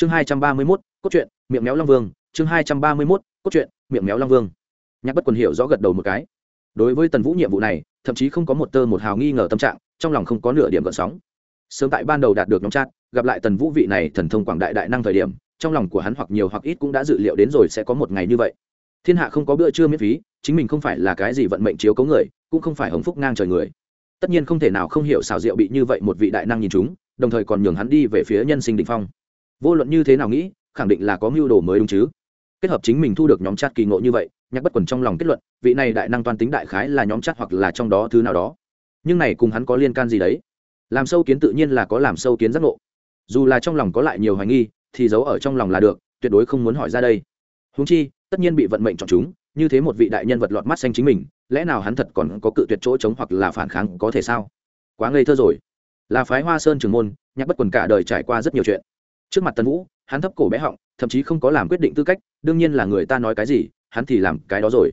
chương hai trăm ba mươi mốt, cốt truyện, miệng méo long vương. Chương hai trăm ba mươi mốt, cốt truyện, miệng méo long vương. Nhạc bất quần hiểu rõ gật đầu một cái. Đối với tần vũ nhiệm vụ này, thậm chí không có một tơ một hào nghi ngờ tâm trạng, trong lòng không có nửa điểm gợn sóng. Sớm tại ban đầu đạt được nhóm chat, gặp lại tần vũ vị này thần thông quảng đại đại năng thời điểm, trong lòng của hắn hoặc nhiều hoặc ít cũng đã dự liệu đến rồi sẽ có một ngày như vậy. Thiên hạ không có bữa trưa miễn phí, chính mình không phải là cái gì vận mệnh chiếu cấu người, cũng không phải hồng phúc ngang trời người. Tất nhiên không thể nào không hiểu xảo diệu bị như vậy một vị đại năng nhìn chúng, đồng thời còn nhường hắn đi về phía nhân sinh định phong vô luận như thế nào nghĩ, khẳng định là có mưu đồ mới đúng chứ. Kết hợp chính mình thu được nhóm chat kỳ ngộ như vậy nhắc bất quần trong lòng kết luận, vị này đại năng toan tính đại khái là nhóm chat hoặc là trong đó thứ nào đó. Nhưng này cùng hắn có liên can gì đấy? Làm sâu kiến tự nhiên là có làm sâu kiến giác ngộ. Dù là trong lòng có lại nhiều hoài nghi, thì giấu ở trong lòng là được, tuyệt đối không muốn hỏi ra đây. Húng chi, tất nhiên bị vận mệnh chọn chúng, như thế một vị đại nhân vật lọt mắt xanh chính mình, lẽ nào hắn thật còn có cự tuyệt chỗ chống hoặc là phản kháng có thể sao? Quá ngây thơ rồi. Là phái hoa sơn trường môn nhắc bất quần cả đời trải qua rất nhiều chuyện trước mặt tần vũ, hắn thấp cổ bé họng, thậm chí không có làm quyết định tư cách, đương nhiên là người ta nói cái gì, hắn thì làm cái đó rồi.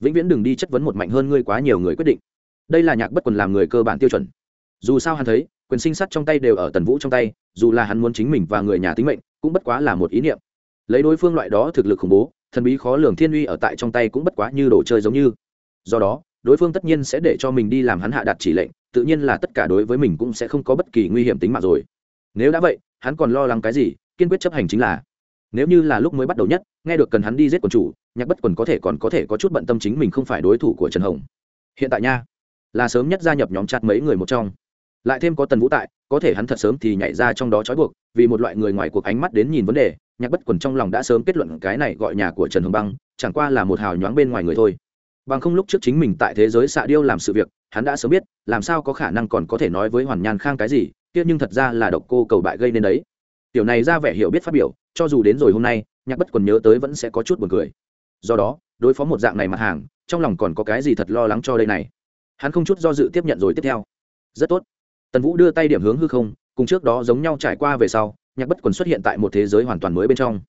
Vĩnh viễn đừng đi chất vấn một mạnh hơn ngươi quá nhiều người quyết định. Đây là nhạc bất quần làm người cơ bản tiêu chuẩn. Dù sao hắn thấy, quyền sinh sắt trong tay đều ở tần vũ trong tay, dù là hắn muốn chính mình và người nhà tính mệnh, cũng bất quá là một ý niệm. Lấy đối phương loại đó thực lực khủng bố, thần bí khó lường thiên uy ở tại trong tay cũng bất quá như đồ chơi giống như. Do đó, đối phương tất nhiên sẽ để cho mình đi làm hắn hạ đặt chỉ lệnh, tự nhiên là tất cả đối với mình cũng sẽ không có bất kỳ nguy hiểm tính mạng rồi. Nếu đã vậy hắn còn lo lắng cái gì, kiên quyết chấp hành chính là. Nếu như là lúc mới bắt đầu nhất, nghe được cần hắn đi giết quần chủ, nhạc bất quần có thể còn có thể có chút bận tâm chính mình không phải đối thủ của trần hồng. Hiện tại nha, là sớm nhất gia nhập nhóm chặt mấy người một trong. Lại thêm có tần vũ tại, có thể hắn thật sớm thì nhảy ra trong đó trói buộc, vì một loại người ngoài cuộc ánh mắt đến nhìn vấn đề, nhạc bất quần trong lòng đã sớm kết luận cái này gọi nhà của trần hồng băng, chẳng qua là một hào nhoáng bên ngoài người thôi. Bằng không lúc trước chính mình tại thế giới xạ điêu làm sự việc, hắn đã sớm biết, làm sao có khả năng còn có thể nói với hoàn nhan khang cái gì tiếc nhưng thật ra là độc cô cầu bại gây nên đấy. Tiểu này ra vẻ hiểu biết phát biểu, cho dù đến rồi hôm nay, nhạc bất quần nhớ tới vẫn sẽ có chút buồn cười. Do đó, đối phó một dạng này mặt hàng, trong lòng còn có cái gì thật lo lắng cho đây này? Hắn không chút do dự tiếp nhận rồi tiếp theo. Rất tốt. Tần vũ đưa tay điểm hướng hư không, cùng trước đó giống nhau trải qua về sau, nhạc bất quần xuất hiện tại một thế giới hoàn toàn mới bên trong.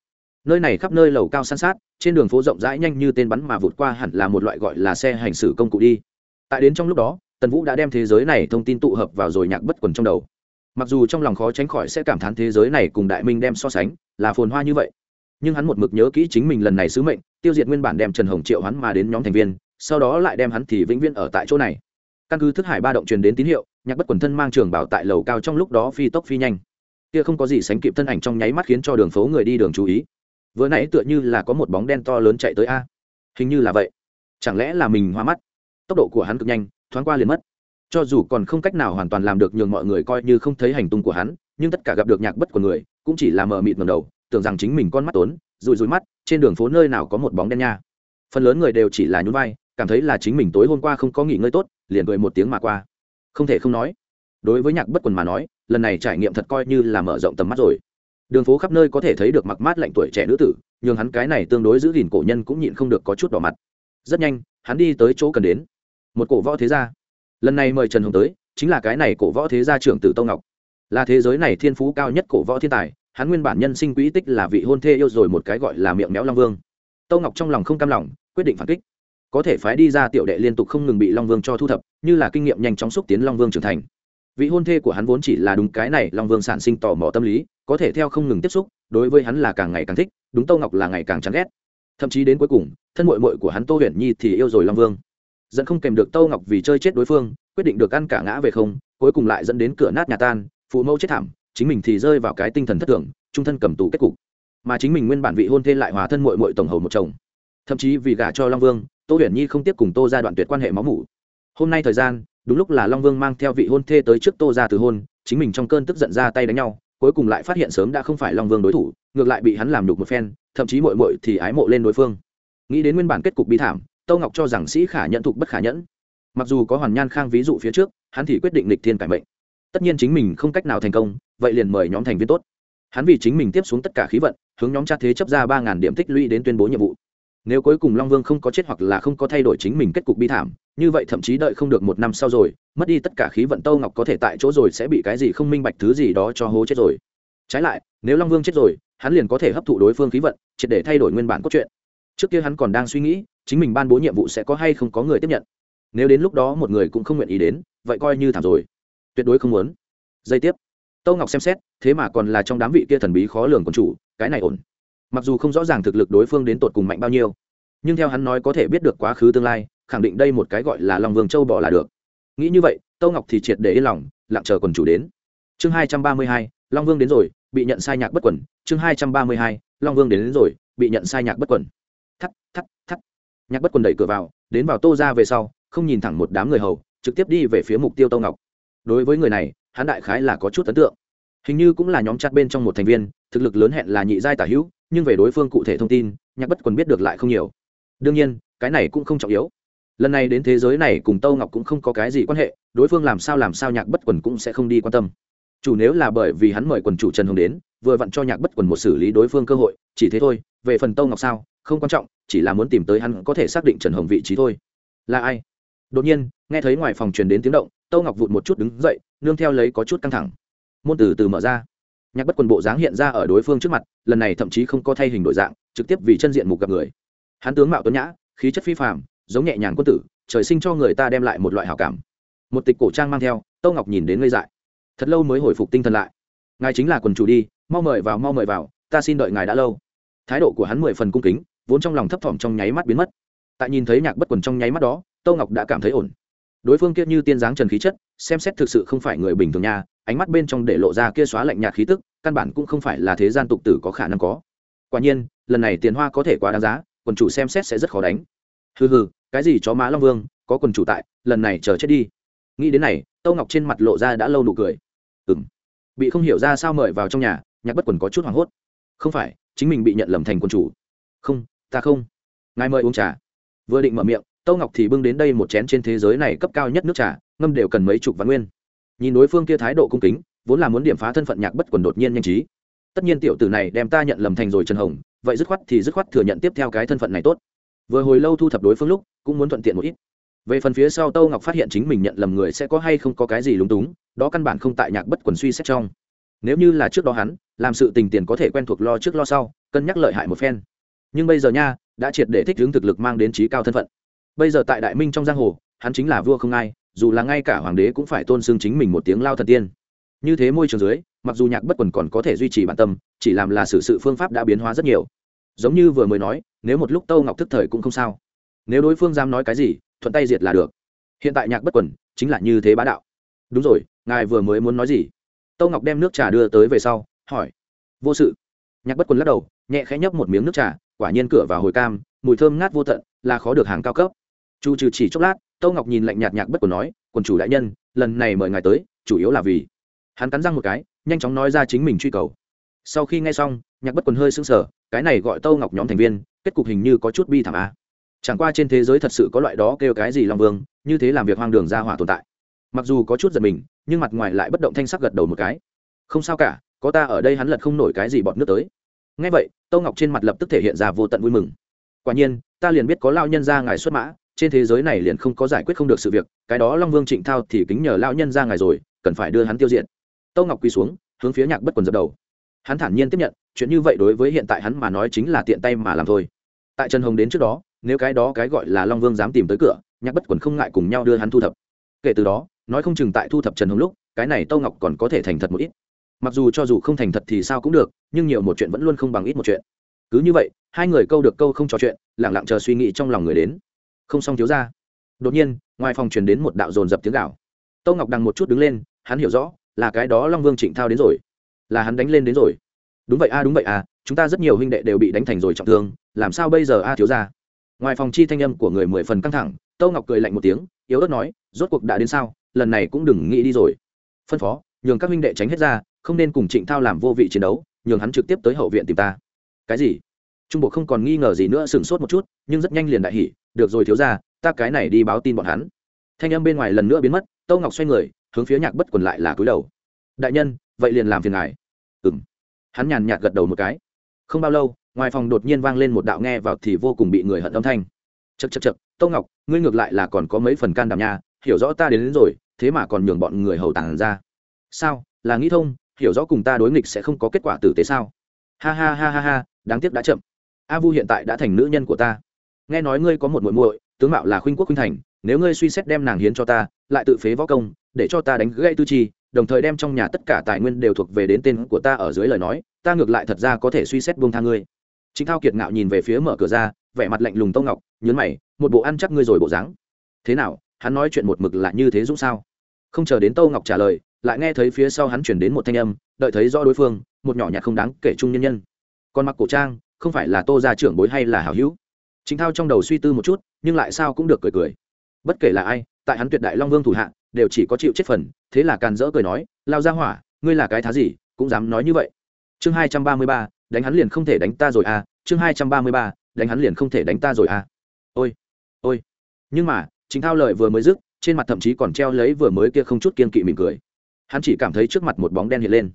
Nơi này khắp nơi lầu cao san sát, trên đường phố rộng rãi nhanh như tên bắn mà vụt qua hẳn là một loại gọi là xe hành xử công cụ đi. Tại đến trong lúc đó, tần vũ đã đem thế giới này thông tin tụ hợp vào rồi nhạc bất quần trong đầu mặc dù trong lòng khó tránh khỏi sẽ cảm thán thế giới này cùng đại minh đem so sánh, là phồn hoa như vậy. Nhưng hắn một mực nhớ kỹ chính mình lần này sứ mệnh, tiêu diệt nguyên bản đem trần hồng triệu hắn mà đến nhóm thành viên, sau đó lại đem hắn thì vĩnh viễn ở tại chỗ này. Căn cứ thức hải ba động truyền đến tín hiệu, nhạc bất quần thân mang trường bảo tại lầu cao trong lúc đó phi tốc phi nhanh. Kia không có gì sánh kịp thân ảnh trong nháy mắt khiến cho đường phố người đi đường chú ý. Vừa nãy tựa như là có một bóng đen to lớn chạy tới a. Hình như là vậy. Chẳng lẽ là mình hoa mắt? Tốc độ của hắn cực nhanh, thoáng qua liền mất cho dù còn không cách nào hoàn toàn làm được nhường mọi người coi như không thấy hành tung của hắn, nhưng tất cả gặp được nhạc bất của người, cũng chỉ là mờ mịt ngầm đầu, tưởng rằng chính mình con mắt tốn, rụi rụi mắt, trên đường phố nơi nào có một bóng đen nha. Phần lớn người đều chỉ là nhún vai, cảm thấy là chính mình tối hôm qua không có nghỉ ngơi tốt, liền cười một tiếng mà qua. Không thể không nói, đối với nhạc bất quần mà nói, lần này trải nghiệm thật coi như là mở rộng tầm mắt rồi. Đường phố khắp nơi có thể thấy được mặc mát lạnh tuổi trẻ nữ tử nhưng hắn cái này tương đối giữ gìn cổ nhân cũng nhịn không được có chút đỏ mặt. Rất nhanh, hắn đi tới chỗ cần đến. Một cổ võ thế gia lần này mời trần hồng tới, chính là cái này cổ võ thế gia trưởng tử Tô ngọc. Là thế giới này thiên phú cao nhất cổ võ thiên tài, hắn nguyên bản nhân sinh quỹ tích là vị hôn thê yêu rồi một cái gọi là miệng méo long vương. Tâu ngọc trong lòng không cam lòng, quyết định phản kích. Có thể phái đi ra tiểu đệ liên tục không ngừng bị long vương cho thu thập, như là kinh nghiệm nhanh chóng xúc tiến long vương trưởng thành. Vị hôn thê của hắn vốn chỉ là đúng cái này long vương sản sinh tò mò tâm lý, có thể theo không ngừng tiếp xúc, đối với hắn là càng ngày càng thích, đúng tâu ngọc là ngày càng chán ghét. Thậm chí đến cuối cùng, thân mội mội của hắn tô huyền nhi thì yêu rồi long vương dẫn không kèm được tâu ngọc vì chơi chết đối phương, quyết định được ăn cả ngã về không, cuối cùng lại dẫn đến cửa nát nhà tan, phụ mẫu chết thảm, chính mình thì rơi vào cái tinh thần thất thường, trung thân cầm tù kết cục. Mà chính mình nguyên bản vị hôn thê lại hòa thân mội mội tổng hầu một chồng. Thậm chí vì gả cho long vương, tô huyền nhi không tiếp cùng tô ra đoạn tuyệt quan hệ máu mủ. Hôm nay thời gian, đúng lúc là long vương mang theo vị hôn thê tới trước tô ra từ hôn, chính mình trong cơn tức giận ra tay đánh nhau, cuối cùng lại phát hiện sớm đã không phải long vương đối thủ, ngược lại bị hắn làm đục một phen, thậm chí mội mội thì ái mộ lên đối phương. Nghĩ đến nguyên bản kết cục bi thảm tâu ngọc cho rằng sĩ khả nhận thục bất khả nhẫn. Mặc dù có hoàn nhan khang ví dụ phía trước, hắn thì quyết định lịch thiên cải mệnh. Tất nhiên chính mình không cách nào thành công, vậy liền mời nhóm thành viên tốt. Hắn vì chính mình tiếp xuống tất cả khí vận, hướng nhóm tra thế chấp ra ba ngàn điểm tích lũy đến tuyên bố nhiệm vụ. Nếu cuối cùng long vương không có chết hoặc là không có thay đổi chính mình kết cục bi thảm, như vậy thậm chí đợi không được một năm sau rồi, mất đi tất cả khí vận tâu ngọc có thể tại chỗ rồi sẽ bị cái gì không minh bạch thứ gì đó cho hố chết rồi. Trái lại, nếu long vương chết rồi, hắn liền có thể hấp thụ đối phương khí vận, triệt để thay đổi nguyên bản cốt truyện trước kia hắn còn đang suy nghĩ chính mình ban bố nhiệm vụ sẽ có hay không có người tiếp nhận. Nếu đến lúc đó một người cũng không nguyện ý đến vậy coi như thảm rồi. Tuyệt đối không muốn. Giây tiếp. Tâu ngọc xem xét thế mà còn là trong đám vị kia thần bí khó lường quần chủ cái này ổn. Mặc dù không rõ ràng thực lực đối phương đến tột cùng mạnh bao nhiêu nhưng theo hắn nói có thể biết được quá khứ tương lai khẳng định đây một cái gọi là lòng vương châu bỏ là được. Nghĩ như vậy tâu ngọc thì triệt để yên lòng lặng chờ quần chủ đến. Chương hai trăm ba mươi hai long vương đến rồi bị nhận sai nhạc bất quẩn chương hai trăm ba mươi hai long vương đến, đến rồi bị nhận sai nhạc bất quẩn thắt thắt thắt. Nhạc bất quần đẩy cửa vào, đến vào tô ra về sau, không nhìn thẳng một đám người hầu, trực tiếp đi về phía mục tiêu tâu ngọc. Đối với người này, hắn đại khái là có chút ấn tượng. Hình như cũng là nhóm chặt bên trong một thành viên, thực lực lớn hẹn là nhị giai tả hữu, nhưng về đối phương cụ thể thông tin, nhạc bất quần biết được lại không nhiều. Đương nhiên, cái này cũng không trọng yếu. Lần này đến thế giới này cùng tâu ngọc cũng không có cái gì quan hệ, đối phương làm sao làm sao nhạc bất quần cũng sẽ không đi quan tâm. Chủ nếu là bởi vì hắn mời quần chủ trần hồng đến, vừa vặn cho nhạc bất quần một xử lý đối phương cơ hội, chỉ thế thôi, về phần tâu ngọc sao không quan trọng, chỉ là muốn tìm tới hắn có thể xác định trần hồng vị trí thôi. Là ai? Đột nhiên, nghe thấy ngoài phòng truyền đến tiếng động, tâu ngọc vụt một chút đứng dậy, nương theo lấy có chút căng thẳng. Môn từ từ mở ra. Nhạc bất quần bộ dáng hiện ra ở đối phương trước mặt, lần này thậm chí không có thay hình đổi dạng, trực tiếp vì chân diện mục gặp người. Hắn tướng mạo tuấn nhã, khí chất phi phạm giống nhẹ nhàng quân tử, trời sinh cho người ta đem lại một loại hảo cảm. Một tịch cổ trang mang theo, tâu ngọc nhìn đến ngây dại. Thật lâu mới hồi phục tinh thần lại. Ngài chính là quần chủ đi, mau mời vào, mau mời vào, ta xin đợi ngài đã lâu. Thái độ của hắn mười phần cung kính vốn trong lòng thấp thỏm trong nháy mắt biến mất. Tại nhìn thấy nhạc bất quần trong nháy mắt đó tô ngọc đã cảm thấy ổn. Đối phương kia như tiên dáng trần khí chất, xem xét thực sự không phải người bình thường nha, ánh mắt bên trong để lộ ra kia xóa lạnh nhạt khí tức, căn bản cũng không phải là thế gian tục tử có khả năng có. Quả nhiên, lần này tiền hoa có thể quá đáng giá, quần chủ xem xét sẽ rất khó đánh. Hừ hừ, cái gì chó má long vương, có quần chủ tại, lần này chờ chết đi. Nghĩ đến này, tâu ngọc trên mặt lộ ra đã lâu nụ cười. Ừ m bị không hiểu ra sao mời vào trong nhà, nhạc bất quần có chút hoảng hốt. Không phải, chính mình bị nhận lầm thành quần chủ. Không ta không. Ngài mời uống trà. Vừa định mở miệng, tâu ngọc thì bưng đến đây một chén trên thế giới này cấp cao nhất nước trà, ngâm đều cần mấy chục vạn nguyên. Nhìn đối phương kia thái độ cung kính, vốn là muốn điểm phá thân phận nhạc bất quần đột nhiên nhanh trí. Tất nhiên tiểu tử này đem ta nhận lầm thành rồi trần hồng, vậy dứt khoát thì dứt khoát thừa nhận tiếp theo cái thân phận này tốt. Vừa hồi lâu thu thập đối phương lúc, cũng muốn thuận tiện một ít. Về phần phía sau tâu ngọc phát hiện chính mình nhận lầm người sẽ có hay không có cái gì lúng túng, đó căn bản không tại nhạc bất quần suy xét trong. Nếu như là trước đó hắn, làm sự tình tiền có thể quen thuộc lo trước lo sau, cân nhắc lợi hại một phen nhưng bây giờ nha, đã triệt để thích hướng thực lực mang đến trí cao thân phận. Bây giờ tại đại minh trong giang hồ, hắn chính là vua không ai, dù là ngay cả hoàng đế cũng phải tôn xưng chính mình một tiếng lao thần tiên. Như thế môi trường dưới, mặc dù nhạc bất quần còn có thể duy trì bản tâm, chỉ làm là sự sự phương pháp đã biến hóa rất nhiều. Giống như vừa mới nói, nếu một lúc tâu ngọc thức thời cũng không sao. Nếu đối phương dám nói cái gì, thuận tay diệt là được. Hiện tại nhạc bất quần chính là như thế bá đạo. Đúng rồi, ngài vừa mới muốn nói gì? Tâu ngọc đem nước trà đưa tới về sau, hỏi. Vô sự. Nhạc bất quần lắc đầu, nhẹ khẽ nhấp một miếng nước trà quả nhiên cửa vào hồi cam, mùi thơm ngát vô tận, là khó được hàng cao cấp. Chu trừ chỉ chốc lát tâu ngọc nhìn lạnh nhạt nhạc bất của nói, quần chủ đại nhân, lần này mời ngài tới, chủ yếu là vì hắn cắn răng một cái, nhanh chóng nói ra chính mình truy cầu. Sau khi nghe xong, nhạc bất quần hơi sững sờ, cái này gọi tâu ngọc nhóm thành viên, kết cục hình như có chút bi thảm a. Chẳng qua trên thế giới thật sự có loại đó kêu cái gì long vương, như thế làm việc hoang đường ra hỏa tồn tại. Mặc dù có chút giật mình, nhưng mặt ngoài lại bất động thanh sắc gật đầu một cái. Không sao cả, có ta ở đây hắn lật không nổi cái gì bọt nước tới ngay vậy tâu ngọc trên mặt lập tức thể hiện ra vô tận vui mừng. Quả nhiên, ta liền biết có lao nhân ra ngài xuất mã, trên thế giới này liền không có giải quyết không được sự việc, cái đó long vương trịnh thao thì kính nhờ lao nhân ra ngài rồi, cần phải đưa hắn tiêu diệt. Tâu ngọc quỳ xuống, hướng phía nhạc bất quần dập đầu. Hắn thản nhiên tiếp nhận, chuyện như vậy đối với hiện tại hắn mà nói chính là tiện tay mà làm thôi. Tại trần hồng đến trước đó, nếu cái đó cái gọi là long vương dám tìm tới cửa, nhạc bất quần không ngại cùng nhau đưa hắn thu thập. Kể từ đó, nói không chừng tại thu thập trần hồng lúc, cái này tâu ngọc còn có thể thành thật một ít mặc dù cho dù không thành thật thì sao cũng được, nhưng nhiều một chuyện vẫn luôn không bằng ít một chuyện. Cứ như vậy, hai người câu được câu không trò chuyện lẳng lặng chờ suy nghĩ trong lòng người đến. Không xong thiếu ra đột nhiên, ngoài phòng truyền đến một đạo dồn dập tiếng gạo tâu ngọc đằng một chút đứng lên, hắn hiểu rõ, là cái đó long vương trịnh thao đến rồi. Là hắn đánh lên đến rồi. Đúng vậy a, đúng vậy a, chúng ta rất nhiều huynh đệ đều bị đánh thành rồi trọng thương, làm sao bây giờ a thiếu ra ngoài phòng chi thanh âm của người mười phần căng thẳng tâu ngọc cười lạnh một tiếng, yếu ớt nói, rốt cuộc đã đến sao? Lần này cũng đừng nghĩ đi rồi. Phân phó, nhường các huynh đệ tránh hết ra không nên cùng trịnh thao làm vô vị chiến đấu nhường hắn trực tiếp tới hậu viện tìm ta. Cái gì? Trung bộ không còn nghi ngờ gì nữa sửng sốt một chút nhưng rất nhanh liền đại hỉ được rồi thiếu ra ta cái này đi báo tin bọn hắn. Thanh âm bên ngoài lần nữa biến mất tâu ngọc xoay người hướng phía nhạc bất quần lại là cúi đầu. Đại nhân vậy liền làm phiền ngài. Ừ m hắn nhàn nhạt gật đầu một cái. Không bao lâu ngoài phòng đột nhiên vang lên một đạo nghe vào thì vô cùng bị người hận âm thanh. Chật chật chật tâu ngọc ngươi ngược lại là còn có mấy phần can đảm nha hiểu rõ ta đến, đến rồi thế mà còn nhường bọn người hầu tàn ra. Sao? Là nghĩ thông hiểu rõ cùng ta đối nghịch sẽ không có kết quả tử tế sao? Ha ha ha ha ha, đáng tiếc đã chậm. A vu hiện tại đã thành nữ nhân của ta. Nghe nói ngươi có một muội muội, tướng mạo là khuynh quốc khuynh thành, nếu ngươi suy xét đem nàng hiến cho ta, lại tự phế võ công, để cho ta đánh gãy tư chi, đồng thời đem trong nhà tất cả tài nguyên đều thuộc về đến tên của ta ở dưới lời nói, ta ngược lại thật ra có thể suy xét buông tha ngươi. Chính thao kiệt ngạo nhìn về phía mở cửa ra, vẻ mặt lạnh lùng tông ngọc nhớn mày, một bộ ăn chắc ngươi rồi bộ dáng. Thế nào, hắn nói chuyện một mực là như thế dũng sao? Không chờ đến tâu ngọc trả lời lại nghe thấy phía sau hắn chuyển đến một thanh âm, đợi thấy rõ đối phương, một nhỏ nhặt không đáng kể trung nhân nhân. Còn mặc cổ trang, không phải là tô gia trưởng bối hay là hảo hữu. Chính thao trong đầu suy tư một chút, nhưng lại sao cũng được cười cười. Bất kể là ai, tại hắn tuyệt đại long vương thủ hạ, đều chỉ có chịu chết phần, thế là càn dỡ cười nói, lao ra hỏa, ngươi là cái thá gì, cũng dám nói như vậy. Chương hai trăm ba mươi ba, đánh hắn liền không thể đánh ta rồi à chương hai trăm ba mươi ba, đánh hắn liền không thể đánh ta rồi à. Ôi ôi. Nhưng mà chính thao lời vừa mới dứt, trên mặt thậm chí còn treo lấy vừa mới kia không chút kiên kỵ mỉm cười hắn chỉ cảm thấy trước mặt một bóng đen hiện lên.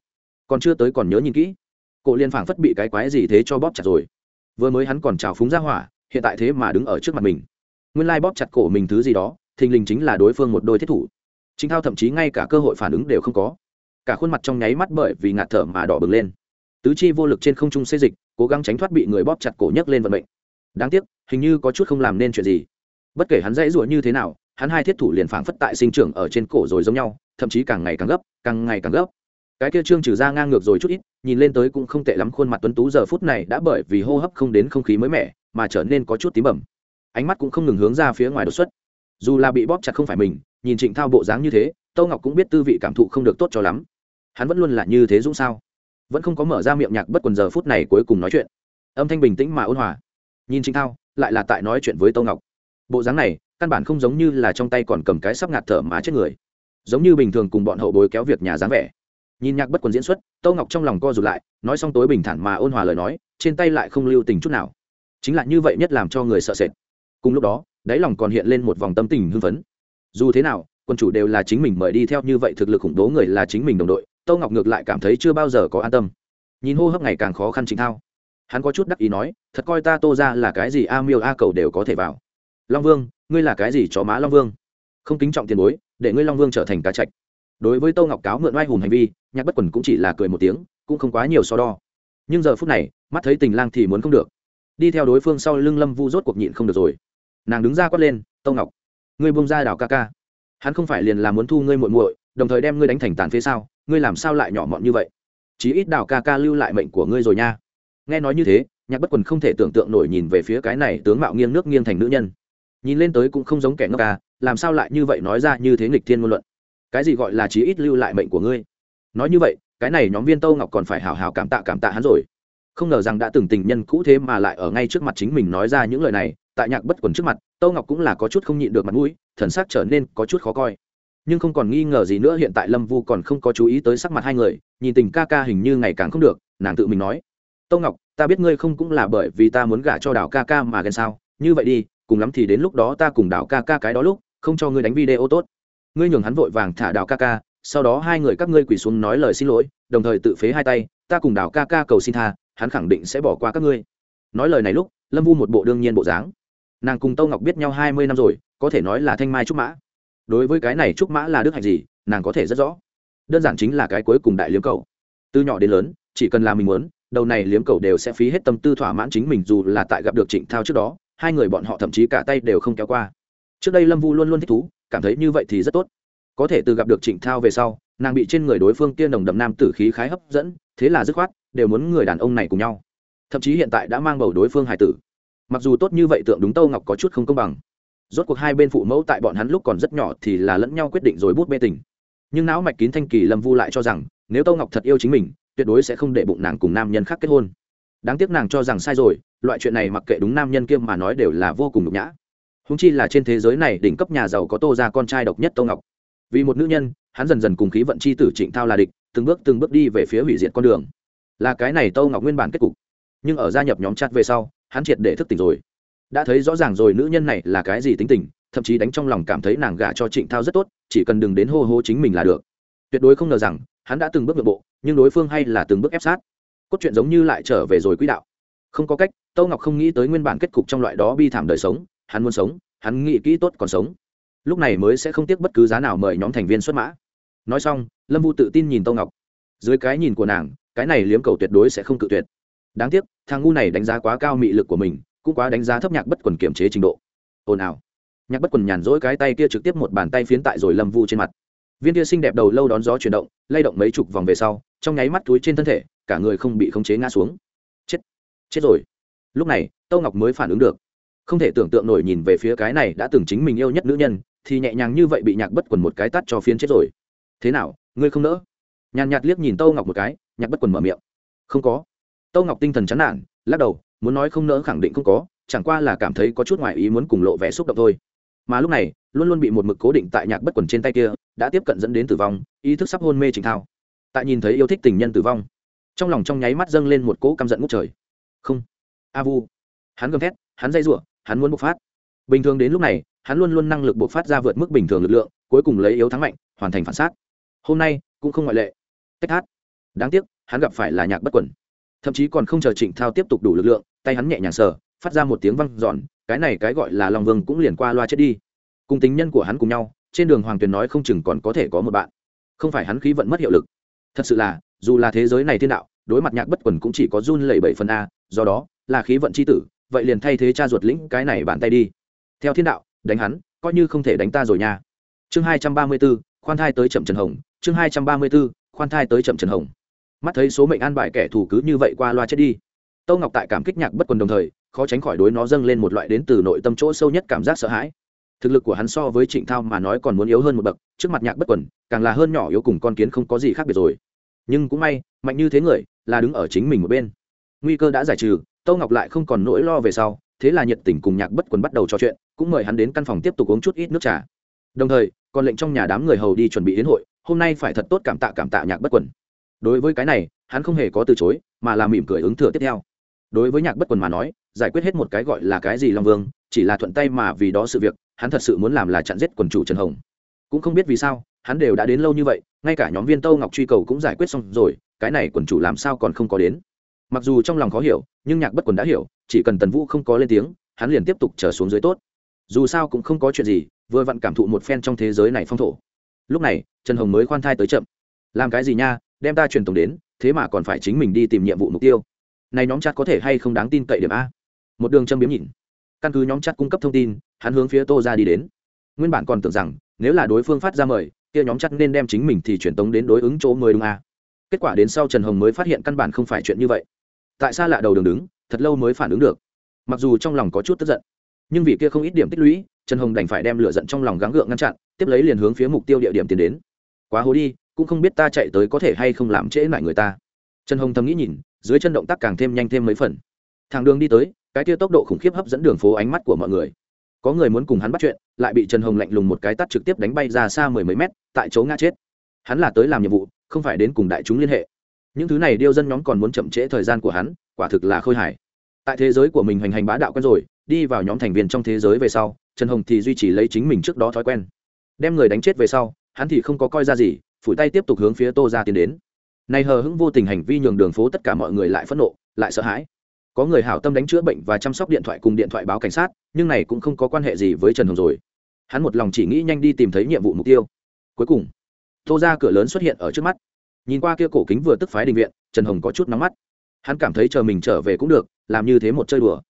Còn chưa tới còn nhớ nhìn kỹ. Cổ liên phảng phất bị cái quái gì thế cho bóp chặt rồi. Vừa mới hắn còn trào phúng ra hỏa, hiện tại thế mà đứng ở trước mặt mình. Nguyên lai bóp chặt cổ mình thứ gì đó, thình lình chính là đối phương một đôi thiết thủ. Chính thao thậm chí ngay cả cơ hội phản ứng đều không có. Cả khuôn mặt trong nháy mắt bởi vì ngạt thở mà đỏ bừng lên. Tứ chi vô lực trên không trung xê dịch, cố gắng tránh thoát bị người bóp chặt cổ nhấc lên vận mệnh. Đáng tiếc, hình như có chút không làm nên chuyện gì. Bất kể hắn dãy ruộng như thế nào, hắn hai thiết thủ liền phảng phất tại sinh trưởng ở trên cổ rồi giống nhau thậm chí càng ngày càng gấp, càng ngày càng gấp. Cái kia trương trừ ra ngang ngược rồi chút ít, nhìn lên tới cũng không tệ lắm, khuôn mặt tuấn tú giờ phút này đã bởi vì hô hấp không đến không khí mới mẻ, mà trở nên có chút tím bẩm. Ánh mắt cũng không ngừng hướng ra phía ngoài đột xuất. Dù là bị bóp chặt không phải mình, nhìn trịnh thao bộ dáng như thế tâu ngọc cũng biết tư vị cảm thụ không được tốt cho lắm. Hắn vẫn luôn là như thế dũng sao? Vẫn không có mở ra miệng nhạc bất quần giờ phút này cuối cùng nói chuyện. Âm thanh bình tĩnh mà ôn hòa. Nhìn trịnh thao, lại là tại nói chuyện với tâu ngọc. Bộ dáng này, căn bản không giống như là trong tay còn cầm cái sắp ngạt thở mà chết người giống như bình thường cùng bọn hậu bối kéo việc nhà dáng vẻ. Nhìn nhạc bất quần diễn xuất tâu ngọc trong lòng co rụt lại, nói xong tối bình thản mà ôn hòa lời nói, trên tay lại không lưu tình chút nào. Chính là như vậy nhất làm cho người sợ sệt. Cùng lúc đó, đáy lòng còn hiện lên một vòng tâm tình hưng phấn. Dù thế nào, quân chủ đều là chính mình mời đi theo như vậy thực lực khủng bố người là chính mình đồng đội tâu ngọc ngược lại cảm thấy chưa bao giờ có an tâm. Nhìn hô hấp ngày càng khó khăn chính thao. Hắn có chút đắc ý nói, thật coi ta tô ra là cái gì a miêu a cầu đều có thể vào. Long vương, ngươi là cái gì chó má long vương? Không kính trọng tiền bối để ngươi long vương trở thành cá trạch. Đối với Tô ngọc cáo mượn oai hùng hành vi, nhạc bất quần cũng chỉ là cười một tiếng, cũng không quá nhiều so đo. Nhưng giờ phút này, mắt thấy tình lang thì muốn không được. Đi theo đối phương sau lưng lâm vu rốt cuộc nhịn không được rồi. Nàng đứng ra quát lên, Tô ngọc, ngươi buông ra đảo ca ca. Hắn không phải liền là muốn thu ngươi muội muội, đồng thời đem ngươi đánh thành tàn phía sau ngươi làm sao lại nhỏ mọn như vậy? Chí ít đảo ca ca lưu lại mệnh của ngươi rồi nha. Nghe nói như thế, nhạc bất quần không thể tưởng tượng nổi nhìn về phía cái này tướng mạo nghiêng nước nghiêng thành nữ nhân. Nhìn lên tới cũng không giống kẻ ngốc ca làm sao lại như vậy nói ra như thế nghịch thiên ngôn luận? Cái gì gọi là chí ít lưu lại mệnh của ngươi? Nói như vậy, cái này nhóm viên tâu ngọc còn phải hào hào cảm tạ cảm tạ hắn rồi. Không ngờ rằng đã từng tình nhân cũ thế mà lại ở ngay trước mặt chính mình nói ra những lời này, tại nhạc bất quần trước mặt, tâu ngọc cũng là có chút không nhịn được mặt mũi, thần sắc trở nên có chút khó coi. Nhưng không còn nghi ngờ gì nữa, hiện tại lâm vu còn không có chú ý tới sắc mặt hai người, nhìn tình ca ca hình như ngày càng không được, nàng tự mình nói, tâu ngọc, ta biết ngươi không cũng là bởi vì ta muốn gả cho đào ca ca mà ghen sao? Như vậy đi, cùng lắm thì đến lúc đó ta cùng đào ca ca cái đó lúc không cho ngươi đánh video tốt. Ngươi nhường hắn vội vàng thả đào ca ca, sau đó hai người các ngươi quỳ xuống nói lời xin lỗi, đồng thời tự phế hai tay, ta cùng đào ca ca cầu xin tha, hắn khẳng định sẽ bỏ qua các ngươi. Nói lời này lúc, lâm vu một bộ đương nhiên bộ dáng. Nàng cùng tâu ngọc biết nhau hai mươi năm rồi, có thể nói là thanh mai trúc mã. Đối với cái này trúc mã là đức hạnh gì, nàng có thể rất rõ. Đơn giản chính là cái cuối cùng đại liếm cầu. Từ nhỏ đến lớn, chỉ cần là mình muốn, đầu này liếm cầu đều sẽ phí hết tâm tư thỏa mãn chính mình dù là tại gặp được trịnh thao trước đó, hai người bọn họ thậm chí cả tay đều không kéo qua trước đây lâm vu luôn luôn thích thú, cảm thấy như vậy thì rất tốt. Có thể từ gặp được trịnh thao về sau, nàng bị trên người đối phương kia nồng đậm nam tử khí khái hấp dẫn, thế là dứt khoát, đều muốn người đàn ông này cùng nhau. Thậm chí hiện tại đã mang bầu đối phương hải tử. Mặc dù tốt như vậy tượng đúng tâu ngọc có chút không công bằng. Rốt cuộc hai bên phụ mẫu tại bọn hắn lúc còn rất nhỏ thì là lẫn nhau quyết định rồi bút bê tình. Nhưng não mạch kín thanh kỳ lâm vu lại cho rằng, nếu tâu ngọc thật yêu chính mình, tuyệt đối sẽ không để bụng nàng cùng nam nhân khác kết hôn. Đáng tiếc nàng cho rằng sai rồi, loại chuyện này mặc kệ đúng nam nhân kia mà nói đều là vô cùng nhục nhã húng chi là trên thế giới này đỉnh cấp nhà giàu có tô ra con trai độc nhất tô ngọc. Vì một nữ nhân, hắn dần dần cùng khí vận chi tử trịnh thao là địch, từng bước từng bước đi về phía hủy diệt con đường. Là cái này tô ngọc nguyên bản kết cục. Nhưng ở gia nhập nhóm chat về sau, hắn triệt để thức tỉnh rồi. Đã thấy rõ ràng rồi nữ nhân này là cái gì tính tình, thậm chí đánh trong lòng cảm thấy nàng gả cho trịnh thao rất tốt, chỉ cần đừng đến hô hô chính mình là được. Tuyệt đối không ngờ rằng, hắn đã từng bước nội bộ, nhưng đối phương hay là từng bước ép sát. Cốt truyện giống như lại trở về rồi quỹ đạo. Không có cách tâu ngọc không nghĩ tới nguyên bản kết cục trong loại đó bi thảm đời sống hắn muốn sống, hắn nghĩ kỹ tốt còn sống. Lúc này mới sẽ không tiếc bất cứ giá nào mời nhóm thành viên xuất mã. Nói xong, lâm vu tự tin nhìn tâu ngọc. Dưới cái nhìn của nàng, cái này liếm cầu tuyệt đối sẽ không cự tuyệt. Đáng tiếc, thằng ngu này đánh giá quá cao mị lực của mình, cũng quá đánh giá thấp nhạc bất quần kiểm chế trình độ. Ồn ào. Nhạc bất quần nhàn rỗi cái tay kia trực tiếp một bàn tay phiến tại rồi lâm vu trên mặt. Viên kia xinh đẹp đầu lâu đón gió chuyển động, lay động mấy chục vòng về sau, trong nháy mắt túi trên thân thể, cả người không bị khống chế ngã xuống. Chết. Chết rồi. Lúc này tâu ngọc mới phản ứng được không thể tưởng tượng nổi nhìn về phía cái này đã từng chính mình yêu nhất nữ nhân, thì nhẹ nhàng như vậy bị nhạc bất quần một cái tắt cho phiến chết rồi. Thế nào, ngươi không nỡ? Nhàn nhạt liếc nhìn tâu ngọc một cái, nhạc bất quần mở miệng. Không có. Tâu ngọc tinh thần chán nản, lắc đầu, muốn nói không nỡ khẳng định không có, chẳng qua là cảm thấy có chút ngoài ý muốn cùng lộ vẻ xúc động thôi. Mà lúc này, luôn luôn bị một mực cố định tại nhạc bất quần trên tay kia, đã tiếp cận dẫn đến tử vong, ý thức sắp hôn mê trình thao. Tại nhìn thấy yêu thích tình nhân tử vong, trong lòng trong nháy mắt dâng lên một cỗ căm giận ngút trời. Không. A vu. Hắn gầm thét, hắn dây giụa hắn muốn bộc phát. Bình thường đến lúc này, hắn luôn luôn năng lực bộc phát ra vượt mức bình thường lực lượng, cuối cùng lấy yếu thắng mạnh, hoàn thành phản xác hôm nay, cũng không ngoại lệ. Tách hát đáng tiếc, hắn gặp phải là nhạc bất quẩn. Thậm chí còn không chờ trịnh thao tiếp tục đủ lực lượng, tay hắn nhẹ nhàng sờ, phát ra một tiếng văng giòn cái này cái gọi là long vương cũng liền qua loa chết đi. Cùng tính nhân của hắn cùng nhau, trên đường hoàng tuyền nói không chừng còn có thể có một bạn. Không phải hắn khí vận mất hiệu lực. Thật sự là, dù là thế giới này thiên đạo đối mặt nhạc bất quần cũng chỉ có run lẩy bảy phần a, do đó, là khí vận c h i tử, vậy liền thay thế cha ruột lĩnh cái này bàn tay đi. Theo thiên đạo, đánh hắn, coi như không thể đánh ta rồi nha. Chương hai trăm ba mươi b ố khoan thai tới chậm trần hồng, chương hai trăm ba mươi b ố khoan thai tới chậm trần hồng. Mắt thấy số mệnh an bài kẻ thù cứ như vậy qua loa chết đi. Tâu ngọc tại cảm kích nhạc bất quần đồng thời, khó tránh khỏi đối nó dâng lên một loại đến từ nội tâm chỗ sâu nhất cảm giác sợ hãi. Thực lực của hắn so với trịnh thao mà nói còn muốn yếu hơn một bậc, trước mặt nhạc bất quần, càng là hơn nhỏ yếu cùng con kiến không có gì khác biệt rồi. Nhưng cũng may, mạnh như thế người là đứng ở chính mình một bên. Nguy cơ đã giải trừ tâu ngọc lại không còn nỗi lo về sau, thế là nhiệt tình cùng nhạc bất quần bắt đầu trò chuyện, cũng mời hắn đến căn phòng tiếp tục uống chút ít nước trà. Đồng thời, còn lệnh trong nhà đám người hầu đi chuẩn bị đến hội, hôm nay phải thật tốt cảm tạ cảm tạ nhạc bất quần. Đối với cái này, hắn không hề có từ chối, mà là mỉm cười ứng thừa tiếp theo. Đối với nhạc bất quần mà nói, giải quyết hết một cái gọi là cái gì long vương, chỉ là thuận tay mà vì đó sự việc, hắn thật sự muốn làm là chặn giết quần chủ trần hồng. Cũng không biết vì sao, hắn đều đã đến lâu như vậy, ngay cả nhóm viên tâu ngọc truy cầu cũng giải quyết xong rồi cái này quần chủ làm sao còn không có đến? Mặc dù trong lòng khó hiểu, nhưng nhạc bất quần đã hiểu, chỉ cần tần vũ không có lên tiếng, hắn liền tiếp tục trở xuống dưới tốt. Dù sao cũng không có chuyện gì, vừa vặn cảm thụ một phen trong thế giới này phong thổ. Lúc này, trần hồng mới khoan thai tới chậm. Làm cái gì nha, đem ta truyền tổng đến, thế mà còn phải chính mình đi tìm nhiệm vụ mục tiêu. Này nhóm chat có thể hay không đáng tin cậy điểm a? Một đường châm biếm nhìn. Căn cứ nhóm chat cung cấp thông tin, hắn hướng phía tô ra đi đến. Nguyên bản còn tưởng rằng, nếu là đối phương phát ra mời, kia nhóm chat nên đem chính mình thì truyền tống đến đối ứng chỗ mười đúng a kết quả đến sau trần hồng mới phát hiện căn bản không phải chuyện như vậy. Tại sao lạ đầu đường đứng, thật lâu mới phản ứng được. Mặc dù trong lòng có chút tức giận, nhưng vì kia không ít điểm tích lũy, trần hồng đành phải đem lửa giận trong lòng gắng gượng ngăn chặn, tiếp lấy liền hướng phía mục tiêu địa điểm tiến đến. Quá hố đi, cũng không biết ta chạy tới có thể hay không làm trễ lại người ta. Trần hồng thầm nghĩ nhìn, dưới chân động tác càng thêm nhanh thêm mấy phần. Thằng đường đi tới, cái kia tốc độ khủng khiếp hấp dẫn đường phố ánh mắt của mọi người. Có người muốn cùng hắn bắt chuyện, lại bị trần hồng lạnh lùng một cái tắt trực tiếp đánh bay ra xa mười mấy mét, tại chỗ ngã chết. Hắn là tới làm nhiệm vụ không phải đến cùng đại chúng liên hệ. Những thứ này điêu dân nhóm còn muốn chậm trễ thời gian của hắn, quả thực là khôi hài. Tại thế giới của mình hành hành bá đạo quen rồi, đi vào nhóm thành viên trong thế giới về sau, trần hồng thì duy trì lấy chính mình trước đó thói quen. Đem người đánh chết về sau, hắn thì không có coi ra gì, phủi tay tiếp tục hướng phía tô ra tiến đến. Này hờ hững vô tình hành vi nhường đường phố tất cả mọi người lại phẫn nộ, lại sợ hãi. Có người hảo tâm đánh chữa bệnh và chăm sóc điện thoại cùng điện thoại báo cảnh sát, nhưng này cũng không có quan hệ gì với trần hồng rồi. Hắn một lòng chỉ nghĩ nhanh đi tìm thấy nhiệm vụ mục tiêu. Cuối cùng tô ra cửa lớn xuất hiện ở trước mắt. Nhìn qua kia cổ kính vừa tức phái đình viện, trần hồng có chút nóng mắt. Hắn cảm thấy chờ mình trở về cũng được, làm như thế một chơi đùa.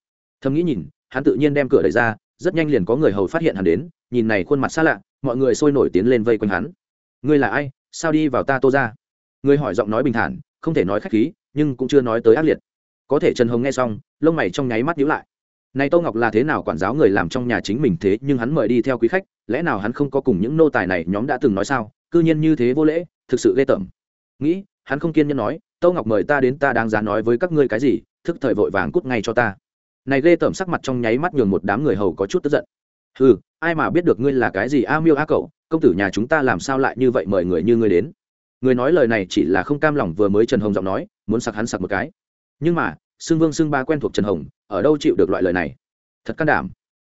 Thầm nghĩ nhìn, hắn tự nhiên đem cửa đẩy ra, rất nhanh liền có người hầu phát hiện hắn đến, nhìn này khuôn mặt xa lạ, mọi người sôi nổi tiến lên vây quanh hắn. Ngươi là ai? Sao đi vào ta tô ra? Ngươi hỏi giọng nói bình thản, không thể nói khách khí, nhưng cũng chưa nói tới ác liệt. Có thể trần hồng nghe xong, lông mày trong nháy mắt nhíu lại. Này tô ngọc là thế nào quản giáo người làm trong nhà chính mình thế, nhưng hắn mời đi theo quý khách, lẽ nào hắn không có cùng những nô tài này nhóm đã từng nói sao? Cư nhiên như thế vô lễ, thực sự ghê tởm. Nghĩ, hắn không kiên nhẫn nói, tâu ngọc mời ta đến ta đáng giá nói với các ngươi cái gì, thức thời vội vàng cút ngay cho ta. Này ghê tởm sắc mặt trong nháy mắt nhường một đám người hầu có chút tức giận. Ừ ai mà biết được ngươi là cái gì, a miêu a cậu, công tử nhà chúng ta làm sao lại như vậy mời người như ngươi đến? Người nói lời này chỉ là không cam lòng vừa mới trần hồng giọng nói, muốn sặc hắn sặc một cái. Nhưng mà xưng vương xưng ba quen thuộc trần hồng, ở đâu chịu được loại lời này? Thật can đảm.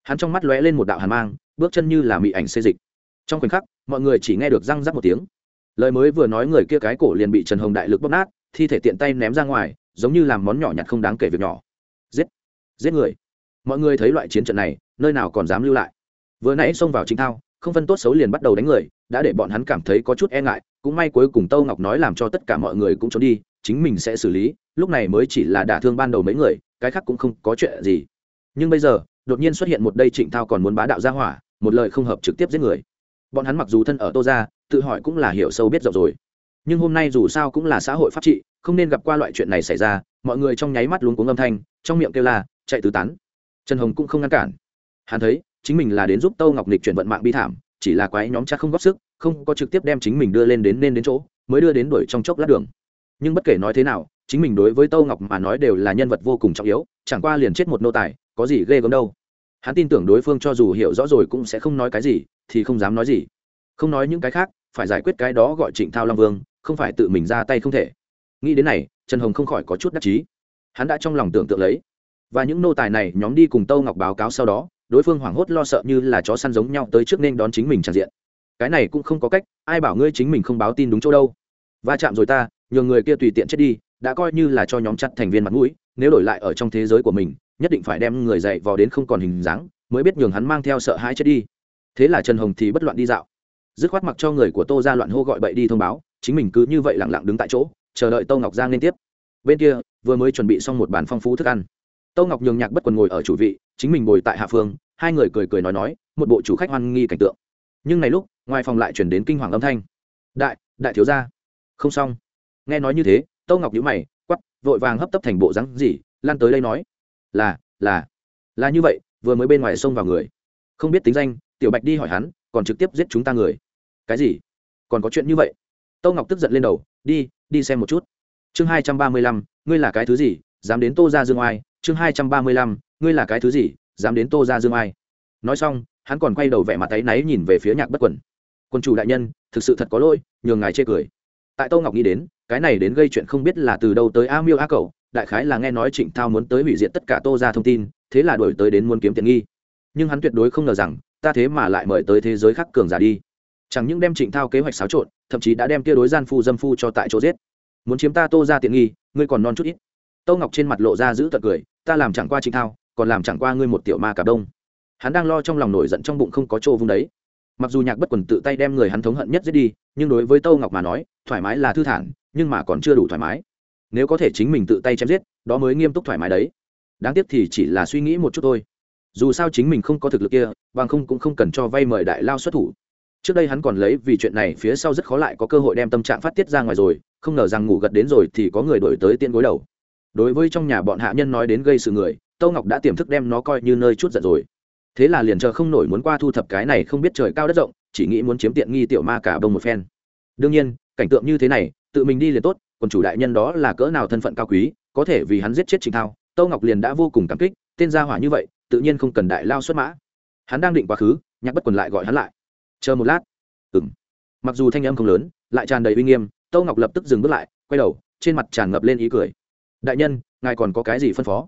Hắn trong mắt lóe lên một đạo hàn mang, bước chân như là mị ảnh xê dịch. Trong khoảnh khắc mọi người chỉ nghe được răng rắc một tiếng. Lời mới vừa nói người kia cái cổ liền bị trần hồng đại lực bóp nát, thi thể tiện tay ném ra ngoài, giống như làm món nhỏ nhặt không đáng kể việc nhỏ. Giết! Giết người! Mọi người thấy loại chiến trận này, nơi nào còn dám lưu lại. Vừa nãy xông vào chính thao, không phân tốt xấu liền bắt đầu đánh người, đã để bọn hắn cảm thấy có chút e ngại, cũng may cuối cùng tâu ngọc nói làm cho tất cả mọi người cũng trốn đi, chính mình sẽ xử lý, lúc này mới chỉ là đả thương ban đầu mấy người, cái khác cũng không có chuyện gì. Nhưng bây giờ, đột nhiên xuất hiện một đây trịnh thao còn muốn bá đạo ra hỏa, một lời không hợp trực tiếp giết người bọn hắn mặc dù thân ở tô ra tự hỏi cũng là hiểu sâu biết rộng rồi. Nhưng hôm nay dù sao cũng là xã hội pháp trị, không nên gặp qua loại chuyện này xảy ra, mọi người trong nháy mắt luống cuống âm thanh, trong miệng kêu la, chạy tứ tán. Trần hồng cũng không ngăn cản. Hắn thấy, chính mình là đến giúp tâu ngọc nịch chuyển vận mạng bi thảm, chỉ là quái nhóm chắc không góp sức, không có trực tiếp đem chính mình đưa lên đến nên đến chỗ, mới đưa đến đuổi trong chốc lát đường. Nhưng bất kể nói thế nào, chính mình đối với tâu ngọc mà nói đều là nhân vật vô cùng trọng yếu, chẳng qua liền chết một nô tài, có gì ghê gớm đâu. Hắn tin tưởng đối phương cho dù hiểu rõ rồi cũng sẽ không nói cái gì thì không dám nói gì. Không nói những cái khác, phải giải quyết cái đó gọi trịnh thao long vương, không phải tự mình ra tay không thể. Nghĩ đến này, trần hồng không khỏi có chút đắc chí. Hắn đã trong lòng tưởng tượng lấy. Và những nô tài này nhóm đi cùng tâu ngọc báo cáo sau đó, đối phương hoảng hốt lo sợ như là chó săn giống nhau tới trước nên đón chính mình tràn diện. Cái này cũng không có cách, ai bảo ngươi chính mình không báo tin đúng chỗ đâu. Va chạm rồi ta, nhường người kia tùy tiện chết đi, đã coi như là cho nhóm chặt thành viên mặt mũi, nếu đổi lại ở trong thế giới của mình, nhất định phải đem người dạy vò đến không còn hình dáng, mới biết nhường hắn mang theo sợ hãi chết đi thế là trần hồng thì bất loạn đi dạo. Dứt khoát mặc cho người của tô ra loạn hô gọi bậy đi thông báo, chính mình cứ như vậy lẳng lặng đứng tại chỗ, chờ đợi tô ngọc giang liên tiếp. Bên kia, vừa mới chuẩn bị xong một bàn phong phú thức ăn. Tô ngọc nhường nhạc bất quần ngồi ở chủ vị, chính mình ngồi tại hạ phương, hai người cười cười nói nói, một bộ chủ khách hoan nghi cảnh tượng. Nhưng này lúc, ngoài phòng lại chuyển đến kinh hoàng âm thanh. Đại đại thiếu gia. Không xong. Nghe nói như thế, tô ngọc nhíu mày quắp vội vàng hấp tấp thành bộ rắn gì, lan tới đây nói. Là là là như vậy, vừa mới bên ngoài xông vào người. Không biết tính danh tiểu bạch đi hỏi hắn, còn trực tiếp giết chúng ta người. Cái gì? Còn có chuyện như vậy? Tô ngọc tức giận lên đầu, đi đi xem một chút. Chương hai trăm ba mươi lăm, ngươi là cái thứ gì, dám đến tô ra dương oai? Chương hai trăm ba mươi lăm, ngươi là cái thứ gì, dám đến tô ra dương oai? Nói xong, hắn còn quay đầu vẻ mặt tay náy nhìn về phía nhạc bất quần. Quân chủ đại nhân, thực sự thật có lỗi, nhường ngài chê cười. Tại tô ngọc nghĩ đến, cái này đến gây chuyện không biết là từ đâu tới a miêu a cầu đại khái là nghe nói trịnh thao muốn tới hủy diệt tất cả tô ra thông tin, thế là đổi tới đến muốn kiếm tiện nghi. Nhưng hắn tuyệt đối không ngờ rằng ta thế mà lại mời tới thế giới khác cường giả đi. Chẳng những đem trịnh thao kế hoạch xáo trộn, thậm chí đã đem kia đối gian phu dâm phu cho tại chỗ giết. Muốn chiếm ta tô ra tiện nghi, ngươi còn non chút ít. Tâu ngọc trên mặt lộ ra giữ tật cười, ta làm chẳng qua trịnh thao, còn làm chẳng qua ngươi một tiểu ma cả đông. Hắn đang lo trong lòng nổi giận trong bụng không có chỗ vung đấy. Mặc dù nhạc bất quần tự tay đem người hắn thống hận nhất giết đi, nhưng đối với tâu ngọc mà nói, thoải mái là thư thản, nhưng mà còn chưa đủ thoải mái. Nếu có thể chính mình tự tay chém giết, đó mới nghiêm túc thoải mái đấy. Đáng tiếc thì chỉ là suy nghĩ một chút thôi dù sao chính mình không có thực lực kia, bằng không cũng không cần cho vay mời đại lao xuất thủ. Trước đây hắn còn lấy vì chuyện này phía sau rất khó lại có cơ hội đem tâm trạng phát tiết ra ngoài rồi, không ngờ rằng ngủ gật đến rồi thì có người đổi tới tiên gối đầu. Đối với trong nhà bọn hạ nhân nói đến gây sự người, tâu ngọc đã tiềm thức đem nó coi như nơi chút giận rồi. Thế là liền chờ không nổi muốn qua thu thập cái này không biết trời cao đất rộng, chỉ nghĩ muốn chiếm tiện nghi tiểu ma cả bông một phen. Đương nhiên, cảnh tượng như thế này, tự mình đi liền tốt, còn chủ đại nhân đó là cỡ nào thân phận cao quý, có thể vì hắn giết chết trình thao, tâu ngọc liền đã vô cùng cảm kích, tên gia hỏa như vậy tự nhiên không cần đại lao xuất mã. Hắn đang định quá khứ, nhạc bất quần lại gọi hắn lại. Chờ một lát. Ừng mặc dù thanh âm không lớn, lại tràn đầy uy nghiêm, tâu ngọc lập tức dừng bước lại, quay đầu, trên mặt tràn ngập lên ý cười. Đại nhân, ngài còn có cái gì phân phó?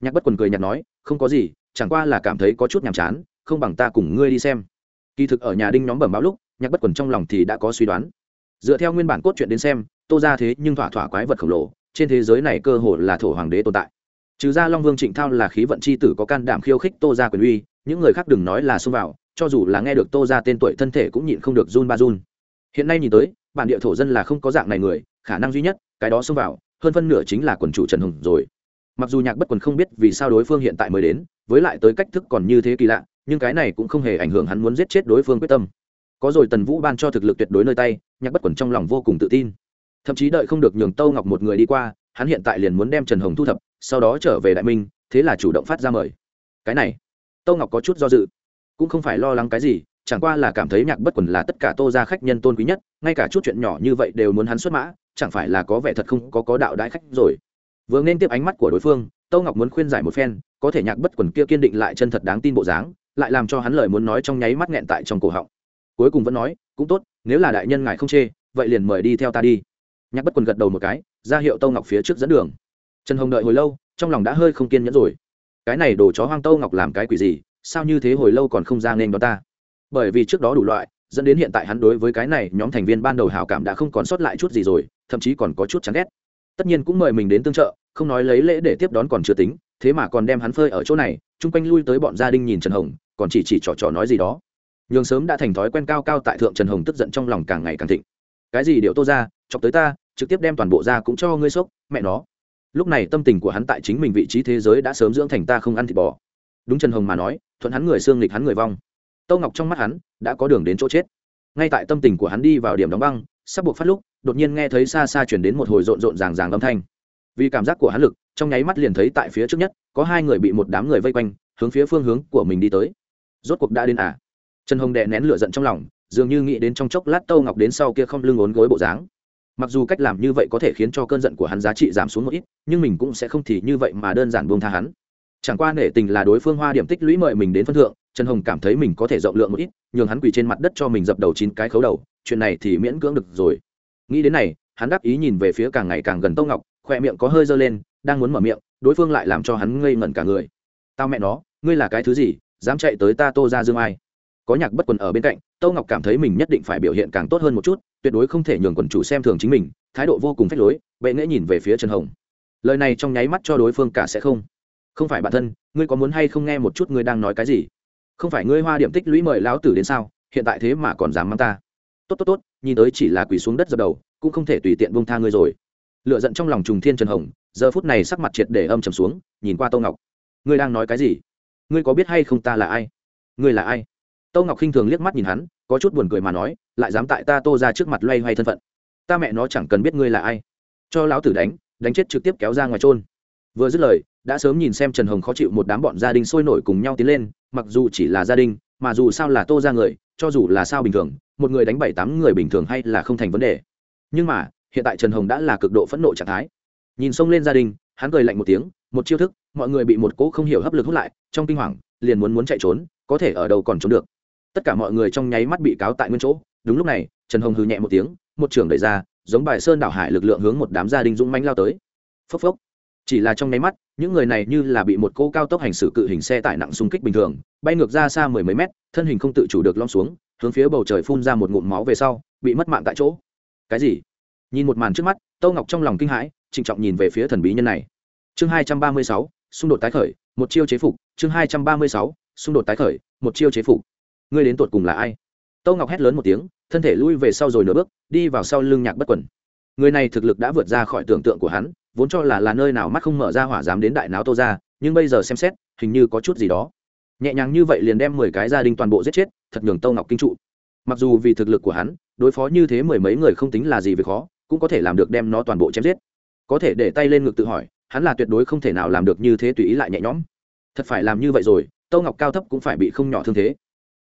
Nhạc bất quần cười nhạt nói, không có gì, chẳng qua là cảm thấy có chút nhàm chán, không bằng ta cùng ngươi đi xem. Kỳ thực ở nhà đinh nhóm bẩm báo lúc, nhạc bất quần trong lòng thì đã có suy đoán. Dựa theo nguyên bản cốt truyện đến xem, tô ra thế nhưng thỏa thỏa quái vật khổng lồ, trên thế giới này cơ hồ là thổ hoàng đế tồn tại trừ ra long vương trịnh thao là khí vận c h i tử có can đảm khiêu khích tô ra quyền uy, những người khác đừng nói là xông vào, cho dù là nghe được tô ra tên tuổi thân thể cũng nhịn không được run ba run. Hiện nay nhìn tới, bản địa thổ dân là không có dạng này người, khả năng duy nhất, cái đó xông vào, hơn phân nửa chính là quần chủ trần hùng rồi. Mặc dù nhạc bất quần không biết vì sao đối phương hiện tại mới đến, với lại tới cách thức còn như thế kỳ lạ, nhưng cái này cũng không hề ảnh hưởng hắn muốn giết chết đối phương quyết tâm. Có rồi tần vũ ban cho thực lực tuyệt đối nơi tay, nhạc bất quần trong lòng vô cùng tự tin. Thậm chí đợi không được nhường tâu ngọc một người đi qua, hắn hiện tại liền muốn đem trần hồng thu thập sau đó trở về đại minh, thế là chủ động phát ra mời. Cái này tô ngọc có chút do dự. Cũng không phải lo lắng cái gì, chẳng qua là cảm thấy nhạc bất quần là tất cả tô ra khách nhân tôn quý nhất, ngay cả chút chuyện nhỏ như vậy đều muốn hắn xuất mã, chẳng phải là có vẻ thật không có có đạo đãi khách rồi. Vừa nên tiếp ánh mắt của đối phương tô ngọc muốn khuyên giải một phen, có thể nhạc bất quần kia kiên định lại chân thật đáng tin bộ dáng, lại làm cho hắn lời muốn nói trong nháy mắt nghẹn tại trong cổ họng. Cuối cùng vẫn nói, cũng tốt, nếu là đại nhân ngài không chê, vậy liền mời đi theo ta đi. Nhạc bất quần gật đầu một cái, ra hiệu tô ngọc phía trước dẫn đường trần hồng đợi hồi lâu, trong lòng đã hơi không kiên nhẫn rồi. Cái này đồ chó hoang tâu ngọc làm cái quỷ gì, sao như thế hồi lâu còn không ra nên đó ta? Bởi vì trước đó đủ loại, dẫn đến hiện tại hắn đối với cái này nhóm thành viên ban đầu hảo cảm đã không còn sót lại chút gì rồi, thậm chí còn có chút chán ghét. Tất nhiên cũng mời mình đến tương trợ, không nói lấy lễ để tiếp đón còn chưa tính, thế mà còn đem hắn phơi ở chỗ này, chung quanh lui tới bọn gia đình nhìn trần hồng, còn chỉ chỉ trò trò nói gì đó. Nhường sớm đã thành thói quen cao cao tại thượng trần hồng tức giận trong lòng càng ngày càng thịnh. Cái gì điệu tô ra, chọc tới ta, trực tiếp đem toàn bộ ra cũng cho ngươi sốc, mẹ nó lúc này tâm tình của hắn tại chính mình vị trí thế giới đã sớm dưỡng thành ta không ăn thịt bò. Đúng trần hồng mà nói, thuận hắn người xương lịch hắn người vong. Tâu ngọc trong mắt hắn đã có đường đến chỗ chết. Ngay tại tâm tình của hắn đi vào điểm đóng băng, sắp buộc phát lúc, đột nhiên nghe thấy xa xa chuyển đến một hồi rộn rộn ràng ràng âm thanh. Vì cảm giác của hắn lực, trong nháy mắt liền thấy tại phía trước nhất, có hai người bị một đám người vây quanh, hướng phía phương hướng của mình đi tới. Rốt cuộc đã đến à? Trần hồng đệ nén lửa giận trong lòng, dường như nghĩ đến trong chốc lát tâu ngọc đến sau kia không lưng ốn gối bộ dáng mặc dù cách làm như vậy có thể khiến cho cơn giận của hắn giá trị giảm xuống một ít, nhưng mình cũng sẽ không thì như vậy mà đơn giản buông tha hắn. Chẳng qua nể tình là đối phương hoa điểm tích lũy mời mình đến phân thượng, trần hồng cảm thấy mình có thể rộng lượng một ít, nhường hắn quỳ trên mặt đất cho mình dập đầu chín cái khấu đầu, chuyện này thì miễn cưỡng được rồi. Nghĩ đến này, hắn đáp ý nhìn về phía càng ngày càng gần tâu ngọc, khoe miệng có hơi dơ lên, đang muốn mở miệng, đối phương lại làm cho hắn ngây ngẩn cả người. Tao mẹ nó, ngươi là cái thứ gì, dám chạy tới ta tô ra dương ai? Có nhạc bất quần ở bên cạnh tâu ngọc cảm thấy mình nhất định phải biểu hiện càng tốt hơn một chút, tuyệt đối không thể nhường quần chủ xem thường chính mình, thái độ vô cùng phách lối, bệ nghễ nhìn về phía trần hồng. Lời này trong nháy mắt cho đối phương cả sẽ không. Không phải bản thân, ngươi có muốn hay không nghe một chút ngươi đang nói cái gì? Không phải ngươi hoa điểm tích lũy mời lão tử đến sao, hiện tại thế mà còn dám mang ta. Tốt tốt tốt, nhìn tới chỉ là quỳ xuống đất dập đầu, cũng không thể tùy tiện bông tha ngươi rồi. Lựa giận trong lòng trùng thiên trần hồng, giờ phút này sắc mặt triệt để âm trầm xuống, nhìn qua tô ngọc. Ngươi đang nói cái gì? Ngươi có biết hay không ta là ai? Ngươi là ai? Tô ngọc khinh thường liếc mắt nhìn hắn, có chút buồn cười mà nói, lại dám tại ta tô ra trước mặt loay hoay thân phận. Ta mẹ nó chẳng cần biết ngươi là ai. Cho lão tử đánh đánh chết trực tiếp kéo ra ngoài trôn vừa dứt lời, đã sớm nhìn xem trần hồng khó chịu một đám bọn gia đình sôi nổi cùng nhau tiến lên, mặc dù chỉ là gia đình, mà dù sao là tô ra người, cho dù là sao bình thường, một người đánh bảy tám người bình thường hay là không thành vấn đề. Nhưng mà, hiện tại trần hồng đã là cực độ phẫn nộ trạng thái. Nhìn xông lên gia đình, hắn cười lạnh một tiếng, một chiêu thức, mọi người bị một cỗ không hiểu hấp lực hút lại, trong kinh hoàng, liền muốn muốn chạy trốn, có thể ở đâu còn trốn được tất cả mọi người trong nháy mắt bị cáo tại nguyên chỗ. Đúng lúc này, trần hồng hư nhẹ một tiếng, một trưởng đẩy ra, giống bài sơn đảo hải lực lượng hướng một đám gia đình dũng mánh lao tới. Phốc phốc. Chỉ là trong nháy mắt, những người này như là bị một cô cao tốc hành xử cự hình xe tải nặng xung kích bình thường, bay ngược ra xa mười mấy mét, thân hình không tự chủ được lom xuống, hướng phía bầu trời phun ra một ngụm máu về sau, bị mất mạng tại chỗ. Cái gì? Nhìn một màn trước mắt tâu ngọc trong lòng kinh hãi, trịnh trọng nhìn về phía thần bí nhân này. Chương hai trăm ba mươi sáu, xung đột tái khởi, một chiêu chế phục. Chương hai trăm ba mươi sáu, xung đột tái khởi, một chiêu chế phục ngươi đến tột cùng là ai? Tâu ngọc hét lớn một tiếng, thân thể lui về sau rồi nửa bước, đi vào sau lưng nhạc bất quẩn người này thực lực đã vượt ra khỏi tưởng tượng của hắn, vốn cho là là nơi nào mắt không mở ra hỏa dám đến đại náo tô ra, nhưng bây giờ xem xét, hình như có chút gì đó. Nhẹ nhàng như vậy liền đem mười cái gia đình toàn bộ giết chết, thật nhường tâu ngọc kinh trụ. Mặc dù vì thực lực của hắn, đối phó như thế mười mấy người không tính là gì về khó, cũng có thể làm được đem nó toàn bộ chém giết. Có thể để tay lên ngực tự hỏi, hắn là tuyệt đối không thể nào làm được như thế tùy ý lại nhẹ nhõm. Thật phải làm như vậy rồi, tâu ngọc cao thấp cũng phải bị không nhỏ thương thế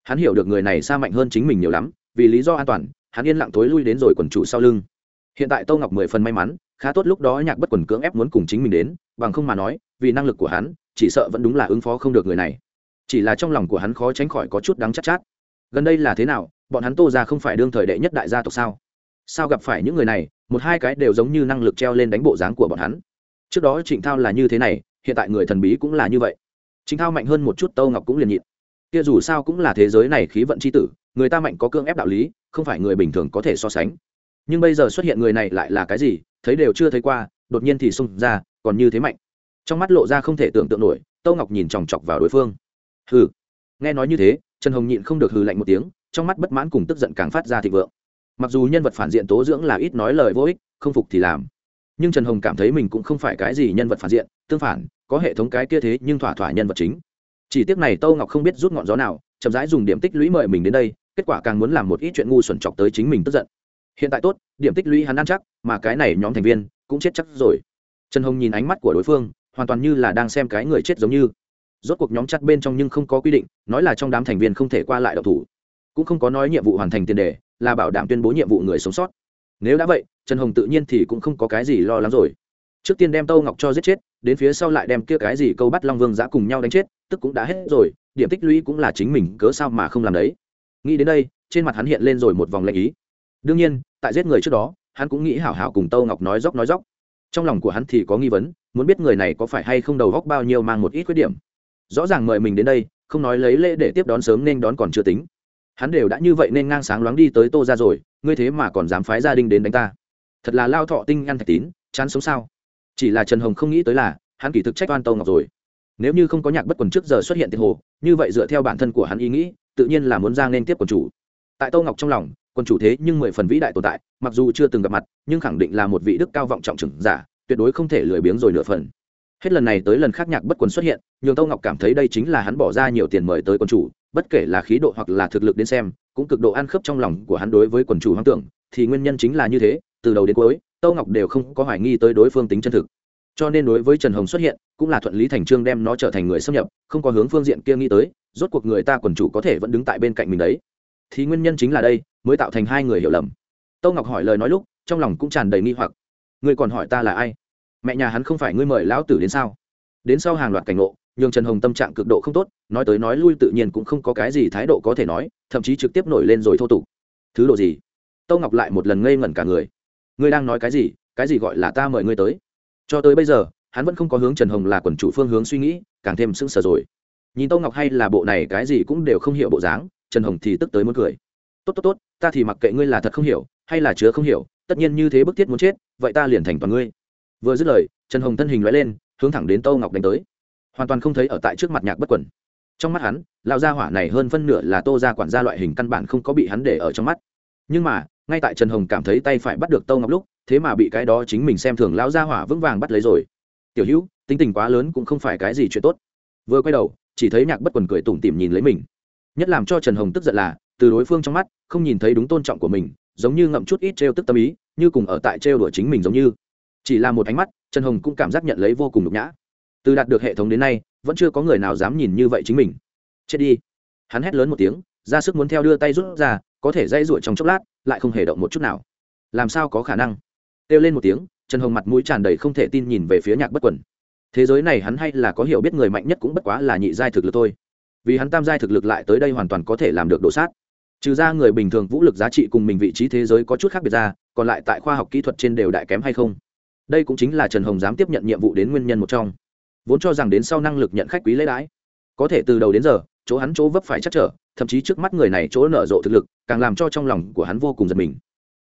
hắn hiểu được người này xa mạnh hơn chính mình nhiều lắm vì lý do an toàn hắn yên lặng tối lui đến rồi quần chủ sau lưng. Hiện tại tâu ngọc mười phần may mắn khá tốt lúc đó nhạc bất quần cưỡng ép muốn cùng chính mình đến bằng không mà nói vì năng lực của hắn chỉ sợ vẫn đúng là ứng phó không được người này. Chỉ là trong lòng của hắn khó tránh khỏi có chút đắng chắc chát, chát. Gần đây là thế nào bọn hắn tô ra không phải đương thời đệ nhất đại gia tộc sao? Sao gặp phải những người này một hai cái đều giống như năng lực treo lên đánh bộ dáng của bọn hắn? Trước đó trịnh thao là như thế này hiện tại người thần bí cũng là như vậy. Trịnh thao mạnh hơn một chút tâu ngọc cũng liền nhịn kia dù sao cũng là thế giới này khí vận c h i tử, người ta mạnh có cương ép đạo lý, không phải người bình thường có thể so sánh. Nhưng bây giờ xuất hiện người này lại là cái gì, thấy đều chưa thấy qua, đột nhiên thì xung ra, còn như thế mạnh. Trong mắt lộ ra không thể tưởng tượng nổi, tâu ngọc nhìn chòng chọc vào đối phương. Hừ. Nghe nói như thế, trần hồng nhịn không được hừ lạnh một tiếng, trong mắt bất mãn cùng tức giận càng phát ra thịnh vượng. Mặc dù nhân vật phản diện tố dưỡng là ít nói lời vô ích, không phục thì làm. Nhưng trần hồng cảm thấy mình cũng không phải cái gì nhân vật phản diện, tương phản, có hệ thống cái kia thế nhưng thỏa thỏa nhân vật chính chỉ tiếc này tâu ngọc không biết rút ngọn gió nào, chậm rãi dùng điểm tích lũy mời mình đến đây, kết quả càng muốn làm một ít chuyện ngu xuẩn chọc tới chính mình tức giận. Hiện tại tốt, điểm tích lũy hắn ăn chắc, mà cái này nhóm thành viên cũng chết chắc rồi. Trần hồng nhìn ánh mắt của đối phương, hoàn toàn như là đang xem cái người chết giống như. Rốt cuộc nhóm chặt bên trong nhưng không có quy định, nói là trong đám thành viên không thể qua lại độc thủ. Cũng không có nói nhiệm vụ hoàn thành tiền đề, là bảo đảm tuyên bố nhiệm vụ người sống sót. Nếu đã vậy, trần hồng tự nhiên thì cũng không có cái gì lo lắng rồi. Trước tiên đem tâu ngọc cho giết chết, đến phía sau lại đem kia cái gì câu bắt long vương giã cùng nhau đánh chết tức cũng đã hết rồi, điểm tích lũy cũng là chính mình cớ sao mà không làm đấy. Nghĩ đến đây, trên mặt hắn hiện lên rồi một vòng lệnh ý. Đương nhiên, tại giết người trước đó, hắn cũng nghĩ hảo hảo cùng tâu ngọc nói dốc nói dốc. Trong lòng của hắn thì có nghi vấn, muốn biết người này có phải hay không đầu góc bao nhiêu mang một ít khuyết điểm. Rõ ràng mời mình đến đây, không nói lấy lễ để tiếp đón sớm nên đón còn chưa tính. Hắn đều đã như vậy nên ngang sáng loáng đi tới tô ra rồi, ngươi thế mà còn dám phái gia đình đến đánh ta. Thật là lao thọ tinh ăn thạch tín, chán sống sao? Chỉ là trần hồng không nghĩ tới là, hắn kỳ thực trách oan tâu ngọc rồi nếu như không có nhạc bất quần trước giờ xuất hiện tiền hồ, như vậy dựa theo bản thân của hắn ý nghĩ, tự nhiên là muốn ra nên tiếp quần chủ. Tại Tô ngọc trong lòng, quần chủ thế nhưng mười phần vĩ đại tồn tại, mặc dù chưa từng gặp mặt, nhưng khẳng định là một vị đức cao vọng trọng trừng giả, tuyệt đối không thể lười biếng rồi nửa phần. Hết lần này tới lần khác nhạc bất quần xuất hiện, nhường Tô ngọc cảm thấy đây chính là hắn bỏ ra nhiều tiền mời tới quần chủ, bất kể là khí độ hoặc là thực lực đến xem, cũng cực độ ăn khớp trong lòng của hắn đối với quần chủ hoang tưởng, thì nguyên nhân chính là như thế, từ đầu đến cuối Tô ngọc đều không có hoài nghi tới đối phương tính chân thực cho nên đối với trần hồng xuất hiện, cũng là thuận lý thành trương đem nó trở thành người xâm nhập, không có hướng phương diện kia nghĩ tới, rốt cuộc người ta quần chủ có thể vẫn đứng tại bên cạnh mình đấy. Thì nguyên nhân chính là đây, mới tạo thành hai người hiểu lầm. Tâu ngọc hỏi lời nói lúc, trong lòng cũng tràn đầy nghi hoặc. Ngươi còn hỏi ta là ai? Mẹ nhà hắn không phải ngươi mời lão tử đến sao? Đến sau hàng loạt cảnh ngộ, nhường trần hồng tâm trạng cực độ không tốt, nói tới nói lui tự nhiên cũng không có cái gì thái độ có thể nói, thậm chí trực tiếp nổi lên rồi thô tục. Thứ độ gì? Tâu ngọc lại một lần ngây ngẩn cả người. Ngươi đang nói cái gì? Cái gì gọi là ta mời ngươi tới? Cho tới bây giờ, hắn vẫn không có hướng trần hồng là quần chủ phương hướng suy nghĩ, càng thêm sững sờ rồi. Nhìn tâu ngọc hay là bộ này cái gì cũng đều không hiểu bộ dáng, trần hồng thì tức tới muốn cười. Tốt tốt tốt, ta thì mặc kệ ngươi là thật không hiểu, hay là chứa không hiểu, tất nhiên như thế bức thiết muốn chết, vậy ta liền thành toàn ngươi. Vừa dứt lời, trần hồng thân hình loại lên, hướng thẳng đến tâu ngọc đánh tới. Hoàn toàn không thấy ở tại trước mặt nhạc bất quẩn trong mắt hắn lao gia hỏa này hơn phân nửa là tô ra quản gia loại hình căn bản không có bị hắn để ở trong mắt. Nhưng mà ngay tại trần hồng cảm thấy tay phải bắt được tâu ngọc lúc, thế mà bị cái đó chính mình xem thường lao gia hỏa vững vàng bắt lấy rồi. Tiểu hữu, tính tình quá lớn cũng không phải cái gì chuyện tốt. Vừa quay đầu, chỉ thấy nhạc bất quần cười tủm tỉm nhìn lấy mình. Nhất làm cho trần hồng tức giận là, từ đối phương trong mắt, không nhìn thấy đúng tôn trọng của mình, giống như ngậm chút ít trêu tức tâm ý, như cùng ở tại trêu đuổi chính mình giống như. Chỉ là một ánh mắt, trần hồng cũng cảm giác nhận lấy vô cùng nhục nhã. Từ đạt được hệ thống đến nay, vẫn chưa có người nào dám nhìn như vậy chính mình. Chết đi. Hắn hét lớn một tiếng, ra sức muốn theo đưa tay rút ra có thể dây ruổi trong chốc lát, lại không hề động một chút nào. Làm sao có khả năng? Kêu lên một tiếng, trần hồng mặt mũi tràn đầy không thể tin nhìn về phía nhạc bất quần. Thế giới này hắn hay là có hiểu biết người mạnh nhất cũng bất quá là nhị giai thực lực thôi. Vì hắn tam giai thực lực lại tới đây hoàn toàn có thể làm được đổ sát. Trừ ra người bình thường vũ lực giá trị cùng mình vị trí thế giới có chút khác biệt ra, còn lại tại khoa học kỹ thuật trên đều đại kém hay không? Đây cũng chính là trần hồng dám tiếp nhận nhiệm vụ đến nguyên nhân một trong. Vốn cho rằng đến sau năng lực nhận khách quý lễ đãi có thể từ đầu đến giờ, chỗ hắn chỗ vấp phải chắc trở thậm chí trước mắt người này chỗ nở rộ thực lực, càng làm cho trong lòng của hắn vô cùng giật mình.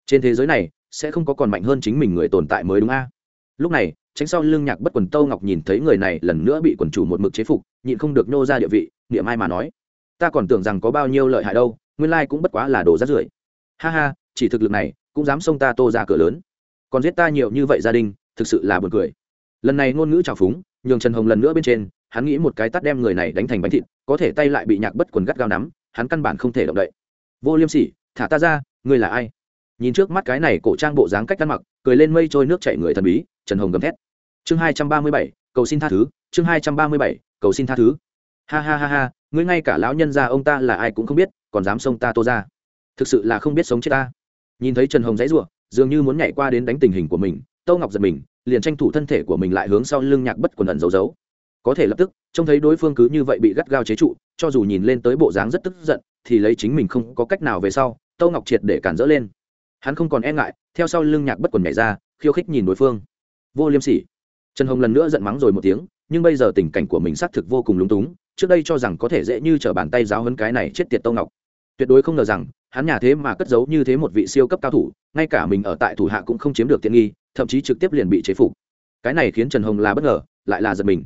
Trên thế giới này, sẽ không có còn mạnh hơn chính mình người tồn tại mới đúng a? Lúc này, tránh sau lưng nhạc bất quần tâu ngọc nhìn thấy người này lần nữa bị quần chủ một mực chế phục, nhịn không được nhô ra địa vị, niệm ai mà nói. Ta còn tưởng rằng có bao nhiêu lợi hại đâu, nguyên lai cũng bất quá là đồ rát rưởi. Ha ha, chỉ thực lực này, cũng dám xông ta tô ra cửa lớn. Còn giết ta nhiều như vậy gia đình, thực sự là buồn cười. Lần này ngôn ngữ trào phúng, nhường trần hồng lần nữa bên trên, hắn nghĩ một cái tắt đem người này đánh thành bánh thịt, có thể tay lại bị nhạc bất quần gắt gao nắm hắn căn bản không thể động đậy. Vô liêm sỉ, thả ta ra, ngươi là ai? Nhìn trước mắt cái này cổ trang bộ dáng cách ăn mặc, cười lên mây trôi nước chảy người thần bí, trần hồng gầm thét. Chương hai trăm ba mươi bảy, cầu xin tha thứ, chương hai trăm ba mươi bảy, cầu xin tha thứ. Ha ha ha ha, ngươi ngay cả lão nhân gia ông ta là ai cũng không biết, còn dám xông ta tô ra. Thực sự là không biết sống chết ta. Nhìn thấy trần hồng dãy ruộng dường như muốn nhảy qua đến đánh tình hình của mình tâu ngọc giật mình, liền tranh thủ thân thể của mình lại hướng sau lưng nhạc bất quần ẩn giấu giấu có thể lập tức, trông thấy đối phương cứ như vậy bị gắt gao chế trụ, cho dù nhìn lên tới bộ dáng rất tức giận, thì lấy chính mình không có cách nào về sau, tâu ngọc triệt để cản rỡ lên. Hắn không còn e ngại, theo sau lưng nhạc bất quần nhảy ra, khiêu khích nhìn đối phương. Vô liêm sỉ. Trần hồng lần nữa giận mắng rồi một tiếng, nhưng bây giờ tình cảnh của mình xác thực vô cùng lúng túng, trước đây cho rằng có thể dễ như t r ở bàn tay giáo hấn cái này chết tiệt tâu ngọc. Tuyệt đối không ngờ rằng, hắn nhà thế mà cất giấu như thế một vị siêu cấp cao thủ, ngay cả mình ở tại thủ hạ cũng không chiếm được tiện nghi, thậm chí trực tiếp liền bị chế phục. Cái này khiến trần hồng là bất ngờ, lại là giật mình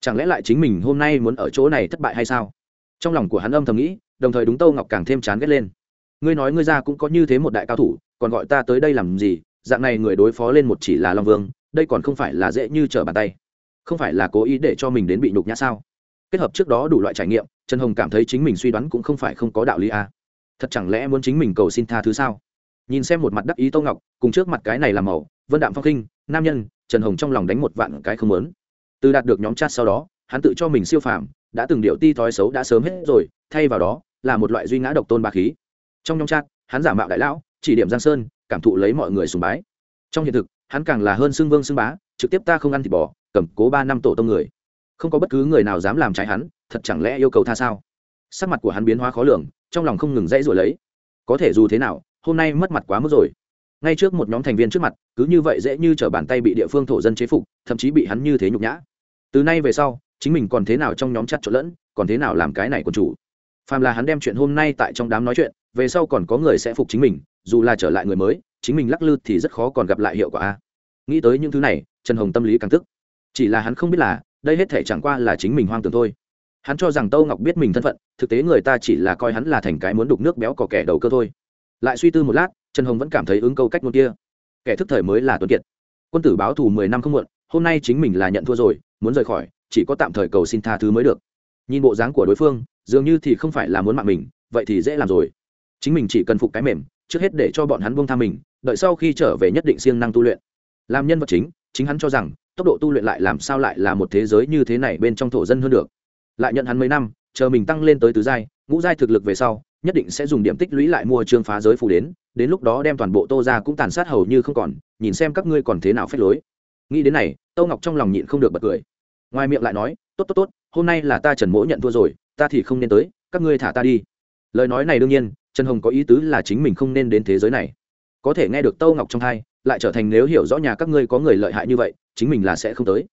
chẳng lẽ lại chính mình hôm nay muốn ở chỗ này thất bại hay sao? Trong lòng của hắn âm thầm nghĩ, đồng thời đúng tâu ngọc càng thêm chán ghét lên. Ngươi nói ngươi ra cũng có như thế một đại cao thủ, còn gọi ta tới đây làm gì? Dạng này người đối phó lên một chỉ là long vương, đây còn không phải là dễ như trở bàn tay. Không phải là cố ý để cho mình đến bị nhục nhã sao? Kết hợp trước đó đủ loại trải nghiệm, trần hồng cảm thấy chính mình suy đoán cũng không phải không có đạo lý à. thật chẳng lẽ muốn chính mình cầu xin tha thứ sao? Nhìn xem một mặt đắc ý tô ngọc, cùng trước mặt cái này làm màu, vân đạm phong khinh nam nhân, trần hồng trong lòng đánh một vạn cái không lớn từ đạt được nhóm chat sau đó, hắn tự cho mình siêu phàm, đã từng điệu ti thói xấu đã sớm hết rồi, thay vào đó, là một loại duy ngã độc tôn ba khí. Trong nhóm chat, hắn giả mạo đại lão, chỉ điểm giang sơn, cảm thụ lấy mọi người sùng bái. Trong hiện thực, hắn càng là hơn xưng vương xưng bá, trực tiếp ta không ăn thịt bò, cầm cố ba năm tổ tông người. Không có bất cứ người nào dám làm trái hắn, thật chẳng lẽ yêu cầu tha sao? Sắc mặt của hắn biến hóa khó lường, trong lòng không ngừng dãy rồi lấy. Có thể dù thế nào, hôm nay mất mặt quá mức rồi. Ngay trước một nhóm thành viên trước mặt, cứ như vậy dễ như t r ở bàn tay bị địa phương thổ dân chế phục, thậm chí bị hắn như thế nhục nhã từ nay về sau, chính mình còn thế nào trong nhóm chặt trộn lẫn, còn thế nào làm cái này quân chủ? Phàm là hắn đem chuyện hôm nay tại trong đám nói chuyện, về sau còn có người sẽ phục chính mình, dù là trở lại người mới, chính mình lắc lư thì rất khó còn gặp lại hiệu quả a. Nghĩ tới những thứ này, trần hồng tâm lý càng tức. Chỉ là hắn không biết là, đây hết thể chẳng qua là chính mình hoang tưởng thôi. Hắn cho rằng tâu ngọc biết mình thân phận, thực tế người ta chỉ là coi hắn là thành cái muốn đục nước béo cỏ kẻ đầu cơ thôi. Lại suy tư một lát, trần hồng vẫn cảm thấy ứng câu cách ngôn kia. Kẻ thức thời mới là tuấn kiệt. Quân tử báo thù mười năm không muộn, hôm nay chính mình là nhận thua rồi muốn rời khỏi, chỉ có tạm thời cầu xin tha thứ mới được. Nhìn bộ dáng của đối phương, dường như thì không phải là muốn mạng mình, vậy thì dễ làm rồi. Chính mình chỉ cần phục cái mềm, trước hết để cho bọn hắn buông tha mình, đợi sau khi trở về nhất định siêng năng tu luyện. Làm nhân vật chính chính hắn cho rằng, tốc độ tu luyện lại làm sao lại là một thế giới như thế này bên trong thổ dân hơn được. Lại nhận hắn mấy năm, chờ mình tăng lên tới tứ giai, ngũ giai thực lực về sau, nhất định sẽ dùng điểm tích lũy lại mua trương phá giới phù đến đến lúc đó đem toàn bộ tô ra cũng tàn sát hầu như không còn, nhìn xem các ngươi còn thế nào phép lối nghĩ đến này, tâu ngọc trong lòng nhịn không được bật cười. Ngoài miệng lại nói, tốt tốt tốt, hôm nay là ta trần mỗ nhận thua rồi, ta thì không nên tới, các ngươi thả ta đi. Lời nói này đương nhiên, trần hồng có ý tứ là chính mình không nên đến thế giới này. Có thể nghe được tâu ngọc trong thai, lại trở thành nếu hiểu rõ nhà các ngươi có người lợi hại như vậy, chính mình là sẽ không tới.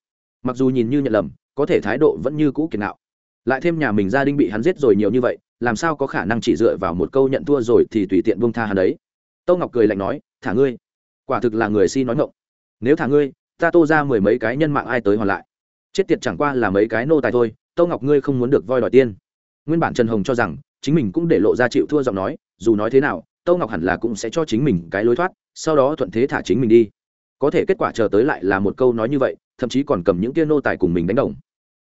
Mặc dù nhìn như nhận lầm, có thể thái độ vẫn như cũ kiệt nạo lại thêm nhà mình gia đình bị hắn giết rồi nhiều như vậy, làm sao có khả năng chỉ dựa vào một câu nhận thua rồi thì tùy tiện buông tha hắn đấy? Tâu ngọc cười lạnh nói, thả ngươi. Quả thực là người si nói ngộng nếu thả ngươi ta tô ra mười mấy cái nhân mạng ai tới hoàn lại. Chết tiệt chẳng qua là mấy cái nô tài thôi tâu ngọc ngươi không muốn được voi đòi tiên. Nguyên bản trần hồng cho rằng, chính mình cũng để lộ ra chịu thua giọng nói, dù nói thế nào tâu ngọc hẳn là cũng sẽ cho chính mình cái lối thoát, sau đó thuận thế thả chính mình đi. Có thể kết quả chờ tới lại là một câu nói như vậy, thậm chí còn cầm những kia nô tài cùng mình đánh đồng.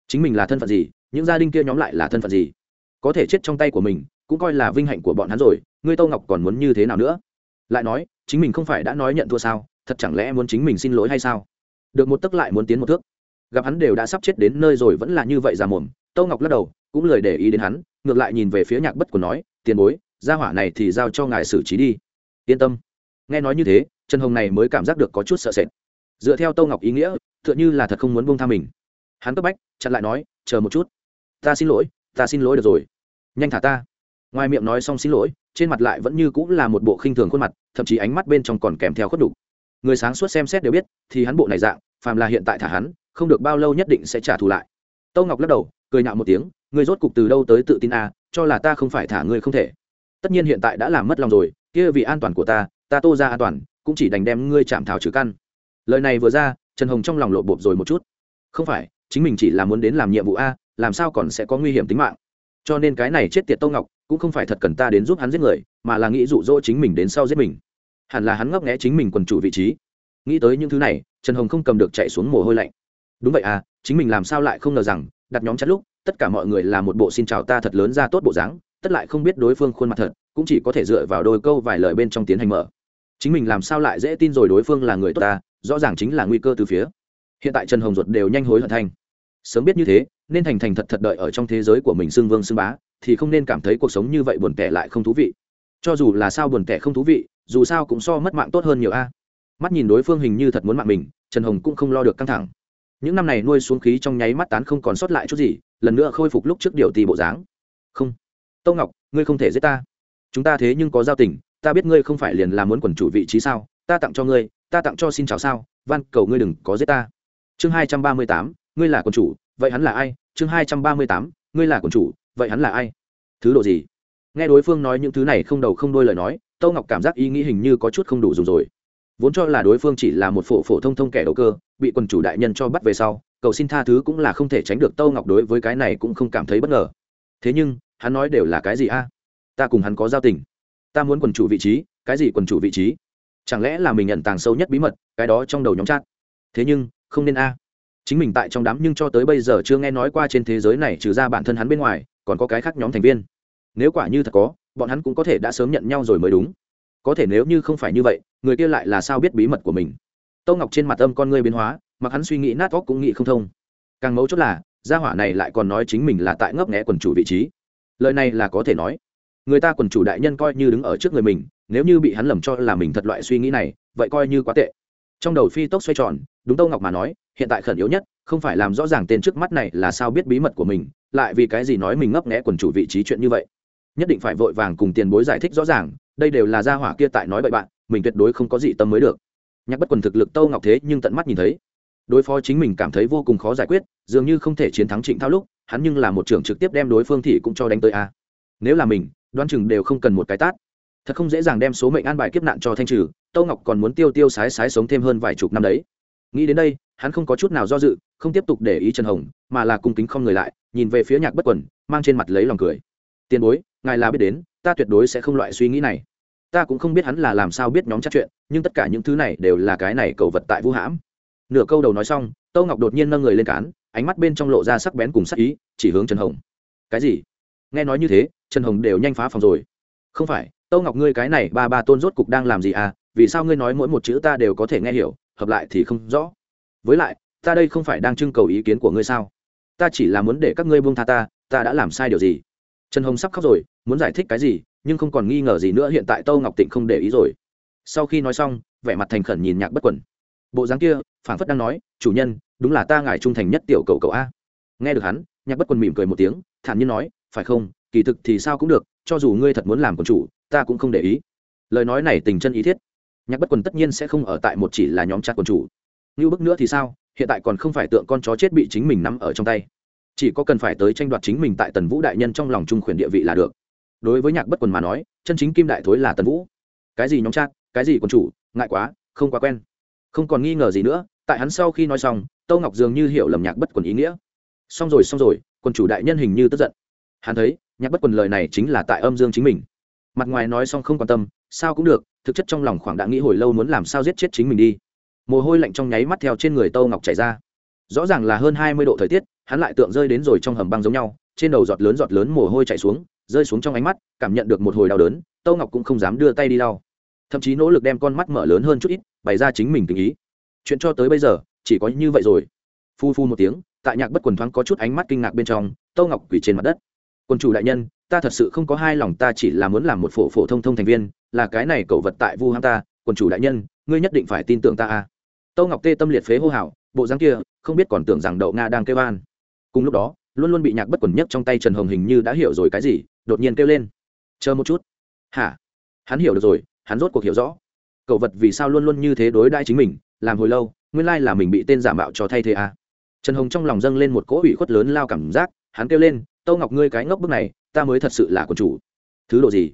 Chính mình là thân phận gì, những gia đình kia nhóm lại là thân phận gì? Có thể chết trong tay của mình, cũng coi là vinh hạnh của bọn hắn rồi, ngươi tâu ngọc còn muốn như thế nào nữa? Lại nói, chính mình không phải đã nói nhận thua sao, thật chẳng lẽ muốn chính mình xin lỗi hay sao? Được một tấc lại muốn tiến một thước. Gặp hắn đều đã sắp chết đến nơi rồi vẫn là như vậy ra mồm, tâu ngọc lắc đầu, cũng lời để ý đến hắn, ngược lại nhìn về phía nhạc bất của nói, tiền bối, gia hỏa này thì giao cho ngài xử trí đi. Yên tâm. Nghe nói như thế, trần hồng này mới cảm giác được có chút sợ sệt. Dựa theo tâu ngọc ý nghĩa t h ư ợ n h ư là thật không muốn bông tha mình. Hắn cấp bách, chặn lại nói, chờ một chút. Ta xin lỗi, ta xin lỗi được rồi. Nhanh thả ta. Ngoài miệng nói xong xin lỗi, trên mặt lại vẫn như cũng là một bộ khinh thường khuôn mặt, thậm chí ánh mắt bên trong còn kèm theo khuất đục người sáng suốt xem xét đều biết thì hắn bộ này dạng phàm là hiện tại thả hắn không được bao lâu nhất định sẽ trả thù lại. Tâu ngọc lắc đầu cười nhạo một tiếng người rốt cục từ đâu tới tự tin à, cho là ta không phải thả ngươi không thể. Tất nhiên hiện tại đã làm mất lòng rồi kia vì an toàn của ta ta tô ra an toàn cũng chỉ đành đem ngươi chạm thảo trừ căn. Lời này vừa ra trần hồng trong lòng lộ bộp rồi một chút. Không phải chính mình chỉ là muốn đến làm nhiệm vụ a làm sao còn sẽ có nguy hiểm tính mạng? Cho nên cái này chết tiệt tô ngọc cũng không phải thật cần ta đến giúp hắn giết người mà là nghĩ dụ dỗ chính mình đến sau giết mình hẳn là hắn ngấp nghẽ chính mình quần chủ vị trí. Nghĩ tới những thứ này, trần hồng không cầm được chạy xuống mồ hôi lạnh. Đúng vậy à chính mình làm sao lại không ngờ rằng, đặt nhóm chắn lúc, tất cả mọi người là một bộ xin chào ta thật lớn ra tốt bộ dáng, tất lại không biết đối phương khuôn mặt thật, cũng chỉ có thể dựa vào đôi câu vài lời bên trong tiến hành mở. Chính mình làm sao lại dễ tin rồi đối phương là người tốt ta, rõ ràng chính là nguy cơ từ phía. Hiện tại trần hồng ruột đều nhanh hối hận thanh sớm biết như thế, nên thành thành thật thật đợi ở trong thế giới của mình xưng vương xưng bá, thì không nên cảm thấy cuộc sống như vậy buồn tẻ lại không thú vị. Cho dù là sao buồn tẻ không thú vị dù sao cũng so mất mạng tốt hơn nhiều a. Mắt nhìn đối phương hình như thật muốn mạng mình, trần hồng cũng không lo được căng thẳng. Những năm này nuôi xuống khí trong nháy mắt tán không còn sót lại chút gì, lần nữa khôi phục lúc trước điều tì bộ dáng. Không. Tâu ngọc, ngươi không thể giết ta. Chúng ta thế nhưng có giao tình, ta biết ngươi không phải liền là muốn quần chủ vị trí sao, ta tặng cho ngươi, ta tặng cho xin chào sao, van, cầu ngươi đừng có giết ta. Chương hai trăm ba mươi tám, ngươi là quần chủ, vậy hắn là ai? Chương hai trăm ba mươi tám, ngươi là quần chủ, vậy hắn là ai? Thứ độ gì? Nghe đối phương nói những thứ này không đầu không đôi lời nói, tâu ngọc cảm giác ý nghĩ hình như có chút không đủ dùng rồi. Vốn cho là đối phương chỉ là một phổ phổ thông thông kẻ đầu cơ, bị quần chủ đại nhân cho bắt về sau, cầu xin tha thứ cũng là không thể tránh được tâu ngọc đối với cái này cũng không cảm thấy bất ngờ. Thế nhưng, hắn nói đều là cái gì a? Ta cùng hắn có giao tình. Ta muốn quần chủ vị trí, cái gì quần chủ vị trí? Chẳng lẽ là mình nhận tàng sâu nhất bí mật, cái đó trong đầu nhóm chat? Thế nhưng, không nên a. Chính mình tại trong đám nhưng cho tới bây giờ chưa nghe nói qua trên thế giới này trừ ra bản thân hắn bên ngoài, còn có cái khác nhóm thành viên nếu quả như thật có, bọn hắn cũng có thể đã sớm nhận nhau rồi mới đúng. Có thể nếu như không phải như vậy, người kia lại là sao biết bí mật của mình? Tâu ngọc trên mặt âm con ngươi biến hóa, mặc hắn suy nghĩ nát óc cũng nghĩ không thông. Càng mấu chốt là, gia hỏa này lại còn nói chính mình là tại ngấp nghẽ quần chủ vị trí. Lời này là có thể nói. Người ta quần chủ đại nhân coi như đứng ở trước người mình, nếu như bị hắn lầm cho là mình thật loại suy nghĩ này, vậy coi như quá tệ. Trong đầu phi tốc xoay tròn, đúng tâu ngọc mà nói, hiện tại khẩn yếu nhất, không phải làm rõ ràng tên trước mắt này là sao biết bí mật của mình, lại vì cái gì nói mình ngấp nghẽ quần chủ vị trí chuyện như vậy nhất định phải vội vàng cùng tiền bối giải thích rõ ràng, đây đều là gia hỏa kia tại nói bậy bạn, mình tuyệt đối không có gì tâm mới được. Nhắc bất quần thực lực tâu ngọc thế nhưng tận mắt nhìn thấy. Đối phó chính mình cảm thấy vô cùng khó giải quyết, dường như không thể chiến thắng trịnh thao lúc, hắn nhưng là một trưởng trực tiếp đem đối phương thị cũng cho đánh tới a. Nếu là mình đoan chừng đều không cần một cái tát. Thật không dễ dàng đem số mệnh an bài kiếp nạn cho thanh trừ, tâu ngọc còn muốn tiêu tiêu sái sái sống thêm hơn vài chục năm đấy. Nghĩ đến đây, hắn không có chút nào do dự, không tiếp tục để ý trần hồng, mà là cung kính không người lại, nhìn về phía nhạc bất quần, mang trên mặt lấy lòng cười tiền bối, ngài là biết đến, ta tuyệt đối sẽ không loại suy nghĩ này. Ta cũng không biết hắn là làm sao biết nhóm chắc chuyện, nhưng tất cả những thứ này đều là cái này cầu vật tại vũ hãm. Nửa câu đầu nói xong, tâu ngọc đột nhiên nâng người lên cán, ánh mắt bên trong lộ ra sắc bén cùng sắc ý, chỉ hướng trần hồng. Cái gì? Nghe nói như thế, trần hồng đều nhanh phá phòng rồi. Không phải, tâu ngọc ngươi cái này ba ba tôn rốt cục đang làm gì à? Vì sao ngươi nói mỗi một chữ ta đều có thể nghe hiểu, hợp lại thì không rõ? Với lại, ta đây không phải đang trưng cầu ý kiến của ngươi sao? Ta chỉ là muốn để các ngươi buông tha ta ta đã làm sai điều gì? Trần hồng sắp khóc rồi, muốn giải thích cái gì, nhưng không còn nghi ngờ gì nữa, hiện tại tâu ngọc tịnh không để ý rồi. Sau khi nói xong, vẻ mặt thành khẩn nhìn nhạc bất quẩn bộ dáng kia phản phất đang nói, chủ nhân, đúng là ta ngài trung thành nhất tiểu cầu cầu a. Nghe được hắn, nhạc bất quần mỉm cười một tiếng, thản nhiên nói, phải không, kỳ thực thì sao cũng được, cho dù ngươi thật muốn làm quần chủ, ta cũng không để ý. Lời nói này tình chân ý thiết. Nhạc bất quần tất nhiên sẽ không ở tại một chỉ là nhóm chặt quần chủ. Như bức nữa thì sao, hiện tại còn không phải tượng con chó chết bị chính mình nắm ở trong tay chỉ có cần phải tới tranh đoạt chính mình tại tần vũ đại nhân trong lòng trung khuyển địa vị là được. Đối với nhạc bất quần mà nói, chân chính kim đại thối là tần vũ. Cái gì nhóm chát cái gì quần chủ, ngại quá, không quá quen. Không còn nghi ngờ gì nữa, tại hắn sau khi nói xong, tâu ngọc dường như hiểu lầm nhạc bất quần ý nghĩa. Xong rồi xong rồi, quần chủ đại nhân hình như tức giận. Hắn thấy, nhạc bất quần lời này chính là tại âm dương chính mình. Mặt ngoài nói xong không quan tâm, sao cũng được, thực chất trong lòng khoảng đã nghĩ hồi lâu muốn làm sao giết chết chính mình đi. Mồ hôi lạnh trong nháy mắt theo trên người tâu ngọc chảy ra. Rõ ràng là hơn hai mươi độ thời tiết hắn lại tượng rơi đến rồi trong hầm băng giống nhau, trên đầu giọt lớn giọt lớn mồ hôi chạy xuống, rơi xuống trong ánh mắt, cảm nhận được một hồi đau đớn, tâu ngọc cũng không dám đưa tay đi lau thậm chí nỗ lực đem con mắt mở lớn hơn chút ít, bày ra chính mình tình ý. Chuyện cho tới bây giờ, chỉ có như vậy rồi. Phu phu một tiếng, tại nhạc bất quần thoáng có chút ánh mắt kinh ngạc bên trong, tâu ngọc quỳ trên mặt đất. Quân chủ đại nhân, ta thật sự không có hai lòng, ta chỉ là muốn làm một phổ phổ thông thông thành viên, là cái này cậu vật tại vu ham ta, quân chủ đại nhân, ngươi nhất định phải tin tưởng ta a. Tâu ngọc tê tâm liệt phế hô hào, bộ dáng kia, không biết còn tưởng rằng đậu nga đang kêu van cùng lúc đó, luôn luôn bị nhạc bất quần nhất trong tay trần hồng hình như đã hiểu rồi cái gì, đột nhiên kêu lên. Chờ một chút. Hả? Hắn hiểu được rồi, hắn rốt cuộc hiểu rõ. Cậu vật vì sao luôn luôn như thế đối đãi chính mình, làm hồi lâu, nguyên lai là mình bị tên giả mạo cho thay thế à. trần hồng trong lòng dâng lên một cỗ ủy khuất lớn lao cảm giác, hắn kêu lên, tâu ngọc ngươi cái ngốc bức này, ta mới thật sự là quân chủ. Thứ độ gì?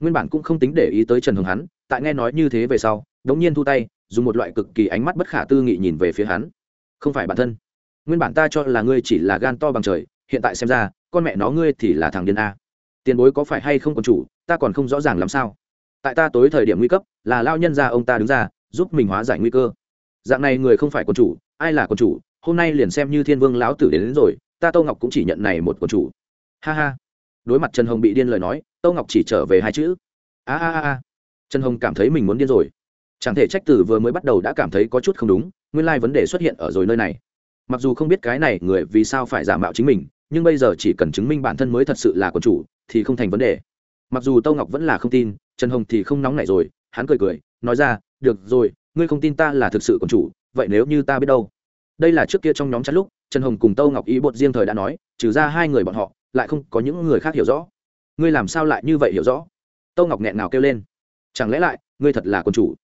Nguyên bản cũng không tính để ý tới trần hồng hắn, tại nghe nói như thế về sau, đống nhiên thu tay, dùng một loại cực kỳ ánh mắt bất khả tư nghị nhìn về phía hắn. Không phải bản thân nguyên bản ta cho là ngươi chỉ là gan to bằng trời hiện tại xem ra con mẹ nó ngươi thì là thằng điên a. Tiền bối có phải hay không còn chủ ta còn không rõ ràng làm sao. Tại ta tối thời điểm nguy cấp là lao nhân ra ông ta đứng ra giúp mình hóa giải nguy cơ. Dạng này người không phải quân chủ ai là quân chủ hôm nay liền xem như thiên vương lão tử đến, đến rồi ta tô ngọc cũng chỉ nhận này một quân chủ. Ha ha. Đối mặt trần hồng bị điên lời nói tô ngọc chỉ trở về hai chữ. A a a trần hồng cảm thấy mình muốn điên rồi. Chẳng thể trách tử vừa mới bắt đầu đã cảm thấy có chút không đúng nguyên lai vấn đề xuất hiện ở rồi nơi này mặc dù không biết cái này người vì sao phải giả mạo chính mình, nhưng bây giờ chỉ cần chứng minh bản thân mới thật sự là quân chủ, thì không thành vấn đề. Mặc dù tâu ngọc vẫn là không tin, trần hồng thì không nóng nảy rồi, hắn cười cười, nói ra, được rồi, ngươi không tin ta là thực sự quân chủ, vậy nếu như ta biết đâu? Đây là trước kia trong nhóm chắn lúc, trần hồng cùng tâu ngọc ý bột riêng thời đã nói, trừ ra hai người bọn họ, lại không có những người khác hiểu rõ. Ngươi làm sao lại như vậy hiểu rõ? Tâu ngọc nghẹn nào kêu lên. Chẳng lẽ lại, ngươi thật là quân chủ?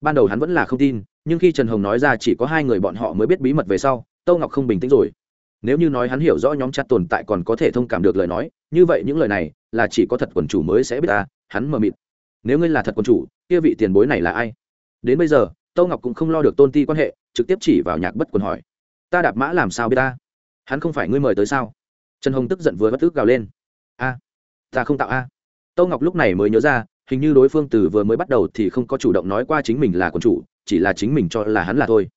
Ban đầu hắn vẫn là không tin, nhưng khi trần hồng nói ra chỉ có hai người bọn họ mới biết bí mật về sau tâu ngọc không bình tĩnh rồi. Nếu như nói hắn hiểu rõ nhóm chặt tồn tại còn có thể thông cảm được lời nói, như vậy những lời này là chỉ có thật quần chủ mới sẽ biết ta, hắn mờ mịt. Nếu ngươi là thật quần chủ, kia vị tiền bối này là ai? Đến bây giờ, tâu ngọc cũng không lo được tôn ti quan hệ, trực tiếp chỉ vào nhạc bất quần hỏi. Ta đạp mã làm sao biết ta? Hắn không phải ngươi mời tới sao? Trần hồng tức giận vừa bất tức gào lên. A, ta không tạo a. Tâu ngọc lúc này mới nhớ ra, hình như đối phương từ vừa mới bắt đầu thì không có chủ động nói qua chính mình là quần chủ, chỉ là chính mình cho là hắn là thôi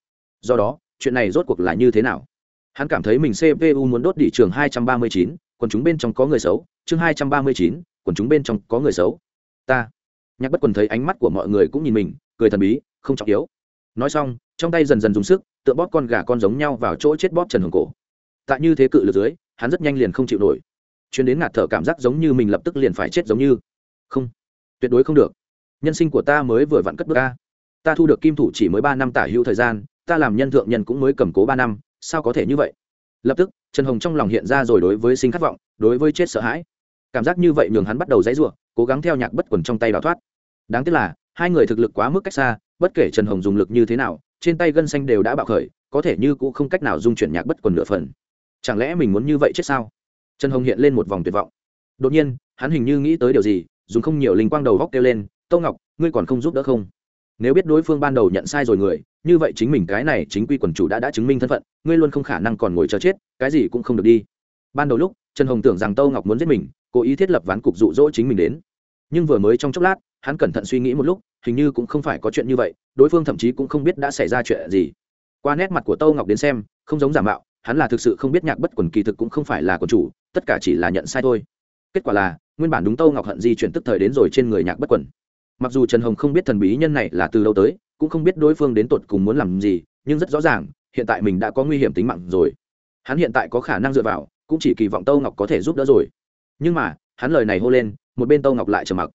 do đó chuyện này rốt cuộc là như thế nào? Hắn cảm thấy mình cpu muốn đốt đỉ trường hai trăm ba mươi chín, quần chúng bên trong có người xấu, chương hai trăm ba mươi chín, quần chúng bên trong có người xấu. Ta. Nhạc bất quần thấy ánh mắt của mọi người cũng nhìn mình, cười thần bí, không trọng yếu. Nói xong, trong tay dần dần dùng sức, tựa bóp con gà con giống nhau vào chỗ chết bóp trần hồng cổ. Tại như thế cự lực dưới, hắn rất nhanh liền không chịu nổi. Chuyến đến ngạt thở cảm giác giống như mình lập tức liền phải chết giống như. Không. Tuyệt đối không được. Nhân sinh của ta mới vừa vặn cất bước ca ta thu được kim thủ chỉ mới ba năm tả hữu thời gian ta làm nhân thượng nhân cũng mới cầm cố ba năm, sao có thể như vậy? Lập tức, trần hồng trong lòng hiện ra rồi đối với sinh khát vọng, đối với chết sợ hãi. Cảm giác như vậy nhường hắn bắt đầu dãy ruộng cố gắng theo nhạc bất quần trong tay đào thoát. Đáng tiếc là, hai người thực lực quá mức cách xa, bất kể trần hồng dùng lực như thế nào, trên tay gân xanh đều đã bạo khởi, có thể như cũng không cách nào dung chuyển nhạc bất quần nửa phần. Chẳng lẽ mình muốn như vậy chết sao? Trần hồng hiện lên một vòng tuyệt vọng. Đột nhiên, hắn hình như nghĩ tới điều gì, dùng không nhiều linh quang đầu góc kêu lên tâu ngọc, ngươi còn không giúp đỡ không? Nếu biết đối phương ban đầu nhận sai rồi người, như vậy chính mình cái này chính quy quần chủ đã đã chứng minh thân phận, ngươi luôn không khả năng còn ngồi chờ chết, cái gì cũng không được đi. Ban đầu lúc, trần hồng tưởng rằng tâu ngọc muốn giết mình, cố ý thiết lập ván cục dụ dỗ chính mình đến. Nhưng vừa mới trong chốc lát, hắn cẩn thận suy nghĩ một lúc, hình như cũng không phải có chuyện như vậy, đối phương thậm chí cũng không biết đã xảy ra chuyện gì. Qua nét mặt của tâu ngọc đến xem, không giống giả mạo, hắn là thực sự không biết nhạc bất quần kỳ thực cũng không phải là quần chủ, tất cả chỉ là nhận sai thôi. Kết quả là, nguyên bản đúng tâu ngọc hận di chuyển tức thời đến rồi trên người nhạc bất quần mặc dù trần hồng không biết thần bí nhân này là từ đâu tới, cũng không biết đối phương đến tột cùng muốn làm gì, nhưng rất rõ ràng, hiện tại mình đã có nguy hiểm tính mạng rồi. Hắn hiện tại có khả năng dựa vào, cũng chỉ kỳ vọng tâu ngọc có thể giúp đỡ rồi. Nhưng mà, hắn lời này hô lên, một bên tâu ngọc lại trầm mặc.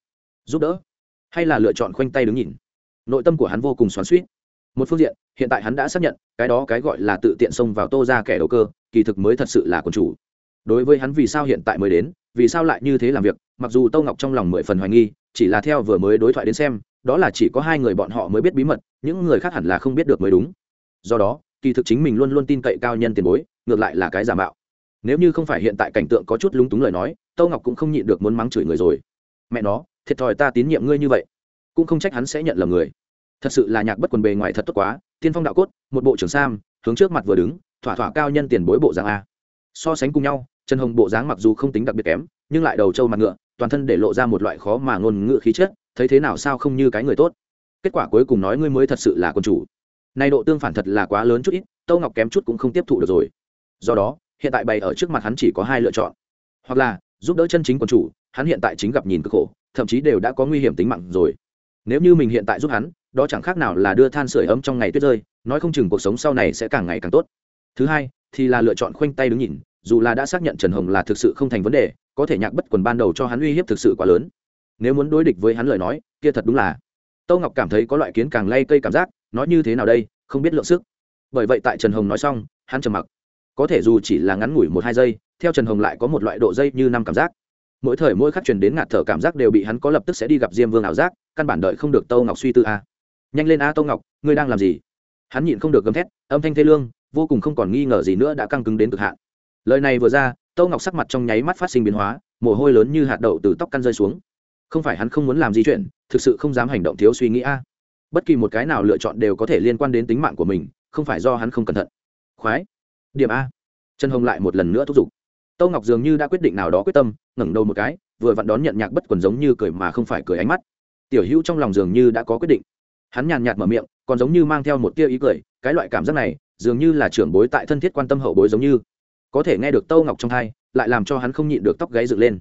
Giúp đỡ? Hay là lựa chọn khoanh tay đứng nhìn? Nội tâm của hắn vô cùng xoắn suýt một phương diện, hiện tại hắn đã xác nhận, cái đó cái gọi là tự tiện xông vào tô ra kẻ đầu cơ, kỳ thực mới thật sự là quân chủ. Đối với hắn vì sao hiện tại mới đến, vì sao lại như thế làm việc, mặc dù tâu ngọc trong lòng mười phần hoài nghi chỉ là theo vừa mới đối thoại đến xem, đó là chỉ có hai người bọn họ mới biết bí mật, những người khác hẳn là không biết được mới đúng. Do đó, kỳ thực chính mình luôn luôn tin cậy cao nhân tiền bối, ngược lại là cái giả mạo. Nếu như không phải hiện tại cảnh tượng có chút lúng túng lời nói, tâu ngọc cũng không nhịn được muốn mắng chửi người rồi. Mẹ nó, thiệt thòi ta tín nhiệm ngươi như vậy, cũng không trách hắn sẽ nhận lầm người. Thật sự là nhạc bất quần bề ngoài thật tốt quá, tiên phong đạo cốt, một bộ trưởng sam, hướng trước mặt vừa đứng, thỏa thỏa cao nhân tiền bối bộ dạng a. So sánh cùng nhau trần hồng bộ dáng mặc dù không tính đặc biệt kém, nhưng lại đầu trâu mặt ngựa, toàn thân để lộ ra một loại khó mà ngôn ngữ khí chất, thấy thế nào sao không như cái người tốt. Kết quả cuối cùng nói ngươi mới thật sự là quân chủ. Nay độ tương phản thật là quá lớn chút ít, tâu ngọc kém chút cũng không tiếp thụ được rồi. Do đó, hiện tại bày ở trước mặt hắn chỉ có hai lựa chọn. Hoặc là, giúp đỡ chân chính quân chủ, hắn hiện tại chính gặp nhìn cực khổ, thậm chí đều đã có nguy hiểm tính mạng rồi. Nếu như mình hiện tại giúp hắn, đó chẳng khác nào là đưa than sửa ấm trong ngày tuyết rơi, nói không chừng cuộc sống sau này sẽ càng ngày càng tốt. Thứ hai, thì là lựa chọn khoanh tay đứng nhìn dù là đã xác nhận trần hồng là thực sự không thành vấn đề, có thể nhạc bất quần ban đầu cho hắn uy hiếp thực sự quá lớn. Nếu muốn đối địch với hắn lời nói, kia thật đúng là. Tâu ngọc cảm thấy có loại kiến càng lay cây cảm giác, nói như thế nào đây, không biết lượng sức. Bởi vậy tại trần hồng nói xong, hắn trầm mặc. Có thể dù chỉ là ngắn ngủi một hai giây, theo trần hồng lại có một loại độ dây như năm cảm giác. Mỗi thời mỗi khắc truyền đến ngạt thở cảm giác đều bị hắn có lập tức sẽ đi gặp diêm vương ảo giác, căn bản đợi không được tâu ngọc suy tư a. Nhanh lên a tâu ngọc, ngươi đang làm gì? Hắn nhịn không được gầm thét, âm thanh thê lương, vô cùng không còn nghi ngờ gì nữa đã căng cứng đến cực hạn lời này vừa ra tâu ngọc sắc mặt trong nháy mắt phát sinh biến hóa, mồ hôi lớn như hạt đậu từ tóc căn rơi xuống. Không phải hắn không muốn làm di chuyển, thực sự không dám hành động thiếu suy nghĩ a. Bất kỳ một cái nào lựa chọn đều có thể liên quan đến tính mạng của mình, không phải do hắn không cẩn thận. Khoái. Điểm a. Trần hồng lại một lần nữa thúc giục. Tâu ngọc dường như đã quyết định nào đó quyết tâm, ngẩng đầu một cái, vừa vặn đón nhận nhạc bất quần giống như cười mà không phải cười ánh mắt. Tiểu hữu trong lòng dường như đã có quyết định. Hắn nhàn nhạt mở miệng, còn giống như mang theo một tia ý cười, cái loại cảm giác này, dường như là trưởng bối tại thân thiết quan tâm hậu bối giống như có thể nghe được tâu ngọc trong thai, lại làm cho hắn không nhịn được tóc gáy dựng lên.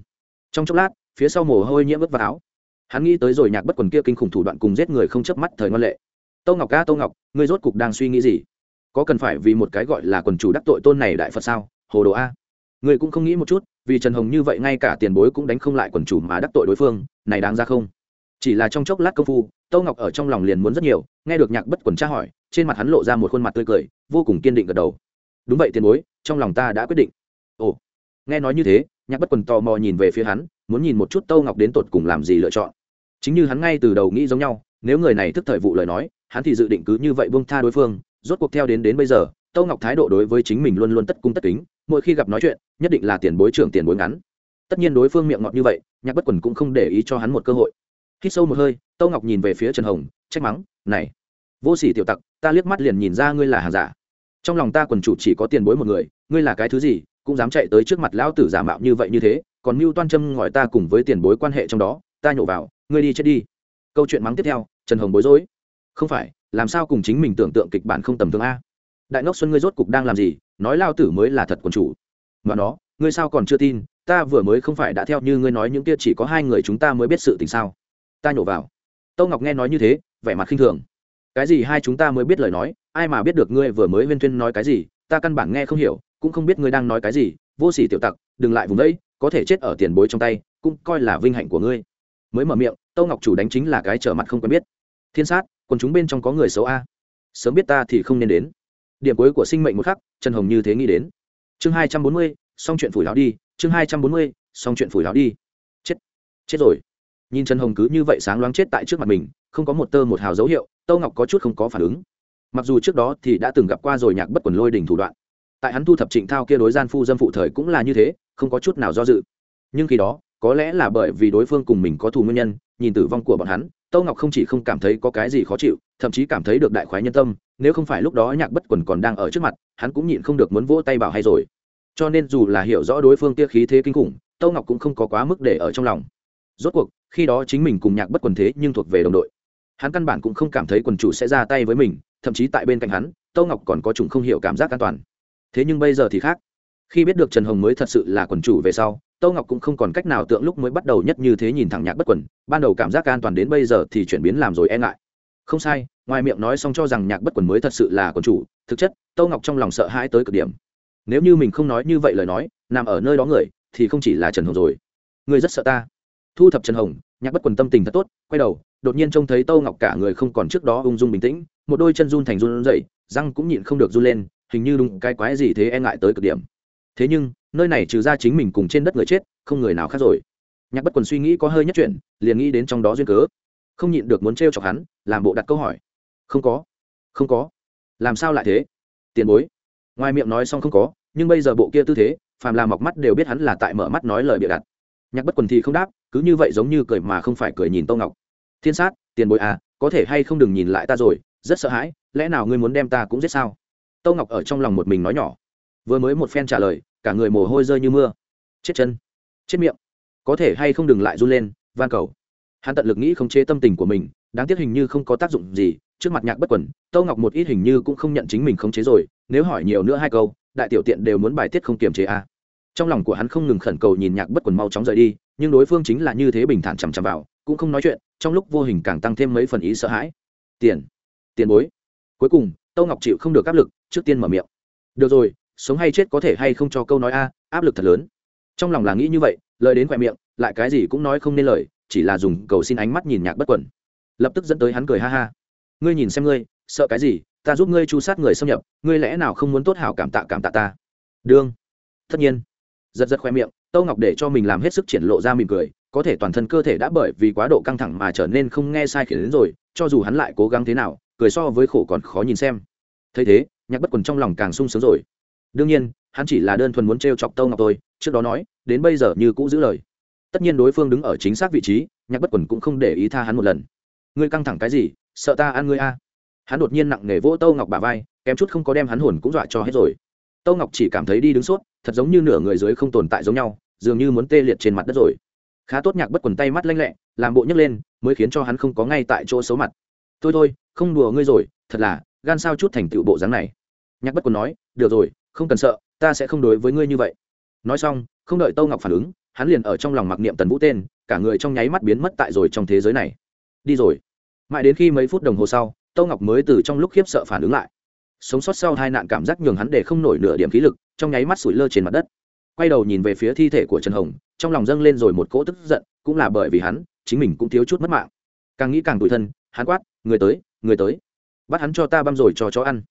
Trong chốc lát, phía sau mồ hôi nhiễm vứt vào áo. Hắn nghĩ tới rồi nhạc bất quần kia kinh khủng thủ đoạn cùng giết người không chớp mắt thời ngoan lệ. Tâu ngọc ca, tâu ngọc, ngươi rốt cục đang suy nghĩ gì? Có cần phải vì một cái gọi là quần chủ đắc tội tôn này đại phật sao? Hồ đồ a. Ngươi cũng không nghĩ một chút, vì trần hồng như vậy ngay cả tiền bối cũng đánh không lại quần chủ mà đắc tội đối phương, này đáng ra không? Chỉ là trong chốc lát công phu, tâu ngọc ở trong lòng liền muốn rất nhiều, nghe được nhạc bất quần tra hỏi, trên mặt hắn lộ ra một khuôn mặt tươi cười, vô cùng kiên định gật đầu. Đúng vậy tiền bối trong lòng ta đã quyết định. Ồ, nghe nói như thế, nhạc bất quần tò mò nhìn về phía hắn, muốn nhìn một chút tâu ngọc đến tột cùng làm gì lựa chọn. Chính như hắn ngay từ đầu nghĩ giống nhau, nếu người này thức thời vụ lời nói, hắn thì dự định cứ như vậy buông tha đối phương, rốt cuộc theo đến đến bây giờ, tâu ngọc thái độ đối với chính mình luôn luôn tất cung tất kính, mỗi khi gặp nói chuyện, nhất định là tiền bối trưởng tiền bối ngắn. Tất nhiên đối phương miệng ngọt như vậy, nhạc bất quần cũng không để ý cho hắn một cơ hội. Khi sâu một hơi, tâu ngọc nhìn về phía trần hồng, trách mắng, này, vô sỉ tiểu tặc, ta liếc mắt liền nhìn ra ngươi là hàng giả trong lòng ta quần chủ chỉ có tiền bối một người, ngươi là cái thứ gì, cũng dám chạy tới trước mặt lão tử giả mạo như vậy như thế, còn mưu toan châm ngòi ta cùng với tiền bối quan hệ trong đó, ta nhổ vào, ngươi đi chết đi. Câu chuyện mắng tiếp theo, trần hồng bối rối. Không phải, làm sao cùng chính mình tưởng tượng kịch bản không tầm thường a? Đại ngốc xuân ngươi rốt cục đang làm gì, nói lao tử mới là thật quần chủ. Mà nó, ngươi sao còn chưa tin, ta vừa mới không phải đã theo như ngươi nói những kia chỉ có hai người chúng ta mới biết sự tình sao? Ta nhổ vào. Tâu ngọc nghe nói như thế, vẻ mặt khinh thường. Cái gì hai chúng ta mới biết lời nói ai mà biết được ngươi vừa mới huyên tuyên nói cái gì, ta căn bản nghe không hiểu, cũng không biết ngươi đang nói cái gì, vô sỉ tiểu tặc, đừng lại vùng đấy, có thể chết ở tiền bối trong tay, cũng coi là vinh hạnh của ngươi. Mới mở miệng, tâu ngọc chủ đánh chính là cái trở mặt không quen biết. Thiên sát còn chúng bên trong có người xấu a. Sớm biết ta thì không nên đến. Điểm cuối của sinh mệnh một khắc, trần hồng như thế nghĩ đến. Chương hai trăm bốn mươi, xong chuyện phủi láo đi, chương hai trăm bốn mươi, xong chuyện phủi láo đi. Chết chết rồi. Nhìn trần hồng cứ như vậy sáng loáng chết tại trước mặt mình, không có một tơ một hào dấu hiệu, tâu ngọc có chút không có phản ứng mặc dù trước đó thì đã từng gặp qua rồi nhạc bất quần lôi đỉnh thủ đoạn. Tại hắn thu thập trịnh thao kia đối gian phu dâm phụ thời cũng là như thế, không có chút nào do dự. Nhưng khi đó, có lẽ là bởi vì đối phương cùng mình có thù nguyên nhân, nhìn tử vong của bọn hắn, tâu ngọc không chỉ không cảm thấy có cái gì khó chịu, thậm chí cảm thấy được đại khoái nhân tâm, nếu không phải lúc đó nhạc bất quần còn đang ở trước mặt, hắn cũng nhịn không được muốn vỗ tay bảo hay rồi. Cho nên dù là hiểu rõ đối phương kia khí thế kinh khủng, tâu ngọc cũng không có quá mức để ở trong lòng. Rốt cuộc, khi đó chính mình cùng nhạc bất quần thế nhưng thuộc về đồng đội hắn căn bản cũng không cảm thấy quần chủ sẽ ra tay với mình, thậm chí tại bên cạnh hắn, tâu ngọc còn có chủng không hiểu cảm giác an toàn. Thế nhưng bây giờ thì khác. Khi biết được trần hồng mới thật sự là quần chủ về sau, tâu ngọc cũng không còn cách nào tượng lúc mới bắt đầu nhất như thế nhìn thẳng nhạc bất quần, ban đầu cảm giác an toàn đến bây giờ thì chuyển biến làm rồi e ngại. Không sai, ngoài miệng nói xong cho rằng nhạc bất quần mới thật sự là quần chủ, thực chất, tâu ngọc trong lòng sợ hãi tới cực điểm. Nếu như mình không nói như vậy lời nói, nằm ở nơi đó người, thì không chỉ là trần hồng rồi. Người rất sợ ta. Thu thập trần hồng, nhạc bất quần tâm tình thật tốt, quay đầu đột nhiên trông thấy tâu ngọc cả người không còn trước đó ung dung bình tĩnh, một đôi chân run thành run dậy răng cũng nhịn không được run lên, hình như đúng cái quái gì thế e ngại tới cực điểm. Thế nhưng, nơi này trừ ra chính mình cùng trên đất người chết, không người nào khác rồi. Nhạc bất quần suy nghĩ có hơi nhất chuyện liền nghĩ đến trong đó duyên cớ. Không nhịn được muốn t chọc hắn, làm bộ đặt câu hỏi. Không có. Không có. Làm sao lại thế? Tiền bối. Ngoài miệng nói xong không có, nhưng bây giờ bộ kia tư thế, phàm làm mọc mắt đều biết hắn là tại mở mắt nói lời bịa đặt. Nhạc bất quần thì không đáp, cứ như vậy giống như cười mà không phải cười nhìn tô ngọc thiên sát, tiền bối à có thể hay không đừng nhìn lại ta rồi, rất sợ hãi, lẽ nào ngươi muốn đem ta cũng giết sao? Tô ngọc ở trong lòng một mình nói nhỏ. Vừa mới một phen trả lời, cả người mồ hôi rơi như mưa. Chết chân. Chết miệng. Có thể hay không đừng lại run lên, van cầu. Hắn tận lực nghĩ không chế tâm tình của mình, đáng tiếc hình như không có tác dụng gì, trước mặt nhạc bất quần, tâu ngọc một ít hình như cũng không nhận chính mình không chế rồi, nếu hỏi nhiều nữa hai câu, đại tiểu tiện đều muốn bài tiết không kiềm chế à. trong lòng của hắn không ngừng khẩn cầu nhìn nhạc bất quần mau chóng rời đi, nhưng đối phương chính là như thế bình thản chằm chằm vào cũng không nói chuyện, trong lúc vô hình càng tăng thêm mấy phần ý sợ hãi. Tiền tiền bối. Cuối cùng, tâu ngọc chịu không được áp lực, trước tiên mở miệng. Được rồi, sống hay chết có thể hay không cho câu nói a, áp lực thật lớn. Trong lòng là nghĩ như vậy, lời đến khoe miệng, lại cái gì cũng nói không nên lời, chỉ là dùng cầu xin ánh mắt nhìn nhạc bất quẩn. Lập tức dẫn tới hắn cười ha ha. Ngươi nhìn xem ngươi, sợ cái gì, ta giúp ngươi chu sát người xâm nhập, ngươi lẽ nào không muốn tốt hảo cảm tạ cảm tạ ta? Đương. Tất nhiên. Giật giật khoe miệng, tâu ngọc để cho mình làm hết sức triển lộ ra mỉm cười có thể toàn thân cơ thể đã bởi vì quá độ căng thẳng mà trở nên không nghe sai khiển đến rồi, cho dù hắn lại cố gắng thế nào, cười so với khổ còn khó nhìn xem. Thấy thế, nhạc bất quần trong lòng càng sung sướng rồi. Đương nhiên, hắn chỉ là đơn thuần muốn t r e o chọc tâu ngọc tôi trước đó nói, đến bây giờ như cũ giữ lời. Tất nhiên đối phương đứng ở chính xác vị trí, nhạc bất quần cũng không để ý tha hắn một lần. Ngươi căng thẳng cái gì, sợ ta ăn ngươi a? Hắn đột nhiên nặng nề vỗ tâu ngọc bà vai, kém chút không có đem hắn hồn cũng dọa cho hết rồi. Tâu ngọc chỉ cảm thấy đi đứng suốt, thật giống như nửa người dưới không tồn tại giống nhau, dường như muốn tê liệt trên mặt đất rồi khá tốt nhạc bất quần tay mắt lanh lẹ, làm bộ nhấc lên, mới khiến cho hắn không có ngay tại chỗ xấu mặt. Thôi thôi, không đùa ngươi rồi, thật là, gan sao chút thành tựu bộ dáng này. Nhạc bất quần nói, được rồi, không cần sợ, ta sẽ không đối với ngươi như vậy. Nói xong, không đợi tâu ngọc phản ứng, hắn liền ở trong lòng mặc niệm tần vũ tên, cả người trong nháy mắt biến mất tại rồi trong thế giới này. Đi rồi. Mãi đến khi mấy phút đồng hồ sau, tâu ngọc mới từ trong lúc khiếp sợ phản ứng lại. Sống sót sau hai nạn cảm giác nhường hắn để không nổi nửa điểm khí lực, trong nháy mắt sủi lơ trên mặt đất. Quay đầu nhìn về phía thi thể của trần hồng trong lòng dâng lên rồi một cỗ tức giận, cũng là bởi vì hắn, chính mình cũng thiếu chút mất mạng. Càng nghĩ càng tủi thân, hắn quát, người tới người tới, bắt hắn cho ta băm rồi cho chó ăn.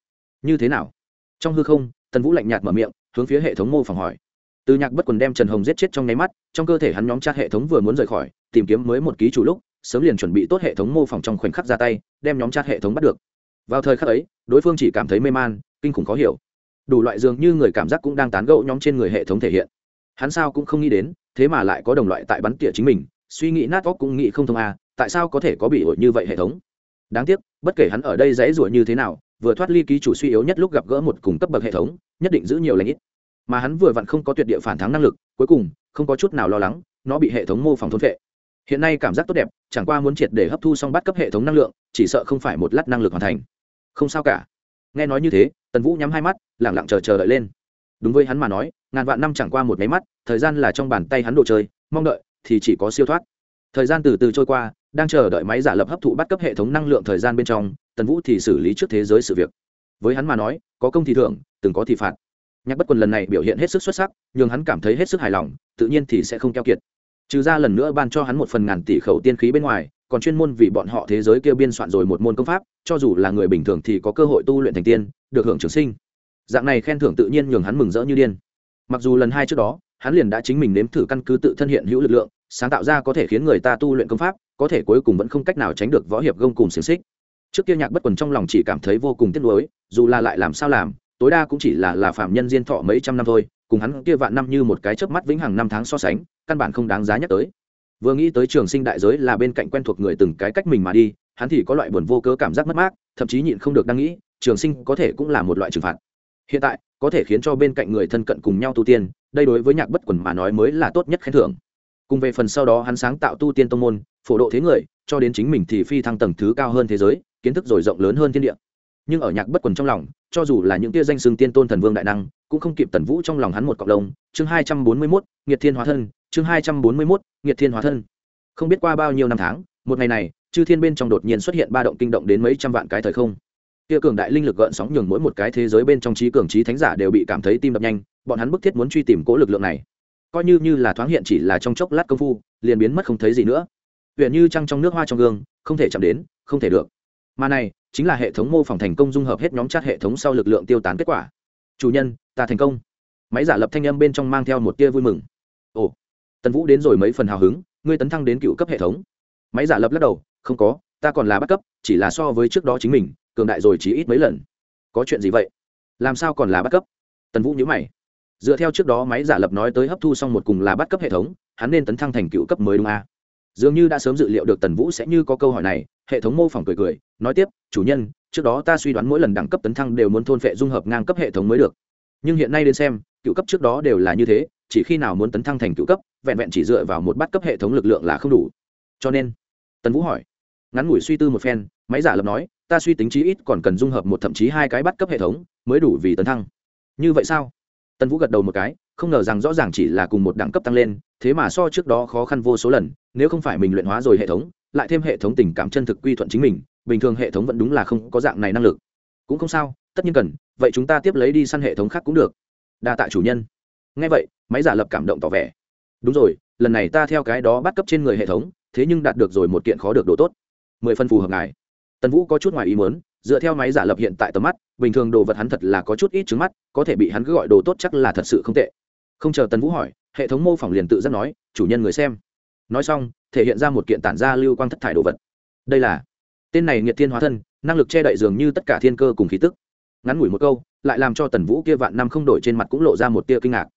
Như thế nào? Trong hư không, tần vũ lạnh nhạt mở miệng, hướng phía hệ thống mô phỏng hỏi. Từ nhạc bất quần đem trần hồng giết chết trong nháy mắt, trong cơ thể hắn nhóm chat hệ thống vừa muốn rời khỏi, tìm kiếm mới một ký chủ lúc, sớm liền chuẩn bị tốt hệ thống mô phỏng trong khoảnh khắc ra tay, đem nhóm chat hệ thống bắt được. Vào thời khắc ấy, đối phương chỉ cảm thấy mê man, kinh khủng khó hiểu. Đủ loại dường như người cảm giác cũng đang tán gẫu nhóm trên người hệ thống thể hiện hắn sao cũng không nghĩ đến thế mà lại có đồng loại tại bắn tỉa chính mình suy nghĩ nát óc cũng nghĩ không thông a à, tại sao có thể có bị ổi như vậy hệ thống? Đáng tiếc bất kể hắn ở đây dãy rủa như thế nào vừa thoát ly ký chủ suy yếu nhất lúc gặp gỡ một cùng cấp bậc hệ thống nhất định giữ nhiều lãnh ít. Mà hắn vừa vặn không có tuyệt địa phản thắng năng lực cuối cùng không có chút nào lo lắng nó bị hệ thống mô phỏng thôn vệ hiện nay cảm giác tốt đẹp chẳng qua muốn triệt để hấp thu xong bắt cấp hệ thống năng lượng chỉ sợ không phải một lát năng lực hoàn thành. Không sao cả. Nghe nói như thế tần vũ nhắm hai mắt lẳng lặng chờ chờ đợi lên. Đúng với hắn mà nói ngàn vạn năm chẳng qua một máy mắt, thời gian là trong bàn tay hắn đồ chơi, mong đợi thì chỉ có siêu thoát. Thời gian từ từ trôi qua, đang chờ đợi máy giả lập hấp thụ bắt cấp hệ thống năng lượng thời gian bên trong, tần vũ thì xử lý trước thế giới sự việc. Với hắn mà nói, có công thì thưởng, từng có thì phạt. Nhạc bất quần lần này biểu hiện hết sức xuất sắc nhưng hắn cảm thấy hết sức hài lòng, tự nhiên thì sẽ không keo kiệt. Trừ ra lần nữa ban cho hắn một phần ngàn tỷ khẩu tiên khí bên ngoài, còn chuyên môn vì bọn họ thế giới kêu biên soạn rồi một môn công pháp, cho dù là người bình thường thì có cơ hội tu luyện thành tiên, được hưởng trường sinh. Dạng này khen thưởng tự nhiên nhường hắn mừng rỡ như điên mặc dù lần hai trước đó, hắn liền đã chính mình nếm thử căn cứ tự thân hiện hữu lực lượng, sáng tạo ra có thể khiến người ta tu luyện công pháp, có thể cuối cùng vẫn không cách nào tránh được võ hiệp gông cùng xiềng xích. Trước kia nhạc bất quần trong lòng chỉ cảm thấy vô cùng tiếc nuối, dù là lại làm sao làm, tối đa cũng chỉ là là phạm nhân diên thọ mấy trăm năm thôi, cùng hắn kia vạn năm như một cái chớp mắt vĩnh hằng năm tháng so sánh, căn bản không đáng giá nhắc tới. Vừa nghĩ tới trường sinh đại giới là bên cạnh quen thuộc người từng cái cách mình mà đi, hắn thì có loại buồn vô cớ cảm giác mất mát, thậm chí nhịn không được đang nghĩ, trường sinh có thể cũng là một loại trừng phạt hiện tại, có thể khiến cho bên cạnh người thân cận cùng nhau tu tiên, đây đối với nhạc bất quần mà nói mới là tốt nhất khen thưởng. Cùng về phần sau đó hắn sáng tạo tu tiên tông môn, phổ độ thế người, cho đến chính mình thì phi thăng tầng thứ cao hơn thế giới, kiến thức rồi rộng lớn hơn thiên địa. Nhưng ở nhạc bất quần trong lòng, cho dù là những tia danh xưng tiên tôn thần vương đại năng, cũng không kịp tần vũ trong lòng hắn một cộng đồng chương hai trăm bốn mươi mốt, nghiệt thiên hóa thân, chương hai trăm bốn mươi mốt, nghiệt thiên hóa thân. Không biết qua bao nhiêu năm tháng, một ngày này, chư thiên bên trong đột nhiên xuất hiện ba động kinh động đến mấy trăm vạn cái thời không kia cường đại linh lực gợn sóng nhường mỗi một cái thế giới bên trong trí cường trí thánh giả đều bị cảm thấy tim đập nhanh, bọn hắn bức thiết muốn truy tìm cố lực lượng này. Coi như như là thoáng hiện chỉ là trong chốc lát công phu, liền biến mất không thấy gì nữa. Huyện như trăng trong nước hoa trong gương, không thể chạm đến, không thể được. Mà này, chính là hệ thống mô phỏng thành công dung hợp hết nhóm chat hệ thống sau lực lượng tiêu tán kết quả. Chủ nhân, ta thành công. Máy giả lập thanh âm bên trong mang theo một tia vui mừng. Ồ, tần vũ đến rồi mấy phần hào hứng, ngươi tấn thăng đến cựu cấp hệ thống. Máy giả lập lắc đầu, không có, ta còn là bắt cấp chỉ là so với trước đó chính mình cường đại rồi chỉ ít mấy lần. Có chuyện gì vậy? Làm sao còn là bắt cấp? Tần vũ nhữ mày. Dựa theo trước đó máy giả lập nói tới hấp thu xong một cùng là bắt cấp hệ thống, hắn nên tấn thăng thành cựu cấp mới đúng a? À? dường như đã sớm dự liệu được tần vũ sẽ như có câu hỏi này, hệ thống mô phỏng cười cười, nói tiếp, chủ nhân, trước đó ta suy đoán mỗi lần đẳng cấp tấn thăng đều muốn thôn phệ dung hợp ngang cấp hệ thống mới được. Nhưng hiện nay đến xem, cựu cấp trước đó đều là như thế, chỉ khi nào muốn tấn thăng thành cựu cấp, vẹn vẹn chỉ dựa vào một bắt cấp hệ thống lực lượng là không đủ. Cho nên, tần vũ hỏi, ngắn ngủi suy tư một phen, máy giả lập nói ta suy tính chí ít còn cần dung hợp một thậm chí hai cái bắt cấp hệ thống mới đủ vì tấn thăng. Như vậy sao? Tần vũ gật đầu một cái, không ngờ rằng rõ ràng chỉ là cùng một đẳng cấp tăng lên, thế mà so trước đó khó khăn vô số lần, nếu không phải mình luyện hóa rồi hệ thống, lại thêm hệ thống tình cảm chân thực quy thuận chính mình, bình thường hệ thống vẫn đúng là không có dạng này năng lực. Cũng không sao, tất nhiên cần, vậy chúng ta tiếp lấy đi săn hệ thống khác cũng được. Đa tạ chủ nhân. Ngay vậy, máy giả lập cảm động tỏ vẻ. Đúng rồi, lần này ta theo cái đó bắt cấp trên người hệ thống, thế nhưng đạt được rồi một kiện khó được độ tốt. Mười phân phù hợp ngài tần vũ có chút ngoài ý muốn, dựa theo máy giả lập hiện tại tầm mắt, bình thường đồ vật hắn thật là có chút ít trứng mắt, có thể bị hắn cứ gọi đồ tốt chắc là thật sự không tệ. Không chờ tần vũ hỏi, hệ thống mô phỏng liền tự giác nói, chủ nhân người xem. Nói xong, thể hiện ra một kiện tản ra lưu quang thất thải đồ vật. Đây là tên này nghiệt thiên hóa thân, năng lực che đậy dường như tất cả thiên cơ cùng khí tức. Ngắn ngủi một câu, lại làm cho tần vũ kia vạn năm không đổi trên mặt cũng lộ ra một tia kinh ngạc.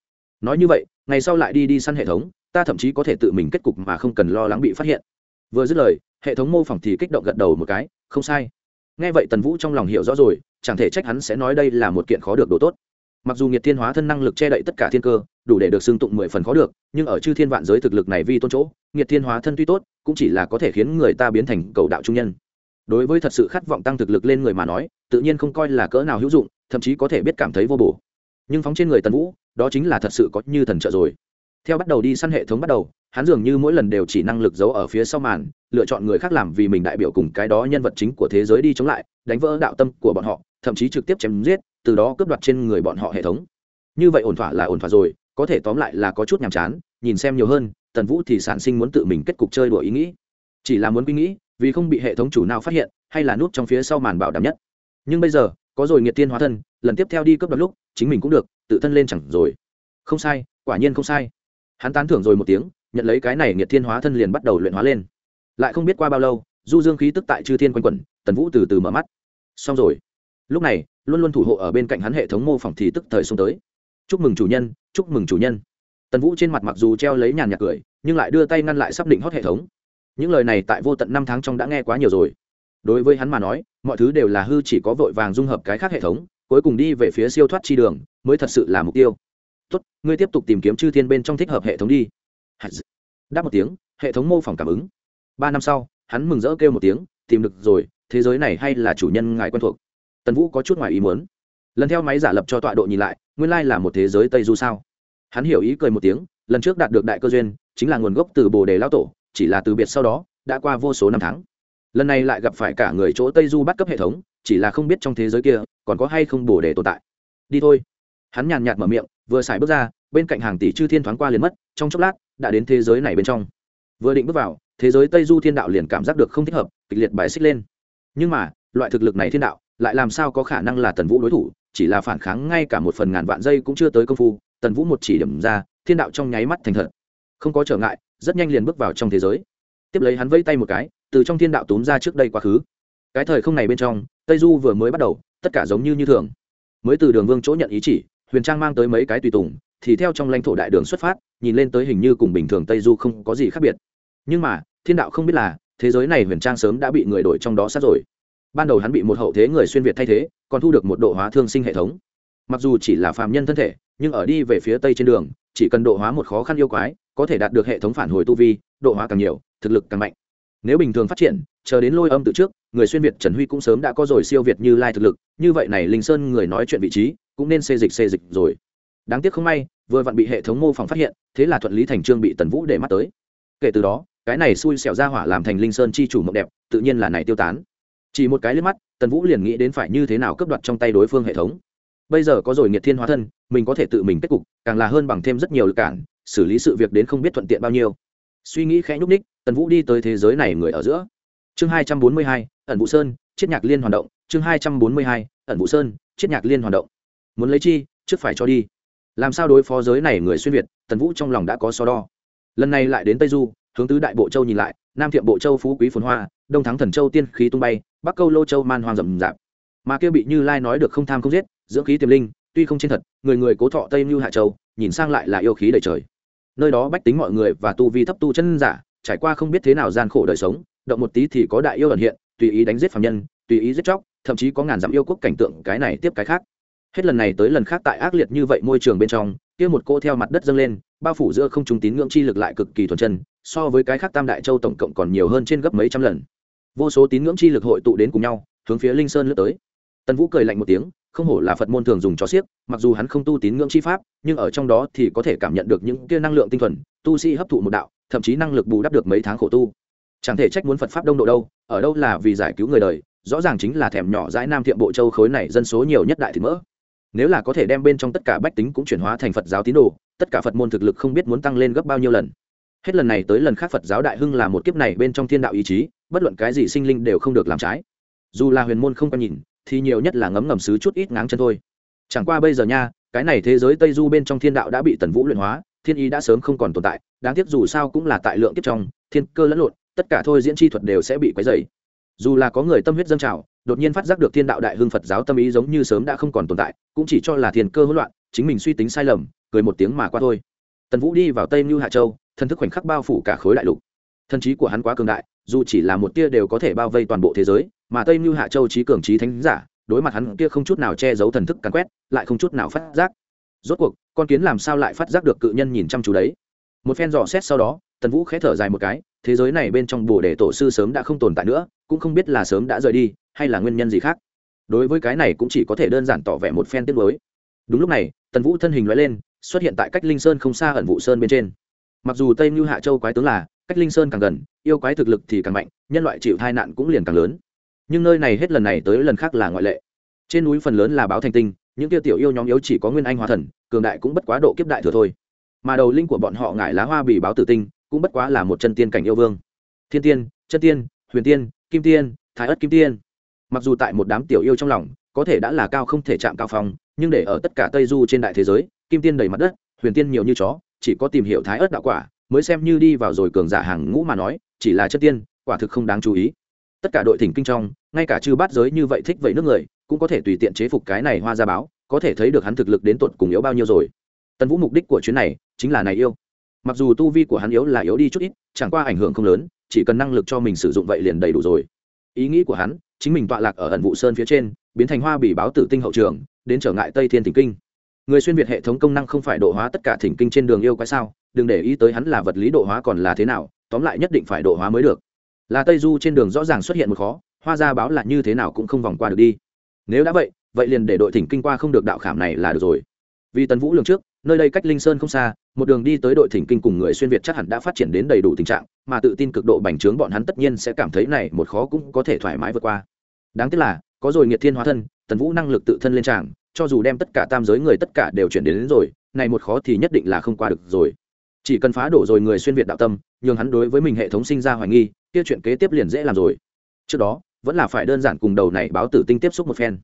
Nói như vậy, ngày sau lại đi đi săn hệ thống, ta thậm chí có thể tự mình kết cục mà không cần lo lắng bị phát hiện. Vừa dứt lời hệ thống mô phỏng thì kích động gật đầu một cái, không sai. Nghe vậy tần vũ trong lòng hiểu rõ rồi, chẳng thể trách hắn sẽ nói đây là một kiện khó được đồ tốt. Mặc dù nghiệt thiên hóa thân năng lực che đậy tất cả thiên cơ, đủ để được xưng tụng mười phần khó được, nhưng ở chư thiên vạn giới thực lực này vi tôn chỗ, nghiệt thiên hóa thân tuy tốt, cũng chỉ là có thể khiến người ta biến thành cầu đạo trung nhân. Đối với thật sự khát vọng tăng thực lực lên người mà nói, tự nhiên không coi là cỡ nào hữu dụng, thậm chí có thể biết cảm thấy vô bổ. Nhưng phóng trên người tần vũ, đó chính là thật sự có như thần trợ rồi theo bắt đầu đi săn hệ thống bắt đầu, hắn dường như mỗi lần đều chỉ năng lực giấu ở phía sau màn, lựa chọn người khác làm vì mình đại biểu cùng cái đó nhân vật chính của thế giới đi chống lại, đánh vỡ đạo tâm của bọn họ, thậm chí trực tiếp chém giết, từ đó cướp đoạt trên người bọn họ hệ thống. Như vậy ổn thỏa là ổn thỏa rồi, có thể tóm lại là có chút nhàm chán, nhìn xem nhiều hơn, tần vũ thì sản sinh muốn tự mình kết cục chơi đùa ý nghĩ. Chỉ là muốn quy nghĩ, vì không bị hệ thống chủ nào phát hiện, hay là nút trong phía sau màn bảo đảm nhất. Nhưng bây giờ, có rồi nghiệt tiên hóa thân, lần tiếp theo đi cướp đoạt lúc, chính mình cũng được, tự thân lên chẳng rồi. Không sai, quả nhiên không sai hắn tán thưởng rồi một tiếng, nhận lấy cái này nghiệt thiên hóa thân liền bắt đầu luyện hóa lên. Lại không biết qua bao lâu, du dương khí tức tại chư thiên quanh quẩn, tần vũ từ từ mở mắt. Xong rồi. Lúc này, luôn luôn thủ hộ ở bên cạnh hắn hệ thống mô phỏng thì tức thời xuống tới. Chúc mừng chủ nhân, chúc mừng chủ nhân. Tần vũ trên mặt mặc dù treo lấy nhàn nhạc cười, nhưng lại đưa tay ngăn lại sắp định hót hệ thống. Những lời này tại vô tận năm tháng trong đã nghe quá nhiều rồi. Đối với hắn mà nói, mọi thứ đều là hư chỉ có vội vàng dung hợp cái khác hệ thống, cuối cùng đi về phía siêu thoát chi đường, mới thật sự là mục tiêu tốt, ngươi tiếp tục tìm kiếm chư thiên bên trong thích hợp hệ thống đi. Đáp một tiếng, hệ thống mô phỏng cảm ứng. Ba năm sau, hắn mừng rỡ kêu một tiếng, tìm được rồi, thế giới này hay là chủ nhân ngài quen thuộc. Tần vũ có chút ngoài ý muốn. Lần theo máy giả lập cho tọa độ nhìn lại, nguyên lai là một thế giới tây du sao? Hắn hiểu ý cười một tiếng, lần trước đạt được đại cơ duyên, chính là nguồn gốc từ bồ đề lao tổ, chỉ là từ biệt sau đó, đã qua vô số năm tháng. Lần này lại gặp phải cả người chỗ tây du bắt cấp hệ thống, chỉ là không biết trong thế giới kia, còn có hay không bồ đề tồn tại. Đi thôi hắn nhàn nhạt mở miệng, vừa xài bước ra, bên cạnh hàng tỷ chư thiên thoáng qua liền mất, trong chốc lát, đã đến thế giới này bên trong. Vừa định bước vào, thế giới tây du thiên đạo liền cảm giác được không thích hợp, kịch liệt bài xích lên. Nhưng mà, loại thực lực này thiên đạo, lại làm sao có khả năng là tần vũ đối thủ, chỉ là phản kháng ngay cả một phần ngàn vạn giây cũng chưa tới công phu, tần vũ một chỉ điểm ra, thiên đạo trong nháy mắt thành thật. Không có trở ngại, rất nhanh liền bước vào trong thế giới. Tiếp lấy hắn vẫy tay một cái, từ trong thiên đạo túm ra trước đây quá khứ. Cái thời không này bên trong, tây du vừa mới bắt đầu, tất cả giống như như thường. Mới từ đường vương chỗ nhận ý chỉ huyền trang mang tới mấy cái tùy tùng, thì theo trong lãnh thổ đại đường xuất phát, nhìn lên tới hình như cùng bình thường tây du không có gì khác biệt. Nhưng mà, thiên đạo không biết là, thế giới này huyền trang sớm đã bị người đổi trong đó sát rồi. Ban đầu hắn bị một hậu thế người xuyên việt thay thế, còn thu được một độ hóa thương sinh hệ thống. Mặc dù chỉ là phàm nhân thân thể, nhưng ở đi về phía tây trên đường, chỉ cần độ hóa một khó khăn yêu quái, có thể đạt được hệ thống phản hồi tu vi, độ hóa càng nhiều, thực lực càng mạnh. Nếu bình thường phát triển, chờ đến lôi âm từ trước, người xuyên việt trần huy cũng sớm đã có rồi siêu việt như lai thực lực, như vậy này linh sơn người nói chuyện vị trí cũng nên xê dịch xê dịch rồi. Đáng tiếc không may, vừa vặn bị hệ thống mô phỏng phát hiện, thế là thuận lý thành trương bị tần vũ để mắt tới. Kể từ đó, cái này xui xẻo ra hỏa làm thành linh sơn chi chủ mộng đẹp, tự nhiên là này tiêu tán. Chỉ một cái liếc mắt, tần vũ liền nghĩ đến phải như thế nào cướp đoạt trong tay đối phương hệ thống. Bây giờ có rồi nghiệt thiên hóa thân, mình có thể tự mình kết cục, càng là hơn bằng thêm rất nhiều lực cản, xử lý sự việc đến không biết thuận tiện bao nhiêu. Suy nghĩ khẽ nhúc ních tần vũ đi tới thế giới này người ở giữa. Chương hai trăm bốn mươi hai, ẩn vũ sơn chiết nhạc liên hoàn động, chương hai trăm bốn mươi hai, ẩn vũ sơn chiết nhạc liên hoàn động muốn lấy chi, trước phải cho đi. Làm sao đối phó giới này người xuyên việt, tần vũ trong lòng đã có so đo. Lần này lại đến tây du, hướng tứ đại bộ châu nhìn lại, nam thiệm bộ châu phú quý phồn hoa, đông thắng thần châu tiên khí tung bay, bắc câu lô châu man hoang rậm rạp. Mà kia bị như lai nói được không tham không giết, dưỡng khí tiềm linh, tuy không trên thật, người người cố thọ tây mưu hạ châu, nhìn sang lại là yêu khí đầy trời. Nơi đó bách tính mọi người và tu vi thấp tu chân giả, trải qua không biết thế nào gian khổ đời sống, động một tí thì có đại yêu ẩn hiện, tùy ý đánh giết phạm nhân, tùy ý giết chóc, thậm chí có ngàn dặm yêu quốc cảnh tượng cái này tiếp cái khác hết lần này tới lần khác tại ác liệt như vậy môi trường bên trong, kia một cô theo mặt đất dâng lên, bao phủ giữa không trung tín ngưỡng chi lực lại cực kỳ thuần chân, so với cái khác tam đại châu tổng cộng còn nhiều hơn trên gấp mấy trăm lần. Vô số tín ngưỡng chi lực hội tụ đến cùng nhau, hướng phía linh sơn lướt tới. Tần vũ cười lạnh một tiếng, không hổ là phật môn thường dùng cho xiếc mặc dù hắn không tu tín ngưỡng chi pháp, nhưng ở trong đó thì có thể cảm nhận được những kia năng lượng tinh thuần, tu sĩ hấp thụ một đạo, thậm chí năng lực bù đắp được mấy tháng khổ tu. Chẳng thể trách muốn phật pháp đông độ đâu, ở đâu là vì giải cứu người đời, rõ ràng chính là thèm nhỏ dãi nam thiệm bộ châu khối này dân số nhiều nhất đại thì mỡ nếu là có thể đem bên trong tất cả bách tính cũng chuyển hóa thành phật giáo tín đồ, tất cả phật môn thực lực không biết muốn tăng lên gấp bao nhiêu lần. Hết lần này tới lần khác phật giáo đại hưng là một kiếp này bên trong thiên đạo ý chí, bất luận cái gì sinh linh đều không được làm trái. Dù là huyền môn không có nhìn, thì nhiều nhất là ngấm ngầm xứ chút ít ngáng chân thôi. Chẳng qua bây giờ nha, cái này thế giới tây du bên trong thiên đạo đã bị tần vũ luyện hóa, thiên ý đã sớm không còn tồn tại, đáng tiếc dù sao cũng là tại lượng kiếp trong, thiên cơ lẫn lộn, tất cả thôi diễn chi thuật đều sẽ bị quấy dày dù là có người tâm huyết dâng trào, đột nhiên phát giác được thiên đạo đại hưng phật giáo tâm ý giống như sớm đã không còn tồn tại, cũng chỉ cho là thiên cơ hỗn loạn, chính mình suy tính sai lầm, cười một tiếng mà qua thôi. Tần vũ đi vào tây mưu hạ châu thần thức khoảnh khắc bao phủ cả khối đại lục. Thần trí của hắn quá cường đại, dù chỉ là một tia đều có thể bao vây toàn bộ thế giới, mà tây mưu hạ châu trí cường trí thánh giả, đối mặt hắn kia không chút nào che giấu thần thức cắn quét, lại không chút nào phát giác. Rốt cuộc, con kiến làm sao lại phát giác được cự nhân nhìn chăm chú đấy? Một phen dò xét sau đó, tần vũ khẽ thở dài một cái thế giới này bên trong bồ đề tổ sư sớm đã không tồn tại nữa, cũng không biết là sớm đã rời đi, hay là nguyên nhân gì khác. Đối với cái này cũng chỉ có thể đơn giản tỏ vẻ một phen tiếc mới đúng lúc này, tần vũ thân hình loại lên, xuất hiện tại cách linh sơn không xa ẩn vụ sơn bên trên. Mặc dù tây mưu hạ châu quái tướng là, cách linh sơn càng gần, yêu quái thực lực thì càng mạnh, nhân loại chịu tai nạn cũng liền càng lớn. Nhưng nơi này hết lần này tới lần khác là ngoại lệ. Trên núi phần lớn là báo thành tinh, những tiêu tiểu yêu nhóm yếu chỉ có nguyên anh hóa thần, cường đại cũng bất quá độ kiếp đại thừa thôi. Mà đầu linh của bọn họ ngải lá hoa bị báo tử tinh cũng bất quá là một chân tiên cảnh yêu vương. Thiên tiên, chân tiên, huyền tiên, kim tiên, thái ất kim tiên. Mặc dù tại một đám tiểu yêu trong lòng, có thể đã là cao không thể chạm cao phong, nhưng để ở tất cả tây du trên đại thế giới, kim tiên đầy mặt đất, huyền tiên nhiều như chó, chỉ có tìm hiểu thái ớt đạo quả, mới xem như đi vào rồi cường giả hàng ngũ mà nói, chỉ là chất tiên, quả thực không đáng chú ý. Tất cả đội thỉnh kinh trong, ngay cả chư bát giới như vậy thích vậy nước người, cũng có thể tùy tiện chế phục cái này hoa ra báo, có thể thấy được hắn thực lực đến tột cùng yếu bao nhiêu rồi. Tần vũ mục đích của chuyến này, chính là này yêu mặc dù tu vi của hắn yếu là yếu đi chút ít, chẳng qua ảnh hưởng không lớn, chỉ cần năng lực cho mình sử dụng vậy liền đầy đủ rồi. Ý nghĩ của hắn, chính mình tọa lạc ở ẩn vụ sơn phía trên, biến thành hoa bỉ báo tử tinh hậu trường, đến trở ngại tây thiên thỉnh kinh. Người xuyên việt hệ thống công năng không phải độ hóa tất cả thỉnh kinh trên đường yêu quái sao, đừng để ý tới hắn là vật lý độ hóa còn là thế nào, tóm lại nhất định phải độ hóa mới được. Là tây du trên đường rõ ràng xuất hiện một khó hoa gia báo là như thế nào cũng không vòng qua được đi. Nếu đã vậy vậy liền để đội thỉnh kinh qua không được đạo khảm này là được rồi. Vì tần vũ lường trước nơi đây cách linh sơn không xa một đường đi tới đội thỉnh kinh cùng người xuyên việt chắc hẳn đã phát triển đến đầy đủ tình trạng mà tự tin cực độ bành trướng bọn hắn tất nhiên sẽ cảm thấy này một khó cũng có thể thoải mái vượt qua. Đáng tiếc là có rồi nghiệt thiên hóa thân tần vũ năng lực tự thân lên tràng cho dù đem tất cả tam giới người tất cả đều chuyển đến, đến rồi này một khó thì nhất định là không qua được rồi. Chỉ cần phá đổ rồi người xuyên việt đạo tâm nhường hắn đối với mình hệ thống sinh ra hoài nghi kia chuyện kế tiếp liền dễ làm rồi. Trước đó vẫn là phải đơn giản cùng đầu này báo tử tinh tiếp xúc một phen.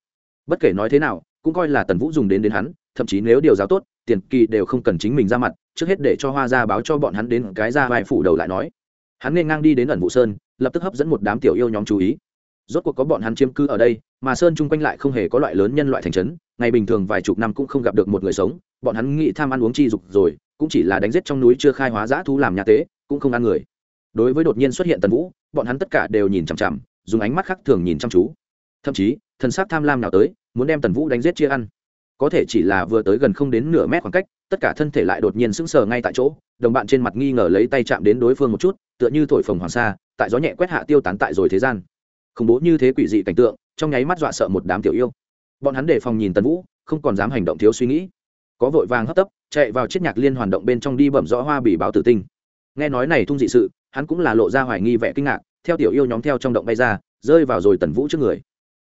Bất kể nói thế nào cũng coi là tần vũ dùng đến đến hắn thậm chí nếu điều giáo tốt tiền kỳ đều không cần chính mình ra mặt, trước hết để cho hoa ra báo cho bọn hắn đến cái ra vai phủ đầu lại nói. Hắn nên ngang đi đến ẩn vụ sơn, lập tức hấp dẫn một đám tiểu yêu nhóm chú ý. Rốt cuộc có bọn hắn chiếm cư ở đây, mà sơn chung quanh lại không hề có loại lớn nhân loại thành trấn, ngày bình thường vài chục năm cũng không gặp được một người sống, bọn hắn nghĩ tham ăn uống chi dục rồi, cũng chỉ là đánh giết trong núi chưa khai hóa giã thú làm nhà tế, cũng không ăn người. Đối với đột nhiên xuất hiện tần vũ, bọn hắn tất cả đều nhìn chằm chằm, dùng ánh mắt khác thường nhìn chăm chú. Thậm chí, thần sắc tham lam nào tới, muốn đem tần vũ đánh giết chia ăn có thể chỉ là vừa tới gần không đến nửa mét khoảng cách, tất cả thân thể lại đột nhiên sững sờ ngay tại chỗ, đồng bạn trên mặt nghi ngờ lấy tay chạm đến đối phương một chút, tựa như thổi phồng hoàng sa, tại gió nhẹ quét hạ tiêu tán tại rồi thế gian. Khủng bố như thế quỷ dị cảnh tượng, trong nháy mắt dọa sợ một đám tiểu yêu. Bọn hắn đề phòng nhìn tần vũ, không còn dám hành động thiếu suy nghĩ. Có vội vàng hấp tấp, chạy vào chiếc nhạc liên hoàn động bên trong đi bẩm rõ hoa bỉ báo tử tinh. Nghe nói này thung dị sự, hắn cũng là lộ ra hoài nghi vẻ kinh ngạc, theo tiểu yêu nhóm theo trong động bay ra, rơi vào rồi tần vũ trước người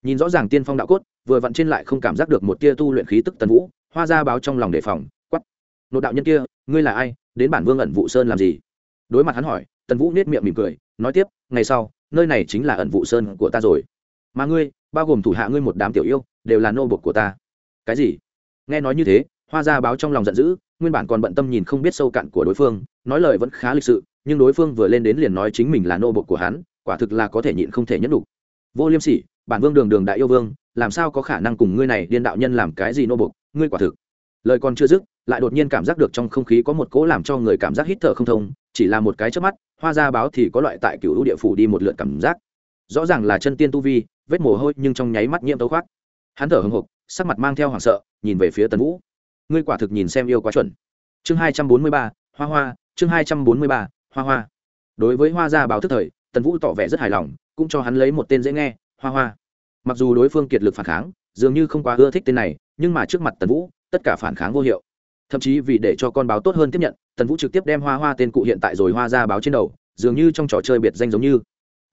nhìn rõ ràng tiên phong đạo cốt, vừa vặn trên lại không cảm giác được một tia tu luyện khí tức tần vũ, hoa ra báo trong lòng đề phòng quắp nộ đạo nhân kia, ngươi là ai, đến bản vương ẩn vụ sơn làm gì? Đối mặt hắn hỏi, tần vũ nết miệng mỉm cười, nói tiếp, ngày sau, nơi này chính là ẩn vụ sơn của ta rồi. Mà ngươi, bao gồm thủ hạ ngươi một đám tiểu yêu, đều là nô bộc của ta. Cái gì? Nghe nói như thế, hoa gia báo trong lòng giận dữ, nguyên bản còn bận tâm nhìn không biết sâu cạn của đối phương, nói lời vẫn khá lịch sự, nhưng đối phương vừa lên đến liền nói chính mình là nô bộc của hắn, quả thực là có thể nhịn không thể nhẫn đủ vô liêm sỉ bản vương đường đường đại yêu vương, làm sao có khả năng cùng ngươi này điên đạo nhân làm cái gì nô bục ngươi quả thực. Lời còn chưa dứt, lại đột nhiên cảm giác được trong không khí có một cỗ làm cho người cảm giác hít thở không thông, chỉ là một cái trước mắt, hoa gia báo thì có loại tại cựu lũ địa phủ đi một lượt cảm giác. Rõ ràng là chân tiên tu vi, vết mồ hôi nhưng trong nháy mắt nhiễm tấu khoác. Hắn thở hồng hộc, sắc mặt mang theo hoảng sợ, nhìn về phía tần vũ. Ngươi quả thực nhìn xem yêu quá chuẩn. Chương hai trăm bốn mươi ba, hoa hoa, chương hai trăm bốn mươi ba, hoa hoa. Đối với hoa gia báo thức thời, tần vũ tỏ vẻ rất hài lòng, cũng cho hắn lấy một tên dễ nghe hoa hoa. Mặc dù đối phương kiệt lực phản kháng, dường như không quá ưa thích tên này, nhưng mà trước mặt tần vũ, tất cả phản kháng vô hiệu. Thậm chí vì để cho con báo tốt hơn tiếp nhận, tần vũ trực tiếp đem hoa hoa tên cụ hiện tại rồi hoa ra báo trên đầu, dường như trong trò chơi biệt danh giống như.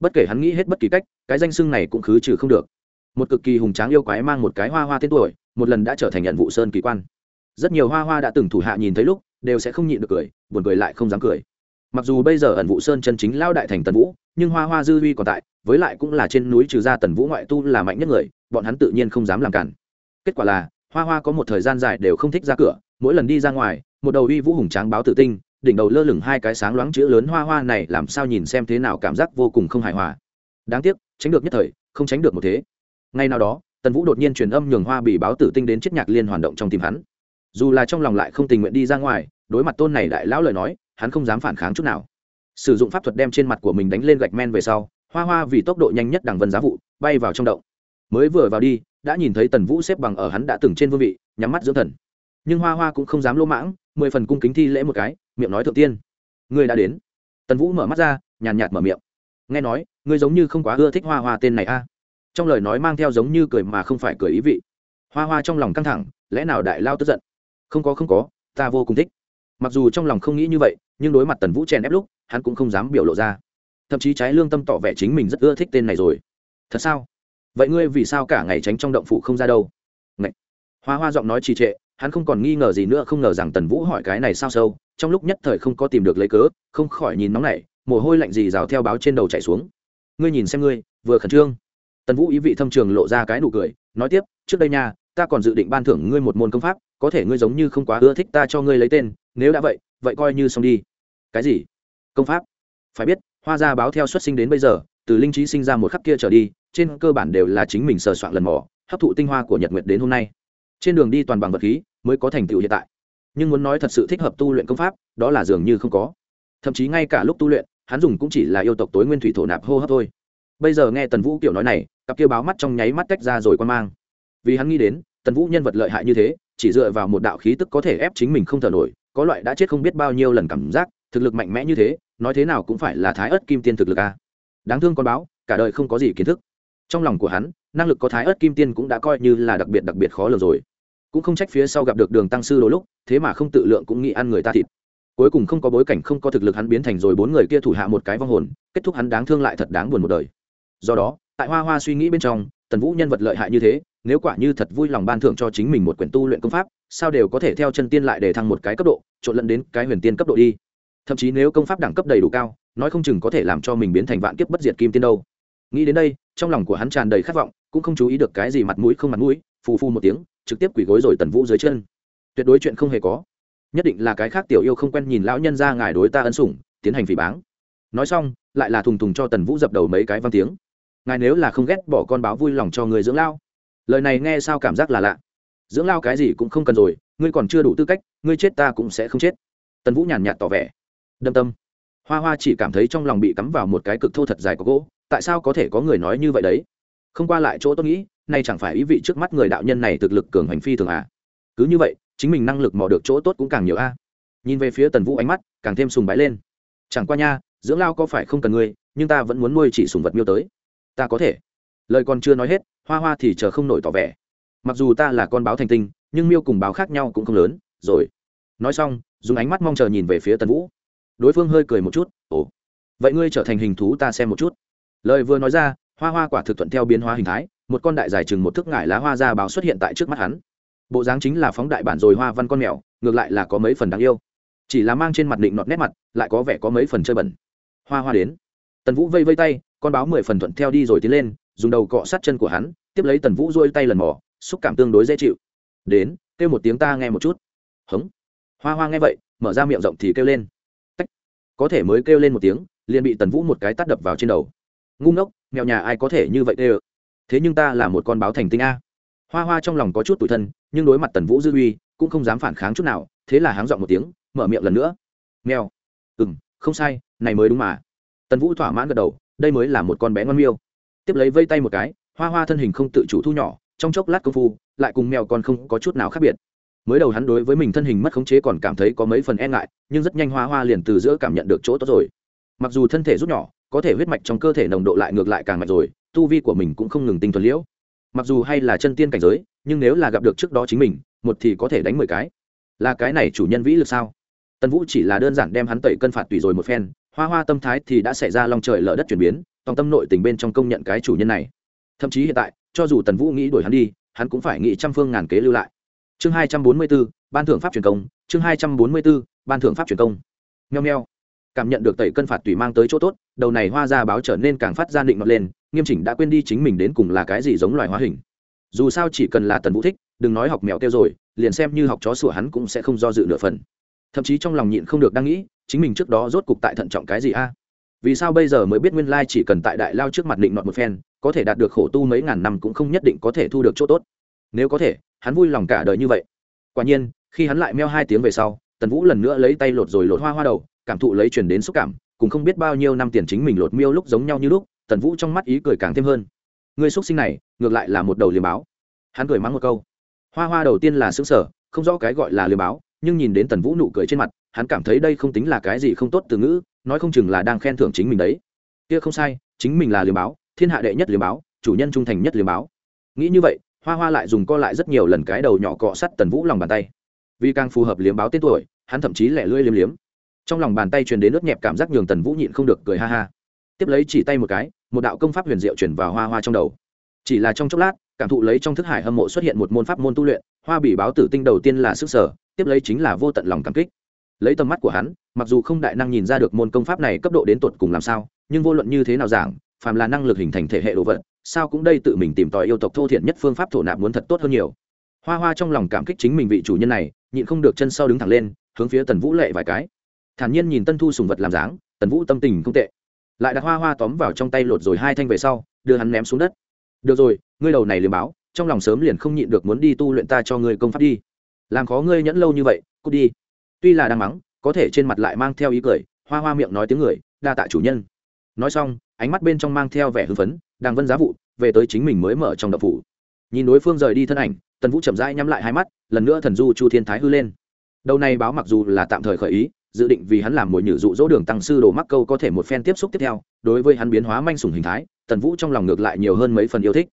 Bất kể hắn nghĩ hết bất kỳ cách, cái danh xưng này cũng khứ trừ không được. Một cực kỳ hùng tráng yêu quái mang một cái hoa hoa tên tuổi, một lần đã trở thành nhận vụ sơn kỳ quan. Rất nhiều hoa hoa đã từng thủ hạ nhìn thấy lúc, đều sẽ không nhịn được cười, buồn cười lại không dám cười mặc dù bây giờ ẩn vụ sơn chân chính lao đại thành tần vũ, nhưng hoa hoa dư huy còn tại, với lại cũng là trên núi trừ ra tần vũ ngoại tu là mạnh nhất người, bọn hắn tự nhiên không dám làm cản. Kết quả là, hoa hoa có một thời gian dài đều không thích ra cửa, mỗi lần đi ra ngoài, một đầu uy vũ hùng tráng báo tự tinh, đỉnh đầu lơ lửng hai cái sáng loáng chữ lớn hoa hoa này làm sao nhìn xem thế nào cảm giác vô cùng không hài hòa. Đáng tiếc, tránh được nhất thời, không tránh được một thế. Ngay nào đó, tần vũ đột nhiên truyền âm nhường hoa bị báo tử tinh đến chiếc nhạc liên hoàn động trong tìm hắn. Dù là trong lòng lại không tình nguyện đi ra ngoài, đối mặt tôn này đại lão lời nói hắn không dám phản kháng chút nào. Sử dụng pháp thuật đem trên mặt của mình đánh lên gạch men về sau, hoa hoa vì tốc độ nhanh nhất đằng vân giá vụ, bay vào trong động. Mới vừa vào đi, đã nhìn thấy tần vũ xếp bằng ở hắn đã từng trên vương vị, nhắm mắt dưỡng thần. Nhưng hoa hoa cũng không dám lỗ mãng, mười phần cung kính thi lễ một cái, miệng nói thượng tiên. Ngươi đã đến. Tần vũ mở mắt ra, nhàn nhạt mở miệng. Nghe nói, ngươi giống như không quá ưa thích hoa hoa tên này a. Trong lời nói mang theo giống như cười mà không phải cười ý vị. Hoa hoa trong lòng căng thẳng, lẽ nào đại lao tức giận? Không có không có, ta vô cùng thích mặc dù trong lòng không nghĩ như vậy, nhưng đối mặt tần vũ chèn ép lúc, hắn cũng không dám biểu lộ ra. Thậm chí trái lương tâm tỏ vẻ chính mình rất ưa thích tên này rồi. Thật sao? Vậy ngươi vì sao cả ngày tránh trong động phủ không ra đâu? Ngậy. hoa hoa giọng nói trì trệ, hắn không còn nghi ngờ gì nữa, không ngờ rằng tần vũ hỏi cái này sao sâu. Trong lúc nhất thời không có tìm được lấy cớ, không khỏi nhìn nóng này mồ hôi lạnh gì rào theo báo trên đầu chạy xuống. Ngươi nhìn xem ngươi, vừa khẩn trương. Tần vũ ý vị thâm trường lộ ra cái nụ cười, nói tiếp, trước đây nha, ta còn dự định ban thưởng ngươi một môn công pháp, có thể ngươi giống như không quá ưa thích ta cho ngươi lấy tên nếu đã vậy vậy coi như xong đi. Cái gì? Công pháp? Phải biết, hoa gia báo theo xuất sinh đến bây giờ, từ linh trí sinh ra một khắc kia trở đi, trên cơ bản đều là chính mình sờ soạn lần mò, hấp thụ tinh hoa của nhật nguyệt đến hôm nay. Trên đường đi toàn bằng vật khí mới có thành tựu hiện tại. Nhưng muốn nói thật sự thích hợp tu luyện công pháp, đó là dường như không có. Thậm chí ngay cả lúc tu luyện, hắn dùng cũng chỉ là yêu tộc tối nguyên thủy thổ nạp hô hấp thôi. Bây giờ nghe tần vũ kiểu nói này, cặp kia báo mắt trong nháy mắt tách ra rồi quan mang. Vì hắn nghĩ đến, tần vũ nhân vật lợi hại như thế, chỉ dựa vào một đạo khí tức có thể ép chính mình không thở nổi có loại đã chết không biết bao nhiêu lần cảm giác, thực lực mạnh mẽ như thế, nói thế nào cũng phải là thái ớt kim tiên thực lực a. Đáng thương con báo, cả đời không có gì kiến thức. Trong lòng của hắn, năng lực có thái ớt kim tiên cũng đã coi như là đặc biệt đặc biệt khó lường rồi. Cũng không trách phía sau gặp được đường tăng sư đôi lúc, thế mà không tự lượng cũng nghĩ ăn người ta thịt. Cuối cùng không có bối cảnh, không có thực lực hắn biến thành rồi bốn người kia thủ hạ một cái vong hồn, kết thúc hắn đáng thương lại thật đáng buồn một đời. Do đó, tại hoa hoa suy nghĩ bên trong tần vũ nhân vật lợi hại như thế, nếu quả như thật vui lòng ban thưởng cho chính mình một quyển tu luyện công pháp, sao đều có thể theo chân tiên lại để thăng một cái cấp độ, trộn lẫn đến cái huyền tiên cấp độ đi. Thậm chí nếu công pháp đẳng cấp đầy đủ cao, nói không chừng có thể làm cho mình biến thành vạn kiếp bất diệt kim tiên đâu. Nghĩ đến đây, trong lòng của hắn tràn đầy khát vọng, cũng không chú ý được cái gì mặt mũi không mặt mũi, phù phu một tiếng, trực tiếp quỳ gối rồi tần vũ dưới chân. Tuyệt đối chuyện không hề có. Nhất định là cái khác tiểu yêu không quen nhìn lão nhân ra ngài đối ta ân sủng, tiến hành phỉ báng. Nói xong, lại là thùng thùng cho tần vũ dập đầu mấy cái văn tiếng ngài nếu là không ghét bỏ con báo vui lòng cho người dưỡng lao. Lời này nghe sao cảm giác là lạ. Dưỡng lao cái gì cũng không cần rồi, ngươi còn chưa đủ tư cách, ngươi chết ta cũng sẽ không chết. Tần vũ nhàn nhạt tỏ vẻ. Đâm tâm. Hoa hoa chỉ cảm thấy trong lòng bị cắm vào một cái cực thô thật dài có gỗ, tại sao có thể có người nói như vậy đấy? Không qua lại chỗ tôi nghĩ, nay chẳng phải ý vị trước mắt người đạo nhân này thực lực cường hành phi thường à? Cứ như vậy, chính mình năng lực mò được chỗ tốt cũng càng nhiều a. Nhìn về phía tần vũ ánh mắt càng thêm sùng bái lên. Chẳng qua nha, dưỡng lao có phải không cần ngươi, nhưng ta vẫn muốn nuôi chỉ sùng vật miêu tới ta có thể. Lời còn chưa nói hết, hoa hoa thì chờ không nổi tỏ vẻ. Mặc dù ta là con báo thành tinh, nhưng miêu cùng báo khác nhau cũng không lớn, rồi. Nói xong, dùng ánh mắt mong chờ nhìn về phía tần vũ. Đối phương hơi cười một chút, ồ, vậy ngươi trở thành hình thú ta xem một chút. Lời vừa nói ra, hoa hoa quả thực thuận theo biến hóa hình thái, một con đại dài chừng một thước ngải lá hoa ra báo xuất hiện tại trước mắt hắn. Bộ dáng chính là phóng đại bản rồi hoa văn con mèo, ngược lại là có mấy phần đáng yêu. Chỉ là mang trên mặt định nọt nét mặt, lại có vẻ có mấy phần chơi bẩn. Hoa hoa đến. Tần vũ vây vây tay con báo mười phần thuận theo đi rồi tiến lên, dùng đầu cọ sát chân của hắn, tiếp lấy tần vũ rôi tay lần mỏ xúc cảm tương đối dễ chịu. Đến, kêu một tiếng ta nghe một chút. Hống. Hoa hoa nghe vậy, mở ra miệng rộng thì kêu lên. Tách. Có thể mới kêu lên một tiếng, liền bị tần vũ một cái tắt đập vào trên đầu. Ngu ngốc, mèo nhà ai có thể như vậy kêu thế nhưng ta là một con báo thành tinh a. Hoa hoa trong lòng có chút tủi thân, nhưng đối mặt tần vũ dư uy, cũng không dám phản kháng chút nào, thế là háng dọn một tiếng, mở miệng lần nữa. Mèo. Ừ m không sai, này mới đúng mà. Tần vũ thỏa mãn gật đầu đây mới là một con bé ngon miêu. Tiếp lấy vây tay một cái, hoa hoa thân hình không tự chủ thu nhỏ, trong chốc lát công phu, lại cùng mèo còn không có chút nào khác biệt. Mới đầu hắn đối với mình thân hình mất khống chế còn cảm thấy có mấy phần e ngại, nhưng rất nhanh hoa hoa liền từ giữa cảm nhận được chỗ tốt rồi. Mặc dù thân thể rút nhỏ, có thể huyết mạch trong cơ thể nồng độ lại ngược lại càng mạnh rồi, tu vi của mình cũng không ngừng tinh thuần liễu. Mặc dù hay là chân tiên cảnh giới, nhưng nếu là gặp được trước đó chính mình, một thì có thể đánh mười cái. Là cái này chủ nhân vĩ lực sao? Tần vũ chỉ là đơn giản đem hắn tẩy cân phạt tùy rồi một phen hoa hoa tâm thái thì đã xảy ra lòng trời lở đất chuyển biến, tòng tâm nội tình bên trong công nhận cái chủ nhân này. Thậm chí hiện tại, cho dù tần vũ nghĩ đuổi hắn đi, hắn cũng phải nghĩ trăm phương ngàn kế lưu lại. Chương hai trăm bốn mươi b ố ban thưởng pháp truyền công, chương hai trăm bốn mươi b ố ban thưởng pháp truyền công. Nheo nheo cảm nhận được tẩy cân phạt tùy mang tới chỗ tốt, đầu này hoa ra báo trở nên càng phát ra định ngọt lên, nghiêm chỉnh đã quên đi chính mình đến cùng là cái gì giống loài hóa hình. Dù sao chỉ cần là tần vũ thích, đừng nói học mèo kêu rồi, liền xem như học chó sủa hắn cũng sẽ không do dự nửa phần thậm chí trong lòng nhịn không được đang nghĩ, chính mình trước đó rốt cục tại thận trọng cái gì a? Vì sao bây giờ mới biết nguyên lai chỉ cần tại đại lao trước mặt định nọt một phen, có thể đạt được khổ tu mấy ngàn năm cũng không nhất định có thể thu được chỗ tốt. Nếu có thể, hắn vui lòng cả đời như vậy. Quả nhiên, khi hắn lại meo hai tiếng về sau, tần vũ lần nữa lấy tay lột rồi lột hoa hoa đầu, cảm thụ lấy truyền đến xúc cảm cũng không biết bao nhiêu năm tiền chính mình lột miêu lúc giống nhau như lúc, tần vũ trong mắt ý cười càng thêm hơn. Người xúc sinh này, ngược lại là một đầu liềm báo. Hắn cười mắng một câu. Hoa hoa đầu tiên là xứng sở không rõ cái gọi là liềm báo nhưng nhìn đến tần vũ nụ cười trên mặt, hắn cảm thấy đây không tính là cái gì không tốt từ ngữ, nói không chừng là đang khen thưởng chính mình đấy. Kia không sai, chính mình là liềm báo, thiên hạ đệ nhất liềm báo, chủ nhân trung thành nhất liềm báo. Nghĩ như vậy, hoa hoa lại dùng co lại rất nhiều lần cái đầu nhỏ cọ sắt tần vũ lòng bàn tay. Vì càng phù hợp liếm báo tên tuổi, hắn thậm chí lẻ lưỡi liếm liếm. Trong lòng bàn tay truyền đến nước nhẹp cảm giác nhường tần vũ nhịn không được cười ha ha. Tiếp lấy chỉ tay một cái, một đạo công pháp huyền diệu chuyển vào hoa hoa trong đầu. Chỉ là trong chốc lát, cảm thụ lấy trong thức hải hâm mộ xuất hiện một môn pháp môn tu luyện, hoa bị báo tử tinh đầu tiên là sức sở tiếp lấy chính là vô tận lòng cảm kích. Lấy tầm mắt của hắn, mặc dù không đại năng nhìn ra được môn công pháp này cấp độ đến tột cùng làm sao, nhưng vô luận như thế nào giảng, phàm là năng lực hình thành thể hệ đồ vật, sao cũng đây tự mình tìm tòi yêu tộc thô thiện nhất phương pháp thổ nạp muốn thật tốt hơn nhiều. Hoa hoa trong lòng cảm kích chính mình vị chủ nhân này, nhịn không được chân sau đứng thẳng lên, hướng phía tần vũ lệ vài cái. Thản nhiên nhìn tân thu sùng vật làm dáng, tần vũ tâm tình không tệ. Lại đặt hoa hoa tóm vào trong tay lột rồi hai thanh về sau, đưa hắn ném xuống đất. Được rồi, ngươi đầu này liền báo, trong lòng sớm liền không nhịn được muốn đi tu luyện ta cho ngươi công pháp đi làm khó ngươi nhẫn lâu như vậy, cút đi. Tuy là đang mắng, có thể trên mặt lại mang theo ý cười, hoa hoa miệng nói tiếng người, đa tạ chủ nhân. Nói xong, ánh mắt bên trong mang theo vẻ hưng phấn đang vân giá vụ, về tới chính mình mới mở trong đập phủ. Nhìn đối phương rời đi thân ảnh, tần vũ chậm rãi nhắm lại hai mắt, lần nữa thần du chu thiên thái hư lên. Đầu này báo mặc dù là tạm thời khởi ý, dự định vì hắn làm mồi nhử dụ dỗ đường tăng sư đồ mắc câu có thể một phen tiếp xúc tiếp theo, đối với hắn biến hóa manh sùng hình thái, tần vũ trong lòng ngược lại nhiều hơn mấy phần yêu thích.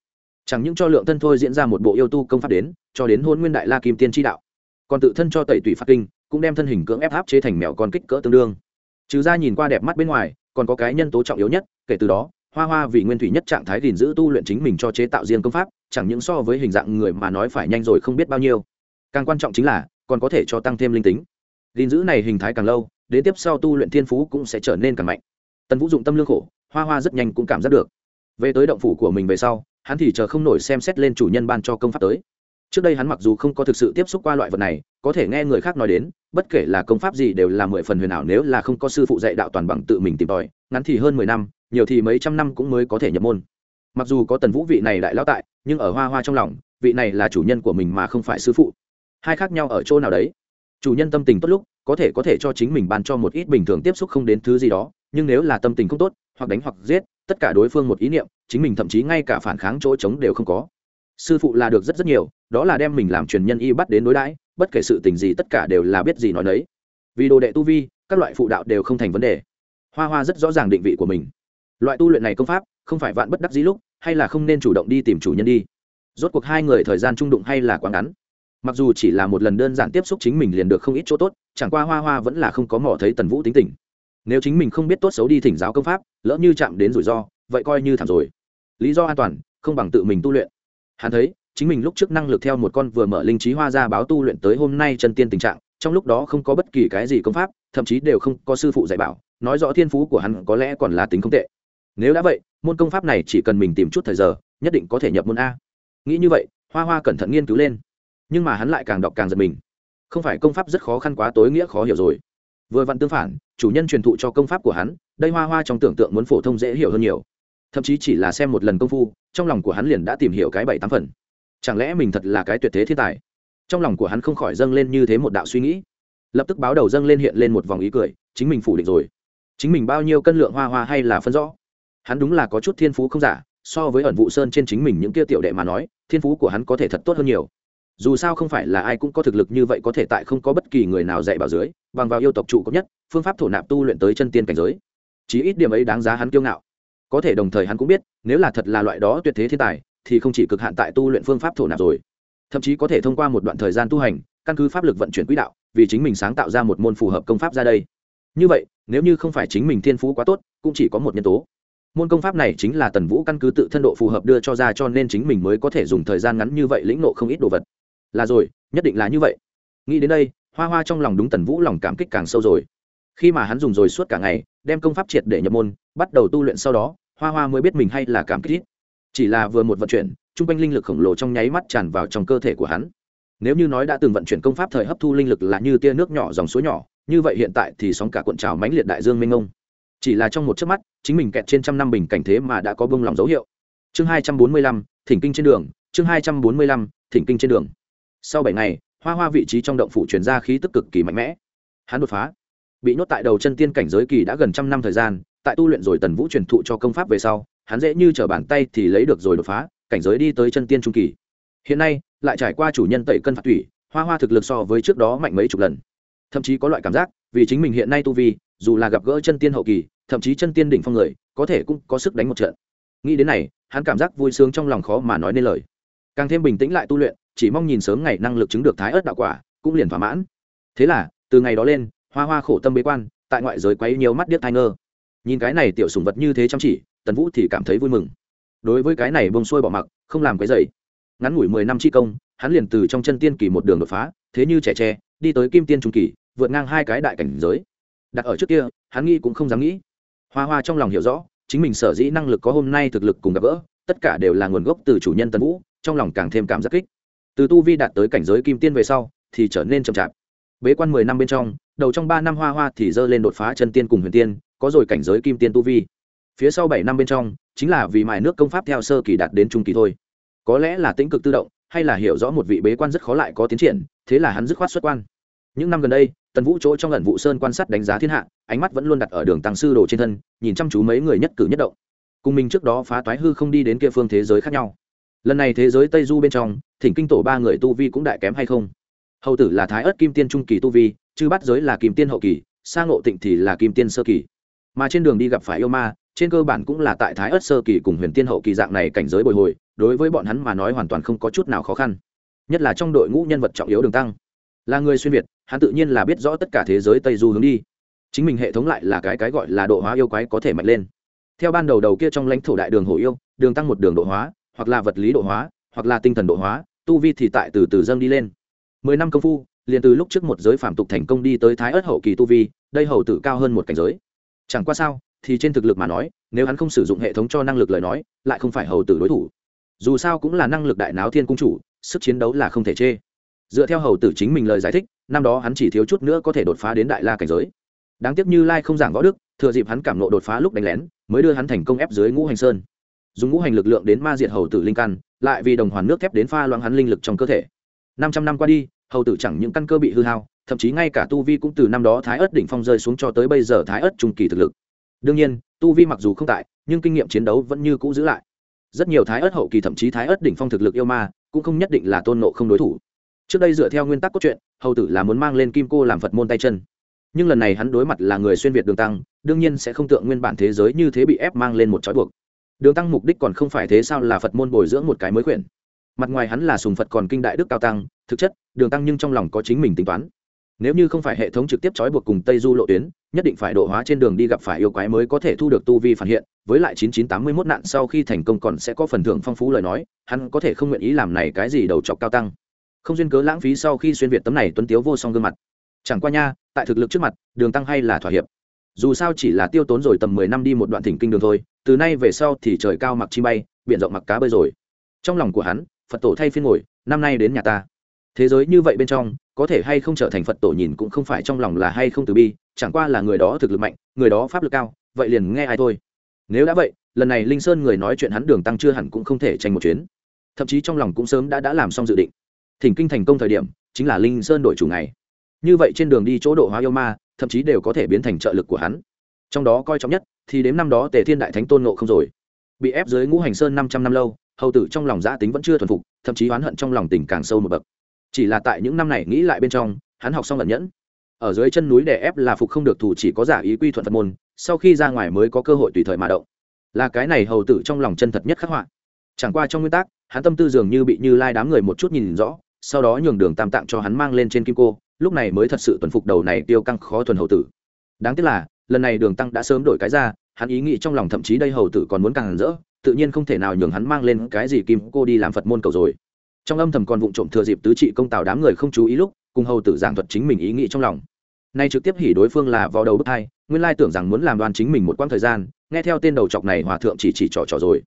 Chẳng những cho lượng thân thôi diễn ra một bộ yêu tu công pháp đến, cho đến hôn nguyên đại la kim tiên tri đạo còn tự thân cho tẩy tủy phát kinh, cũng đem thân hình cưỡng ép áp chế thành mèo con kích cỡ tương đương. Trừ ra nhìn qua đẹp mắt bên ngoài, còn có cái nhân tố trọng yếu nhất, kể từ đó, hoa hoa vì nguyên thủy nhất trạng thái gìn giữ tu luyện chính mình cho chế tạo riêng công pháp, chẳng những so với hình dạng người mà nói phải nhanh rồi không biết bao nhiêu. Càng quan trọng chính là, còn có thể cho tăng thêm linh tính. Gìn giữ này hình thái càng lâu, đến tiếp sau tu luyện thiên phú cũng sẽ trở nên càng mạnh. Tần vũ dụng tâm lương khổ, hoa hoa rất nhanh cũng cảm giác được. Về tới động phủ của mình về sau, hắn thì chờ không nổi xem xét lên chủ nhân ban cho công pháp tới trước đây hắn mặc dù không có thực sự tiếp xúc qua loại vật này, có thể nghe người khác nói đến, bất kể là công pháp gì đều là mười phần huyền ảo nếu là không có sư phụ dạy đạo toàn bằng tự mình tìm tòi, ngắn thì hơn mười năm, nhiều thì mấy trăm năm cũng mới có thể nhập môn. Mặc dù có tần vũ vị này đại lão tại, nhưng ở hoa hoa trong lòng, vị này là chủ nhân của mình mà không phải sư phụ. Hai khác nhau ở chỗ nào đấy? Chủ nhân tâm tình tốt lúc, có thể có thể cho chính mình ban cho một ít bình thường tiếp xúc không đến thứ gì đó, nhưng nếu là tâm tình không tốt, hoặc đánh hoặc giết, tất cả đối phương một ý niệm, chính mình thậm chí ngay cả phản kháng chỗ trống đều không có sư phụ là được rất rất nhiều, đó là đem mình làm truyền nhân y bắt đến đối đãi, bất kể sự tình gì tất cả đều là biết gì nói đấy vì đồ đệ tu vi, các loại phụ đạo đều không thành vấn đề. Hoa hoa rất rõ ràng định vị của mình. Loại tu luyện này công pháp, không phải vạn bất đắc dĩ lúc, hay là không nên chủ động đi tìm chủ nhân đi. Rốt cuộc hai người thời gian trung đụng hay là quá ngắn. Mặc dù chỉ là một lần đơn giản tiếp xúc chính mình liền được không ít chỗ tốt, chẳng qua hoa hoa vẫn là không có mỏ thấy tần vũ tính tình. Nếu chính mình không biết tốt xấu đi thỉnh giáo công pháp, lỡ như chạm đến rủi ro, vậy coi như thảm rồi. Lý do an toàn, không bằng tự mình tu luyện hắn thấy, chính mình lúc trước năng lực theo một con vừa mở linh trí hoa ra báo tu luyện tới hôm nay chân tiên tình trạng, trong lúc đó không có bất kỳ cái gì công pháp, thậm chí đều không có sư phụ dạy bảo, nói rõ thiên phú của hắn có lẽ còn là tính không tệ. Nếu đã vậy, môn công pháp này chỉ cần mình tìm chút thời giờ, nhất định có thể nhập môn a. Nghĩ như vậy, hoa hoa cẩn thận nghiên cứu lên. Nhưng mà hắn lại càng đọc càng giật mình. Không phải công pháp rất khó khăn quá tối nghĩa khó hiểu rồi. Vừa vặn tương phản, chủ nhân truyền thụ cho công pháp của hắn, đây hoa hoa trong tưởng tượng muốn phổ thông dễ hiểu hơn nhiều thậm chí chỉ là xem một lần công phu, trong lòng của hắn liền đã tìm hiểu cái bảy tám phần. Chẳng lẽ mình thật là cái tuyệt thế thiên tài? Trong lòng của hắn không khỏi dâng lên như thế một đạo suy nghĩ. Lập tức báo đầu dâng lên hiện lên một vòng ý cười, chính mình phủ định rồi. Chính mình bao nhiêu cân lượng hoa hoa hay là phân rõ? Hắn đúng là có chút thiên phú không giả, so với ẩn vụ sơn trên chính mình những kia tiểu đệ mà nói, thiên phú của hắn có thể thật tốt hơn nhiều. Dù sao không phải là ai cũng có thực lực như vậy có thể tại không có bất kỳ người nào dạy bảo dưới, bằng vào yêu tộc trụ cấp nhất, phương pháp thổ nạp tu luyện tới chân tiên cảnh giới. Chỉ ít điểm ấy đáng giá hắn kiêu ngạo có thể đồng thời hắn cũng biết, nếu là thật là loại đó tuyệt thế thiên tài, thì không chỉ cực hạn tại tu luyện phương pháp thổ nạp rồi. Thậm chí có thể thông qua một đoạn thời gian tu hành, căn cứ pháp lực vận chuyển quỹ đạo, vì chính mình sáng tạo ra một môn phù hợp công pháp ra đây. Như vậy, nếu như không phải chính mình thiên phú quá tốt, cũng chỉ có một nhân tố. Môn công pháp này chính là tần vũ căn cứ tự thân độ phù hợp đưa cho ra cho nên chính mình mới có thể dùng thời gian ngắn như vậy lĩnh nộ không ít đồ vật. Là rồi, nhất định là như vậy. Nghĩ đến đây, hoa hoa trong lòng đúng tần vũ lòng cảm kích càng sâu rồi. Khi mà hắn dùng rồi suốt cả ngày, đem công pháp triệt để nhập môn bắt đầu tu luyện sau đó, hoa hoa mới biết mình hay là cảm kích ít. Chỉ là vừa một vận chuyển t r u n g quanh linh lực khổng lồ trong nháy mắt tràn vào trong cơ thể của hắn. Nếu như nói đã từng vận chuyển công pháp thời hấp thu linh lực là như tia nước nhỏ dòng suối nhỏ, như vậy hiện tại thì sóng cả cuộn trào mãnh liệt đại dương mênh mông. Chỉ là trong một chớp mắt, chính mình kẹt trên trăm năm bình cảnh thế mà đã có bông lòng dấu hiệu. Chương hai trăm bốn mươi lăm, thỉnh kinh trên đường, chương hai trăm bốn mươi lăm, thỉnh kinh trên đường. Sau bảy ngày, hoa hoa vị trí trong động phủ chuyển ra khí tức cực kỳ mạnh mẽ. Hắn đột phá. Bị nhốt tại đầu chân tiên cảnh giới kỳ đã gần trăm năm thời gian tại tu luyện rồi tần vũ truyền thụ cho công pháp về sau, hắn dễ như t r ở bàn tay thì lấy được rồi đột phá, cảnh giới đi tới chân tiên trung kỳ. Hiện nay, lại trải qua chủ nhân tẩy cân phạt thủy, hoa hoa thực lực so với trước đó mạnh mấy chục lần. Thậm chí có loại cảm giác, vì chính mình hiện nay tu vi, dù là gặp gỡ chân tiên hậu kỳ, thậm chí chân tiên đỉnh phong người, có thể cũng có sức đánh một trận. Nghĩ đến này, hắn cảm giác vui sướng trong lòng khó mà nói nên lời. Càng thêm bình tĩnh lại tu luyện, chỉ mong nhìn sớm ngày năng lực chứng được thái ớt đạo quả, cũng liền thỏa mãn. Thế là, từ ngày đó lên, hoa hoa khổ tâm bế quan, tại ngoại giới quấy nhiều mắt điếc thai ngơ nhìn cái này tiểu sùng vật như thế chăm chỉ, tần vũ thì cảm thấy vui mừng. Đối với cái này bông xuôi bỏ mặc, không làm cái dày ngắn ngủi mười năm chi công, hắn liền từ trong chân tiên kỳ một đường đột phá, thế như trẻ tre, đi tới kim tiên trung kỳ, vượt ngang hai cái đại cảnh giới. Đặt ở trước kia, hắn nghĩ cũng không dám nghĩ. Hoa hoa trong lòng hiểu rõ, chính mình sở dĩ năng lực có hôm nay thực lực cùng gặp gỡ, tất cả đều là nguồn gốc từ chủ nhân tần vũ, trong lòng càng thêm cảm giác kích. Từ tu vi đạt tới cảnh giới kim tiên về sau, thì trở nên chậm chạp. Bế quan mười năm bên trong, đầu trong ba năm hoa hoa thì dơ lên đột phá chân tiên cùng huyền tiên có rồi cảnh giới kim tiên tu vi. Phía sau bảy năm bên trong, chính là vì mài nước công pháp theo sơ kỳ đạt đến trung kỳ thôi. Có lẽ là tĩnh cực tự động, hay là hiểu rõ một vị bế quan rất khó lại có tiến triển, thế là hắn dứt khoát xuất quan. Những năm gần đây, tần vũ chỗ trong lần vụ sơn quan sát đánh giá thiên hạ, ánh mắt vẫn luôn đặt ở đường tăng sư đồ trên thân, nhìn chăm chú mấy người nhất cử nhất động. Cùng mình trước đó phá toái hư không đi đến kia phương thế giới khác nhau. Lần này thế giới tây du bên trong, thỉnh kinh tổ ba người tu vi cũng đại kém hay không? Hầu tử là thái ớt kim tiên trung kỳ tu vi chứ bắt giới là kim tiên hậu kỳ, sa ngộ tịnh thì là kim tiên sơ kỳ mà trên đường đi gặp phải yêu ma, trên cơ bản cũng là tại thái ớt sơ kỳ cùng huyền tiên hậu kỳ dạng này cảnh giới bồi hồi, đối với bọn hắn mà nói hoàn toàn không có chút nào khó khăn. Nhất là trong đội ngũ nhân vật trọng yếu đường tăng. Là người xuyên việt, hắn tự nhiên là biết rõ tất cả thế giới tây du hướng đi. Chính mình hệ thống lại là cái cái gọi là độ hóa yêu quái có thể mạnh lên. Theo ban đầu đầu kia trong lãnh thổ đại đường hồ yêu, đường tăng một đường độ hóa, hoặc là vật lý độ hóa, hoặc là tinh thần độ hóa, tu vi thì tại từ từ dâng đi lên. Mười năm công phu, liền từ lúc trước một giới phạm tục thành công đi tới thái ớt hậu kỳ tu vi, đây hầu tử cao hơn một cảnh giới chẳng qua sao, thì trên thực lực mà nói, nếu hắn không sử dụng hệ thống cho năng lực lời nói, lại không phải hầu tử đối thủ. Dù sao cũng là năng lực đại náo thiên cung chủ, sức chiến đấu là không thể chê. Dựa theo hầu tử chính mình lời giải thích, năm đó hắn chỉ thiếu chút nữa có thể đột phá đến đại la cảnh giới. Đáng tiếc như lai không giảng võ đức, thừa dịp hắn cảm nộ đột phá lúc đánh lén, mới đưa hắn thành công ép dưới ngũ hành sơn. Dùng ngũ hành lực lượng đến ma diệt hầu tử linh căn, lại vì đồng hoàn nước thép đến pha loãng hắn linh lực trong cơ thể. Năm trăm năm qua đi, hầu tử chẳng những căn cơ bị hư hao thậm chí ngay cả tu vi cũng từ năm đó thái ớt đỉnh phong rơi xuống cho tới bây giờ thái ớt trung kỳ thực lực. Đương nhiên, tu vi mặc dù không tại, nhưng kinh nghiệm chiến đấu vẫn như cũ giữ lại. Rất nhiều thái ớt hậu kỳ thậm chí thái ớt đỉnh phong thực lực yêu ma, cũng không nhất định là tôn nộ không đối thủ. Trước đây dựa theo nguyên tắc cốt truyện, hầu tử là muốn mang lên kim cô làm phật môn tay chân. Nhưng lần này hắn đối mặt là người xuyên việt đường tăng, đương nhiên sẽ không tượng nguyên bản thế giới như thế bị ép mang lên một trói buộc. Đường tăng mục đích còn không phải thế sao là phật môn bồi dưỡng một cái mới quyển mặt ngoài hắn là sùng phật còn kinh đại đức cao tăng, thực chất, đường tăng nhưng trong lòng có chính mình tính toán nếu như không phải hệ thống trực tiếp trói buộc cùng tây du lộ tuyến, nhất định phải độ hóa trên đường đi gặp phải yêu quái mới có thể thu được tu vi phản hiện, với lại 9981 nạn sau khi thành công còn sẽ có phần thưởng phong phú lời nói, hắn có thể không nguyện ý làm này cái gì đầu chọc cao tăng. Không duyên cớ lãng phí sau khi xuyên việt tấm này tuấn tiếu vô song gương mặt. Chẳng qua nha, tại thực lực trước mặt, đường tăng hay là thỏa hiệp. Dù sao chỉ là tiêu tốn rồi tầm mười năm đi một đoạn thỉnh kinh đường thôi, từ nay về sau thì trời cao mặc chi bay, biển rộng mặc cá bơi rồi. Trong lòng của hắn, phật tổ thay phiên ngồi, năm nay đến nhà ta. Thế giới như vậy bên trong có thể hay không trở thành phật tổ nhìn cũng không phải trong lòng là hay không từ bi, chẳng qua là người đó thực lực mạnh, người đó pháp lực cao, vậy liền nghe ai thôi. Nếu đã vậy, lần này linh sơn người nói chuyện hắn đường tăng chưa hẳn cũng không thể tranh một chuyến. Thậm chí trong lòng cũng sớm đã đã làm xong dự định. Thỉnh kinh thành công thời điểm, chính là linh sơn đổi chủ ngày. Như vậy trên đường đi chỗ độ hóa yêu ma, thậm chí đều có thể biến thành trợ lực của hắn. Trong đó coi trọng nhất, thì đến năm đó tề thiên đại thánh tôn nộ không rồi. Bị ép dưới ngũ hành sơn năm trăm năm lâu, hầu tử trong lòng giã tính vẫn chưa thuần phục, thậm chí oán hận trong lòng tình càng sâu một bậc chỉ là tại những năm này nghĩ lại bên trong, hắn học xong lần nhẫn. Ở dưới chân núi đè ép là phục không được thủ chỉ có giả ý quy thuận phật môn, sau khi ra ngoài mới có cơ hội tùy thời mà động. Là cái này hầu tử trong lòng chân thật nhất khắc họa. Chẳng qua trong nguyên tắc, hắn tâm tư dường như bị như lai đám người một chút nhìn rõ, sau đó nhường đường tam tạng cho hắn mang lên trên kim cô, lúc này mới thật sự tuần phục đầu này tiêu căng khó thuần hầu tử. Đáng tiếc là, lần này đường tăng đã sớm đổi cái ra, hắn ý nghĩ trong lòng thậm chí đây hầu tử còn muốn càng rỡ, tự nhiên không thể nào nhường hắn mang lên cái gì kim cô đi làm phật môn cầu rồi trong âm thầm còn vụng trộm thừa dịp tứ trị công tào đám người không chú ý lúc, cùng hầu tử giảng thuật chính mình ý nghĩ trong lòng. Nay trực tiếp hỉ đối phương là vào đầu bức thai, nguyên lai tưởng rằng muốn làm đoàn chính mình một quãng thời gian, nghe theo tên đầu chọc này hòa thượng chỉ chỉ trò trò rồi.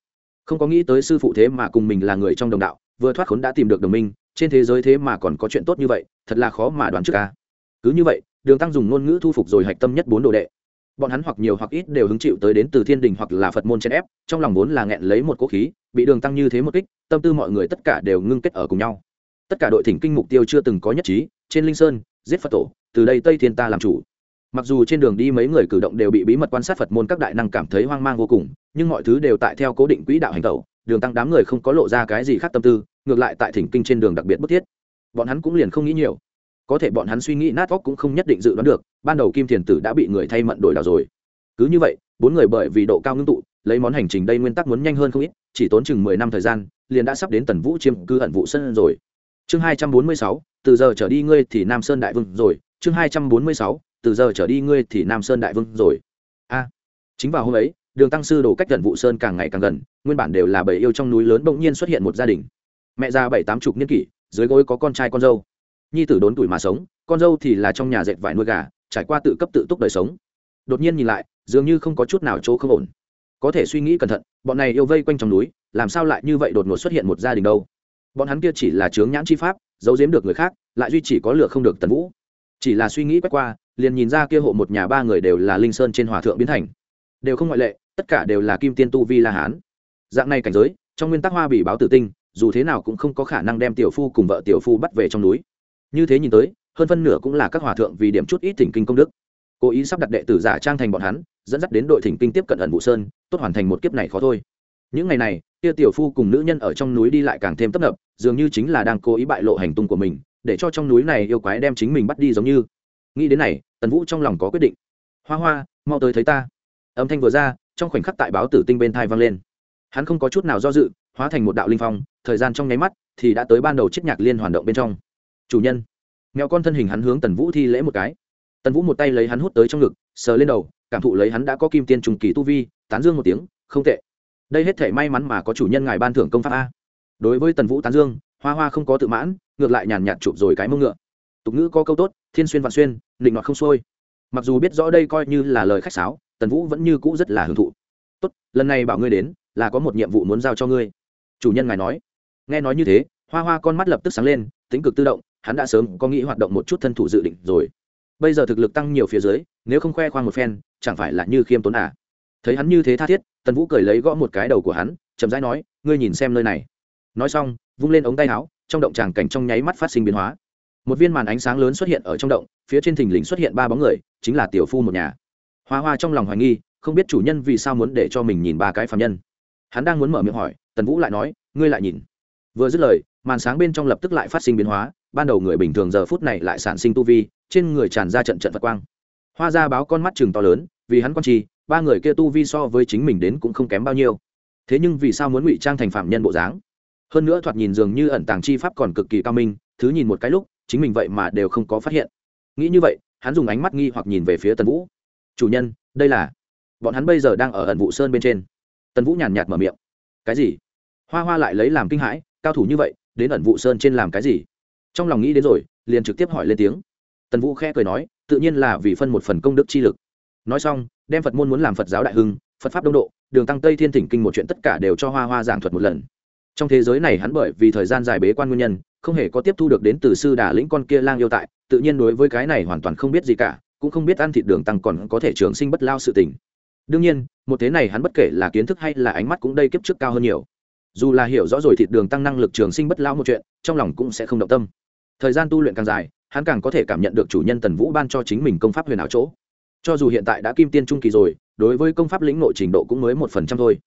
Không có nghĩ tới sư phụ thế mà cùng mình là người trong đồng đạo, vừa thoát khốn đã tìm được đồng minh, trên thế giới thế mà còn có chuyện tốt như vậy, thật là khó mà đoán trước ca cứ như vậy, đường tăng dùng ngôn ngữ thu phục rồi hạch tâm nhất bốn đồ đệ bọn hắn hoặc nhiều hoặc ít đều hứng chịu tới đến từ thiên đình hoặc là phật môn chèn ép, trong lòng vốn là nghẹn lấy một cỗ khí, bị đường tăng như thế một kích, tâm tư mọi người tất cả đều ngưng kết ở cùng nhau. Tất cả đội thỉnh kinh mục tiêu chưa từng có nhất trí, trên linh sơn, giết phật tổ, từ đây tây thiên ta làm chủ. Mặc dù trên đường đi mấy người cử động đều bị bí mật quan sát phật môn các đại năng cảm thấy hoang mang vô cùng, nhưng mọi thứ đều tại theo cố định quỹ đạo hành tẩu, đường tăng đám người không có lộ ra cái gì khác tâm tư, ngược lại tại thỉnh kinh trên đường đặc biệt bức thiết. Bọn hắn cũng liền không nghĩ nhiều có thể bọn hắn suy nghĩ nát óc cũng không nhất định dự đoán được, ban đầu kim thiền tử đã bị người thay mận đổi đảo rồi. Cứ như vậy, bốn người bởi vì độ cao ngưng tụ, lấy món hành trình đây nguyên tắc muốn nhanh hơn không ít, chỉ tốn chừng mười năm thời gian, liền đã sắp đến tần vũ chiêm cư ẩn vụ sân rồi. Chương hai trăm bốn mươi sáu, từ giờ trở đi ngươi thì nam sơn đại vương rồi. Chương hai trăm bốn mươi sáu, từ giờ trở đi ngươi thì nam sơn đại vương rồi. A, chính vào hôm ấy, đường tăng sư đổ cách gần vụ sơn càng ngày càng gần, nguyên bản đều là bầy yêu trong núi lớn bỗng nhiên xuất hiện một gia đình. Mẹ già bảy tám chục niên kỷ, dưới gối có con trai con dâu nhi tử đốn tuổi mà sống, con dâu thì là trong nhà dệt vải nuôi gà, trải qua tự cấp tự túc đời sống. Đột nhiên nhìn lại, dường như không có chút nào chỗ không ổn. Có thể suy nghĩ cẩn thận, bọn này yêu vây quanh trong núi, làm sao lại như vậy đột ngột xuất hiện một gia đình đâu? Bọn hắn kia chỉ là chướng nhãn chi pháp, giấu giếm được người khác, lại duy chỉ có lửa không được tần vũ. Chỉ là suy nghĩ quét qua, liền nhìn ra kia hộ một nhà ba người đều là linh sơn trên hòa thượng biến thành. Đều không ngoại lệ, tất cả đều là kim tiên tu vi la hán. Dạng này cảnh giới, trong nguyên tắc hoa bị báo tử tinh, dù thế nào cũng không có khả năng đem tiểu phu cùng vợ tiểu phu bắt về trong núi như thế nhìn tới, hơn phân nửa cũng là các hòa thượng vì điểm chút ít thỉnh kinh công đức. Cố ý sắp đặt đệ tử giả trang thành bọn hắn, dẫn dắt đến đội thỉnh kinh tiếp cận ẩn vụ sơn, tốt hoàn thành một kiếp này khó thôi. Những ngày này, kia tiểu phu cùng nữ nhân ở trong núi đi lại càng thêm tấp nập, dường như chính là đang cố ý bại lộ hành tung của mình, để cho trong núi này yêu quái đem chính mình bắt đi giống như. Nghĩ đến này, tần vũ trong lòng có quyết định. Hoa hoa, mau tới thấy ta. Âm thanh vừa ra, trong khoảnh khắc tại báo tử tinh bên thai vang lên. Hắn không có chút nào do dự, hóa thành một đạo linh phong, thời gian trong nháy mắt thì đã tới ban đầu chiếc nhạc liên hoàn động bên trong chủ nhân. Mèo con thân hình hắn hướng tần vũ thi lễ một cái. Tần vũ một tay lấy hắn hút tới trong ngực, sờ lên đầu, cảm thụ lấy hắn đã có kim tiên trùng kỳ tu vi, tán dương một tiếng, không tệ. Đây hết thể may mắn mà có chủ nhân ngài ban thưởng công pháp a. Đối với tần vũ tán dương, hoa hoa không có tự mãn, ngược lại nhàn nhạt chụp rồi cái mông ngựa. Tục ngữ có câu tốt, thiên xuyên vạn xuyên định ngọt không xuôi. Mặc dù biết rõ đây coi như là lời khách sáo, tần vũ vẫn như cũ rất là hưởng thụ. Tốt, lần này bảo ngươi đến, là có một nhiệm vụ muốn giao cho ngươi. Chủ nhân ngài nói. Nghe nói như thế, hoa hoa con mắt lập tức sáng lên, tính cực tự động hắn đã sớm có nghĩ hoạt động một chút thân thủ dự định rồi. Bây giờ thực lực tăng nhiều phía dưới, nếu không khoe khoang một phen, chẳng phải là như khiêm tốn à? Thấy hắn như thế tha thiết, tần vũ cười lấy gõ một cái đầu của hắn, chậm rãi nói, ngươi nhìn xem nơi này. Nói xong, vung lên ống tay áo, trong động tràng cảnh trong nháy mắt phát sinh biến hóa. Một viên màn ánh sáng lớn xuất hiện ở trong động, phía trên thình lình xuất hiện ba bóng người, chính là tiểu phu một nhà. Hoa hoa trong lòng hoài nghi, không biết chủ nhân vì sao muốn để cho mình nhìn ba cái phạm nhân. Hắn đang muốn mở miệng hỏi, tần vũ lại nói, ngươi lại nhìn. Vừa dứt lời, màn sáng bên trong lập tức lại phát sinh biến hóa ban đầu người bình thường giờ phút này lại sản sinh tu vi, trên người tràn ra trận trận phật quang. Hoa ra báo con mắt chừng to lớn, vì hắn quan trì, ba người kia tu vi so với chính mình đến cũng không kém bao nhiêu. Thế nhưng vì sao muốn ngụy trang thành phạm nhân bộ dáng? Hơn nữa thoạt nhìn dường như ẩn tàng chi pháp còn cực kỳ cao minh, thứ nhìn một cái lúc, chính mình vậy mà đều không có phát hiện. Nghĩ như vậy, hắn dùng ánh mắt nghi hoặc nhìn về phía tần vũ. Chủ nhân, đây là bọn hắn bây giờ đang ở ẩn vụ sơn bên trên. Tần vũ nhàn nhạt mở miệng. Cái gì? Hoa hoa lại lấy làm kinh hãi, cao thủ như vậy, đến ẩn vụ sơn trên làm cái gì? Trong lòng nghĩ đến rồi, liền trực tiếp hỏi lên tiếng. Tần vũ khẽ cười nói, tự nhiên là vì phân một phần công đức chi lực. Nói xong, đem phật môn muốn làm phật giáo đại hưng, phật pháp đông độ, đường tăng tây thiên thỉnh kinh một chuyện tất cả đều cho hoa hoa giảng thuật một lần. Trong thế giới này hắn bởi vì thời gian dài bế quan nguyên nhân, không hề có tiếp thu được đến từ sư đà lĩnh con kia lang yêu tại, tự nhiên đối với cái này hoàn toàn không biết gì cả, cũng không biết ăn thịt đường tăng còn có thể trường sinh bất lao sự tình. Đương nhiên, một thế này hắn bất kể là kiến thức hay là ánh mắt cũng đây kiếp trước cao hơn nhiều. Dù là hiểu rõ rồi thịt đường tăng năng lực trường sinh bất lao một chuyện, trong lòng cũng sẽ không động tâm thời gian tu luyện càng dài, hắn càng có thể cảm nhận được chủ nhân tần vũ ban cho chính mình công pháp huyền ảo chỗ. Cho dù hiện tại đã kim tiên trung kỳ rồi, đối với công pháp lĩnh nội trình độ cũng mới một phần trăm thôi.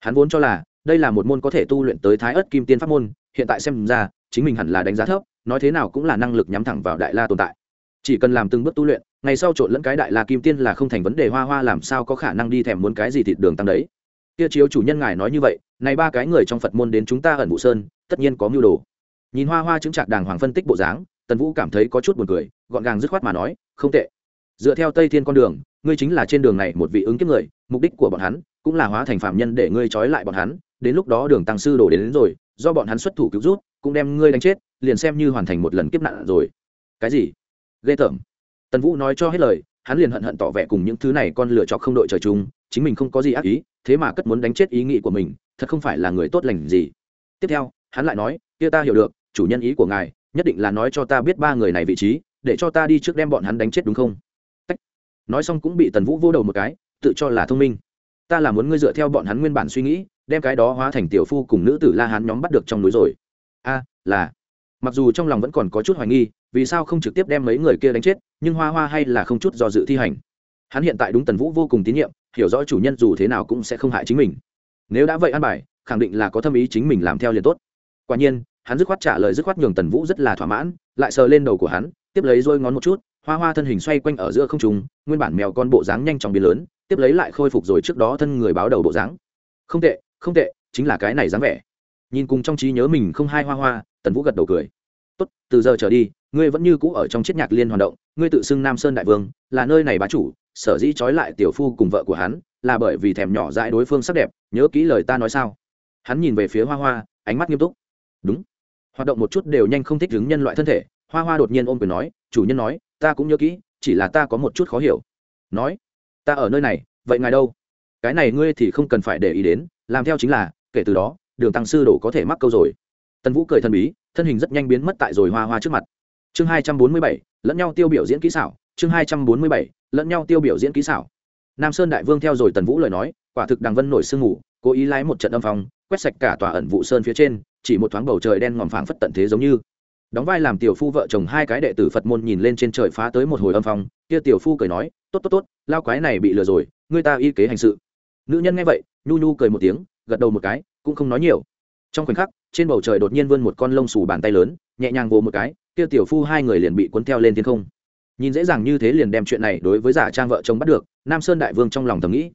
Hắn vốn cho là, đây là một môn có thể tu luyện tới thái ớt kim tiên pháp môn, hiện tại xem ra, chính mình hẳn là đánh giá thấp, nói thế nào cũng là năng lực nhắm thẳng vào đại la tồn tại. Chỉ cần làm từng bước tu luyện, ngày sau trộn lẫn cái đại la kim tiên là không thành vấn đề, hoa hoa làm sao có khả năng đi thèm muốn cái gì thịt đường tăng đấy. Kia chiếu chủ nhân ngài nói như vậy, này ba cái người trong phật môn đến chúng ta ẩn vụ sơn, tất nhiên có mưu đồ nhìn hoa hoa chứng trạc đàng hoàng phân tích bộ dáng tần vũ cảm thấy có chút buồn cười gọn gàng dứt khoát mà nói không tệ. Dựa theo tây thiên con đường ngươi chính là trên đường này một vị ứng kiếp người mục đích của bọn hắn cũng là hóa thành phạm nhân để ngươi trói lại bọn hắn đến lúc đó đường tăng sư đổ đến, đến rồi do bọn hắn xuất thủ cứu rút cũng đem ngươi đánh chết liền xem như hoàn thành một lần kiếp nạn rồi. Cái gì? Ghê tởm. Tần vũ nói cho hết lời hắn liền hận hận tỏ vẻ cùng những thứ này con lựa chọc không đội trời chung chính mình không có gì ác ý thế mà cất muốn đánh chết ý nghĩ của mình thật không phải là người tốt lành gì. Tiếp theo hắn lại nói kia ta hiểu được chủ nhân ý của ngài, nhất định là nói cho ta biết ba người này vị trí, để cho ta đi trước đem bọn hắn đánh chết đúng không? Tách. nói xong cũng bị tần vũ vô đầu một cái, tự cho là thông minh. Ta là muốn ngươi dựa theo bọn hắn nguyên bản suy nghĩ, đem cái đó hóa thành tiểu phu cùng nữ tử la hán nhóm bắt được trong núi rồi. A, là. Mặc dù trong lòng vẫn còn có chút hoài nghi, vì sao không trực tiếp đem mấy người kia đánh chết, nhưng hoa hoa hay là không chút do dự thi hành. Hắn hiện tại đúng tần vũ vô cùng tín nhiệm, hiểu rõ chủ nhân dù thế nào cũng sẽ không hại chính mình. Nếu đã vậy an bài, khẳng định là có tâm ý chính mình làm theo liền tốt. Quả nhiên hắn dứt khoát trả lời dứt khoát nhường tần vũ rất là thỏa mãn, lại sờ lên đầu của hắn, tiếp lấy rôi ngón một chút, hoa hoa thân hình xoay quanh ở giữa không trùng nguyên bản mèo con bộ dáng nhanh chóng biến lớn, tiếp lấy lại khôi phục rồi trước đó thân người báo đầu bộ dáng. Không tệ không tệ, chính là cái này dáng vẻ. Nhìn cùng trong trí nhớ mình không hai hoa hoa, tần vũ gật đầu cười. Tốt, từ giờ trở đi, ngươi vẫn như cũ ở trong chiếc nhạc liên hoạt động, ngươi tự xưng nam sơn đại vương, là nơi này bá chủ, sở dĩ trói lại tiểu phu cùng vợ của hắn, là bởi vì thèm nhỏ dãi đối phương sắc đẹp, nhớ kỹ lời ta nói sao. Hắn nhìn về phía hoa hoa, ánh mắt nghiêm túc. Đúng hoạt động một chút đều nhanh không thích ứng nhân loại thân thể, hoa hoa đột nhiên ôm quyền nói, chủ nhân nói, ta cũng nhớ kỹ, chỉ là ta có một chút khó hiểu. Nói, ta ở nơi này, vậy ngài đâu? Cái này ngươi thì không cần phải để ý đến, làm theo chính là, kể từ đó, đường tăng sư đổ có thể mắc câu rồi. Tần vũ cười thần bí, thân hình rất nhanh biến mất tại rồi hoa hoa trước mặt. Chương hai trăm bốn mươi bảy, lẫn nhau tiêu biểu diễn kỹ xảo, chương hai trăm bốn mươi bảy, lẫn nhau tiêu biểu diễn kỹ xảo. Nam sơn đại vương theo rồi tần vũ lời nói, quả thực đằng vân nổi sương ngủ cố ý lái một trận âm phong, quét sạch cả tòa ẩn vụ sơn phía trên chỉ một thoáng bầu trời đen ngòm phảng phất tận thế giống như. Đóng vai làm tiểu phu vợ chồng hai cái đệ tử phật môn nhìn lên trên trời phá tới một hồi âm phong, kia tiểu phu cười nói, tốt tốt tốt, lao quái này bị lừa rồi người ta y kế hành sự. Nữ nhân nghe vậy, nhu nhu cười một tiếng, gật đầu một cái, cũng không nói nhiều. Trong khoảnh khắc, trên bầu trời đột nhiên vươn một con lông xù bàn tay lớn, nhẹ nhàng vồ một cái, kia tiểu phu hai người liền bị cuốn theo lên thiên không. Nhìn dễ dàng như thế liền đem chuyện này đối với giả trang vợ chồng bắt được, nam sơn đại vương trong lòng thầm nghĩ.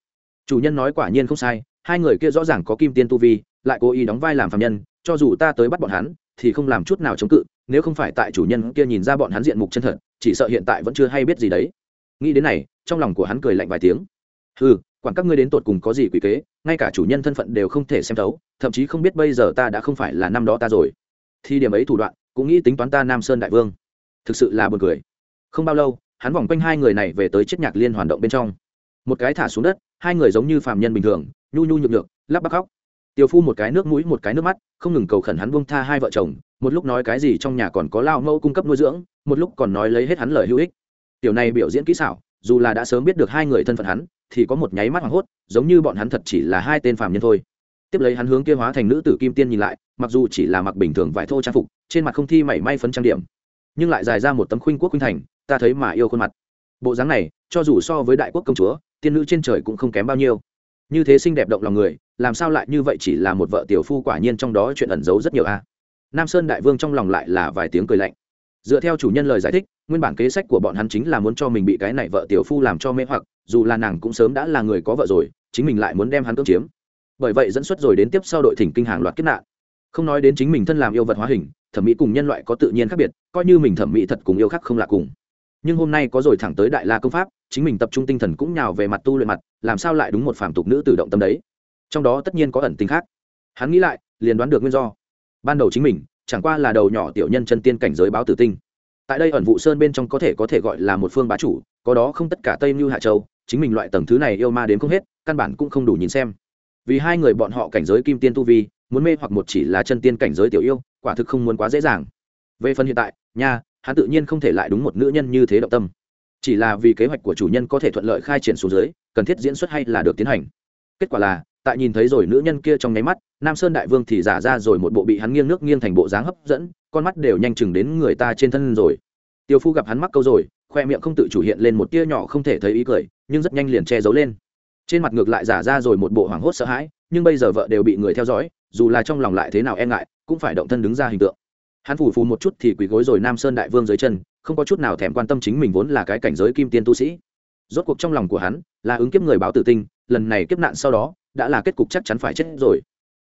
Chủ nhân nói quả nhiên không sai, hai người kia rõ ràng có kim tiên tu vi, lại cố ý đóng vai làm phạm nhân cho dù ta tới bắt bọn hắn, thì không làm chút nào chống cự, nếu không phải tại chủ nhân kia nhìn ra bọn hắn diện mục chân thật, chỉ sợ hiện tại vẫn chưa hay biết gì đấy. Nghĩ đến này, trong lòng của hắn cười lạnh vài tiếng. Ừ quản các ngươi đến tột cùng có gì quỷ kế, ngay cả chủ nhân thân phận đều không thể xem thấu, thậm chí không biết bây giờ ta đã không phải là năm đó ta rồi. Thì điểm ấy thủ đoạn, cũng nghĩ tính toán ta nam sơn đại vương. Thực sự là buồn cười. Không bao lâu, hắn vòng quanh hai người này về tới chiếc nhạc liên hoàn động bên trong. Một cái thả xuống đất, hai người giống như phàm nhân bình thường, nhu nhu nhược nhược, lắp bắp khóc tiêu phu một cái nước mũi, một cái nước mắt, không ngừng cầu khẩn hắn buông tha hai vợ chồng, một lúc nói cái gì trong nhà còn có lao mẫu cung cấp nuôi dưỡng, một lúc còn nói lấy hết hắn lời hữu ích. Tiểu này biểu diễn kỹ xảo, dù là đã sớm biết được hai người thân phận hắn, thì có một nháy mắt hoảng hốt, giống như bọn hắn thật chỉ là hai tên phàm nhân thôi. Tiếp lấy hắn hướng kia hóa thành nữ tử kim tiên nhìn lại, mặc dù chỉ là mặc bình thường vải thô trang phục, trên mặt không thi mảy may phấn trang điểm, nhưng lại dài ra một tấm khuynh quốc khuynh thành, ta thấy mà yêu khuôn mặt. Bộ dáng này, cho dù so với đại quốc công chúa, tiên nữ trên trời cũng không kém bao nhiêu như thế xinh đẹp động lòng người, làm sao lại như vậy chỉ là một vợ tiểu phu quả nhiên trong đó chuyện ẩn giấu rất nhiều a. Nam sơn đại vương trong lòng lại là vài tiếng cười lạnh. Dựa theo chủ nhân lời giải thích, nguyên bản kế sách của bọn hắn chính là muốn cho mình bị cái này vợ tiểu phu làm cho mê hoặc, dù là nàng cũng sớm đã là người có vợ rồi, chính mình lại muốn đem hắn cưỡng chiếm. Bởi vậy dẫn xuất rồi đến tiếp sau đội thỉnh kinh hàng loạt kết nạn. Không nói đến chính mình thân làm yêu vật hóa hình, thẩm mỹ cùng nhân loại có tự nhiên khác biệt, coi như mình thẩm mỹ thật cùng yêu khác không lạ cùng. Nhưng hôm nay có rồi thẳng tới đại la công pháp chính mình tập trung tinh thần cũng nhào về mặt tu luyện mặt, làm sao lại đúng một phàm tục nữ tự động tâm đấy? Trong đó tất nhiên có ẩn tính khác. Hắn nghĩ lại, liền đoán được nguyên do. Ban đầu chính mình, chẳng qua là đầu nhỏ tiểu nhân chân tiên cảnh giới báo tử tinh. Tại đây ẩn vụ sơn bên trong có thể có thể gọi là một phương bá chủ, có đó không tất cả tây mưu hạ châu, chính mình loại tầng thứ này yêu ma đến không hết, căn bản cũng không đủ nhìn xem. Vì hai người bọn họ cảnh giới kim tiên tu vi, muốn mê hoặc một chỉ là chân tiên cảnh giới tiểu yêu, quả thực không muốn quá dễ dàng. Về phần hiện tại, nha, hắn tự nhiên không thể lại đúng một nữ nhân như thế động tâm chỉ là vì kế hoạch của chủ nhân có thể thuận lợi khai triển xuống dưới, cần thiết diễn xuất hay là được tiến hành. Kết quả là, tại nhìn thấy rồi nữ nhân kia trong nháy mắt, nam sơn đại vương thì giả ra rồi một bộ bị hắn nghiêng nước nghiêng thành bộ dáng hấp dẫn, con mắt đều nhanh chừng đến người ta trên thân rồi. Tiêu phu gặp hắn mắc câu rồi, khoe miệng không tự chủ hiện lên một tia nhỏ không thể thấy ý cười, nhưng rất nhanh liền che giấu lên. Trên mặt ngược lại giả ra rồi một bộ hoảng hốt sợ hãi, nhưng bây giờ vợ đều bị người theo dõi, dù là trong lòng lại thế nào e ngại, cũng phải động thân đứng ra hình tượng. Hắn phủ phù một chút thì quỳ gối rồi nam sơn đại vương dưới chân không có chút nào thèm quan tâm chính mình vốn là cái cảnh giới kim tiên tu sĩ. Rốt cuộc trong lòng của hắn là ứng kiếp người báo tử tinh, lần này kiếp nạn sau đó đã là kết cục chắc chắn phải chết rồi.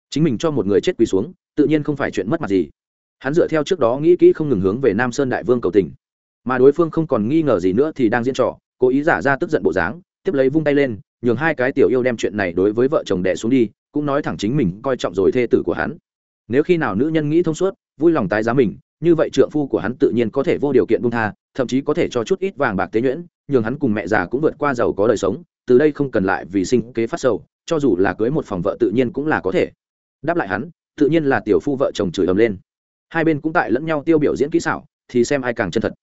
Chính mình cho một người chết quỳ xuống, tự nhiên không phải chuyện mất mặt gì. Hắn dựa theo trước đó nghĩ kỹ không ngừng hướng về nam sơn đại vương cầu tình. Mà đối phương không còn nghi ngờ gì nữa thì đang diễn trò, cố ý giả ra tức giận bộ dáng, tiếp lấy vung tay lên, nhường hai cái tiểu yêu đem chuyện này đối với vợ chồng đẻ xuống đi, cũng nói thẳng chính mình coi trọng rồi thê tử của hắn. Nếu khi nào nữ nhân nghĩ thông suốt, vui lòng tái giá mình như vậy trượng phu của hắn tự nhiên có thể vô điều kiện buông tha, thậm chí có thể cho chút ít vàng bạc tế nhuyễn, nhường hắn cùng mẹ già cũng vượt qua giàu có đời sống, từ đây không cần lại vì sinh kế phát sầu, cho dù là cưới một phòng vợ tự nhiên cũng là có thể. Đáp lại hắn, tự nhiên là tiểu phu vợ chồng chửi ầm lên. Hai bên cũng tại lẫn nhau tiêu biểu diễn kỹ xảo, thì xem ai càng chân thật.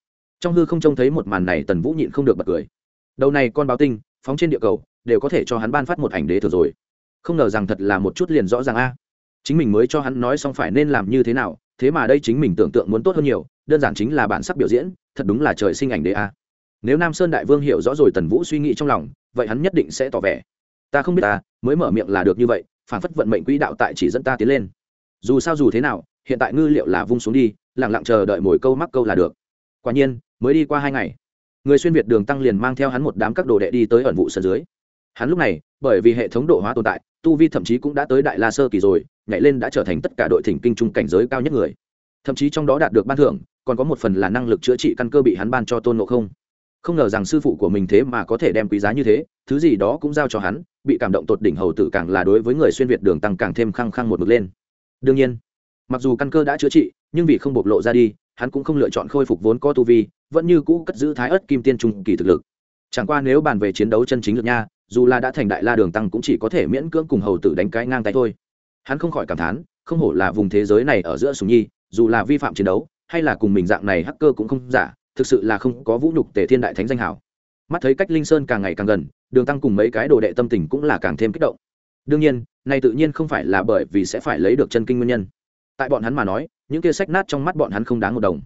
Trong hư không trông thấy một màn này, tần vũ nhịn không được bật cười. Đầu này con báo tinh, phóng trên địa cầu, đều có thể cho hắn ban phát một ảnh đế thừa rồi. Không ngờ rằng thật là một chút liền rõ ràng a. Chính mình mới cho hắn nói xong phải nên làm như thế nào thế mà đây chính mình tưởng tượng muốn tốt hơn nhiều, đơn giản chính là bản sắc biểu diễn, thật đúng là trời sinh ảnh đế a. Nếu nam sơn đại vương hiểu rõ rồi tần vũ suy nghĩ trong lòng, vậy hắn nhất định sẽ tỏ vẻ. Ta không biết ta, mới mở miệng là được như vậy, phản phất vận mệnh quỹ đạo tại chỉ dẫn ta tiến lên. Dù sao dù thế nào, hiện tại ngư liệu là vung xuống đi lẳng lặng chờ đợi mồi câu mắc câu là được. Quả nhiên, mới đi qua hai ngày, người xuyên việt đường tăng liền mang theo hắn một đám các đồ đệ đi tới ẩn vụ sân dưới. Hắn lúc này, bởi vì hệ thống độ hóa tồn tại tu vi thậm chí cũng đã tới đại la sơ kỳ rồi, nhảy lên đã trở thành tất cả đội thỉnh kinh trung cảnh giới cao nhất người. Thậm chí trong đó đạt được ban thưởng, còn có một phần là năng lực chữa trị căn cơ bị hắn ban cho tôn ngộ không. Không ngờ rằng sư phụ của mình thế mà có thể đem quý giá như thế, thứ gì đó cũng giao cho hắn, bị cảm động tột đỉnh hầu tử càng là đối với người xuyên việt đường tăng càng thêm khăng khăng một mực lên. Đương nhiên, mặc dù căn cơ đã chữa trị, nhưng vì không bộc lộ ra đi, hắn cũng không lựa chọn khôi phục vốn có tu vi, vẫn như cũ cất giữ thái ớt kim tiên trung kỳ thực lực. Chẳng qua nếu bàn về chiến đấu chân chính lực nha dù là đã thành đại la đường tăng cũng chỉ có thể miễn cưỡng cùng hầu tử đánh cái ngang tay thôi. Hắn không khỏi cảm thán, không hổ là vùng thế giới này ở giữa sùng nhi, dù là vi phạm chiến đấu, hay là cùng mình dạng này hacker cũng không giả, thực sự là không có vũ nhục tề thiên đại thánh danh hảo. Mắt thấy cách linh sơn càng ngày càng gần, đường tăng cùng mấy cái đồ đệ tâm tình cũng là càng thêm kích động. Đương nhiên, này tự nhiên không phải là bởi vì sẽ phải lấy được chân kinh nguyên nhân. Tại bọn hắn mà nói, những kia sách nát trong mắt bọn hắn không đáng một đồng.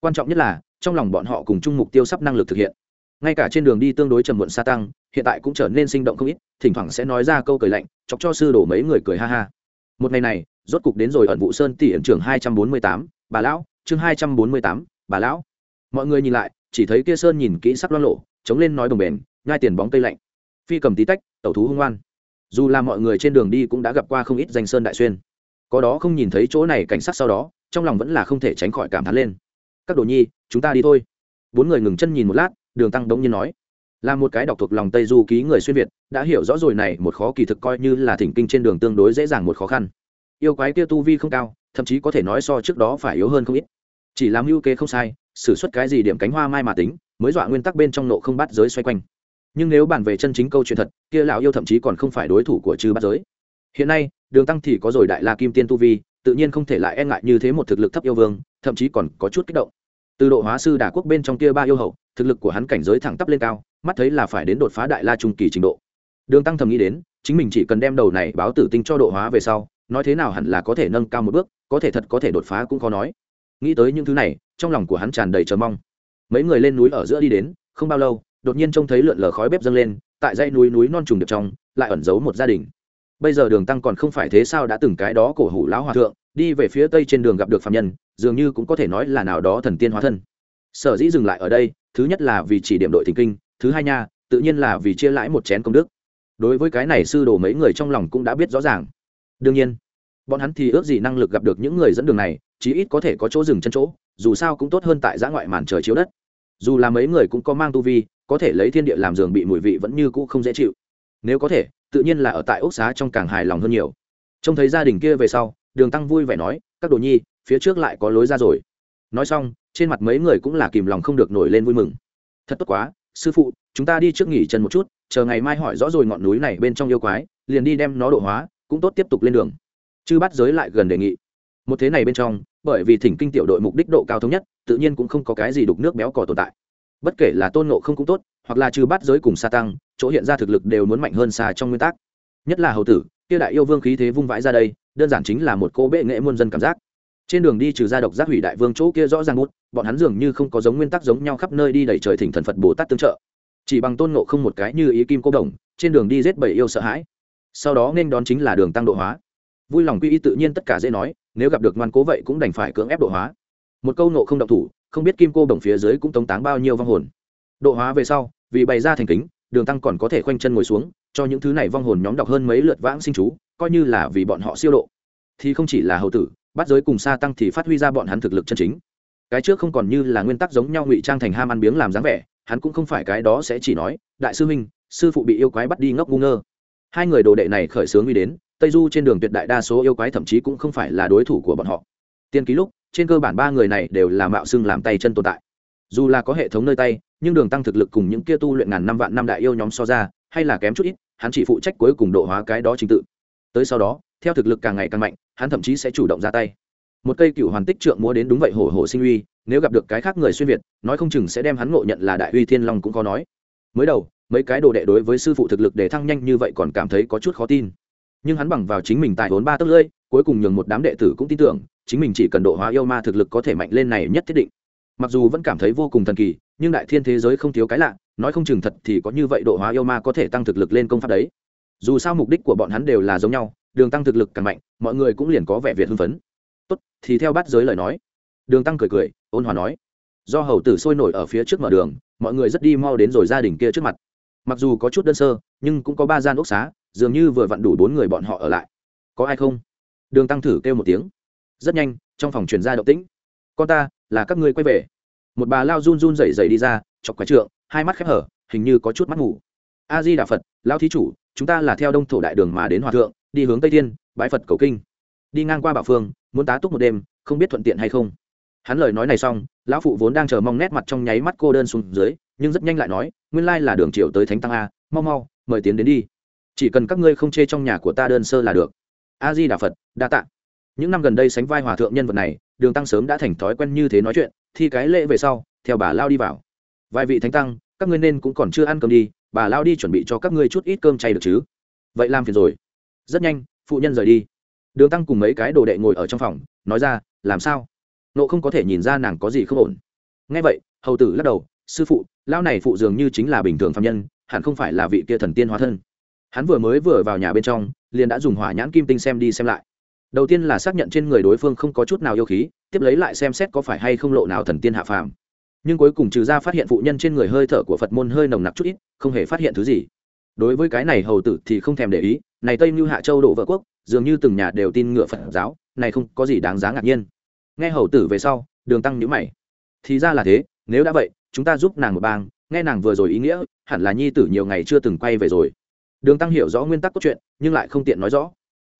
Quan trọng nhất là, trong lòng bọn họ cùng chung mục tiêu sắp năng lực thực hiện. Ngay cả trên đường đi tương đối trầm muộn xa tăng hiện tại cũng trở nên sinh động không ít, thỉnh thoảng sẽ nói ra câu cười lạnh, chọc cho sư đổ mấy người cười ha ha. Một ngày này, rốt cục đến rồi ẩn vụ sơn tỷ ẩn trường hai trăm bốn mươi tám, bà lão, chương hai trăm bốn mươi tám, bà lão. Mọi người nhìn lại, chỉ thấy kia sơn nhìn kỹ sắc loan lộ, chống lên nói đồng bền ngai tiền bóng cây lạnh. Phi cầm tí tách, tẩu thú hung ngoan dù là mọi người trên đường đi cũng đã gặp qua không ít danh sơn đại xuyên. Có đó không nhìn thấy chỗ này cảnh sát sau đó, trong lòng vẫn là không thể tránh khỏi cảm thán lên. Các đồ nhi, chúng ta đi thôi. Bốn người ngừng chân nhìn một lát, đường tăng đống nhiên nói là một cái đọc thuộc lòng tây du ký người xuyên việt, đã hiểu rõ rồi này, một khó kỳ thực coi như là thỉnh kinh trên đường tương đối dễ dàng một khó khăn. Yêu quái kia tu vi không cao, thậm chí có thể nói so trước đó phải yếu hơn không ít. Chỉ làm ưu kê không sai, xử suất cái gì điểm cánh hoa mai mà tính, mới dọa nguyên tắc bên trong nộ không bắt giới xoay quanh. Nhưng nếu bàn về chân chính câu chuyện thật, kia lão yêu thậm chí còn không phải đối thủ của chư bắt giới. Hiện nay, đường tăng thì có rồi đại la kim tiên tu vi, tự nhiên không thể lại e ngại như thế một thực lực thấp yêu vương, thậm chí còn có chút kích động. Từ độ hóa sư đả quốc bên trong kia ba yêu hậu thực lực của hắn cảnh giới thẳng tắp lên cao, mắt thấy là phải đến đột phá đại la trung kỳ trình độ. Đường tăng thầm nghĩ đến, chính mình chỉ cần đem đầu này báo tử tinh cho độ hóa về sau, nói thế nào hẳn là có thể nâng cao một bước, có thể thật có thể đột phá cũng khó nói. Nghĩ tới những thứ này, trong lòng của hắn tràn đầy chờ mong. Mấy người lên núi ở giữa đi đến, không bao lâu, đột nhiên trông thấy lượn lờ khói bếp dâng lên, tại dãy núi núi non trùng được trong, lại ẩn giấu một gia đình. Bây giờ đường tăng còn không phải thế sao đã từng cái đó cổ hủ lão hòa thượng, đi về phía tây trên đường gặp được phạm nhân, dường như cũng có thể nói là nào đó thần tiên hóa thân. Sở dĩ dừng lại ở đây thứ nhất là vì chỉ điểm đội thỉnh kinh, thứ hai nha, tự nhiên là vì chia lãi một chén công đức. Đối với cái này sư đồ mấy người trong lòng cũng đã biết rõ ràng. Đương nhiên, bọn hắn thì ước gì năng lực gặp được những người dẫn đường này, chí ít có thể có chỗ dừng chân chỗ, dù sao cũng tốt hơn tại giã ngoại màn trời chiếu đất. Dù là mấy người cũng có mang tu vi, có thể lấy thiên địa làm giường bị mùi vị vẫn như cũ không dễ chịu. Nếu có thể, tự nhiên là ở tại ốc xá trong càng hài lòng hơn nhiều. Trông thấy gia đình kia về sau, đường tăng vui vẻ nói, các đồ nhi, phía trước lại có lối ra rồi. Nói xong trên mặt mấy người cũng là kìm lòng không được nổi lên vui mừng. Thật tốt quá, sư phụ, chúng ta đi trước nghỉ chân một chút, chờ ngày mai hỏi rõ rồi ngọn núi này bên trong yêu quái, liền đi đem nó độ hóa, cũng tốt tiếp tục lên đường. Chư bắt giới lại gần đề nghị. Một thế này bên trong, bởi vì thỉnh kinh tiểu đội mục đích độ cao thống nhất, tự nhiên cũng không có cái gì đục nước béo cò tồn tại. Bất kể là tôn nộ không cũng tốt, hoặc là trừ bắt giới cùng sa tăng, chỗ hiện ra thực lực đều muốn mạnh hơn xa trong nguyên tắc. Nhất là hầu tử, kia đại yêu vương khí thế vung vãi ra đây, đơn giản chính là một cô bệ nghệ muôn dân cảm giác trên đường đi trừ ra độc giác hủy đại vương chỗ kia rõ ràng bút, bọn hắn dường như không có giống nguyên tắc giống nhau khắp nơi đi đẩy trời thỉnh thần phật bồ tát tương trợ. Chỉ bằng tôn nộ không một cái như ý kim cô đồng, trên đường đi giết bảy yêu sợ hãi. Sau đó nên đón chính là đường tăng độ hóa. Vui lòng quy y tự nhiên tất cả dễ nói, nếu gặp được ngoan cố vậy cũng đành phải cưỡng ép độ hóa. Một câu nộ không động thủ, không biết kim cô đồng phía dưới cũng tống táng bao nhiêu vong hồn. Độ hóa về sau, vì bày ra thành kính, đường tăng còn có thể khoanh chân ngồi xuống, cho những thứ này vong hồn nhóm đọc hơn mấy lượt vãng sinh chú, coi như là vì bọn họ siêu độ. Thì không chỉ là hầu tử bắt giới cùng xa tăng thì phát huy ra bọn hắn thực lực chân chính. Cái trước không còn như là nguyên tắc giống nhau ngụy trang thành ham ăn biếng làm dáng vẻ, hắn cũng không phải cái đó sẽ chỉ nói, đại sư huynh, sư phụ bị yêu quái bắt đi ngốc ngu ngơ. Hai người đồ đệ này khởi sướng uy đến, tây du trên đường tuyệt đại đa số yêu quái thậm chí cũng không phải là đối thủ của bọn họ. Tiên ký lúc, trên cơ bản ba người này đều là mạo xưng làm tay chân tồn tại. Dù là có hệ thống nơi tay, nhưng đường tăng thực lực cùng những kia tu luyện ngàn năm vạn năm đại yêu nhóm so ra, hay là kém chút ít, hắn chỉ phụ trách cuối cùng độ hóa cái đó trình tự. Tới sau đó theo thực lực càng ngày càng mạnh, hắn thậm chí sẽ chủ động ra tay. Một cây cựu hoàn tích trượng múa đến đúng vậy hổ hổ sinh uy, nếu gặp được cái khác người xuyên việt, nói không chừng sẽ đem hắn ngộ nhận là đại uy thiên long cũng có nói. Mới đầu, mấy cái đồ đệ đối với sư phụ thực lực để thăng nhanh như vậy còn cảm thấy có chút khó tin. Nhưng hắn bằng vào chính mình tại vốn ba tấc lưỡi, cuối cùng nhường một đám đệ tử cũng tin tưởng, chính mình chỉ cần độ hóa yêu ma thực lực có thể mạnh lên này nhất thiết định. Mặc dù vẫn cảm thấy vô cùng thần kỳ, nhưng đại thiên thế giới không thiếu cái lạ, nói không chừng thật thì có như vậy độ hóa yêu ma có thể tăng thực lực lên công pháp đấy. Dù sao mục đích của bọn hắn đều là giống nhau đường tăng thực lực càng mạnh, mọi người cũng liền có vẻ việt hưng phấn. Tốt, thì theo bát giới lời nói. Đường tăng cười cười, ôn hòa nói. Do hầu tử sôi nổi ở phía trước mở đường, mọi người rất đi mau đến rồi gia đình kia trước mặt. Mặc dù có chút đơn sơ, nhưng cũng có ba gian ốc xá, dường như vừa vặn đủ bốn người bọn họ ở lại. Có ai không? Đường tăng thử kêu một tiếng. Rất nhanh, trong phòng truyền ra động tĩnh. Con ta, là các ngươi quay về. Một bà lao run run rẩy rẩy đi ra, chọc quái trượng, hai mắt khép hở, hình như có chút mắt ngủ a di đà phật lao thí chủ, chúng ta là theo đông thổ đại đường mà đến hòa thượng đi hướng tây thiên bãi phật cầu kinh. Đi ngang qua bảo phương, muốn tá túc một đêm, không biết thuận tiện hay không. Hắn lời nói này xong, lão phụ vốn đang chờ mong nét mặt trong nháy mắt cô đơn xuống dưới, nhưng rất nhanh lại nói, nguyên lai là đường triều tới thánh tăng a, mau mau, mời tiến đến đi. Chỉ cần các ngươi không chê trong nhà của ta đơn sơ là được. A di đà phật đa tạ. Những năm gần đây sánh vai hòa thượng nhân vật này, đường tăng sớm đã thành thói quen như thế nói chuyện thì cái lễ về sau, theo bà lao đi vào. Vài vị thánh tăng, các ngươi nên cũng còn chưa ăn cơm đi, bà lao đi chuẩn bị cho các ngươi chút ít cơm chay được chứ? Vậy làm phiền rồi rất nhanh, phụ nhân rời đi. Đường tăng cùng mấy cái đồ đệ ngồi ở trong phòng, nói ra, làm sao? Nộ không có thể nhìn ra nàng có gì không ổn. Ngay vậy, hầu tử lắc đầu, sư phụ lao này phụ dường như chính là bình thường phạm nhân, hẳn không phải là vị kia thần tiên hóa thân. Hắn vừa mới vừa vào nhà bên trong, liền đã dùng hỏa nhãn kim tinh xem đi xem lại. Đầu tiên là xác nhận trên người đối phương không có chút nào yêu khí, tiếp lấy lại xem xét có phải hay không lộ nào thần tiên hạ phàm. Nhưng cuối cùng trừ ra phát hiện phụ nhân trên người hơi thở của phật môn hơi nồng nặc chút ít, không hề phát hiện thứ gì đối với cái này hầu tử thì không thèm để ý, này tây mưu hạ châu độ vợ quốc, dường như từng nhà đều tin ngựa phật giáo, này không có gì đáng giá ngạc nhiên. Nghe hầu tử về sau, đường tăng nhữ mày. Thì ra là thế, nếu đã vậy, chúng ta giúp nàng một bang, nghe nàng vừa rồi ý nghĩa, hẳn là nhi tử nhiều ngày chưa từng quay về rồi. Đường tăng hiểu rõ nguyên tắc cốt truyện, nhưng lại không tiện nói rõ.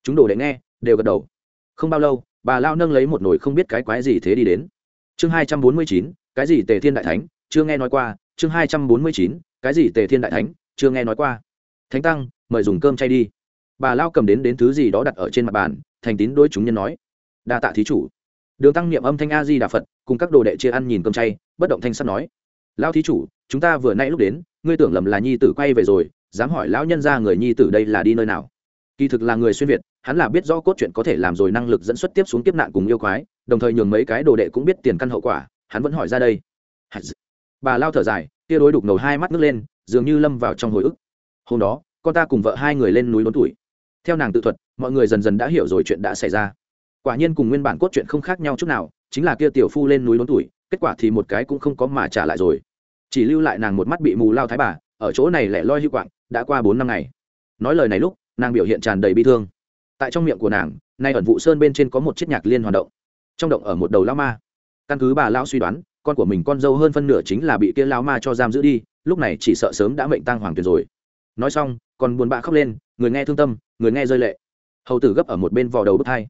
Chúng đồ để nghe, đều gật đầu. Không bao lâu, bà lao nâng lấy một nồi không biết cái quái gì thế đi đến. Chương hai trăm bốn mươi chín, cái gì tề thiên đại thánh, chưa nghe nói qua. Chương hai trăm bốn mươi chín, cái gì tề thiên đại thánh, chưa nghe nói qua thánh tăng, mời dùng cơm chay đi. Bà lao cầm đến đến thứ gì đó đặt ở trên mặt bàn, thành tín đôi chúng nhân nói, đa tạ thí chủ. Đường tăng niệm âm thanh a di đà phật, cùng các đồ đệ chia ăn nhìn cơm chay, bất động thanh sắt nói, lao thí chủ, chúng ta vừa nay lúc đến, ngươi tưởng lầm là nhi tử quay về rồi, dám hỏi lão nhân ra người nhi tử đây là đi nơi nào? Kỳ thực là người xuyên việt, hắn là biết rõ cốt truyện có thể làm rồi năng lực dẫn xuất tiếp xuống kiếp nạn cùng yêu quái, đồng thời nhường mấy cái đồ đệ cũng biết tiền căn hậu quả, hắn vẫn hỏi ra đây. Bà lao thở dài kia đối đục ngầu hai mắt nước lên, dường như lâm vào trong hồi ức hôm đó, con ta cùng vợ hai người lên núi đốn tuổi. Theo nàng tự thuật, mọi người dần dần đã hiểu rồi chuyện đã xảy ra. Quả nhiên cùng nguyên bản cốt truyện không khác nhau chút nào, chính là kia tiểu phu lên núi đốn tuổi, kết quả thì một cái cũng không có mà trả lại rồi. Chỉ lưu lại nàng một mắt bị mù lao thái bà, ở chỗ này lẻ loi hưu quạng, đã qua bốn năm ngày. Nói lời này lúc, nàng biểu hiện tràn đầy bi thương. Tại trong miệng của nàng, nay ẩn vụ sơn bên trên có một chiếc nhạc liên hoạt động. Trong động ở một đầu lao ma. Căn cứ bà lão suy đoán, con của mình con dâu hơn phân nửa chính là bị kia lao ma cho giam giữ đi, lúc này chỉ sợ sớm đã mệnh tang hoàng tuyệt rồi nói xong, còn buồn bã khóc lên, người nghe thương tâm, người nghe rơi lệ. Hầu tử gấp ở một bên vò đầu bức thai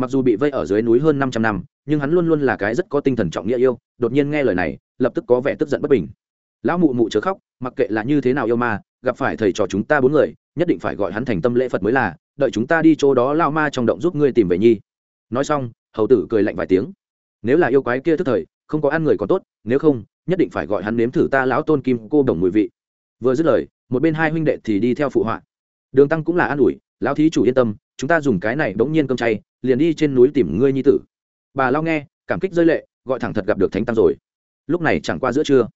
mặc dù bị vây ở dưới núi hơn năm trăm năm, nhưng hắn luôn luôn là cái rất có tinh thần trọng nghĩa yêu, đột nhiên nghe lời này, lập tức có vẻ tức giận bất bình. Lão mụ mụ chớ khóc, mặc kệ là như thế nào yêu ma, gặp phải thầy trò chúng ta bốn người, nhất định phải gọi hắn thành tâm lễ phật mới là, đợi chúng ta đi chỗ đó lao ma trong động giúp ngươi tìm về nhi. Nói xong, hầu tử cười lạnh vài tiếng. Nếu là yêu quái kia thức thời, không có ăn người còn tốt, nếu không, nhất định phải gọi hắn nếm thử ta lão tôn kim cô đồng mùi vị. Vừa dứt lời một bên hai huynh đệ thì đi theo phụ họa. Đường tăng cũng là an ủi, lão thí chủ yên tâm, chúng ta dùng cái này bỗng nhiên cơm chay, liền đi trên núi tìm ngươi nhi tử. Bà lao nghe, cảm kích rơi lệ, gọi thẳng thật gặp được thánh tăng rồi. Lúc này chẳng qua giữa trưa.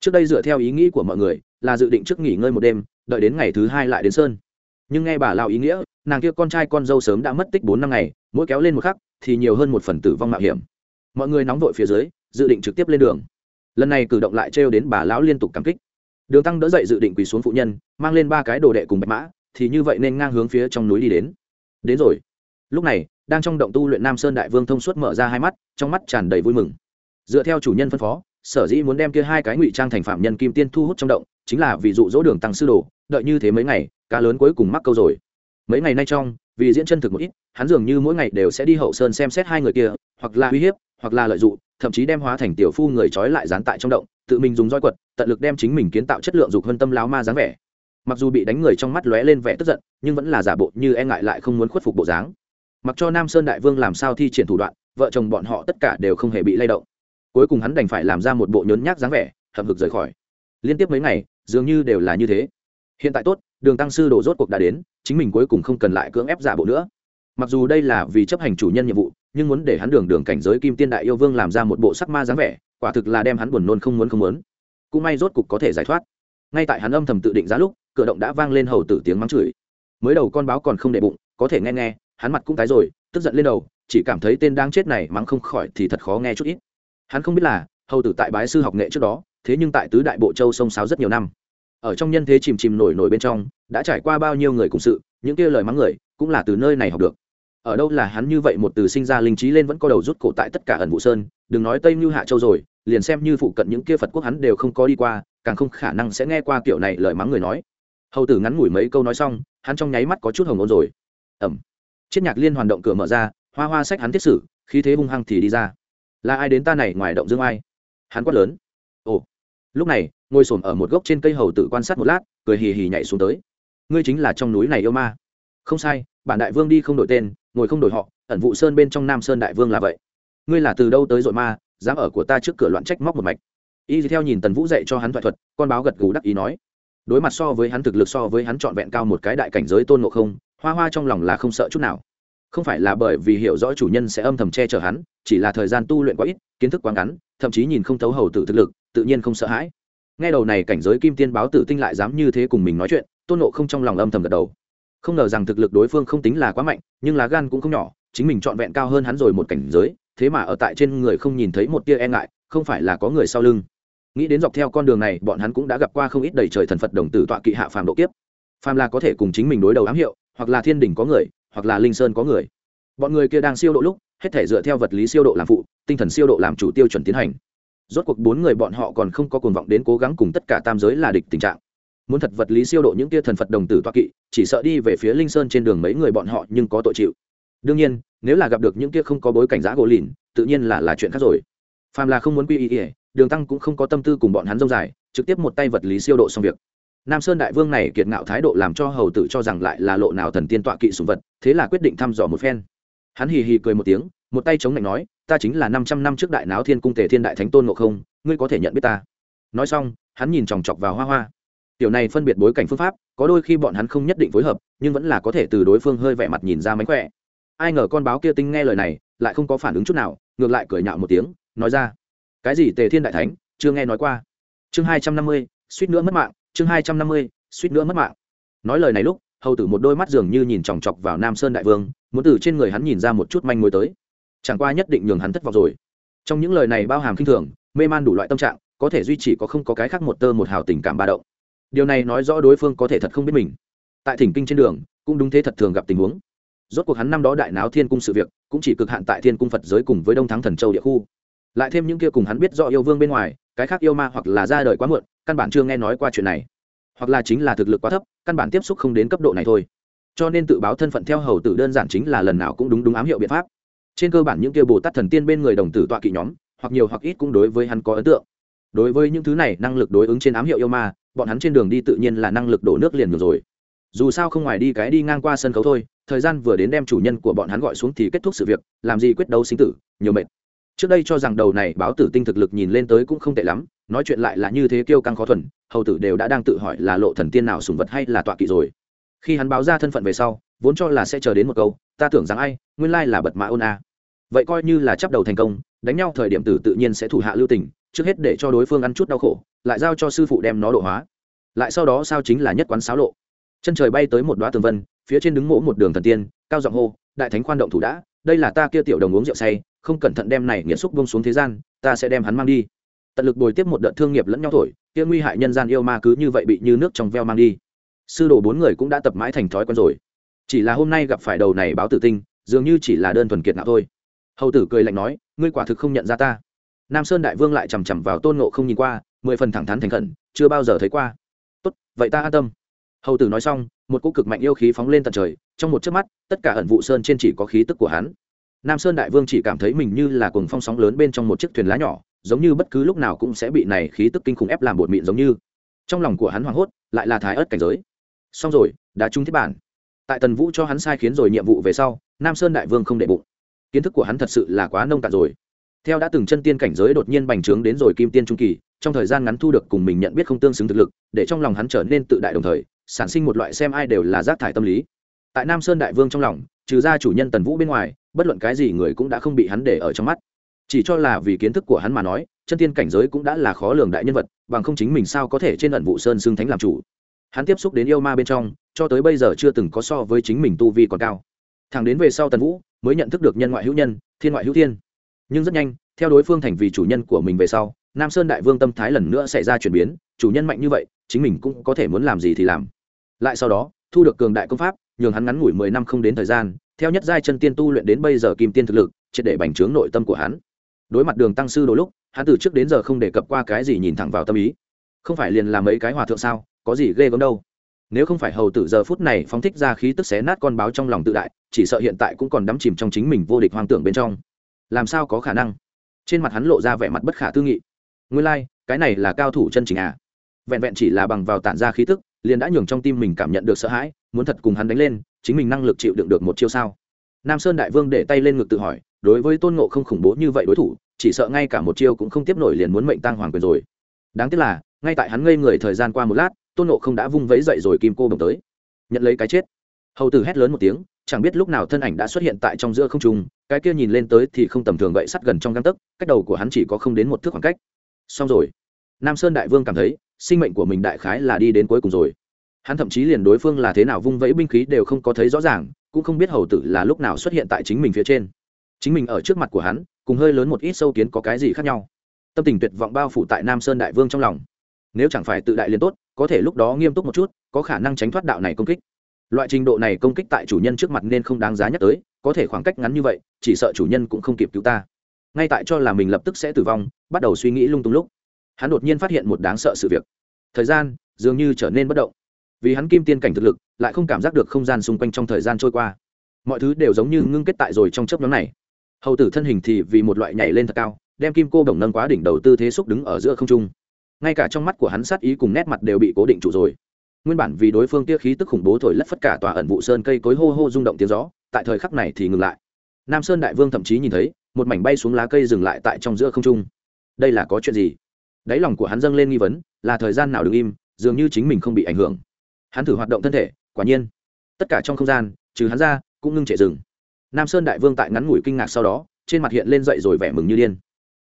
Trước đây dựa theo ý nghĩ của mọi người, là dự định trước nghỉ ngơi một đêm, đợi đến ngày thứ hai lại đến sơn. Nhưng nghe bà lao ý nghĩa, nàng kia con trai con dâu sớm đã mất tích bốn năm ngày, mỗi kéo lên một khắc thì nhiều hơn một phần tử vong mạo hiểm. Mọi người nóng vội phía dưới, dự định trực tiếp lên đường. Lần này cử động lại trêu đến bà lão liên tục cảm kích đường tăng đỡ dậy dự định quỳ xuống phụ nhân, mang lên ba cái đồ đệ cùng bạch mã, thì như vậy nên ngang hướng phía trong núi đi đến. Đến rồi. Lúc này, đang trong động tu luyện nam sơn đại vương thông suốt mở ra hai mắt, trong mắt tràn đầy vui mừng. Dựa theo chủ nhân phân phó, sở dĩ muốn đem kia hai cái ngụy trang thành phạm nhân kim tiên thu hút trong động, chính là vì dụ dỗ đường tăng sư đồ, đợi như thế mấy ngày, cá lớn cuối cùng mắc câu rồi. Mấy ngày nay trong, vì diễn chân thực một ít, hắn dường như mỗi ngày đều sẽ đi hậu sơn xem xét hai người kia, hoặc là uy hiếp, hoặc là lợi dụng, thậm chí đem hóa thành tiểu phu người trói lại dán tại trong động tự mình dùng roi quật, tận lực đem chính mình kiến tạo chất lượng dục hơn tâm láo ma dáng vẻ. Mặc dù bị đánh người trong mắt lóe lên vẻ tức giận, nhưng vẫn là giả bộ như e ngại lại không muốn khuất phục bộ dáng. Mặc cho nam sơn đại vương làm sao thi triển thủ đoạn, vợ chồng bọn họ tất cả đều không hề bị lay động. Cuối cùng hắn đành phải làm ra một bộ nhốn nhác dáng vẻ, hậm hực rời khỏi. Liên tiếp mấy ngày, dường như đều là như thế. Hiện tại tốt, đường tăng sư đổ rốt cuộc đã đến, chính mình cuối cùng không cần lại cưỡng ép giả bộ nữa. Mặc dù đây là vì chấp hành chủ nhân nhiệm vụ nhưng muốn để hắn đường đường cảnh giới kim tiên đại yêu vương làm ra một bộ sắc ma dáng vẻ, quả thực là đem hắn buồn nôn không muốn không muốn. Cũng may rốt cục có thể giải thoát. Ngay tại hắn âm thầm tự định giá lúc, cửa động đã vang lên hầu tử tiếng mắng chửi. Mới đầu con báo còn không để bụng, có thể nghe nghe, hắn mặt cũng tái rồi, tức giận lên đầu, chỉ cảm thấy tên đang chết này mắng không khỏi thì thật khó nghe chút ít. Hắn không biết là, hầu tử tại bái sư học nghệ trước đó, thế nhưng tại tứ đại bộ châu sông sáo rất nhiều năm. Ở trong nhân thế chìm chìm nổi nổi bên trong, đã trải qua bao nhiêu người cùng sự, những kia lời mắng người, cũng là từ nơi này học được ở đâu là hắn như vậy một từ sinh ra linh trí lên vẫn có đầu rút cổ tại tất cả ẩn vụ sơn, đừng nói tây như hạ châu rồi, liền xem như phụ cận những kia phật quốc hắn đều không có đi qua, càng không khả năng sẽ nghe qua kiểu này lời mắng người nói. Hầu tử ngắn ngủi mấy câu nói xong, hắn trong nháy mắt có chút hồng ôn rồi. Ẩm. Chiếc nhạc liên hoàn động cửa mở ra, hoa hoa sách hắn thiết sử, khí thế hung hăng thì đi ra. Là ai đến ta này ngoài động dương ai? Hắn quát lớn. Ồ. Lúc này, ngồi s ở một gốc trên cây hầu tử quan sát một lát, cười hì hì nhảy xuống tới. Ngươi chính là trong núi này yêu ma. Không sai, bản đại vương đi không đổi tên ngồi không đổi họ, ẩn vụ sơn bên trong nam sơn đại vương là vậy. Ngươi là từ đâu tới dội ma, dám ở của ta trước cửa loạn trách móc một mạch? Y theo nhìn tần vũ dạy cho hắn thoại thuật, con báo gật gù đắc ý nói. Đối mặt so với hắn thực lực so với hắn trọn vẹn cao một cái đại cảnh giới tôn ngộ không, hoa hoa trong lòng là không sợ chút nào. Không phải là bởi vì hiểu rõ chủ nhân sẽ âm thầm che chở hắn, chỉ là thời gian tu luyện quá ít, kiến thức quá ngắn, thậm chí nhìn không thấu hầu tử thực lực, tự nhiên không sợ hãi. Nghe đầu này cảnh giới kim tiên báo tử tinh lại dám như thế cùng mình nói chuyện, tôn nộ không trong lòng âm thầm gật đầu không ngờ rằng thực lực đối phương không tính là quá mạnh, nhưng lá gan cũng không nhỏ, chính mình trọn vẹn cao hơn hắn rồi một cảnh giới, thế mà ở tại trên người không nhìn thấy một tia e ngại, không phải là có người sau lưng. Nghĩ đến dọc theo con đường này, bọn hắn cũng đã gặp qua không ít đầy trời thần phật đồng tử tọa kỵ hạ phàm độ kiếp. Phàm là có thể cùng chính mình đối đầu ám hiệu, hoặc là thiên đình có người, hoặc là linh sơn có người. Bọn người kia đang siêu độ lúc, hết thể dựa theo vật lý siêu độ làm phụ, tinh thần siêu độ làm chủ tiêu chuẩn tiến hành. Rốt cuộc bốn người bọn họ còn không có cuồng vọng đến cố gắng cùng tất cả tam giới là địch tình trạng muốn thật vật lý siêu độ những tia thần phật đồng tử toa kỵ, chỉ sợ đi về phía linh sơn trên đường mấy người bọn họ nhưng có tội chịu. Đương nhiên, nếu là gặp được những tia không có bối cảnh giá gỗ lìn, tự nhiên là là chuyện khác rồi. Phàm là không muốn quy y đường tăng cũng không có tâm tư cùng bọn hắn dông dài, trực tiếp một tay vật lý siêu độ xong việc. Nam sơn đại vương này kiệt ngạo thái độ làm cho hầu tử cho rằng lại là lộ nào thần tiên tọa kỵ sùng vật, thế là quyết định thăm dò một phen. Hắn hì hì cười một tiếng, một tay chống lạnh nói, ta chính là năm trăm năm trước đại náo thiên cung tề thiên đại thánh tôn ngộ không, ngươi có thể nhận biết ta. Nói xong, hắn nhìn chòng chọc vào hoa hoa kiểu này phân biệt bối cảnh phương pháp, có đôi khi bọn hắn không nhất định phối hợp, nhưng vẫn là có thể từ đối phương hơi vẻ mặt nhìn ra mánh khỏe. Ai ngờ con báo kia tinh nghe lời này, lại không có phản ứng chút nào, ngược lại cười nhạo một tiếng, nói ra. Cái gì tề thiên đại thánh, chưa nghe nói qua. Chương hai trăm năm mươi, suýt nữa mất mạng, chương hai trăm năm mươi, suýt nữa mất mạng. Nói lời này lúc, hầu tử một đôi mắt dường như nhìn chòng chọc vào nam sơn đại vương, muốn từ trên người hắn nhìn ra một chút manh mối tới. Chẳng qua nhất định nhường hắn thất vọng rồi. Trong những lời này bao hàm khinh thường, mê man đủ loại tâm trạng, có thể duy trì có không có cái khác một tơ một hào tình cảm ba động điều này nói rõ đối phương có thể thật không biết mình. Tại thỉnh kinh trên đường, cũng đúng thế thật thường gặp tình huống. Rốt cuộc hắn năm đó đại náo thiên cung sự việc, cũng chỉ cực hạn tại thiên cung phật giới cùng với đông thắng thần châu địa khu. Lại thêm những kia cùng hắn biết do yêu vương bên ngoài, cái khác yêu ma hoặc là ra đời quá muộn, căn bản chưa nghe nói qua chuyện này. Hoặc là chính là thực lực quá thấp, căn bản tiếp xúc không đến cấp độ này thôi. Cho nên tự báo thân phận theo hầu tử đơn giản chính là lần nào cũng đúng đúng ám hiệu biện pháp. Trên cơ bản những kia bồ tát thần tiên bên người đồng tử tọa kỵ nhóm, hoặc nhiều hoặc ít cũng đối với hắn có ấn tượng đối với những thứ này, năng lực đối ứng trên ám hiệu yêu ma, bọn hắn trên đường đi tự nhiên là năng lực đổ nước liền nhiều rồi. Dù sao không ngoài đi cái đi ngang qua sân khấu thôi, thời gian vừa đến đem chủ nhân của bọn hắn gọi xuống thì kết thúc sự việc, làm gì quyết đấu sinh tử, nhiều mệt. Trước đây cho rằng đầu này báo tử tinh thực lực nhìn lên tới cũng không tệ lắm, nói chuyện lại là như thế kêu căng khó thuần, hầu tử đều đã đang tự hỏi là lộ thần tiên nào sùng vật hay là tọa kỵ rồi. Khi hắn báo ra thân phận về sau, vốn cho là sẽ chờ đến một câu, ta tưởng rằng ai, nguyên lai là bật mã ôn a. Vậy coi như là chấp đầu thành công, đánh nhau thời điểm tử tự nhiên sẽ thủ hạ lưu tình trước hết để cho đối phương ăn chút đau khổ, lại giao cho sư phụ đem nó độ hóa. Lại sau đó sao chính là nhất quán xáo lộ. Chân trời bay tới một đoá tường vân, phía trên đứng mỗ một đường thần tiên, cao giọng hô, đại thánh khoan động thủ đã, đây là ta kia tiểu đồng uống rượu say, không cẩn thận đem này nghĩa xúc bông xuống thế gian, ta sẽ đem hắn mang đi. Tận lực bồi tiếp một đợt thương nghiệp lẫn nhau thổi, kia nguy hại nhân gian yêu ma cứ như vậy bị như nước trong veo mang đi. Sư đồ bốn người cũng đã tập mãi thành thói quen rồi. Chỉ là hôm nay gặp phải đầu này báo tử tinh, dường như chỉ là đơn thuần kiệt nào thôi. Hầu tử cười lạnh nói, ngươi quả thực không nhận ra ta nam sơn đại vương lại chằm chằm vào tôn nộ không nhìn qua, mười phần thẳng thắn thành khẩn, chưa bao giờ thấy qua. Tốt, vậy ta an tâm. Hầu tử nói xong, một cỗ cực mạnh yêu khí phóng lên tận trời, trong một chớp mắt, tất cả ẩn vụ sơn trên chỉ có khí tức của hắn. Nam sơn đại vương chỉ cảm thấy mình như là cùng phong sóng lớn bên trong một chiếc thuyền lá nhỏ, giống như bất cứ lúc nào cũng sẽ bị này khí tức kinh khủng ép làm bột mịn giống như. Trong lòng của hắn hoảng hốt, lại là thái ớt cảnh giới. Xong rồi, đã trung thiết bản. Tại tần vũ cho hắn sai khiến rồi nhiệm vụ về sau, nam sơn đại vương không đệ bụng. Kiến thức của hắn thật sự là quá nông cạn rồi theo đã từng chân tiên cảnh giới đột nhiên bành trướng đến rồi kim tiên trung kỳ, trong thời gian ngắn thu được cùng mình nhận biết không tương xứng thực lực, để trong lòng hắn trở nên tự đại đồng thời, sản sinh một loại xem ai đều là rác thải tâm lý. Tại nam sơn đại vương trong lòng, trừ ra chủ nhân tần vũ bên ngoài, bất luận cái gì người cũng đã không bị hắn để ở trong mắt. Chỉ cho là vì kiến thức của hắn mà nói, chân tiên cảnh giới cũng đã là khó lường đại nhân vật, bằng không chính mình sao có thể trên ẩn vụ sơn xưng thánh làm chủ. Hắn tiếp xúc đến yêu ma bên trong, cho tới bây giờ chưa từng có so với chính mình tu vi còn cao. Thẳng đến về sau tần vũ mới nhận thức được nhân ngoại hữu nhân, thiên ngoại hữu thiên nhưng rất nhanh, theo đối phương thành vì chủ nhân của mình về sau, nam sơn đại vương tâm thái lần nữa xảy ra chuyển biến, chủ nhân mạnh như vậy, chính mình cũng có thể muốn làm gì thì làm. Lại sau đó, thu được cường đại công pháp, nhường hắn ngắn ngủi mười năm không đến thời gian, theo nhất giai chân tiên tu luyện đến bây giờ kim tiên thực lực, triệt để bành trướng nội tâm của hắn. Đối mặt đường tăng sư đôi lúc, hắn từ trước đến giờ không đề cập qua cái gì nhìn thẳng vào tâm ý. Không phải liền làm mấy cái hòa thượng sao, có gì ghê gớm đâu. Nếu không phải hầu tử giờ phút này phóng thích ra khí tức xé nát con báo trong lòng tự đại, chỉ sợ hiện tại cũng còn đắm chìm trong chính mình vô địch hoang tưởng bên trong làm sao có khả năng? Trên mặt hắn lộ ra vẻ mặt bất khả tư nghị. Nguyên lai、like, cái này là cao thủ chân chính à? Vẹn vẹn chỉ là bằng vào tản ra khí tức liền đã nhường trong tim mình cảm nhận được sợ hãi muốn thật cùng hắn đánh lên chính mình năng lực chịu đựng được một chiêu sao? Nam sơn đại vương để tay lên ngực tự hỏi đối với tôn ngộ không khủng bố như vậy đối thủ chỉ sợ ngay cả một chiêu cũng không tiếp nổi liền muốn mệnh tăng hoàng quyền rồi. Đáng tiếc là ngay tại hắn ngây người thời gian qua một lát tôn ngộ không đã vung vẫy dậy rồi kim cô đồng tới. Nhận lấy cái chết. Hầu tử hét lớn một tiếng chẳng biết lúc nào thân ảnh đã xuất hiện tại trong giữa không trung, cái kia nhìn lên tới thì không tầm thường vậy sắt gần trong găng tấc, cách đầu của hắn chỉ có không đến một thước khoảng cách. Xong rồi. Nam sơn đại vương cảm thấy, sinh mệnh của mình đại khái là đi đến cuối cùng rồi. Hắn thậm chí liền đối phương là thế nào vung vẫy binh khí đều không có thấy rõ ràng, cũng không biết hầu tử là lúc nào xuất hiện tại chính mình phía trên. Chính mình ở trước mặt của hắn, cùng hơi lớn một ít sâu kiến có cái gì khác nhau. Tâm tình tuyệt vọng bao phủ tại nam sơn đại vương trong lòng. Nếu chẳng phải tự đại liền tốt, có thể lúc đó nghiêm túc một chút, có khả năng tránh thoát đạo này công kích loại trình độ này công kích tại chủ nhân trước mặt nên không đáng giá nhắc tới, có thể khoảng cách ngắn như vậy, chỉ sợ chủ nhân cũng không kịp cứu ta. Ngay tại cho là mình lập tức sẽ tử vong, bắt đầu suy nghĩ lung tung lúc, hắn đột nhiên phát hiện một đáng sợ sự việc. Thời gian dường như trở nên bất động. Vì hắn kim tiên cảnh thực lực, lại không cảm giác được không gian xung quanh trong thời gian trôi qua. Mọi thứ đều giống như ngưng kết tại rồi trong chớp nhóm này. Hầu tử thân hình thì vì một loại nhảy lên thật cao, đem kim cô đồng nâng quá đỉnh đầu tư thế xúc đứng ở giữa không trung. Ngay cả trong mắt của hắn sát ý cùng nét mặt đều bị cố định trụ rồi nguyên bản vì đối phương tia khí tức khủng bố thổi lất phất cả tòa ẩn vụ sơn cây cối hô hô rung động tiếng gió, tại thời khắc này thì ngừng lại. Nam sơn đại vương thậm chí nhìn thấy, một mảnh bay xuống lá cây dừng lại tại trong giữa không trung. Đây là có chuyện gì? Đáy lòng của hắn dâng lên nghi vấn, là thời gian nào đứng im, dường như chính mình không bị ảnh hưởng. Hắn thử hoạt động thân thể, quả nhiên. Tất cả trong không gian, trừ hắn ra, cũng ngưng trệ dừng. Nam sơn đại vương tại ngắn ngủi kinh ngạc sau đó, trên mặt hiện lên dậy rồi vẻ mừng như điên.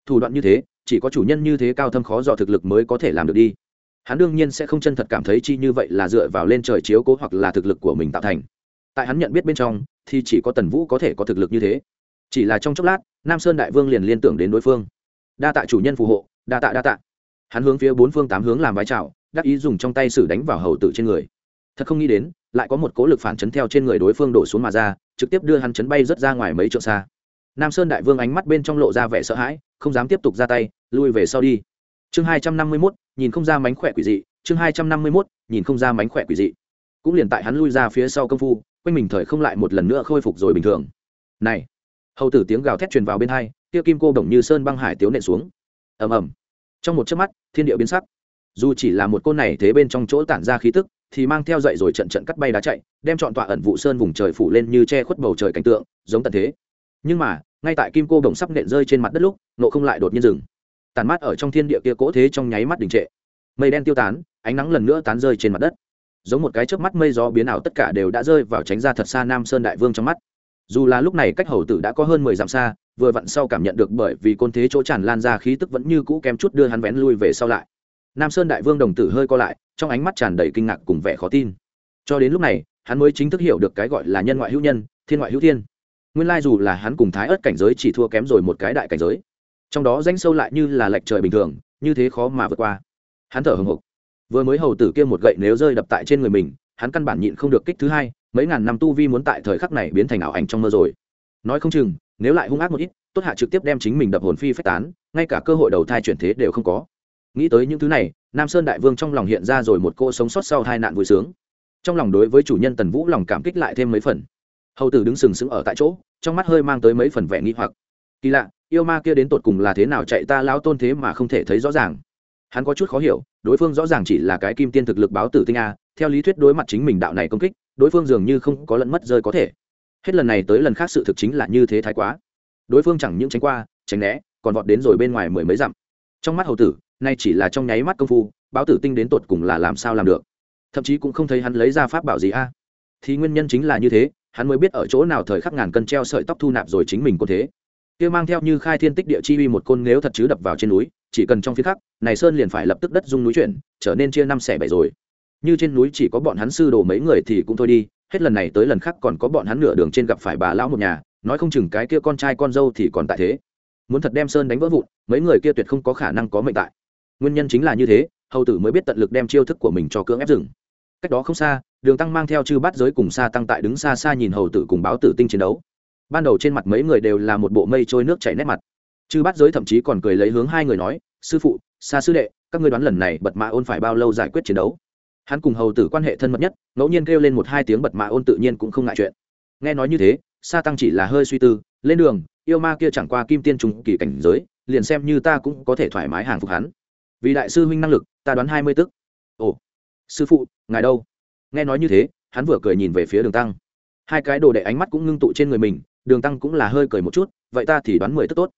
Thủ đoạn như thế, chỉ có chủ nhân như thế cao thâm khó dò thực lực mới có thể làm được đi hắn đương nhiên sẽ không chân thật cảm thấy chi như vậy là dựa vào lên trời chiếu cố hoặc là thực lực của mình tạo thành. Tại hắn nhận biết bên trong, thì chỉ có tần vũ có thể có thực lực như thế. Chỉ là trong chốc lát, nam sơn đại vương liền liên tưởng đến đối phương. Đa tạ chủ nhân phù hộ, đa tạ đa tạ. Hắn hướng phía bốn phương tám hướng làm vái chào, đắc ý dùng trong tay xử đánh vào hầu tử trên người. Thật không nghĩ đến, lại có một cố lực phản chấn theo trên người đối phương đổ xuống mà ra, trực tiếp đưa hắn chấn bay rất ra ngoài mấy trượng xa. Nam sơn đại vương ánh mắt bên trong lộ ra vẻ sợ hãi, không dám tiếp tục ra tay, lui về sau đi. Chương hai trăm năm mươi mốt nhìn không ra mánh khỏe quỷ dị, chương hai trăm năm mươi mốt, nhìn không ra mánh khỏe quỷ dị. Cũng liền tại hắn lui ra phía sau công phu, quanh mình thời không lại một lần nữa khôi phục rồi bình thường. Này, hầu tử tiếng gào thét truyền vào bên hai tiêu kim cô đồng như sơn băng hải tiếu nện xuống. Ầm ầm. Trong một chớp mắt, thiên địa biến sắc. Dù chỉ là một côn này thế bên trong chỗ tản ra khí tức, thì mang theo dậy rồi trận trận cắt bay đá chạy, đem chọn tọa ẩn vụ sơn vùng trời phủ lên như che khuất bầu trời cảnh tượng, giống tận thế. Nhưng mà, ngay tại kim cô đồng sắp nện rơi trên mặt đất lúc nộ không lại đột nhiên dừng tàn mát ở trong thiên địa kia cỗ thế trong nháy mắt đình trệ. Mây đen tiêu tán, ánh nắng lần nữa tán rơi trên mặt đất. Giống một cái chớp mắt mây gió biến ảo tất cả đều đã rơi vào tránh ra thật xa nam sơn đại vương trong mắt. Dù là lúc này cách hầu tử đã có hơn mười dặm xa, vừa vặn sau cảm nhận được bởi vì côn thế chỗ tràn lan ra khí tức vẫn như cũ kém chút đưa hắn vén lui về sau lại. Nam sơn đại vương đồng tử hơi co lại, trong ánh mắt tràn đầy kinh ngạc cùng vẻ khó tin. Cho đến lúc này, hắn mới chính thức hiểu được cái gọi là nhân ngoại hữu nhân, thiên ngoại hữu thiên. Nguyên lai dù là hắn cùng thái ớt cảnh giới chỉ thua kém rồi một cái đại cảnh giới trong đó danh sâu lại như là lệch trời bình thường, như thế khó mà vượt qua. Hắn thở hồng hộc. Vừa mới hầu tử kia một gậy nếu rơi đập tại trên người mình, hắn căn bản nhịn không được kích thứ hai, mấy ngàn năm tu vi muốn tại thời khắc này biến thành ảo ảnh trong mơ rồi. Nói không chừng, nếu lại hung ác một ít, tốt hạ trực tiếp đem chính mình đập hồn phi phách tán, ngay cả cơ hội đầu thai chuyển thế đều không có. Nghĩ tới những thứ này, nam sơn đại vương trong lòng hiện ra rồi một cô sống sót sau hai nạn vui sướng. Trong lòng đối với chủ nhân tần vũ lòng cảm kích lại thêm mấy phần. Hầu tử đứng sừng sững ở tại chỗ, trong mắt hơi mang tới mấy phần vẻ nghi hoặc. Kỳ lạ yêu ma kia đến tột cùng là thế nào chạy ta lão tôn thế mà không thể thấy rõ ràng. Hắn có chút khó hiểu, đối phương rõ ràng chỉ là cái kim tiên thực lực báo tử tinh a, theo lý thuyết đối mặt chính mình đạo này công kích, đối phương dường như không có lẫn mất rơi có thể. Hết lần này tới lần khác sự thực chính là như thế thái quá. Đối phương chẳng những tránh qua, tránh né, còn vọt đến rồi bên ngoài mười mấy dặm. Trong mắt hầu tử, nay chỉ là trong nháy mắt công phu, báo tử tinh đến tột cùng là làm sao làm được? Thậm chí cũng không thấy hắn lấy ra pháp bảo gì a. Thì nguyên nhân chính là như thế, hắn mới biết ở chỗ nào thời khắc ngàn cân treo sợi tóc thu nạp rồi chính mình có thế kia mang theo như khai thiên tích địa chi uy một côn nếu thật chứ đập vào trên núi, chỉ cần trong phía khắc này sơn liền phải lập tức đất dung núi chuyển, trở nên chia năm xẻ bảy rồi. Như trên núi chỉ có bọn hắn sư đồ mấy người thì cũng thôi đi, hết lần này tới lần khác còn có bọn hắn nửa đường trên gặp phải bà lão một nhà, nói không chừng cái kia con trai con dâu thì còn tại thế. Muốn thật đem sơn đánh vỡ vụn, mấy người kia tuyệt không có khả năng có mệnh tại. Nguyên nhân chính là như thế, hầu tử mới biết tận lực đem chiêu thức của mình cho cưỡng ép rừng cách đó không xa, đường tăng mang theo chư bát giới cùng xa tăng tại đứng xa xa nhìn hầu tử cùng báo tử tinh chiến đấu ban đầu trên mặt mấy người đều là một bộ mây trôi nước chảy nét mặt. Chư bát giới thậm chí còn cười lấy hướng hai người nói, sư phụ, xa sư đệ, các ngươi đoán lần này bật mã ôn phải bao lâu giải quyết chiến đấu? Hắn cùng hầu tử quan hệ thân mật nhất, ngẫu nhiên kêu lên một hai tiếng bật mã ôn tự nhiên cũng không ngại chuyện. Nghe nói như thế, sa tăng chỉ là hơi suy tư, lên đường, yêu ma kia chẳng qua kim tiên trùng kỳ cảnh giới, liền xem như ta cũng có thể thoải mái hàng phục hắn. Vì đại sư huynh năng lực, ta đoán hai mươi tức. Ồ, sư phụ, ngài đâu? Nghe nói như thế, hắn vừa cười nhìn về phía đường tăng. Hai cái đồ đệ ánh mắt cũng ngưng tụ trên người mình đường tăng cũng là hơi cười một chút, vậy ta thì đoán mười tức tốt.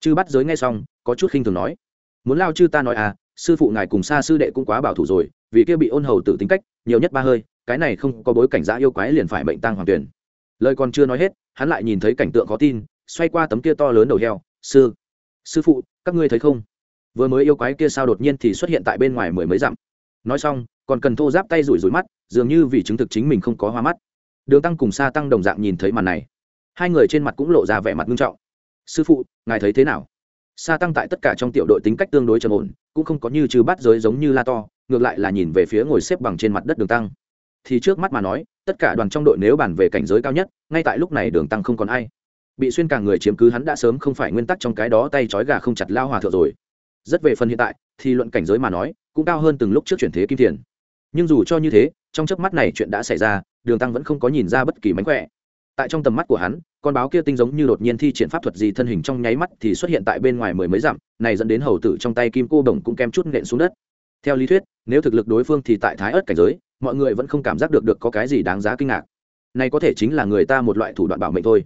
Chư bắt giới nghe xong, có chút khinh thường nói. Muốn lao chư ta nói à sư phụ ngài cùng xa sư đệ cũng quá bảo thủ rồi, vì kia bị ôn hầu tử tính cách, nhiều nhất ba hơi, cái này không có bối cảnh giã yêu quái liền phải bệnh tăng hoàng tuyển. Lời còn chưa nói hết, hắn lại nhìn thấy cảnh tượng khó tin, xoay qua tấm kia to lớn đầu heo, sư sư phụ, các ngươi thấy không? Vừa mới yêu quái kia sao đột nhiên thì xuất hiện tại bên ngoài mười mấy dặm? Nói xong, còn cần thô giáp tay rủi rủi mắt, dường như vì chứng thực chính mình không có hoa mắt. Đường tăng cùng xa tăng đồng dạng nhìn thấy màn này hai người trên mặt cũng lộ ra vẻ mặt nghiêm trọng. Sư phụ, ngài thấy thế nào? Sa tăng tại tất cả trong tiểu đội tính cách tương đối trầm ổn, cũng không có như trừ bắt giới giống như la to, ngược lại là nhìn về phía ngồi xếp bằng trên mặt đất đường tăng. Thì trước mắt mà nói, tất cả đoàn trong đội nếu bàn về cảnh giới cao nhất, ngay tại lúc này đường tăng không còn ai. Bị xuyên cả người chiếm cứ hắn đã sớm không phải nguyên tắc trong cái đó tay trói gà không chặt lao hòa thượng rồi. Rất về phần hiện tại, thì luận cảnh giới mà nói, cũng cao hơn từng lúc trước chuyển thế kim tiền. Nhưng dù cho như thế, trong chớp mắt này chuyện đã xảy ra, đường tăng vẫn không có nhìn ra bất kỳ mánh khỏe tại trong tầm mắt của hắn, con báo kia tinh giống như đột nhiên thi triển pháp thuật gì thân hình trong nháy mắt thì xuất hiện tại bên ngoài mười mấy dặm, này dẫn đến hầu tử trong tay kim cô đồng cũng kém chút nện xuống đất. Theo lý thuyết, nếu thực lực đối phương thì tại thái ớt cảnh giới, mọi người vẫn không cảm giác được được có cái gì đáng giá kinh ngạc. Này có thể chính là người ta một loại thủ đoạn bảo mệnh thôi.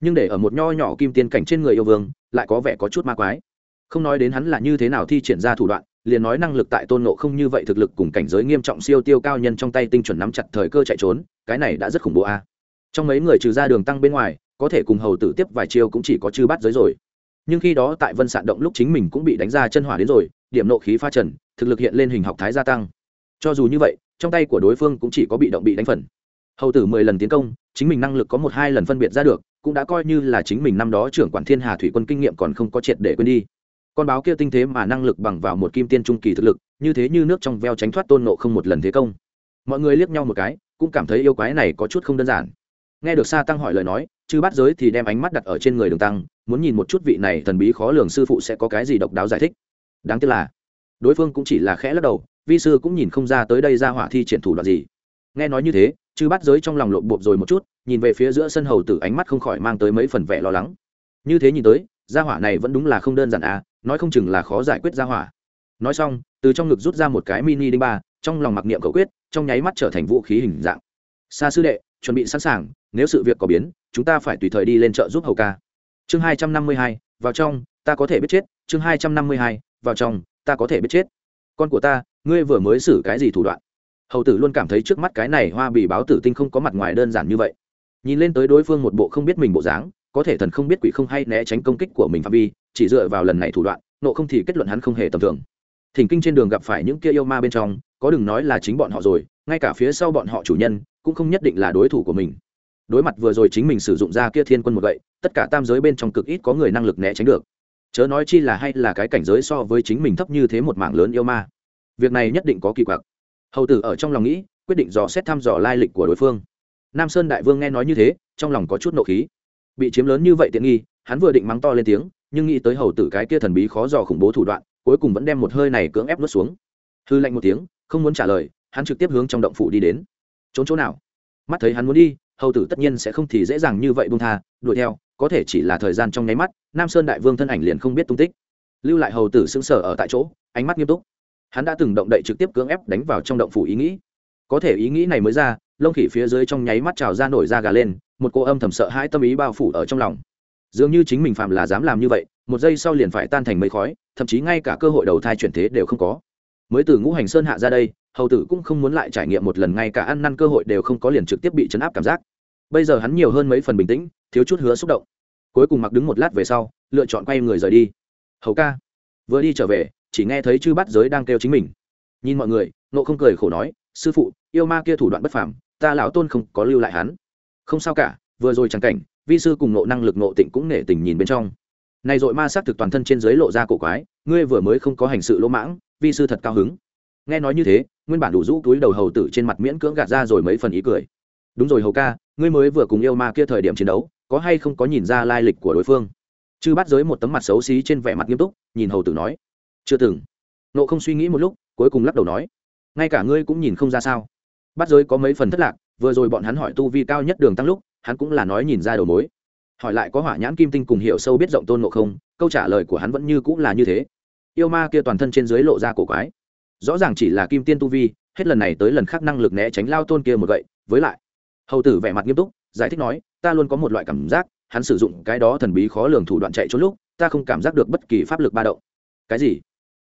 Nhưng để ở một nho nhỏ kim tiên cảnh trên người yêu vương, lại có vẻ có chút ma quái. Không nói đến hắn là như thế nào thi triển ra thủ đoạn, liền nói năng lực tại tôn nộ không như vậy thực lực cùng cảnh giới nghiêm trọng siêu tiêu cao nhân trong tay tinh chuẩn nắm chặt thời cơ chạy trốn, cái này đã rất khủng bố a trong mấy người trừ ra đường tăng bên ngoài, có thể cùng hầu tử tiếp vài chiêu cũng chỉ có chư bắt giới rồi. Nhưng khi đó tại vân sạn động lúc chính mình cũng bị đánh ra chân hỏa đến rồi, điểm nộ khí pha trần, thực lực hiện lên hình học thái gia tăng. Cho dù như vậy, trong tay của đối phương cũng chỉ có bị động bị đánh phần. Hầu tử mười lần tiến công, chính mình năng lực có một hai lần phân biệt ra được, cũng đã coi như là chính mình năm đó trưởng quản thiên hà thủy quân kinh nghiệm còn không có triệt để quên đi. Con báo kia tinh thế mà năng lực bằng vào một kim tiên trung kỳ thực lực, như thế như nước trong veo tránh thoát tôn nộ không một lần thế công. Mọi người liếc nhau một cái, cũng cảm thấy yêu quái này có chút không đơn giản nghe được sa tăng hỏi lời nói, chư bắt giới thì đem ánh mắt đặt ở trên người đường tăng, muốn nhìn một chút vị này thần bí khó lường sư phụ sẽ có cái gì độc đáo giải thích. Đáng tiếc là, đối phương cũng chỉ là khẽ lắc đầu, vi sư cũng nhìn không ra tới đây ra hỏa thi triển thủ đoạn gì. Nghe nói như thế, chư bắt giới trong lòng lộn bộp rồi một chút, nhìn về phía giữa sân hầu tử ánh mắt không khỏi mang tới mấy phần vẻ lo lắng. Như thế nhìn tới, gia hỏa này vẫn đúng là không đơn giản à nói không chừng là khó giải quyết gia hỏa. Nói xong, từ trong ngực rút ra một cái mini đinh ba, trong lòng mặc niệm cầu quyết, trong nháy mắt trở thành vũ khí hình dạng. Xa sư đệ, chuẩn bị sẵn sàng nếu sự việc có biến, chúng ta phải tùy thời đi lên chợ giúp hầu ca. Chương hai trăm năm mươi hai, vào trong, ta có thể biết chết. Chương hai trăm năm mươi hai, vào trong, ta có thể biết chết. Con của ta, ngươi vừa mới xử cái gì thủ đoạn? Hầu tử luôn cảm thấy trước mắt cái này hoa bị báo tử tinh không có mặt ngoài đơn giản như vậy. Nhìn lên tới đối phương một bộ không biết mình bộ dáng, có thể thần không biết quỷ không hay né tránh công kích của mình phạm vi, chỉ dựa vào lần này thủ đoạn, nộ không thì kết luận hắn không hề tầm thường. Thỉnh kinh trên đường gặp phải những kia yêu ma bên trong, có đừng nói là chính bọn họ rồi, ngay cả phía sau bọn họ chủ nhân, cũng không nhất định là đối thủ của mình đối mặt vừa rồi chính mình sử dụng ra kia thiên quân một gậy, tất cả tam giới bên trong cực ít có người năng lực né tránh được. Chớ nói chi là hay là cái cảnh giới so với chính mình thấp như thế một mảng lớn yêu ma. Việc này nhất định có kỳ quặc. Hầu tử ở trong lòng nghĩ, quyết định dò xét thăm dò lai lịch của đối phương. Nam sơn đại vương nghe nói như thế, trong lòng có chút nộ khí. Bị chiếm lớn như vậy tiện nghi, hắn vừa định mắng to lên tiếng, nhưng nghĩ tới hầu tử cái kia thần bí khó dò khủng bố thủ đoạn, cuối cùng vẫn đem một hơi này cưỡng ép nuốt xuống. Hư lạnh một tiếng, không muốn trả lời, hắn trực tiếp hướng trong động phủ đi đến. Trốn chỗ nào? Mắt thấy hắn muốn đi hầu tử tất nhiên sẽ không thì dễ dàng như vậy bung tha, đuổi theo, có thể chỉ là thời gian trong nháy mắt, nam sơn đại vương thân ảnh liền không biết tung tích. Lưu lại hầu tử sững sờ ở tại chỗ, ánh mắt nghiêm túc. Hắn đã từng động đậy trực tiếp cưỡng ép đánh vào trong động phủ ý nghĩ. Có thể ý nghĩ này mới ra, lông khỉ phía dưới trong nháy mắt trào ra nổi da gà lên, một cô âm thầm sợ hãi tâm ý bao phủ ở trong lòng. Dường như chính mình phạm là dám làm như vậy, một giây sau liền phải tan thành mây khói, thậm chí ngay cả cơ hội đầu thai chuyển thế đều không có. Mới từ ngũ hành sơn hạ ra đây hầu tử cũng không muốn lại trải nghiệm một lần ngay cả ăn năn cơ hội đều không có liền trực tiếp bị chấn áp cảm giác. Bây giờ hắn nhiều hơn mấy phần bình tĩnh, thiếu chút hứa xúc động. Cuối cùng mặc đứng một lát về sau, lựa chọn quay người rời đi. Hầu ca. Vừa đi trở về, chỉ nghe thấy chư bắt giới đang kêu chính mình. Nhìn mọi người nộ không cười khổ nói, sư phụ, yêu ma kia thủ đoạn bất phàm, ta lão tôn không có lưu lại hắn. Không sao cả, vừa rồi chẳng cảnh, vi sư cùng nộ năng lực nộ tịnh cũng nể tình nhìn bên trong. Này dội ma s á c thực toàn thân trên dưới lộ ra cổ quái, ngươi vừa mới không có hành sự lỗ mãng, vi sư thật cao hứng nghe nói như thế, nguyên bản đủ rũ túi đầu hầu tử trên mặt miễn cưỡng gạt ra rồi mấy phần ý cười. Đúng rồi hầu ca, ngươi mới vừa cùng yêu ma kia thời điểm chiến đấu, có hay không có nhìn ra lai lịch của đối phương? Chư bắt giới một tấm mặt xấu xí trên vẻ mặt nghiêm túc, nhìn hầu tử nói. Chưa từng. Nộ không suy nghĩ một lúc, cuối cùng lắc đầu nói. Ngay cả ngươi cũng nhìn không ra sao. Bắt giới có mấy phần thất lạc, vừa rồi bọn hắn hỏi tu vi cao nhất đường tăng lúc, hắn cũng là nói nhìn ra đầu mối. Hỏi lại có hỏa nhãn kim tinh cùng hiểu sâu biết rộng tôn nộ không, câu trả lời của hắn vẫn như cũng là như thế. Yêu ma kia toàn thân trên dưới lộ ra cổ quái rõ ràng chỉ là kim tiên tu vi, hết lần này tới lần khác năng lực né tránh lao tôn kia một gậy. Với lại, hầu tử vẻ mặt nghiêm túc, giải thích nói, ta luôn có một loại cảm giác, hắn sử dụng cái đó thần bí khó lường thủ đoạn chạy trốn lúc, ta không cảm giác được bất kỳ pháp lực ba động. Cái gì?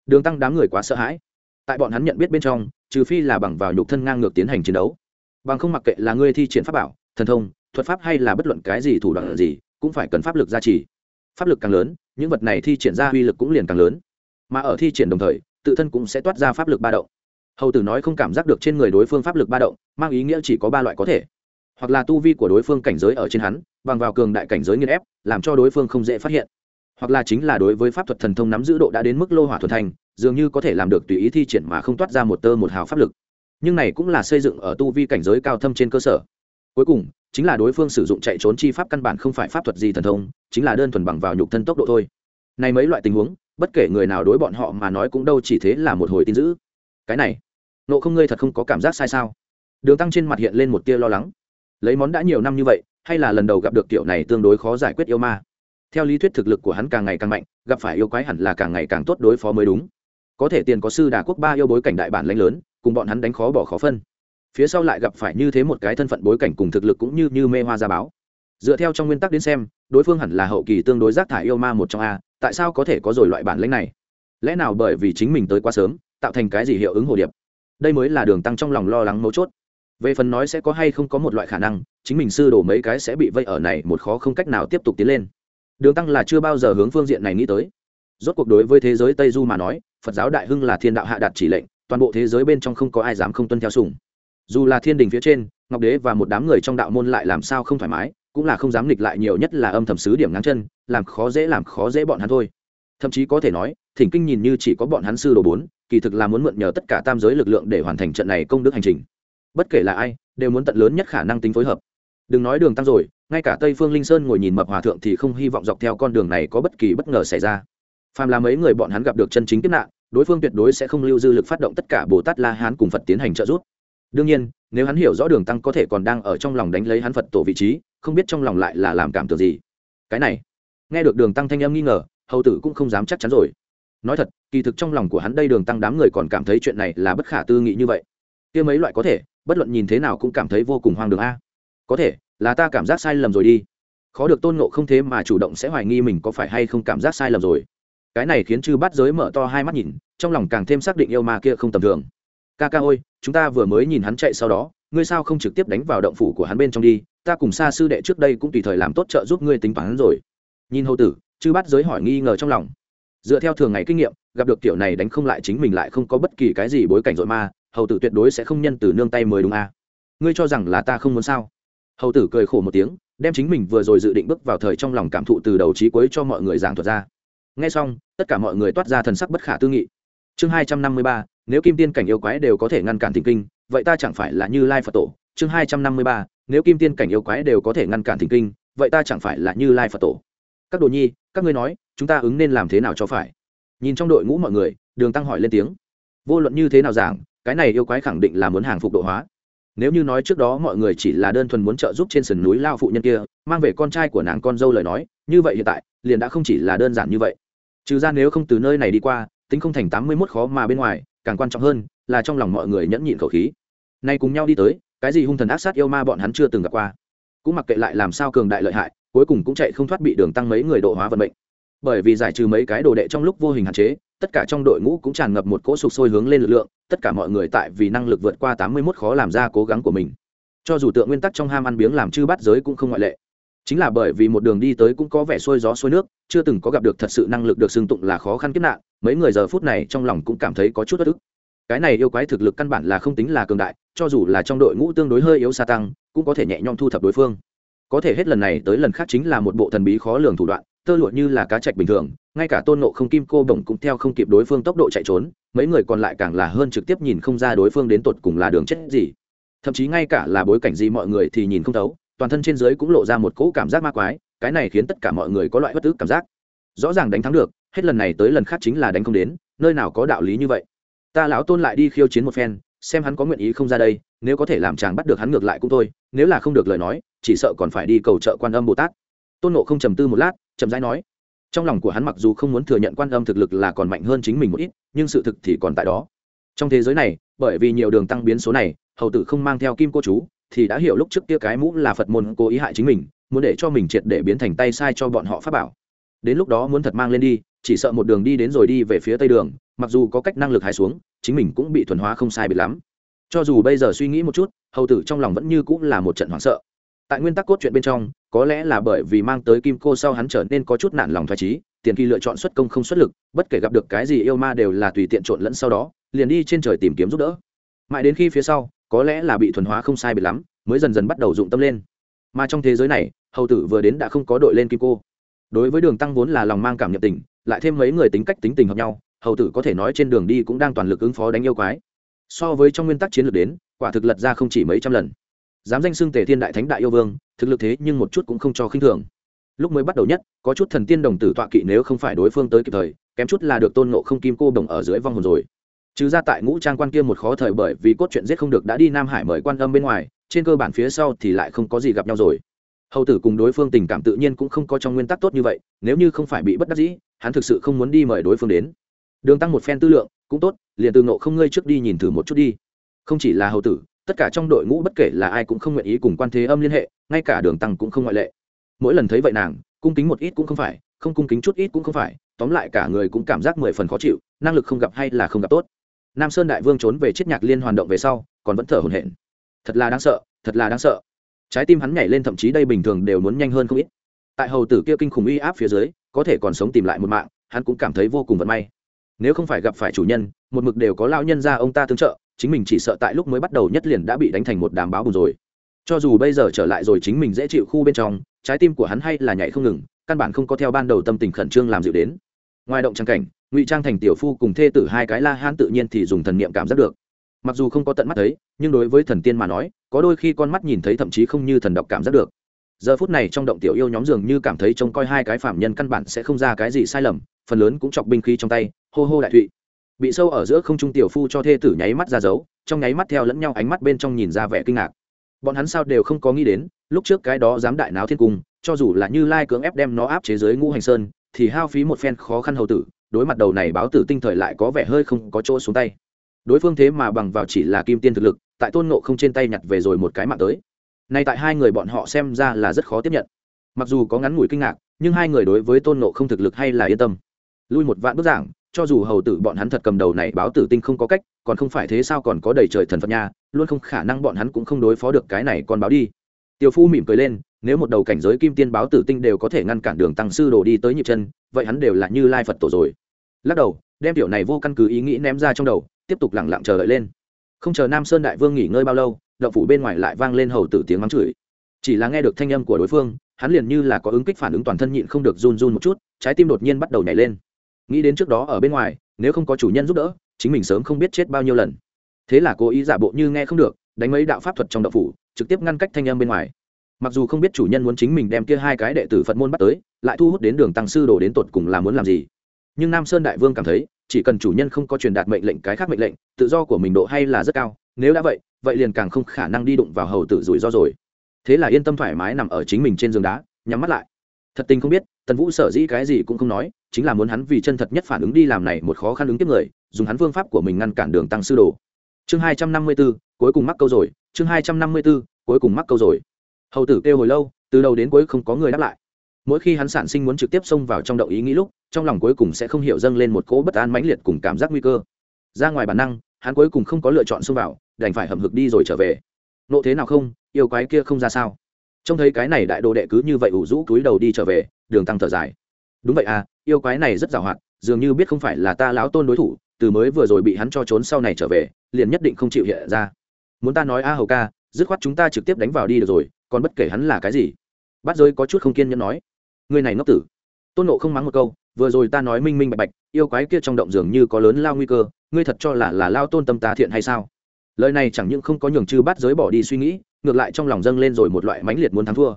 Đường tăng đám người quá sợ hãi. Tại bọn hắn nhận biết bên trong, trừ phi là bằng vào nhục thân ngang ngược tiến hành chiến đấu. Bằng không mặc kệ là ngươi thi triển pháp bảo, thần thông, thuật pháp hay là bất luận cái gì thủ đoạn gì, cũng phải cần pháp lực gia trì. Pháp lực càng lớn, những vật này thi triển ra uy lực cũng liền càng lớn. Mà ở thi triển đồng thời tự thân cũng sẽ toát ra pháp lực ba động. Hầu tử nói không cảm giác được trên người đối phương pháp lực ba động, mang ý nghĩa chỉ có ba loại có thể. Hoặc là tu vi của đối phương cảnh giới ở trên hắn, bằng vào cường đại cảnh giới nghiên ép, làm cho đối phương không dễ phát hiện. Hoặc là chính là đối với pháp thuật thần thông nắm giữ độ đã đến mức lô hỏa thuần thành, dường như có thể làm được tùy ý thi triển mà không toát ra một tơ một hào pháp lực. Nhưng này cũng là xây dựng ở tu vi cảnh giới cao thâm trên cơ sở. Cuối cùng, chính là đối phương sử dụng chạy trốn chi pháp căn bản không phải pháp thuật gì thần thông, chính là đơn thuần bằng vào nhục thân tốc độ thôi. Này mấy loại tình huống bất kể người nào đối bọn họ mà nói cũng đâu chỉ thế là một hồi tin dữ. Cái này, nộ không ngươi thật không có cảm giác sai sao? Đường tăng trên mặt hiện lên một tia lo lắng. Lấy món đã nhiều năm như vậy, hay là lần đầu gặp được tiểu này tương đối khó giải quyết yêu ma? Theo lý thuyết thực lực của hắn càng ngày càng mạnh, gặp phải yêu quái hẳn là càng ngày càng tốt đối phó mới đúng. Có thể tiền có sư đà quốc ba yêu bối cảnh đại bản lãnh lớn, cùng bọn hắn đánh khó bỏ khó phân. Phía sau lại gặp phải như thế một cái thân phận bối cảnh cùng thực lực cũng như như mê hoa gia báo. Dựa theo trong nguyên tắc đến xem, đối phương hẳn là hậu kỳ tương đối rác thải yêu ma một trong a tại sao có thể có rồi loại bản lĩnh này? Lẽ nào bởi vì chính mình tới quá sớm, tạo thành cái gì hiệu ứng hồ điệp? Đây mới là đường tăng trong lòng lo lắng mấu chốt. Về phần nói sẽ có hay không có một loại khả năng, chính mình sư đổ mấy cái sẽ bị vây ở này một khó không cách nào tiếp tục tiến lên. Đường tăng là chưa bao giờ hướng phương diện này nghĩ tới. Rốt cuộc đối với thế giới tây du mà nói, phật giáo đại hưng là thiên đạo hạ đạt chỉ lệnh, toàn bộ thế giới bên trong không có ai dám không tuân theo sùng. Dù là thiên đình phía trên, ngọc đế và một đám người trong đạo môn lại làm sao không thoải mái cũng là không dám nghịch lại nhiều nhất là âm thầm sứ điểm ngắn chân, làm khó dễ, làm khó dễ bọn hắn thôi. Thậm chí có thể nói, thỉnh kinh nhìn như chỉ có bọn hắn sư đồ bốn, kỳ thực là muốn mượn nhờ tất cả tam giới lực lượng để hoàn thành trận này công đức hành trình. Bất kể là ai, đều muốn tận lớn nhất khả năng tính phối hợp. Đừng nói đường tăng rồi, ngay cả tây phương linh sơn ngồi nhìn mập hòa thượng thì không hy vọng dọc theo con đường này có bất kỳ bất ngờ xảy ra. Phàm là mấy người bọn hắn gặp được chân chính kiếp nạn, đối phương tuyệt đối sẽ không lưu dư lực phát động tất cả bồ tát la hán cùng phật tiến hành trợ giúp đương nhiên, nếu hắn hiểu rõ đường tăng có thể còn đang ở trong lòng đánh lấy hắn phật tổ vị trí, không biết trong lòng lại là làm cảm tưởng gì. Cái này, nghe được đường tăng thanh âm nghi ngờ, hầu tử cũng không dám chắc chắn rồi. Nói thật, kỳ thực trong lòng của hắn đây đường tăng đám người còn cảm thấy chuyện này là bất khả tư nghị như vậy. Kia mấy loại có thể, bất luận nhìn thế nào cũng cảm thấy vô cùng hoang đường a. Có thể, là ta cảm giác sai lầm rồi đi. Khó được tôn nộ không thế mà chủ động sẽ hoài nghi mình có phải hay không cảm giác sai lầm rồi. Cái này khiến chư bát giới mở to hai mắt nhìn, trong lòng càng thêm xác định yêu ma kia không tầm thường ca ca ôi, chúng ta vừa mới nhìn hắn chạy sau đó, ngươi sao không trực tiếp đánh vào động phủ của hắn bên trong đi? Ta cùng xa sư đệ trước đây cũng tùy thời làm tốt trợ giúp ngươi tính toán rồi. Nhìn hầu tử, chư bát giới hỏi nghi ngờ trong lòng. Dựa theo thường ngày kinh nghiệm, gặp được kiểu này đánh không lại chính mình lại không có bất kỳ cái gì bối cảnh dội ma, hầu tử tuyệt đối sẽ không nhân từ nương tay mời đúng à. ngươi cho rằng là ta không muốn sao? Hầu tử cười khổ một tiếng, đem chính mình vừa rồi dự định bước vào thời trong lòng cảm thụ từ đầu trí cuối cho mọi người giảng thuật ra. Ngay xong, tất cả mọi người toát ra thần sắc bất khả tư nghị. Chương hai trăm năm mươi ba nếu kim tiên cảnh yêu quái đều có thể ngăn cản thỉnh kinh, vậy ta chẳng phải là như lai phật tổ? Chương hai trăm năm mươi ba, nếu kim tiên cảnh yêu quái đều có thể ngăn cản thỉnh kinh, vậy ta chẳng phải là như lai phật tổ? Các đồ nhi, các ngươi nói, chúng ta ứng nên làm thế nào cho phải? Nhìn trong đội ngũ mọi người, đường tăng hỏi lên tiếng. Vô luận như thế nào giảng, cái này yêu quái khẳng định là muốn hàng phục độ hóa. Nếu như nói trước đó mọi người chỉ là đơn thuần muốn trợ giúp trên sườn núi lao phụ nhân kia, mang về con trai của nàng con dâu lời nói, như vậy hiện tại, liền đã không chỉ là đơn giản như vậy. Trừ ra nếu không từ nơi này đi qua, tính không thành tám mươi mốt khó mà bên ngoài càng quan trọng hơn là trong lòng mọi người nhẫn nhịn khẩu khí. Nay cùng nhau đi tới, cái gì hung thần ác sát yêu ma bọn hắn chưa từng gặp qua. Cũng mặc kệ lại làm sao cường đại lợi hại, cuối cùng cũng chạy không thoát bị đường tăng mấy người độ hóa vận mệnh. Bởi vì giải trừ mấy cái đồ đệ trong lúc vô hình hạn chế, tất cả trong đội ngũ cũng tràn ngập một cỗ sục sôi hướng lên lực lượng, tất cả mọi người tại vì năng lực vượt qua tám mươi mốt khó làm ra cố gắng của mình. Cho dù tượng nguyên tắc trong ham ăn biếng làm chư bắt giới cũng không ngoại lệ. Chính là bởi vì một đường đi tới cũng có vẻ xuôi gió xuôi nước, chưa từng có gặp được thật sự năng lực được xưng tụng là khó khăn kiếp nạn mấy người giờ phút này trong lòng cũng cảm thấy có chút bất ức. Cái này yêu quái thực lực căn bản là không tính là cường đại, cho dù là trong đội ngũ tương đối hơi yếu xa tăng, cũng có thể nhẹ nhõm thu thập đối phương. Có thể hết lần này tới lần khác chính là một bộ thần bí khó lường thủ đoạn, tơ lụa như là cá trạch bình thường, ngay cả tôn nộ không kim cô bổng cũng theo không kịp đối phương tốc độ chạy trốn, mấy người còn lại càng là hơn trực tiếp nhìn không ra đối phương đến tột cùng là đường chết gì. Thậm chí ngay cả là bối cảnh gì mọi người thì nhìn không thấu, toàn thân trên dưới cũng lộ ra một cỗ cảm giác ma quái, cái này khiến tất cả mọi người có loại bất ức cảm giác. Rõ ràng đánh thắng được hết lần này tới lần khác chính là đánh không đến, nơi nào có đạo lý như vậy? Ta lão tôn lại đi khiêu chiến một phen, xem hắn có nguyện ý không ra đây, nếu có thể làm chàng bắt được hắn ngược lại cũng thôi, nếu là không được lời nói, chỉ sợ còn phải đi cầu trợ quan âm bồ tát. Tôn nộ không trầm tư một lát, chậm rãi nói, trong lòng của hắn mặc dù không muốn thừa nhận quan âm thực lực là còn mạnh hơn chính mình một ít, nhưng sự thực thì còn tại đó. Trong thế giới này, bởi vì nhiều đường tăng biến số này, hầu tử không mang theo kim cô chú, thì đã hiểu lúc trước kia cái mũ là phật môn cố ý hại chính mình, muốn để cho mình triệt để biến thành tay sai cho bọn họ pháp bảo. Đến lúc đó muốn thật mang lên đi chỉ sợ một đường đi đến rồi đi về phía tây đường, mặc dù có cách năng lực hai xuống, chính mình cũng bị thuần hóa không sai biệt lắm. Cho dù bây giờ suy nghĩ một chút, hầu tử trong lòng vẫn như cũng là một trận hoảng sợ. Tại nguyên tắc cốt truyện bên trong, có lẽ là bởi vì mang tới kim cô sau hắn trở nên có chút nản lòng thoải trí, tiền khi lựa chọn xuất công không xuất lực, bất kể gặp được cái gì yêu ma đều là tùy tiện trộn lẫn sau đó, liền đi trên trời tìm kiếm giúp đỡ. Mãi đến khi phía sau, có lẽ là bị thuần hóa không sai biệt lắm, mới dần dần bắt đầu dụng tâm lên. Mà trong thế giới này, hầu tử vừa đến đã không có đội lên kim cô. Đối với đường tăng vốn là lòng mang cảm nhận tình lại thêm mấy người tính cách tính tình hợp nhau, hầu tử có thể nói trên đường đi cũng đang toàn lực ứng phó đánh yêu quái. So với trong nguyên tắc chiến lược đến, quả thực lật ra không chỉ mấy trăm lần. Dám danh xưng tề thiên đại thánh đại yêu vương, thực lực thế nhưng một chút cũng không cho khinh thường. Lúc mới bắt đầu nhất, có chút thần tiên đồng tử tọa kỵ nếu không phải đối phương tới kịp thời, kém chút là được tôn nộ không kim cô đồng ở dưới vong hồn rồi. Trừ ra tại ngũ trang quan kia một khó thời bởi vì cốt truyện giết không được đã đi nam hải mời quan âm bên ngoài, trên cơ bản phía sau thì lại không có gì gặp nhau rồi hầu tử cùng đối phương tình cảm tự nhiên cũng không có trong nguyên tắc tốt như vậy, nếu như không phải bị bất đắc dĩ, hắn thực sự không muốn đi mời đối phương đến. Đường tăng một phen tư lượng, cũng tốt, liền từ nộ không ngơi trước đi nhìn thử một chút đi. Không chỉ là hầu tử, tất cả trong đội ngũ bất kể là ai cũng không nguyện ý cùng quan thế âm liên hệ, ngay cả đường tăng cũng không ngoại lệ. Mỗi lần thấy vậy nàng, cung kính một ít cũng không phải, không cung kính chút ít cũng không phải, tóm lại cả người cũng cảm giác mười phần khó chịu, năng lực không gặp hay là không gặp tốt. Nam sơn đại vương trốn về chiết nhạc liên hoàn động về sau, còn vẫn thở hổn hển. Thật là đáng sợ, thật là đáng sợ trái tim hắn nhảy lên thậm chí đây bình thường đều muốn nhanh hơn không ít. Tại hầu tử kia kinh khủng uy áp phía dưới, có thể còn sống tìm lại một mạng, hắn cũng cảm thấy vô cùng vận may. Nếu không phải gặp phải chủ nhân, một mực đều có lao nhân ra ông ta tương trợ, chính mình chỉ sợ tại lúc mới bắt đầu nhất liền đã bị đánh thành một đám báo bùn rồi. Cho dù bây giờ trở lại rồi chính mình dễ chịu khu bên trong, trái tim của hắn hay là nhảy không ngừng, căn bản không có theo ban đầu tâm tình khẩn trương làm dịu đến. Ngoài động trang cảnh, ngụy trang thành tiểu phu cùng thê tử hai cái la hán tự nhiên thì dùng thần niệm cảm giác được mặc dù không có tận mắt thấy, nhưng đối với thần tiên mà nói, có đôi khi con mắt nhìn thấy thậm chí không như thần đọc cảm giác được. Giờ phút này trong động tiểu yêu nhóm dường như cảm thấy trông coi hai cái phạm nhân căn bản sẽ không ra cái gì sai lầm, phần lớn cũng chọc binh khí trong tay, hô hô đại thụy. Bị sâu ở giữa không trung tiểu phu cho thê tử nháy mắt ra dấu, trong nháy mắt theo lẫn nhau ánh mắt bên trong nhìn ra vẻ kinh ngạc. Bọn hắn sao đều không có nghĩ đến, lúc trước cái đó dám đại náo thiên cung, cho dù là như lai cưỡng ép đem nó áp chế giới ngũ hành sơn, thì hao phí một phen khó khăn hầu tử, đối mặt đầu này báo tử tinh thời lại có vẻ hơi không có chỗ xuống tay đối phương thế mà bằng vào chỉ là kim tiên thực lực, tại tôn nộ không trên tay nhặt về rồi một cái mạng tới. Nay tại hai người bọn họ xem ra là rất khó tiếp nhận. Mặc dù có ngắn ngủi kinh ngạc, nhưng hai người đối với tôn nộ không thực lực hay là yên tâm. Lui một vạn bức giảng, cho dù hầu tử bọn hắn thật cầm đầu này báo tử tinh không có cách, còn không phải thế sao còn có đầy trời thần phật nha, luôn không khả năng bọn hắn cũng không đối phó được cái này còn báo đi. Tiêu phu mỉm cười lên, nếu một đầu cảnh giới kim tiên báo tử tinh đều có thể ngăn cản đường tăng sư đồ đi tới nhịp chân, vậy hắn đều là như lai phật tổ rồi. Lắc đầu, đem tiểu này vô căn cứ ý nghĩ ném ra trong đầu tiếp tục lẳng lặng chờ đợi lên. Không chờ nam sơn đại vương nghỉ ngơi bao lâu, động phủ bên ngoài lại vang lên hầu tử tiếng mắng chửi. Chỉ là nghe được thanh âm của đối phương, hắn liền như là có ứng kích phản ứng toàn thân nhịn không được run run một chút, trái tim đột nhiên bắt đầu nhảy lên. Nghĩ đến trước đó ở bên ngoài, nếu không có chủ nhân giúp đỡ, chính mình sớm không biết chết bao nhiêu lần. Thế là cố ý giả bộ như nghe không được, đánh mấy đạo pháp thuật trong động phủ, trực tiếp ngăn cách thanh âm bên ngoài. Mặc dù không biết chủ nhân muốn chính mình đem kia hai cái đệ tử phật môn bắt tới, lại thu hút đến đường tăng sư đồ đến tột cùng là muốn làm gì. Nhưng nam sơn đại vương cảm thấy chỉ cần chủ nhân không có truyền đạt mệnh lệnh cái khác mệnh lệnh, tự do của mình độ hay là rất cao, nếu đã vậy vậy liền càng không khả năng đi đụng vào hầu tử rủi ro rồi. Thế là yên tâm thoải mái nằm ở chính mình trên giường đá, nhắm mắt lại. Thật tình không biết, tần vũ sở dĩ cái gì cũng không nói, chính là muốn hắn vì chân thật nhất phản ứng đi làm này một khó khăn ứng tiếp người, dùng hắn phương pháp của mình ngăn cản đường tăng sư đồ. Chương hai trăm năm mươi b ố cuối cùng mắc câu rồi, chương hai trăm năm mươi b ố cuối cùng mắc câu rồi. Hầu tử kêu hồi lâu, từ đầu đến cuối không có người đáp lại mỗi khi hắn sản sinh muốn trực tiếp xông vào trong động ý nghĩ lúc, trong lòng cuối cùng sẽ không hiểu dâng lên một cỗ bất an mãnh liệt cùng cảm giác nguy cơ. Ra ngoài bản năng, hắn cuối cùng không có lựa chọn xông vào, đành phải hầm hực đi rồi trở về. Nộ thế nào không? Yêu quái kia không ra sao? Trông thấy cái này đại đồ đệ cứ như vậy ủ rũ túi đầu đi trở về, đường tăng thở dài. Đúng vậy à yêu quái này rất giàu hoạt dường như biết không phải là ta lão tôn đối thủ, từ mới vừa rồi bị hắn cho trốn sau này trở về, liền nhất định không chịu hiện ra. Muốn ta nói a hầu ca, dứt khoát chúng ta trực tiếp đánh vào đi được rồi, còn bất kể hắn là cái gì. Bắt giới có chút không kiên nhẫn nói người này ngốc tử. Tôn nộ không mắng một câu, vừa rồi ta nói minh minh bạch bạch, yêu quái kia trong động dường như có lớn lao nguy cơ, ngươi thật cho là là lao tôn tâm ta thiện hay sao? Lời này chẳng những không có nhường chư bắt giới bỏ đi suy nghĩ, ngược lại trong lòng dâng lên rồi một loại mãnh liệt muốn thắng thua.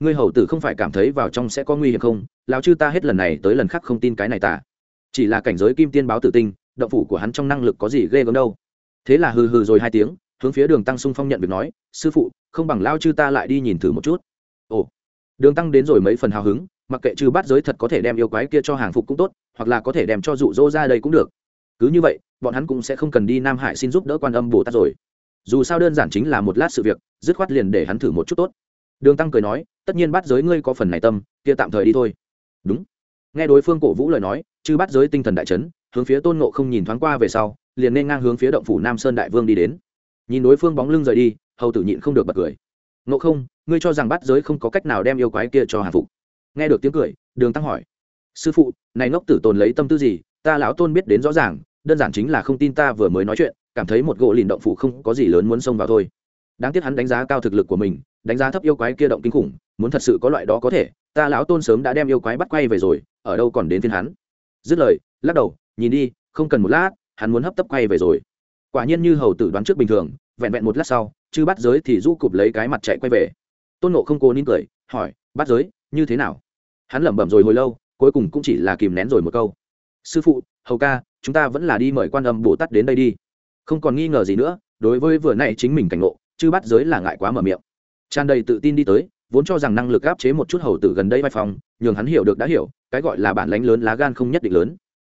Ngươi hầu tử không phải cảm thấy vào trong sẽ có nguy hiểm không? Lao chư ta hết lần này tới lần khác không tin cái này tả chỉ là cảnh giới kim tiên báo tử tinh, động phủ của hắn trong năng lực có gì ghê gớm đâu. Thế là hừ hừ rồi hai tiếng, hướng phía đường tăng sung phong nhận việc nói, sư phụ, không bằng lao chư ta lại đi nhìn thử một chút. Ồ. Đường tăng đến rồi mấy phần hào hứng mặc kệ trừ bát giới thật có thể đem yêu quái kia cho hàng phục cũng tốt, hoặc là có thể đem cho dụ dỗ ra đây cũng được. Cứ như vậy, bọn hắn cũng sẽ không cần đi nam hải xin giúp đỡ quan âm bồ tát rồi. Dù sao đơn giản chính là một lát sự việc, dứt khoát liền để hắn thử một chút tốt. Đường tăng cười nói, tất nhiên bắt giới ngươi có phần này tâm, kia tạm thời đi thôi. Đúng. Nghe đối phương cổ vũ lời nói chứ bắt giới tinh thần đại trấn hướng phía tôn nộ không nhìn thoáng qua về sau, liền nên ngang hướng phía động phủ nam sơn đại vương đi đến. Nhìn đối phương bóng lưng rời đi, hầu tử nhịn không được bật cười. Nộ không, ngươi cho rằng bắt giới không có cách nào đem yêu quái kia cho hàng phục? Nghe được tiếng cười, đường tăng hỏi, sư phụ, này ngốc tử tồn lấy tâm tư gì? Ta lão tôn biết đến rõ ràng, đơn giản chính là không tin ta vừa mới nói chuyện, cảm thấy một gỗ lìn động phủ không có gì lớn muốn xông vào thôi. Đáng tiếc hắn đánh giá cao thực lực của mình, đánh giá thấp yêu quái kia động kinh khủng, muốn thật sự có loại đó có thể, ta lão tôn sớm đã đem yêu quái bắt quay về rồi, ở đâu còn đến thiên hắn? Dứt lời, lắc đầu, nhìn đi, không cần một lát, hắn muốn hấp tấp quay về rồi. Quả nhiên như hầu tử đoán trước bình thường, vẹn vẹn một lát sau chứ bắt giới thì rũ cụp lấy cái mặt chạy quay về. Tôn nộ không cố nín cười, hỏi, bắt giới, như thế nào? Hắn lẩm bẩm rồi hồi lâu, cuối cùng cũng chỉ là kìm nén rồi một câu. Sư phụ, hầu ca, chúng ta vẫn là đi mời quan âm bồ tát đến đây đi. Không còn nghi ngờ gì nữa, đối với vừa nãy chính mình cảnh ngộ chứ bắt giới là ngại quá mở miệng. Tràn đầy tự tin đi tới, vốn cho rằng năng lực áp chế một chút hầu tử gần đây vai phòng nhường hắn hiểu được đã hiểu, cái gọi là bản lánh lớn lá gan không nhất định lớn.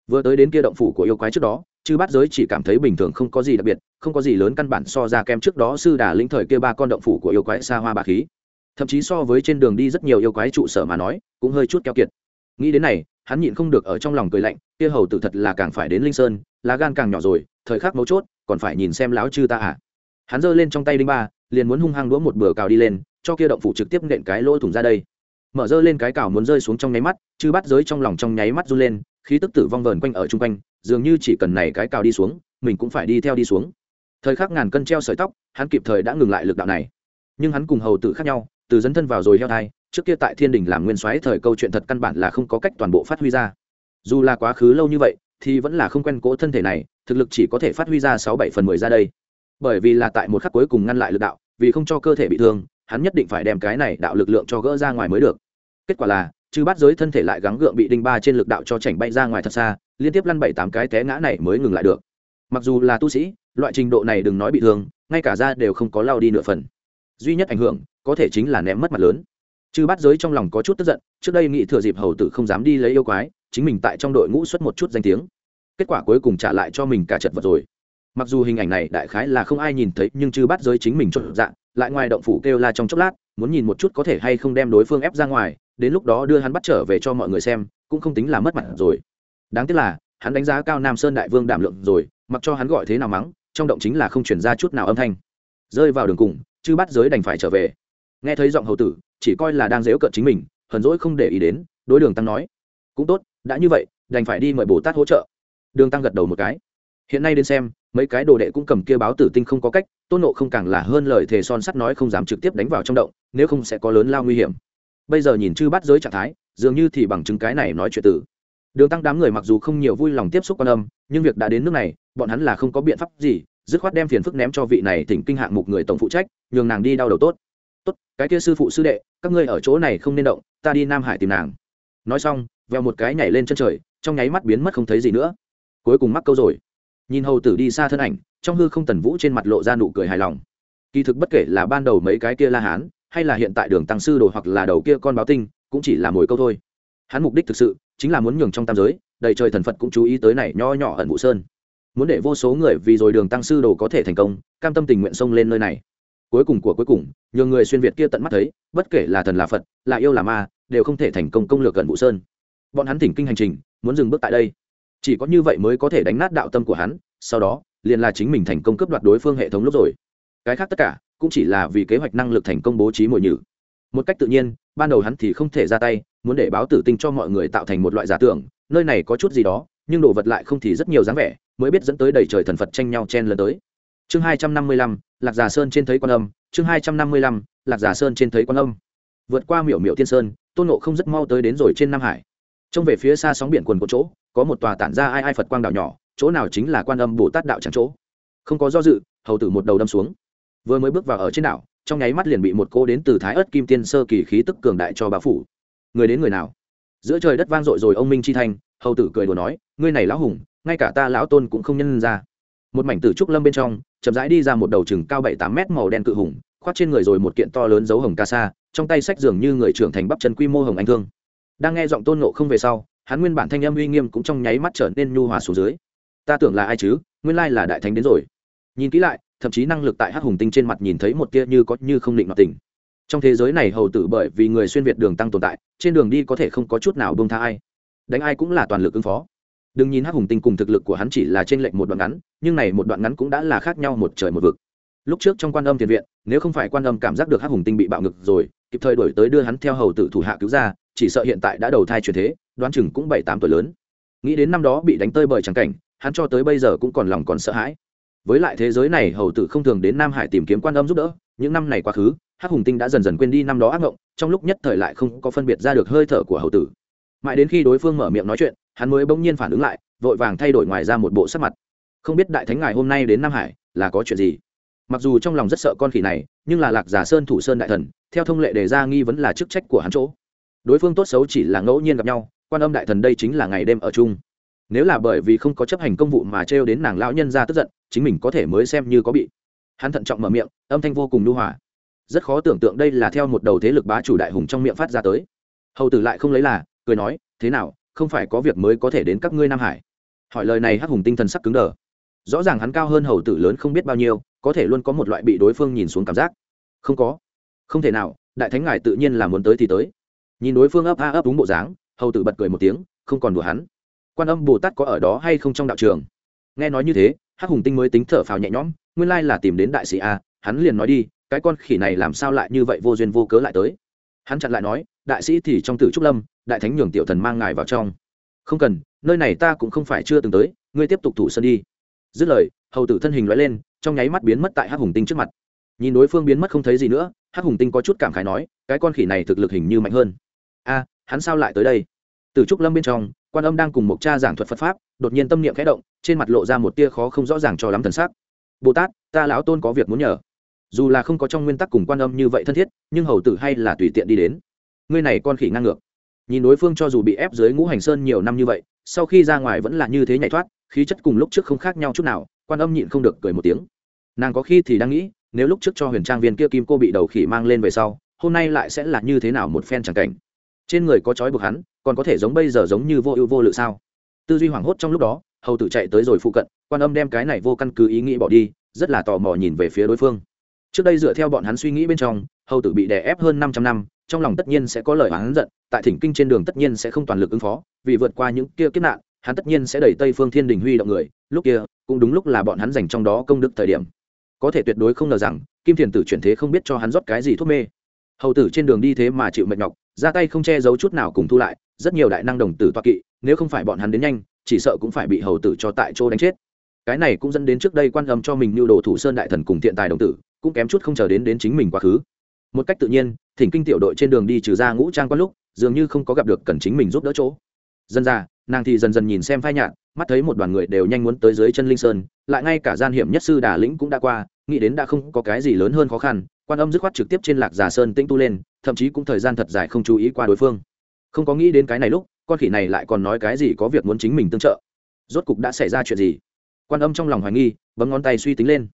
Vừa tới đến kia động phủ của yêu quái trước đó chứ bát giới chỉ cảm thấy bình thường không có gì đặc biệt, không có gì lớn căn bản so ra kem trước đó sư đà linh thời kia ba con động phủ của yêu quái xa hoa bà khí thậm chí so với trên đường đi rất nhiều yêu quái trụ sở mà nói, cũng hơi chút keo kiệt. Nghĩ đến này, hắn nhịn không được ở trong lòng cười lạnh, kia hầu tử thật là càng phải đến linh sơn, lá gan càng nhỏ rồi, thời khắc mấu chốt, còn phải nhìn xem láo chư ta à. Hắn giơ lên trong tay đinh ba, liền muốn hung hăng đũa một bừa cào đi lên, cho kia động phủ trực tiếp nện cái lỗ thủng ra đây. Mở giơ lên cái cào muốn rơi xuống trong nháy mắt, chư bắt giới trong lòng trong nháy mắt run lên, khí tức tử vong vờn quanh ở chung quanh, dường như chỉ cần này cái cào đi xuống, mình cũng phải đi theo đi xuống. Thời khắc ngàn cân treo sợi tóc, hắn kịp thời đã ngừng lại lực đạo này. Nhưng hắn cùng hầu tử khác nhau từ dấn thân vào rồi heo thai, trước kia tại thiên đình làm nguyên soái thời câu chuyện thật căn bản là không có cách toàn bộ phát huy ra. Dù là quá khứ lâu như vậy, thì vẫn là không quen cỗ thân thể này, thực lực chỉ có thể phát huy ra sáu bảy phần mười ra đây. Bởi vì là tại một khắc cuối cùng ngăn lại lực đạo, vì không cho cơ thể bị thương, hắn nhất định phải đem cái này đạo lực lượng cho gỡ ra ngoài mới được. Kết quả là, chư bát giới thân thể lại gắng gượng bị đinh ba trên lực đạo cho chảnh bay ra ngoài thật xa, liên tiếp lăn bảy tám cái té ngã này mới ngừng lại được. Mặc dù là tu sĩ, loại trình độ này đừng nói bị thương, ngay cả ra đều không có lao đi nửa phần duy nhất ảnh hưởng có thể chính là ném mất mặt lớn. Chư bát giới trong lòng có chút tức giận, trước đây nghĩ thừa dịp hầu tử không dám đi lấy yêu quái, chính mình tại trong đội ngũ xuất một chút danh tiếng. Kết quả cuối cùng trả lại cho mình cả chật vật rồi. Mặc dù hình ảnh này đại khái là không ai nhìn thấy, nhưng chư bắt giới chính mình chốt dạng lại ngoài động phủ kêu la trong chốc lát, muốn nhìn một chút có thể hay không đem đối phương ép ra ngoài, đến lúc đó đưa hắn bắt trở về cho mọi người xem, cũng không tính là mất mặt rồi. Đáng tiếc là, hắn đánh giá cao nam sơn đại vương đảm lượng rồi, mặc cho hắn gọi thế nào mắng, trong động chính là không chuyển ra chút nào âm thanh. Rơi vào đường cùng chư bắt giới đành phải trở về. Nghe thấy giọng hầu tử, chỉ coi là đang dếu cận chính mình, hờn dỗi không để ý đến, đối đường tăng nói, cũng tốt, đã như vậy, đành phải đi mời bồ tát hỗ trợ. Đường tăng gật đầu một cái. Hiện nay đến xem, mấy cái đồ đệ cũng cầm kia báo tử tinh không có cách, tôn nộ không càng là hơn lời thề son sắt nói không dám trực tiếp đánh vào trong động, nếu không sẽ có lớn lao nguy hiểm. Bây giờ nhìn chư bắt giới trạng thái, dường như thì bằng chứng cái này nói chuyện tử. Đường tăng đám người mặc dù không nhiều vui lòng tiếp xúc quan âm, nhưng việc đã đến nước này, bọn hắn là không có biện pháp gì dứt khoát đem phiền phức ném cho vị này thỉnh kinh hạng mục người tổng phụ trách, nhường nàng đi đau đầu tốt. Tốt, cái kia sư phụ sư đệ, các ngươi ở chỗ này không nên động, ta đi nam hải tìm nàng. Nói xong veo một cái nhảy lên chân trời, trong nháy mắt biến mất không thấy gì nữa. Cuối cùng mắc câu rồi. Nhìn hầu tử đi xa thân ảnh, trong hư không tần vũ trên mặt lộ ra nụ cười hài lòng. Kỳ thực bất kể là ban đầu mấy cái kia la hán, hay là hiện tại đường tăng sư đồ hoặc là đầu kia con báo tinh, cũng chỉ là mồi câu thôi. Hắn mục đích thực sự, chính là muốn nhường trong tam giới, đầy trời thần phật cũng chú ý tới này nho nhỏ ẩn vũ sơn muốn để vô số người vì rồi đường tăng sư đồ có thể thành công, cam tâm tình nguyện xông lên nơi này. Cuối cùng của cuối cùng nhiều người xuyên việt kia tận mắt thấy, bất kể là thần là phật, là yêu là ma, đều không thể thành công công lược gần vũ sơn. Bọn hắn thỉnh kinh hành trình, muốn dừng bước tại đây. Chỉ có như vậy mới có thể đánh nát đạo tâm của hắn, sau đó, liền là chính mình thành công cướp đoạt đối phương hệ thống lúc rồi. Cái khác tất cả, cũng chỉ là vì kế hoạch năng lực thành công bố trí mồi nhử. Một cách tự nhiên, ban đầu hắn thì không thể ra tay, muốn để báo tử tinh cho mọi người tạo thành một loại giả tưởng, nơi này có chút gì đó, nhưng đồ vật lại không thì rất nhiều dáng vẻ mới biết dẫn tới đầy trời thần phật tranh nhau chen lần tới. Chương hai trăm năm mươi lăm, lạc giả sơn trên thấy quan âm. Chương hai trăm năm mươi lăm, lạc giả sơn trên thấy quan âm. Vượt qua miểu miểu thiên sơn, tôn nộ không rất mau tới đến rồi trên nam hải. Trông về phía xa sóng biển quần một chỗ, có một tòa tản ra ai ai phật quang đảo nhỏ, chỗ nào chính là quan âm bồ tát đạo trắng chỗ. Không có do dự, hầu tử một đầu đâm xuống. Vừa mới bước vào ở trên đảo, trong nháy mắt liền bị một cô đến từ thái ớt kim tiên sơ kỳ khí tức cường đại cho bà phủ. Người đến người nào? Giữa trời đất vang dội rồi ông minh chi thanh, hầu tử cười đùa nói, ngươi này lão hùng ngay cả ta lão tôn cũng không nhân ra. Một mảnh tử trúc lâm bên trong, chậm rãi đi ra một đầu chừng cao bảy tám mét màu đen cự hùng, khoác trên người rồi một kiện to lớn dấu hồng ca sa, trong tay sách dường như người trưởng thành bắp chân quy mô hồng anh thương. Đang nghe giọng tôn nộ không về sau, hắn nguyên bản thanh âm uy nghiêm cũng trong nháy mắt trở nên nhu hòa xuống dưới. Ta tưởng là ai chứ? Nguyên lai là đại thánh đến rồi. Nhìn kỹ lại, thậm chí năng lực tại hắc hùng tinh trên mặt nhìn thấy một tia như có như không định mặt tình. Trong thế giới này hầu tử bởi vì người xuyên việt đường tăng tồn tại, trên đường đi có thể không có chút nào bông tha ai. Đánh ai cũng là toàn lực ứng phó đừng nhìn hắc hùng tinh cùng thực lực của hắn chỉ là trên lệnh một đoạn ngắn, nhưng này một đoạn ngắn cũng đã là khác nhau một trời một vực. Lúc trước trong quan âm tiền viện, nếu không phải quan âm cảm giác được hắc hùng tinh bị bạo ngực rồi, kịp thời đổi tới đưa hắn theo hầu tử thủ hạ cứu ra, chỉ sợ hiện tại đã đầu thai chuyển thế, đoán chừng cũng bảy tám tuổi lớn. Nghĩ đến năm đó bị đánh tơi bởi trắng cảnh, hắn cho tới bây giờ cũng còn lòng còn sợ hãi. Với lại thế giới này hầu tử không thường đến nam hải tìm kiếm quan âm giúp đỡ, những năm này quá khứ, hắc hùng tinh đã dần dần quên đi năm đó ác ngộng trong lúc nhất thời lại không có phân biệt ra được hơi thở của hầu tử. Mãi đến khi đối phương mở miệng nói chuyện hắn mới bỗng nhiên phản ứng lại, vội vàng thay đổi ngoài ra một bộ sắc mặt. Không biết đại thánh ngài hôm nay đến nam hải, là có chuyện gì? Mặc dù trong lòng rất sợ con khỉ này, nhưng là lạc giả sơn thủ sơn đại thần, theo thông lệ đề ra nghi vấn là chức trách của hắn chỗ. Đối phương tốt xấu chỉ là ngẫu nhiên gặp nhau, quan âm đại thần đây chính là ngày đêm ở chung. Nếu là bởi vì không có chấp hành công vụ mà trêu đến nàng lão nhân ra tức giận, chính mình có thể mới xem như có bị. Hắn thận trọng mở miệng, âm thanh vô cùng nhu hòa. Rất khó tưởng tượng đây là theo một đầu thế lực bá chủ đại hùng trong miệng phát ra tới. Hầu tử lại không lấy là, cười nói, thế nào không phải có việc mới có thể đến các ngươi nam hải. Hỏi lời này hắc hùng tinh thần sắc cứng đờ. Rõ ràng hắn cao hơn hầu tử lớn không biết bao nhiêu, có thể luôn có một loại bị đối phương nhìn xuống cảm giác. Không có. Không thể nào, đại thánh ngài tự nhiên là muốn tới thì tới. Nhìn đối phương ấp a ấp đúng bộ dáng, hầu tử bật cười một tiếng, không còn đùa hắn. Quan âm bồ tát có ở đó hay không trong đạo trường? Nghe nói như thế, hắc hùng tinh mới tính thở phào nhẹ nhõm, nguyên lai là tìm đến đại sĩ a, hắn liền nói đi, cái con khỉ này làm sao lại như vậy vô duyên vô cớ lại tới? Hắn chặn lại nói, đại sĩ thì trong tử trúc lâm đại thánh nhường tiểu thần mang ngài vào trong. Không cần, nơi này ta cũng không phải chưa từng tới, ngươi tiếp tục thủ sân đi. Dứt lời, hầu tử thân hình loại lên, trong nháy mắt biến mất tại hắc hùng tinh trước mặt. Nhìn đối phương biến mất không thấy gì nữa, hắc hùng tinh có chút cảm khái nói, cái con khỉ này thực lực hình như mạnh hơn. A, hắn sao lại tới đây? Từ trúc lâm bên trong, quan âm đang cùng một cha giảng thuật phật pháp, đột nhiên tâm niệm khẽ động, trên mặt lộ ra một tia khó không rõ ràng cho lắm thần sắc. Bồ tát, ta lão tôn có việc muốn nhờ. Dù là không có trong nguyên tắc cùng quan âm như vậy thân thiết, nhưng hầu tử hay là tùy tiện đi đến. Ngươi này con khỉ ngang ngược nhìn đối phương cho dù bị ép dưới ngũ hành sơn nhiều năm như vậy, sau khi ra ngoài vẫn là như thế nhảy thoát, khí chất cùng lúc trước không khác nhau chút nào, quan âm nhịn không được cười một tiếng. Nàng có khi thì đang nghĩ, nếu lúc trước cho huyền trang viên kia kim cô bị đầu khỉ mang lên về sau, hôm nay lại sẽ là như thế nào một phen chẳng cảnh. Trên người có trói buộc hắn, còn có thể giống bây giờ giống như vô ưu vô lự sao? Tư duy hoảng hốt trong lúc đó, hầu tử chạy tới rồi phụ cận, quan âm đem cái này vô căn cứ ý nghĩ bỏ đi, rất là tò mò nhìn về phía đối phương. Trước đây dựa theo bọn hắn suy nghĩ bên trong, hầu tử bị đè ép hơn 500 năm trong lòng tất nhiên sẽ có lời oán giận, tại thỉnh kinh trên đường tất nhiên sẽ không toàn lực ứng phó, vì vượt qua những kia kiếp nạn, hắn tất nhiên sẽ đẩy tây phương thiên đình huy động người, lúc kia, cũng đúng lúc là bọn hắn dành trong đó công đức thời điểm. Có thể tuyệt đối không ngờ rằng, kim thiền tử chuyển thế không biết cho hắn rót cái gì thuốc mê. Hầu tử trên đường đi thế mà chịu mệt nhọc, ra tay không che giấu chút nào cùng thu lại, rất nhiều đại năng đồng tử toa kỵ, nếu không phải bọn hắn đến nhanh, chỉ sợ cũng phải bị hầu tử cho tại chỗ đánh chết. Cái này cũng dẫn đến trước đây quan âm cho mình mưu đồ thủ sơn đại thần cùng thiện tài đồng tử, cũng kém chút không chờ đến đến chính mình quá khứ một cách tự nhiên, thỉnh kinh tiểu đội trên đường đi trừ ra ngũ trang quan lúc, dường như không có gặp được cần chính mình giúp đỡ chỗ. Dân ra nàng thì dần dần nhìn xem phai nhạt, mắt thấy một đoàn người đều nhanh muốn tới dưới chân linh sơn, lại ngay cả gian hiểm nhất sư đà lĩnh cũng đã qua, nghĩ đến đã không có cái gì lớn hơn khó khăn, quan âm dứt khoát trực tiếp trên lạc già sơn tĩnh tu lên, thậm chí cũng thời gian thật dài không chú ý qua đối phương. Không có nghĩ đến cái này lúc, con khỉ này lại còn nói cái gì có việc muốn chính mình tương trợ. Rốt cục đã xảy ra chuyện gì? Quan âm trong lòng hoài nghi, bấm ngón tay suy tính lên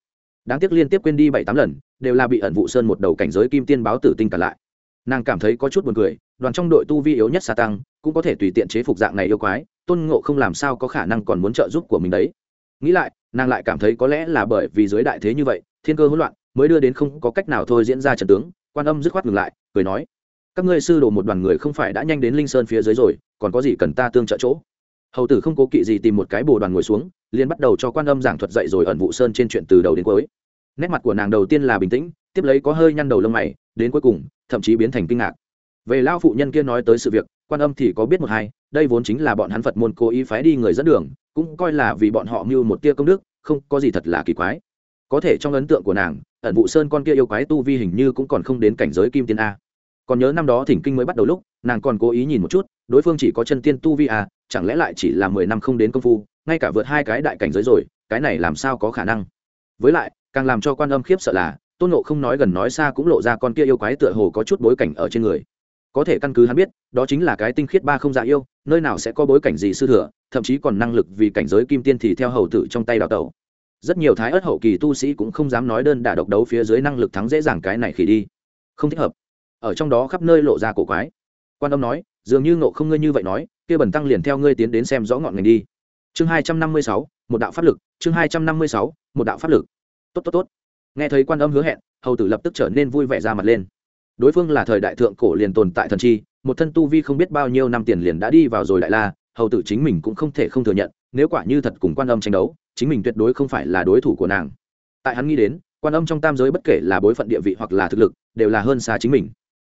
đáng tiếc liên tiếp quên đi bảy tám lần, đều là bị ẩn vụ sơn một đầu cảnh giới kim tiên báo tử tinh cả lại. Nàng cảm thấy có chút buồn cười, đoàn trong đội tu vi yếu nhất xa tăng, cũng có thể tùy tiện chế phục dạng này yêu quái, tôn ngộ không làm sao có khả năng còn muốn trợ giúp của mình đấy. Nghĩ lại, nàng lại cảm thấy có lẽ là bởi vì dưới đại thế như vậy, thiên cơ hỗn loạn, mới đưa đến không có cách nào thôi diễn ra trận tướng, quan âm dứt khoát ngừng lại, cười nói, các ngươi sư đồ một đoàn người không phải đã nhanh đến linh sơn phía dưới rồi, còn có gì cần ta tương trợ chỗ? Hầu tử không cố kỵ gì tìm một cái bồ đoàn ngồi xuống liền bắt đầu cho quan âm giảng thuật dạy rồi ẩn vụ sơn trên chuyện từ đầu đến cuối. Nét mặt của nàng đầu tiên là bình tĩnh, tiếp lấy có hơi nhăn đầu lông mày, đến cuối cùng, thậm chí biến thành kinh ngạc. Về lao phụ nhân kia nói tới sự việc, quan âm thì có biết một hai, đây vốn chính là bọn hắn phật môn cố ý phái đi người dẫn đường, cũng coi là vì bọn họ mưu một tia công đức, không có gì thật là kỳ quái. Có thể trong ấn tượng của nàng, ẩn vụ sơn con kia yêu quái tu vi hình như cũng còn không đến cảnh giới kim tiên a. Còn nhớ năm đó thỉnh kinh mới bắt đầu lúc, nàng còn cố ý nhìn một chút, đối phương chỉ có chân tiên tu vi a, chẳng lẽ lại chỉ là mười năm không đến công phu? Ngay cả vượt hai cái đại cảnh giới rồi, cái này làm sao có khả năng? Với lại, càng làm cho quan âm khiếp sợ là, tôn nộ không nói gần nói xa cũng lộ ra con kia yêu quái tựa hồ có chút bối cảnh ở trên người. Có thể căn cứ hắn biết, đó chính là cái tinh khiết ba không dạ yêu, nơi nào sẽ có bối cảnh gì sư thừa, thậm chí còn năng lực vì cảnh giới kim tiên thì theo hầu tử trong tay đào tẩu. Rất nhiều thái ớt hậu kỳ tu sĩ cũng không dám nói đơn đả độc đấu phía dưới năng lực thắng dễ dàng cái này khỉ đi. Không thích hợp. Ở trong đó khắp nơi lộ ra cổ quái. Quan âm nói, dường như ngộ không ngươi như vậy nói, kia bẩn tăng liền theo ngươi tiến đến xem rõ ngọn ngành đi chương hai trăm năm mươi sáu, một đạo pháp lực, chương hai trăm năm mươi sáu, một đạo pháp lực. Tốt tốt tốt. Nghe thấy quan âm hứa hẹn, hầu tử lập tức trở nên vui vẻ ra mặt lên. Đối phương là thời đại thượng cổ liền tồn tại thần chi, một thân tu vi không biết bao nhiêu năm tiền liền đã đi vào rồi đại la, hầu tử chính mình cũng không thể không thừa nhận, nếu quả như thật cùng quan âm tranh đấu, chính mình tuyệt đối không phải là đối thủ của nàng. Tại hắn nghĩ đến, quan âm trong tam giới bất kể là bối phận địa vị hoặc là thực lực, đều là hơn xa chính mình.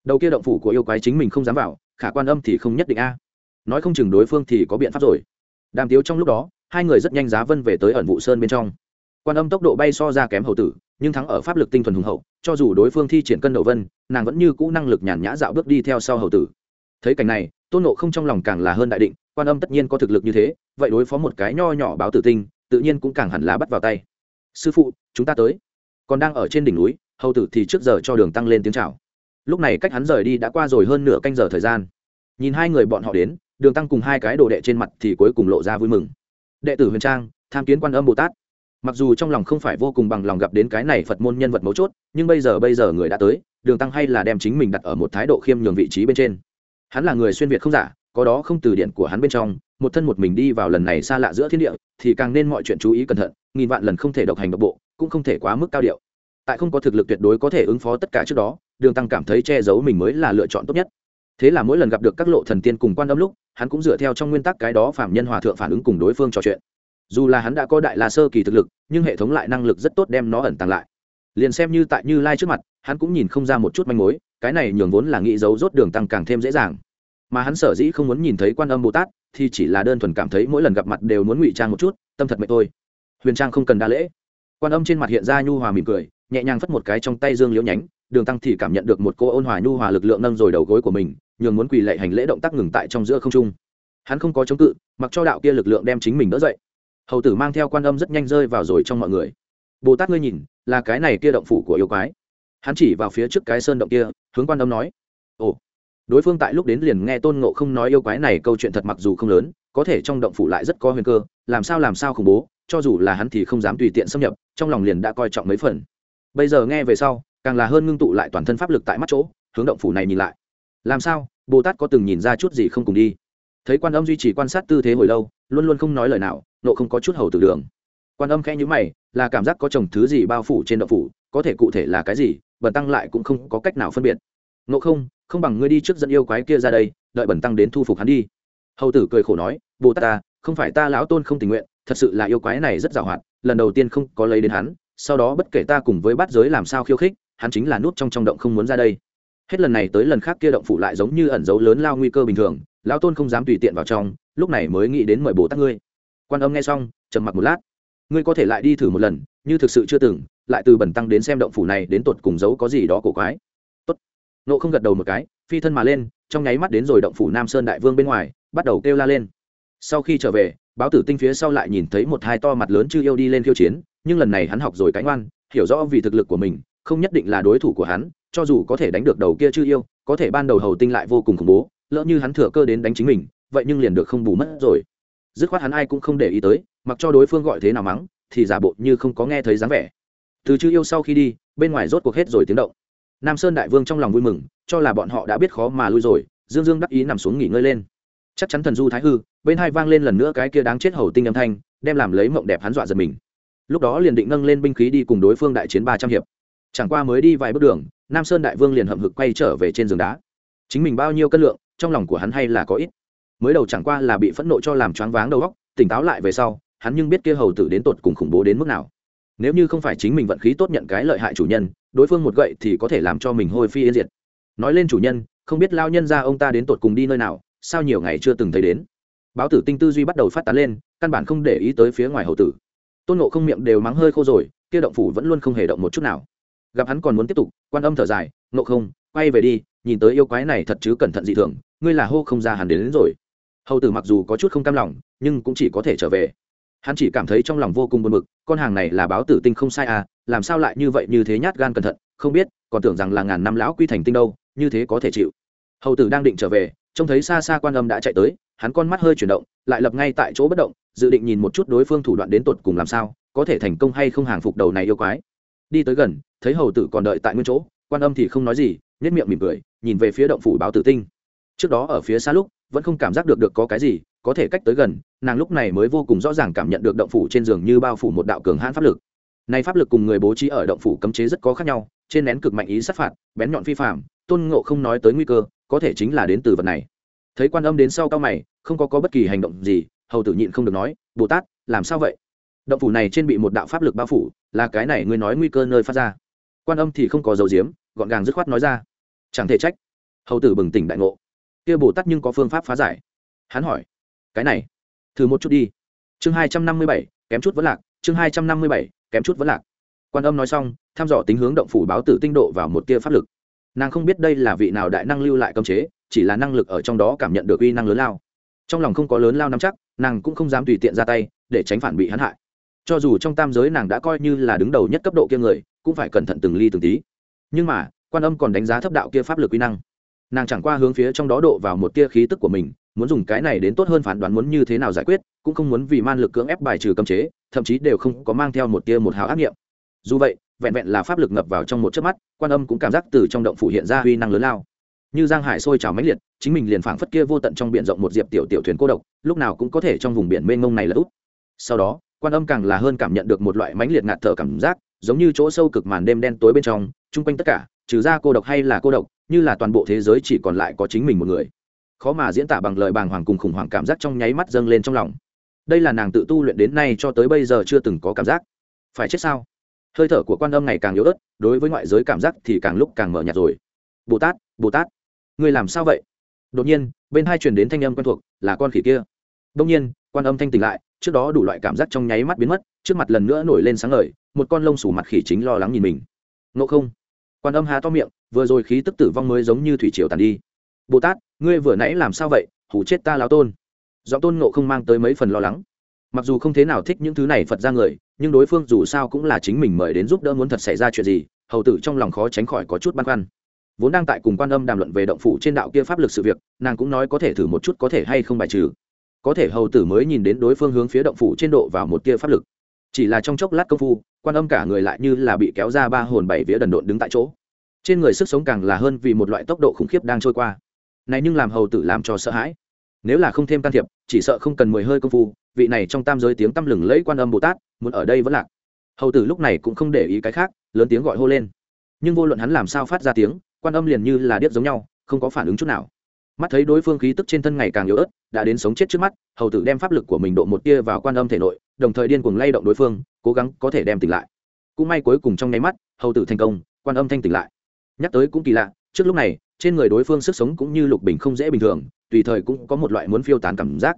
Đầu kia động phủ của yêu quái chính mình không dám vào, khả quan âm thì không nhất định a. Nói không chừng đối phương thì có biện pháp rồi đàm tiếu trong lúc đó, hai người rất nhanh giá vân về tới ẩn vụ sơn bên trong. Quan âm tốc độ bay so ra kém hầu tử, nhưng thắng ở pháp lực tinh thuần hùng hậu, cho dù đối phương thi triển cân đầu vân, nàng vẫn như cũ năng lực nhàn nhã dạo bước đi theo sau hầu tử. Thấy cảnh này, tôn nộ không trong lòng càng là hơn đại định, quan âm tất nhiên có thực lực như thế, vậy đối phó một cái nho nhỏ báo tử tinh, tự nhiên cũng càng hẳn là bắt vào tay. Sư phụ, chúng ta tới. Còn đang ở trên đỉnh núi, hầu tử thì trước giờ cho đường tăng lên tiếng chào. Lúc này cách hắn rời đi đã qua rồi hơn nửa canh giờ thời gian. Nhìn hai người bọn họ đến đường tăng cùng hai cái đồ đệ trên mặt thì cuối cùng lộ ra vui mừng. Đệ tử huyền trang, tham kiến quan âm bồ tát. Mặc dù trong lòng không phải vô cùng bằng lòng gặp đến cái này phật môn nhân vật mấu chốt, nhưng bây giờ bây giờ người đã tới, đường tăng hay là đem chính mình đặt ở một thái độ khiêm nhường vị trí bên trên. Hắn là người xuyên việt không giả, có đó không từ điện của hắn bên trong, một thân một mình đi vào lần này xa lạ giữa thiên địa, thì càng nên mọi chuyện chú ý cẩn thận, nghìn vạn lần không thể độc hành độc bộ, cũng không thể quá mức cao điệu. Tại không có thực lực tuyệt đối có thể ứng phó tất cả trước đó, đường tăng cảm thấy che giấu mình mới là lựa chọn tốt nhất thế là mỗi lần gặp được các lộ thần tiên cùng quan âm lúc, hắn cũng dựa theo trong nguyên tắc cái đó phạm nhân hòa thượng phản ứng cùng đối phương trò chuyện. Dù là hắn đã có đại la sơ kỳ thực lực, nhưng hệ thống lại năng lực rất tốt đem nó ẩn tàng lại. Liền xem như tại như lai trước mặt, hắn cũng nhìn không ra một chút manh mối, cái này nhường vốn là nghĩ giấu rốt đường tăng càng thêm dễ dàng. Mà hắn sở dĩ không muốn nhìn thấy quan âm bồ tát, thì chỉ là đơn thuần cảm thấy mỗi lần gặp mặt đều muốn ngụy trang một chút, tâm thật mệt thôi. Huyền trang không cần đa lễ. Quan âm trên mặt hiện ra nhu hòa mỉm cười, nhẹ nhàng phất một cái trong tay dương liễu nhánh, đường tăng thì cảm nhận được một cô ôn hòa nhu hòa lực lượng nâng rồi đầu gối của mình nhường muốn quỳ lệ hành lễ động tác ngừng tại trong giữa không trung. Hắn không có chống cự, mặc cho đạo kia lực lượng đem chính mình đỡ dậy. Hầu tử mang theo quan âm rất nhanh rơi vào rồi trong mọi người. Bồ tát ngươi nhìn, là cái này kia động phủ của yêu quái. Hắn chỉ vào phía trước cái sơn động kia, hướng quan âm nói. Ồ. Đối phương tại lúc đến liền nghe tôn ngộ không nói yêu quái này câu chuyện thật mặc dù không lớn, có thể trong động phủ lại rất có huyền cơ, làm sao làm sao khủng bố, cho dù là hắn thì không dám tùy tiện xâm nhập, trong lòng liền đã coi trọng mấy phần. Bây giờ nghe về sau, càng là hơn ngưng tụ lại toàn thân pháp lực tại mắt chỗ, hướng động phủ này nhìn lại làm sao? Bồ tát có từng nhìn ra chút gì không cùng đi? Thấy quan âm duy trì quan sát tư thế hồi lâu, luôn luôn không nói lời nào, nộ không có chút hầu từ đường. Quan âm khẽ nhữ mày, là cảm giác có chồng thứ gì bao phủ trên đậu phủ, có thể cụ thể là cái gì, bần tăng lại cũng không có cách nào phân biệt. Nộ không không bằng ngươi đi trước dẫn yêu quái kia ra đây, đợi bần tăng đến thu phục hắn đi. Hầu tử cười khổ nói, bồ tát ta, không phải ta lão tôn không tình nguyện, thật sự là yêu quái này rất giàu hoạt lần đầu tiên không có lấy đến hắn, sau đó bất kể ta cùng với bát giới làm sao khiêu khích, hắn chính là nút trong trong động không muốn ra đây hết lần này tới lần khác kia động phủ lại giống như ẩn dấu lớn lao nguy cơ bình thường, lão tôn không dám tùy tiện vào trong, lúc này mới nghĩ đến mời bồ tát ngươi. Quan âm nghe xong, trầm mặc một lát. Ngươi có thể lại đi thử một lần, như thực sự chưa từng, lại từ bẩn tăng đến xem động phủ này đến tột cùng dấu có gì đó cổ quái. Tốt. Nộ không gật đầu một cái, phi thân mà lên, trong nháy mắt đến rồi động phủ nam sơn đại vương bên ngoài, bắt đầu kêu la lên. Sau khi trở về, báo tử tinh phía sau lại nhìn thấy một hai to mặt lớn chư yêu đi lên khiêu chiến, nhưng lần này hắn học rồi cánh oan, hiểu rõ vì thực lực của mình, không nhất định là đối thủ của hắn cho dù có thể đánh được đầu kia chư yêu, có thể ban đầu hầu tinh lại vô cùng khủng bố, lỡ như hắn thừa cơ đến đánh chính mình, vậy nhưng liền được không bù mất rồi. Dứt khoát hắn ai cũng không để ý tới, mặc cho đối phương gọi thế nào mắng, thì giả bộ như không có nghe thấy dáng vẻ. Từ chư yêu sau khi đi, bên ngoài rốt cuộc hết rồi tiếng động. Nam sơn đại vương trong lòng vui mừng, cho là bọn họ đã biết khó mà lui rồi, dương dương đắc ý nằm xuống nghỉ ngơi lên. Chắc chắn thần du thái hư, bên hai vang lên lần nữa cái kia đáng chết hầu tinh âm thanh, đem làm lấy mộng đẹp hắn dọa giật mình. Lúc đó liền định nâng lên binh khí đi cùng đối phương đại chiến ba trăm hiệp. Chẳng qua mới đi vài bước đường nam sơn đại vương liền hậm hực quay trở về trên giường đá chính mình bao nhiêu cân lượng trong lòng của hắn hay là có ít mới đầu chẳng qua là bị phẫn nộ cho làm choáng váng đầu óc tỉnh táo lại về sau hắn nhưng biết kia hầu tử đến tột cùng khủng bố đến mức nào nếu như không phải chính mình vận khí tốt nhận cái lợi hại chủ nhân đối phương một gậy thì có thể làm cho mình hôi phi yên diệt nói lên chủ nhân không biết lao nhân ra ông ta đến tột cùng đi nơi nào sao nhiều ngày chưa từng thấy đến báo tử tinh tư duy bắt đầu phát tán lên căn bản không để ý tới phía ngoài hầu tử tôn nộ không miệng đều mắng hơi khô rồi kia động phủ vẫn luôn không hề động một chút nào gặp hắn còn muốn tiếp tục quan âm thở dài nộ không quay về đi nhìn tới yêu quái này thật chứ cẩn thận dị thường ngươi là hô không ra hắn đến, đến rồi. Hầu tử mặc dù có chút không cam lòng nhưng cũng chỉ có thể trở về. Hắn chỉ cảm thấy trong lòng vô cùng buồn bực con hàng này là báo tử tinh không sai à làm sao lại như vậy như thế nhát gan cẩn thận không biết còn tưởng rằng là ngàn năm lão quy thành tinh đâu như thế có thể chịu. Hầu tử đang định trở về trông thấy xa xa quan âm đã chạy tới hắn con mắt hơi chuyển động lại lập ngay tại chỗ bất động dự định nhìn một chút đối phương thủ đoạn đến tột cùng làm sao có thể thành công hay không hàng phục đầu này yêu quái đi tới gần, thấy hầu tử còn đợi tại nguyên chỗ, quan âm thì không nói gì nhất miệng mỉm cười, nhìn về phía động phủ báo tử tinh. Trước đó ở phía xa lúc, vẫn không cảm giác được được có cái gì, có thể cách tới gần, nàng lúc này mới vô cùng rõ ràng cảm nhận được động phủ trên giường như bao phủ một đạo cường hãn pháp lực. Nay pháp lực cùng người bố trí ở động phủ cấm chế rất có khác nhau, trên nén cực mạnh ý sát phạt, bén nhọn phi phạm tôn ngộ không nói tới nguy cơ, có thể chính là đến từ vật này. Thấy quan âm đến sau cao mày, không có có bất kỳ hành động gì, hầu tử nhịn không được nói, bồ tát, làm sao vậy? Động phủ này trên bị một đạo pháp lực bao phủ, là cái này ngươi nói nguy cơ nơi phát ra. Quan âm thì không có dầu diếm gọn gàng dứt khoát nói ra. Chẳng thể trách. Hầu tử bừng tỉnh đại ngộ. Kia bồ tát nhưng có phương pháp phá giải. Hắn hỏi, cái này, thử một chút đi. Chương hai trăm năm mươi bảy, kém chút vẫn lạc. Chương hai trăm năm mươi bảy, kém chút vẫn lạc. Quan âm nói xong thăm dò tính hướng động phủ báo tử tinh độ vào một tia pháp lực. Nàng không biết đây là vị nào đại năng lưu lại cơm chế, chỉ là năng lực ở trong đó cảm nhận được uy năng lớn lao. Trong lòng không có lớn lao nắm chắc, nàng cũng không dám tùy tiện ra tay, để tránh phản bị hắn hại cho dù trong tam giới nàng đã coi như là đứng đầu nhất cấp độ kia người, cũng phải cẩn thận từng ly từng tí. Nhưng mà, quan âm còn đánh giá thấp đạo kia pháp lực uy năng. Nàng chẳng qua hướng phía trong đó độ vào một tia khí tức của mình, muốn dùng cái này đến tốt hơn phán đoán muốn như thế nào giải quyết, cũng không muốn vì man lực cưỡng ép bài trừ cấm chế, thậm chí đều không có mang theo một tia một hào ác nghiệm. Dù vậy, vẹn vẹn là pháp lực ngập vào trong một chớp mắt, quan âm cũng cảm giác từ trong động phủ hiện ra uy năng lớn lao. Như giang hải sôi trào mãnh liệt, chính mình liền phảng phất kia vô tận trong biển rộng một diệp tiểu tiểu thuyền cô độc, lúc nào cũng có thể trong vùng biển mênh mông này là út. Sau đó quan âm càng là hơn cảm nhận được một loại mãnh liệt ngạt thở cảm giác, giống như chỗ sâu cực màn đêm đen tối bên trong, chung quanh tất cả, trừ ra cô độc hay là cô độc, như là toàn bộ thế giới chỉ còn lại có chính mình một người. Khó mà diễn tả bằng lời bàng hoàng cùng khủng hoảng cảm giác trong nháy mắt dâng lên trong lòng. Đây là nàng tự tu luyện đến nay cho tới bây giờ chưa từng có cảm giác. Phải chết sao? Hơi thở của quan âm ngày càng yếu ớt, đối với ngoại giới cảm giác thì càng lúc càng mở nhạt rồi. Bồ tát bồ tát người làm sao vậy? Đột nhiên, bên hai truyền đến thanh âm quen thuộc, là con khỉ kia. Đông nhiên quan âm thanh tỉnh lại, trước đó đủ loại cảm giác trong nháy mắt biến mất, trước mặt lần nữa nổi lên sáng ngời, một con lông sủ mặt khỉ chính lo lắng nhìn mình. Ngộ không? Quan âm há to miệng, vừa rồi khí tức tử vong mới giống như thủy triều tàn đi. Bồ tát, ngươi vừa nãy làm sao vậy? Hủ chết ta lão tôn. Do tôn ngộ không mang tới mấy phần lo lắng. Mặc dù không thế nào thích những thứ này phật ra người, nhưng đối phương dù sao cũng là chính mình mời đến giúp đỡ muốn thật xảy ra chuyện gì, hầu tử trong lòng khó tránh khỏi có chút băn khoăn. Vốn đang tại cùng quan âm đàm luận về động phủ trên đạo kia pháp lực sự việc, nàng cũng nói có thể thử một chút có thể hay không bài trừ có thể hầu tử mới nhìn đến đối phương hướng phía động phủ trên độ vào một tia pháp lực. Chỉ là trong chốc lát công phu, quan âm cả người lại như là bị kéo ra ba hồn bảy vía đần độn đứng tại chỗ. Trên người sức sống càng là hơn vì một loại tốc độ khủng khiếp đang trôi qua. Này nhưng làm hầu tử làm cho sợ hãi. Nếu là không thêm can thiệp, chỉ sợ không cần mười hơi công phu, vị này trong tam giới tiếng tăm lừng lẫy quan âm bồ tát, muốn ở đây vẫn lạc. Hầu tử lúc này cũng không để ý cái khác, lớn tiếng gọi hô lên. Nhưng vô luận hắn làm sao phát ra tiếng, quan âm liền như là điếc giống nhau, không có phản ứng chút nào mắt thấy đối phương khí tức trên thân ngày càng yếu ớt, đã đến sống chết trước mắt, hầu tử đem pháp lực của mình độ một tia vào quan âm thể nội, đồng thời điên cuồng lay động đối phương, cố gắng có thể đem tỉnh lại. Cũng may cuối cùng trong nháy mắt, hầu tử thành công, quan âm thanh tỉnh lại. Nhắc tới cũng kỳ lạ, trước lúc này, trên người đối phương sức sống cũng như lục bình không dễ bình thường, tùy thời cũng có một loại muốn phiêu tán cảm giác.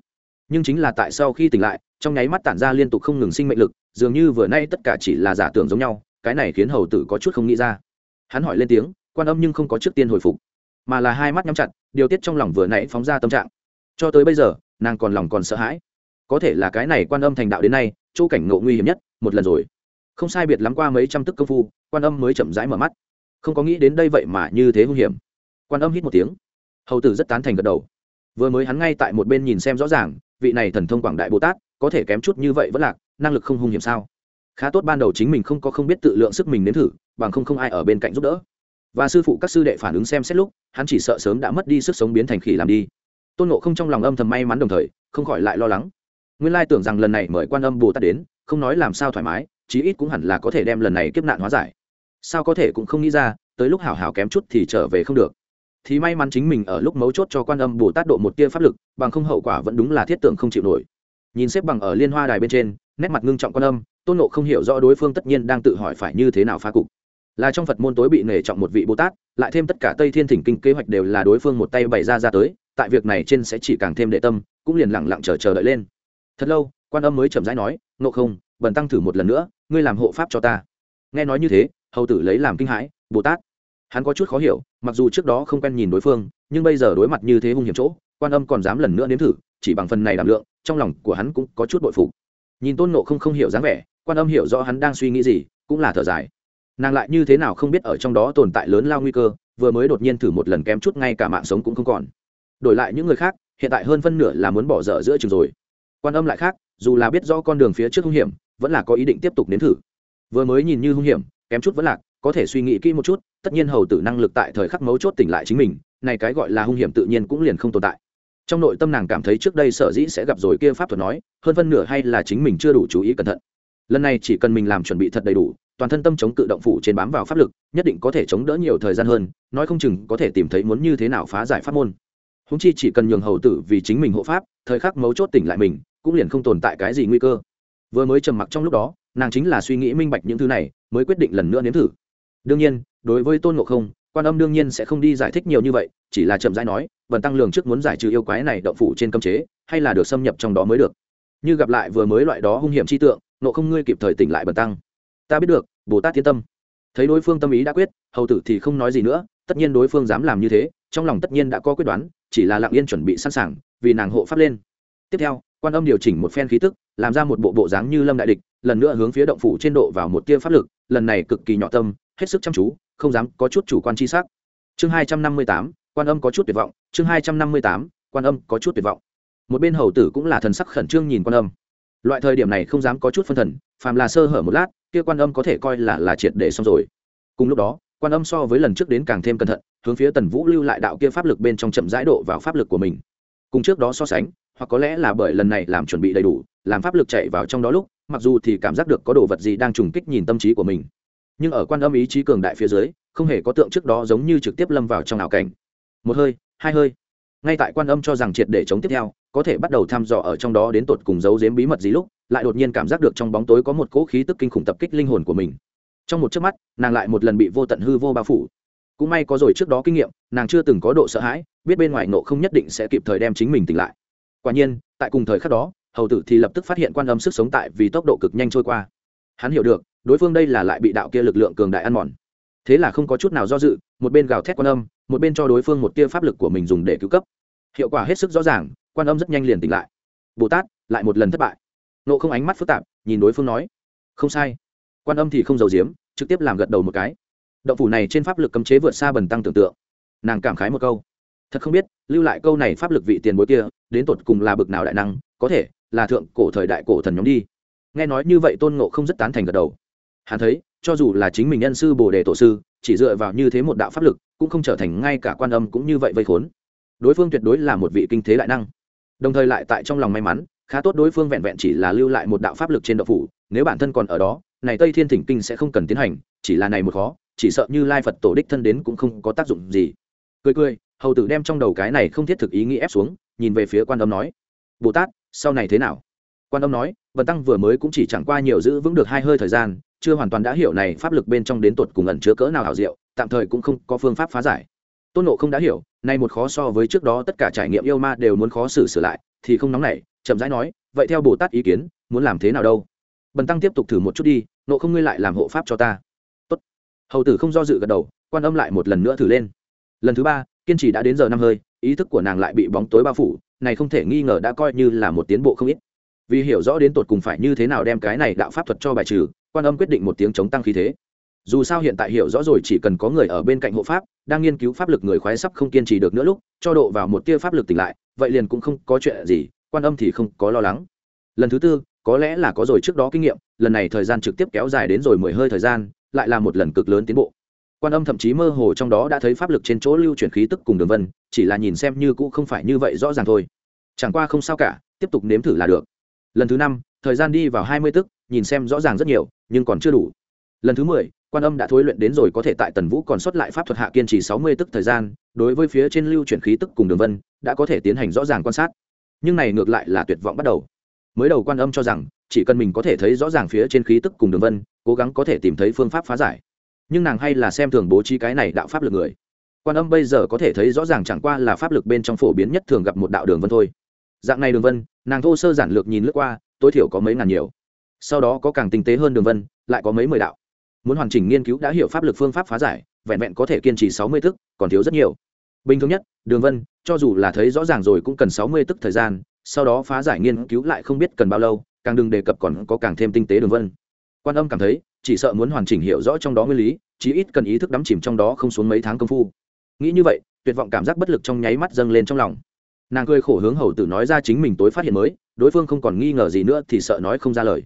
Nhưng chính là tại sau khi tỉnh lại, trong nháy mắt tản ra liên tục không ngừng sinh mệnh lực, dường như vừa nay tất cả chỉ là giả tưởng giống nhau, cái này khiến hầu tử có chút không nghĩ ra. Hắn hỏi lên tiếng, quan âm nhưng không có trước tiên hồi phục mà là hai mắt nhắm chặt, điều tiết trong lòng vừa nãy phóng ra tâm trạng. Cho tới bây giờ, nàng còn lòng còn sợ hãi. Có thể là cái này quan âm thành đạo đến nay, chỗ cảnh ngộ nguy hiểm nhất, một lần rồi. Không sai biệt lắm qua mấy trăm tức công phu, quan âm mới chậm rãi mở mắt. Không có nghĩ đến đây vậy mà như thế hung hiểm. Quan âm hít một tiếng. Hầu tử rất tán thành gật đầu. Vừa mới hắn ngay tại một bên nhìn xem rõ ràng, vị này thần thông quảng đại bồ tát, có thể kém chút như vậy vẫn lạc, năng lực không hung hiểm sao? Khá tốt ban đầu chính mình không có không biết tự lượng sức mình đến thử, bằng không không ai ở bên cạnh giúp đỡ và sư phụ các sư đệ phản ứng xem xét lúc, hắn chỉ sợ sớm đã mất đi sức sống biến thành khỉ làm đi. Tôn nộ không trong lòng âm thầm may mắn đồng thời, không khỏi lại lo lắng. Nguyên lai tưởng rằng lần này mời quan âm bồ tát đến, không nói làm sao thoải mái, chí ít cũng hẳn là có thể đem lần này kiếp nạn hóa giải. Sao có thể cũng không nghĩ ra, tới lúc hảo hảo kém chút thì trở về không được. Thì may mắn chính mình ở lúc mấu chốt cho quan âm bồ tát độ một tia pháp lực, bằng không hậu quả vẫn đúng là thiết tưởng không chịu nổi. Nhìn xếp bằng ở liên hoa đài bên trên, nét mặt ngưng trọng quan âm, tôn nộ không hiểu rõ đối phương tất nhiên đang tự hỏi phải như thế nào phá cục là trong phật môn tối bị nể trọng một vị bồ tát lại thêm tất cả tây thiên thỉnh kinh kế hoạch đều là đối phương một tay bày ra ra tới, tại việc này trên sẽ chỉ càng thêm đệ tâm, cũng liền lẳng lặng chờ chờ đợi lên. Thật lâu, quan âm mới chậm rãi nói nộ không, bần tăng thử một lần nữa, ngươi làm hộ pháp cho ta. Nghe nói như thế, hầu tử lấy làm kinh hãi bồ tát hắn có chút khó hiểu, mặc dù trước đó không quen nhìn đối phương, nhưng bây giờ đối mặt như thế hung hiểm chỗ, quan âm còn dám lần nữa nếm thử, chỉ bằng phần này đảm lượng, trong lòng của hắn cũng có chút bội phục. Nhìn tôn nộ không không hiểu dáng vẻ, quan âm hiểu rõ hắn đang suy nghĩ gì, cũng là thở dài nàng lại như thế nào không biết ở trong đó tồn tại lớn lao nguy cơ, vừa mới đột nhiên thử một lần kém chút ngay cả mạng sống cũng không còn. Đổi lại những người khác, hiện tại hơn phân nửa là muốn bỏ dở giữa chừng rồi. Quan âm lại khác, dù là biết rõ con đường phía trước hung hiểm, vẫn là có ý định tiếp tục nếm thử. Vừa mới nhìn như hung hiểm, kém chút vẫn lạc, có thể suy nghĩ kỹ một chút, tất nhiên hầu tử năng lực tại thời khắc mấu chốt tỉnh lại chính mình, này cái gọi là hung hiểm tự nhiên cũng liền không tồn tại. Trong nội tâm nàng cảm thấy trước đây sở dĩ sẽ gặp rồi kia pháp thuật nói, hơn phân nửa hay là chính mình chưa đủ chú ý cẩn thận. Lần này chỉ cần mình làm chuẩn bị thật đầy đủ toàn thân tâm chống cự động phủ trên bám vào pháp lực, nhất định có thể chống đỡ nhiều thời gian hơn, nói không chừng có thể tìm thấy muốn như thế nào phá giải pháp môn. Húng chi chỉ cần nhường hầu tử vì chính mình hộ pháp, thời khắc mấu chốt tỉnh lại mình, cũng liền không tồn tại cái gì nguy cơ. Vừa mới trầm mặc trong lúc đó, nàng chính là suy nghĩ minh bạch những thứ này, mới quyết định lần nữa nếm thử. Đương nhiên, đối với tôn ngộ không, quan âm đương nhiên sẽ không đi giải thích nhiều như vậy, chỉ là chậm rãi nói vần tăng lường trước muốn giải trừ yêu quái này động phủ trên cấm chế, hay là được xâm nhập trong đó mới được. Như gặp lại vừa mới loại đó hung hiểm chi tượng nộ không ngươi kịp thời tỉnh lại bần tăng ta biết được, bồ tát thiên tâm. Thấy đối phương tâm ý đã quyết, hầu tử thì không nói gì nữa, tất nhiên đối phương dám làm như thế, trong lòng tất nhiên đã có quyết đoán, chỉ là lặng yên chuẩn bị sẵn sàng, vì nàng hộ pháp lên. Tiếp theo, quan âm điều chỉnh một phen khí tức, làm ra một bộ bộ dáng như lâm đại địch, lần nữa hướng phía động phủ trên độ vào một tia pháp lực, lần này cực kỳ nhỏ tâm, hết sức chăm chú, không dám có chút chủ quan chi sắc. Chương hai trăm năm mươi tám, quan âm có chút tuyệt vọng, chương hai trăm năm mươi tám, quan âm có chút tuyệt vọng. Một bên hầu tử cũng là thần sắc khẩn trương nhìn quan âm. Loại thời điểm này không dám có chút phân thần, phàm là sơ hở một lát kia quan âm có thể coi là là triệt để xong rồi. Cùng lúc đó, quan âm so với lần trước đến càng thêm cẩn thận, hướng phía tần vũ lưu lại đạo kia pháp lực bên trong chậm rãi độ vào pháp lực của mình. Cùng trước đó so sánh, hoặc có lẽ là bởi lần này làm chuẩn bị đầy đủ, làm pháp lực chạy vào trong đó lúc, mặc dù thì cảm giác được có đồ vật gì đang trùng kích nhìn tâm trí của mình. Nhưng ở quan âm ý chí cường đại phía dưới, không hề có tượng trước đó giống như trực tiếp lâm vào trong ảo cảnh. Một hơi, hai hơi. Ngay tại quan âm cho rằng triệt để chống tiếp theo, có thể bắt đầu thăm dò ở trong đó đến tột cùng giấu giếm bí mật gì lúc lại đột nhiên cảm giác được trong bóng tối có một cỗ khí tức kinh khủng tập kích linh hồn của mình. Trong một chớp mắt, nàng lại một lần bị vô tận hư vô bao phủ. Cũng may có rồi trước đó kinh nghiệm, nàng chưa từng có độ sợ hãi, biết bên ngoài nộ không nhất định sẽ kịp thời đem chính mình tỉnh lại. Quả nhiên, tại cùng thời khắc đó, hầu tử thì lập tức phát hiện quan âm sức sống tại vì tốc độ cực nhanh trôi qua. Hắn hiểu được, đối phương đây là lại bị đạo kia lực lượng cường đại ăn mòn. Thế là không có chút nào do dự, một bên gào thét quan âm, một bên cho đối phương một tia pháp lực của mình dùng để cứu cấp. Hiệu quả hết sức rõ ràng, quan âm rất nhanh liền tỉnh lại. Bồ tát, lại một lần thất bại nộ không ánh mắt phức tạp, nhìn đối phương nói, không sai. Quan âm thì không giàu diếm trực tiếp làm gật đầu một cái. Động phủ này trên pháp lực cấm chế vượt xa bần tăng tưởng tượng. Nàng cảm khái một câu, thật không biết, lưu lại câu này pháp lực vị tiền bối kia, đến tột cùng là bực nào đại năng, có thể là thượng cổ thời đại cổ thần nhóm đi. Nghe nói như vậy tôn ngộ không rất tán thành gật đầu. Hắn thấy, cho dù là chính mình nhân sư bồ đề tổ sư, chỉ dựa vào như thế một đạo pháp lực, cũng không trở thành ngay cả quan âm cũng như vậy vây khốn. Đối phương tuyệt đối là một vị kinh thế đại năng. Đồng thời lại tại trong lòng may mắn khá tốt đối phương vẹn vẹn chỉ là lưu lại một đạo pháp lực trên đạo phủ, nếu bản thân còn ở đó, này tây thiên thỉnh kinh sẽ không cần tiến hành, chỉ là này một khó, chỉ sợ như lai phật tổ đích thân đến cũng không có tác dụng gì. Cười cười, hầu tử đem trong đầu cái này không thiết thực ý nghĩ ép xuống, nhìn về phía quan âm nói, bồ tát, sau này thế nào? Quan âm nói vần tăng vừa mới cũng chỉ chẳng qua nhiều giữ vững được hai hơi thời gian, chưa hoàn toàn đã hiểu này pháp lực bên trong đến tột cùng ẩn chứa cỡ nào hảo diệu, tạm thời cũng không có phương pháp phá giải. Tôn nộ không đã hiểu, nay một khó so với trước đó tất cả trải nghiệm yêu ma đều muốn khó xử sửa lại thì không nóng nảy, chậm rãi nói, vậy theo bồ tát ý kiến, muốn làm thế nào đâu? Bần tăng tiếp tục thử một chút đi, nộ không ngươi lại làm hộ pháp cho ta. Tốt. hầu tử không do dự gật đầu, quan âm lại một lần nữa thử lên. Lần thứ ba, kiên trì đã đến giờ năm hơi, ý thức của nàng lại bị bóng tối bao phủ, này không thể nghi ngờ đã coi như là một tiến bộ không ít. Vì hiểu rõ đến tột cùng phải như thế nào đem cái này đạo pháp thuật cho bài trừ, quan âm quyết định một tiếng chống tăng khí thế. Dù sao hiện tại hiểu rõ rồi chỉ cần có người ở bên cạnh hộ pháp, đang nghiên cứu pháp lực người khoái sắp không kiên trì được nữa lúc, cho độ vào một tia pháp lực tỉnh lại vậy liền cũng không có chuyện gì, quan âm thì không có lo lắng. Lần thứ tư, có lẽ là có rồi trước đó kinh nghiệm, lần này thời gian trực tiếp kéo dài đến rồi mười hơi thời gian, lại là một lần cực lớn tiến bộ. Quan âm thậm chí mơ hồ trong đó đã thấy pháp lực trên chỗ lưu chuyển khí tức cùng đường vân, chỉ là nhìn xem như cũ không phải như vậy rõ ràng thôi. Chẳng qua không sao cả, tiếp tục nếm thử là được. Lần thứ năm, thời gian đi vào hai mươi tức, nhìn xem rõ ràng rất nhiều, nhưng còn chưa đủ. Lần thứ mười quan âm đã thối luyện đến rồi có thể tại tần vũ còn xuất lại pháp thuật hạ kiên trì sáu mươi tức thời gian, đối với phía trên lưu chuyển khí tức cùng đường vân, đã có thể tiến hành rõ ràng quan sát. Nhưng này ngược lại là tuyệt vọng bắt đầu. Mới đầu quan âm cho rằng, chỉ cần mình có thể thấy rõ ràng phía trên khí tức cùng đường vân, cố gắng có thể tìm thấy phương pháp phá giải. Nhưng nàng hay là xem thường bố trí cái này đạo pháp lực người. Quan âm bây giờ có thể thấy rõ ràng chẳng qua là pháp lực bên trong phổ biến nhất thường gặp một đạo đường vân thôi. Dạng này đường vân, nàng thô sơ giản lược nhìn lướt qua, tối thiểu có mấy ngàn nhiều. Sau đó có càng tinh tế hơn đường vân, lại có mấy mười đạo muốn hoàn chỉnh nghiên cứu đã hiểu pháp lực phương pháp phá giải, vẹn vẹn có thể kiên trì sáu mươi tức, còn thiếu rất nhiều. Bình thường nhất, đường vân, cho dù là thấy rõ ràng rồi cũng cần sáu mươi tức thời gian, sau đó phá giải nghiên cứu lại không biết cần bao lâu, càng đừng đề cập còn có càng thêm tinh tế đường vân. Quan âm cảm thấy, chỉ sợ muốn hoàn chỉnh hiểu rõ trong đó nguyên lý, chí ít cần ý thức đắm chìm trong đó không xuống mấy tháng công phu. Nghĩ như vậy, tuyệt vọng cảm giác bất lực trong nháy mắt dâng lên trong lòng. Nàng cười khổ hướng hầu tử nói ra chính mình tối phát hiện mới, đối phương không còn nghi ngờ gì nữa thì sợ nói không ra lời.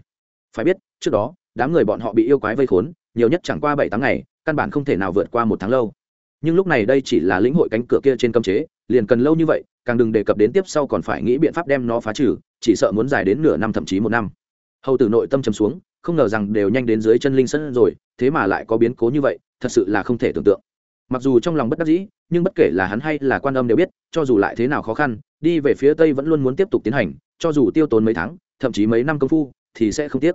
Phải biết, trước đó, đám người bọn họ bị yêu quái vây khốn nhiều nhất chẳng qua bảy tháng ngày, căn bản không thể nào vượt qua một tháng lâu. Nhưng lúc này đây chỉ là lĩnh hội cánh cửa kia trên cấm chế, liền cần lâu như vậy, càng đừng đề cập đến tiếp sau còn phải nghĩ biện pháp đem nó phá trừ, chỉ sợ muốn dài đến nửa năm thậm chí một năm. Hầu tử nội tâm trầm xuống, không ngờ rằng đều nhanh đến dưới chân linh sân rồi, thế mà lại có biến cố như vậy, thật sự là không thể tưởng tượng. Mặc dù trong lòng bất đắc dĩ, nhưng bất kể là hắn hay là quan âm đều biết, cho dù lại thế nào khó khăn, đi về phía tây vẫn luôn muốn tiếp tục tiến hành, cho dù tiêu tốn mấy tháng, thậm chí mấy năm công phu, thì sẽ không tiếc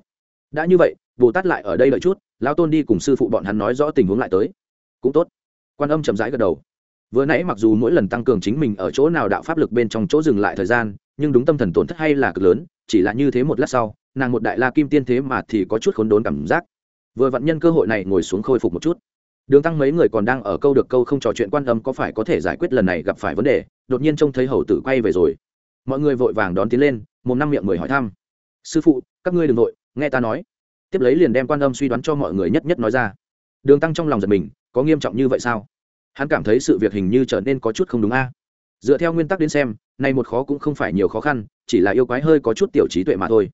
đã như vậy, bồ tát lại ở đây đợi chút lao tôn đi cùng sư phụ bọn hắn nói rõ tình huống lại tới. Cũng tốt. Quan âm chậm rãi gật đầu. Vừa nãy mặc dù mỗi lần tăng cường chính mình ở chỗ nào đạo pháp lực bên trong chỗ dừng lại thời gian, nhưng đúng tâm thần tổn thất hay là cực lớn, chỉ là như thế một lát sau, nàng một đại la kim tiên thế mà thì có chút khốn đốn cảm giác. Vừa vặn nhân cơ hội này ngồi xuống khôi phục một chút. Đường tăng mấy người còn đang ở câu được câu không trò chuyện quan âm có phải có thể giải quyết lần này gặp phải vấn đề, đột nhiên trông thấy hầu tử quay về rồi. Mọi người vội vàng đón tiến lên một năm miệng mười hỏi thăm. Sư phụ, các ngươi đ ừ n g nội nghe ta nói. Tiếp lấy liền đem quan âm suy đoán cho mọi người nhất nhất nói ra. Đường tăng trong lòng giật mình, có nghiêm trọng như vậy sao? Hắn cảm thấy sự việc hình như trở nên có chút không đúng a. Dựa theo nguyên tắc đến xem, nay một khó cũng không phải nhiều khó khăn, chỉ là yêu quái hơi có chút tiểu trí tuệ mà thôi.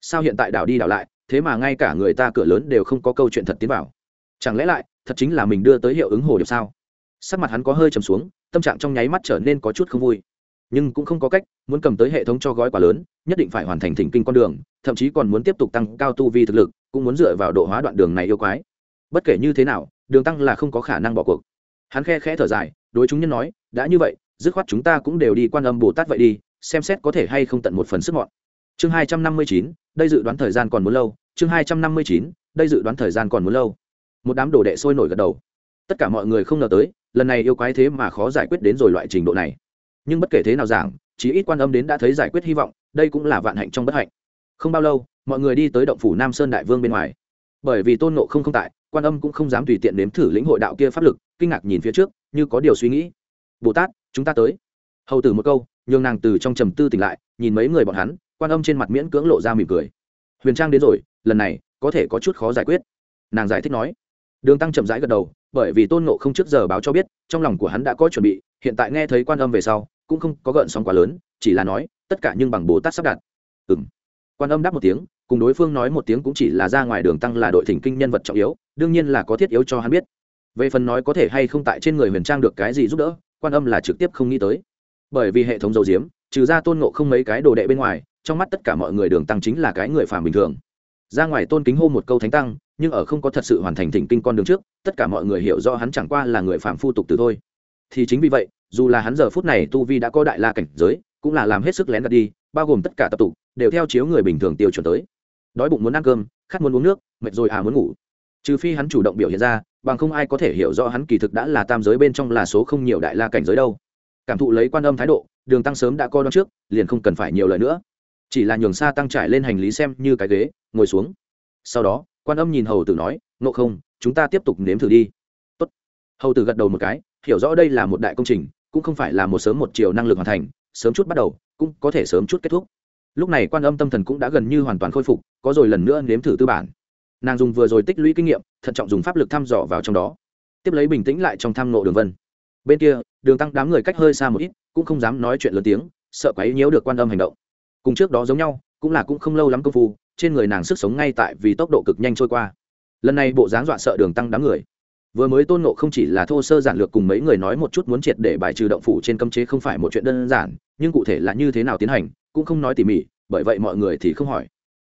Sao hiện tại đảo đi đảo lại, thế mà ngay cả người ta cửa lớn đều không có câu chuyện thật tiến vào? Chẳng lẽ lại, thật chính là mình đưa tới hiệu ứng hồ điệp sao? Sắc mặt hắn có hơi trầm xuống, tâm trạng trong nháy mắt trở nên có chút không vui. Nhưng cũng không có cách, muốn cầm tới hệ thống cho gói quà lớn, nhất định phải hoàn thành thỉnh kinh con đường thậm chí còn muốn tiếp tục tăng cao tu vi thực lực, cũng muốn dựa vào độ hóa đoạn đường này yêu quái. Bất kể như thế nào, đường tăng là không có khả năng bỏ cuộc. Hắn khe khẽ thở dài, đối chúng nhân nói, đã như vậy, dứt khoát chúng ta cũng đều đi quan âm bồ tát vậy đi, xem xét có thể hay không tận một phần sức mọn. Chương hai trăm năm mươi chín, đây dự đoán thời gian còn muốn lâu. Chương hai trăm năm mươi chín, đây dự đoán thời gian còn muốn lâu. Một đám đồ đệ sôi nổi gật đầu. Tất cả mọi người không ngờ tới, lần này yêu quái thế mà khó giải quyết đến rồi loại trình độ này. Nhưng bất kể thế nào giảng chỉ ít quan âm đến đã thấy giải quyết hy vọng, đây cũng là vạn hạnh trong bất hạnh không bao lâu, mọi người đi tới động phủ nam sơn đại vương bên ngoài. Bởi vì tôn nộ không không tại, quan âm cũng không dám tùy tiện nếm thử lĩnh hội đạo kia pháp lực, kinh ngạc nhìn phía trước, như có điều suy nghĩ. Bồ tát, chúng ta tới. Hầu tử một câu, nhường nàng từ trong trầm tư tỉnh lại, nhìn mấy người bọn hắn, quan âm trên mặt miễn cưỡng lộ ra mỉm cười. Huyền trang đến rồi, lần này, có thể có chút khó giải quyết. Nàng giải thích nói. Đường tăng chậm rãi gật đầu, bởi vì tôn nộ không trước giờ báo cho biết, trong lòng của hắn đã có chuẩn bị, hiện tại nghe thấy quan âm về sau, cũng không có gợn sóng quá lớn, chỉ là nói, tất cả nhưng bằng bồ tát sắp đặt. Ừ m quan âm đáp một tiếng, cùng đối phương nói một tiếng cũng chỉ là ra ngoài đường tăng là đội thỉnh kinh nhân vật trọng yếu, đương nhiên là có thiết yếu cho hắn biết. Về phần nói có thể hay không tại trên người huyền trang được cái gì giúp đỡ, quan âm là trực tiếp không nghĩ tới. Bởi vì hệ thống dầu diếm, trừ ra tôn ngộ không mấy cái đồ đệ bên ngoài, trong mắt tất cả mọi người đường tăng chính là cái người phàm bình thường. Ra ngoài tôn kính hô một câu thánh tăng, nhưng ở không có thật sự hoàn thành thỉnh kinh con đường trước, tất cả mọi người hiểu rõ hắn chẳng qua là người phàm phu tục từ thôi. Thì chính vì vậy, dù là hắn giờ phút này tu vi đã có đại la cảnh giới cũng là làm hết sức lén gạt đi, bao gồm tất cả tập tục đều theo chiếu người bình thường tiêu chuẩn tới. Đói bụng muốn ăn cơm, khát muốn uống nước, mệt rồi à muốn ngủ. Trừ phi hắn chủ động biểu hiện ra, bằng không ai có thể hiểu rõ hắn kỳ thực đã là tam giới bên trong là số không nhiều đại la cảnh giới đâu. Cảm thụ lấy quan âm thái độ, đường tăng sớm đã coi đón trước, liền không cần phải nhiều lời nữa. Chỉ là nhường xa tăng trải lên hành lý xem như cái ghế, ngồi xuống. Sau đó, quan âm nhìn hầu tử nói nộ không, chúng ta tiếp tục nếm thử đi. Tốt. hầu tử gật đầu một cái, hiểu rõ đây là một đại công trình, cũng không phải là một sớm một chiều năng lực hoàn thành sớm chút bắt đầu, cũng có thể sớm chút kết thúc. Lúc này quan âm tâm thần cũng đã gần như hoàn toàn khôi phục, có rồi lần nữa nếm thử tư bản. Nàng dùng vừa rồi tích lũy kinh nghiệm, thận trọng dùng pháp lực thăm dò vào trong đó. Tiếp lấy bình tĩnh lại trong tham nộ đường vân. Bên kia, đường tăng đám người cách hơi xa một ít, cũng không dám nói chuyện lớn tiếng, sợ quấy nhiễu được quan âm hành động. Cùng trước đó giống nhau, cũng là cũng không lâu lắm công phu, trên người nàng sức sống ngay tại vì tốc độ cực nhanh trôi qua. Lần này bộ dáng dọa sợ đường tăng đám người vừa mới tôn nộ không chỉ là thô sơ giản lược cùng mấy người nói một chút muốn triệt để bài trừ động phủ trên cấm chế không phải một chuyện đơn giản, nhưng cụ thể là như thế nào tiến hành, cũng không nói tỉ mỉ, bởi vậy mọi người thì không hỏi.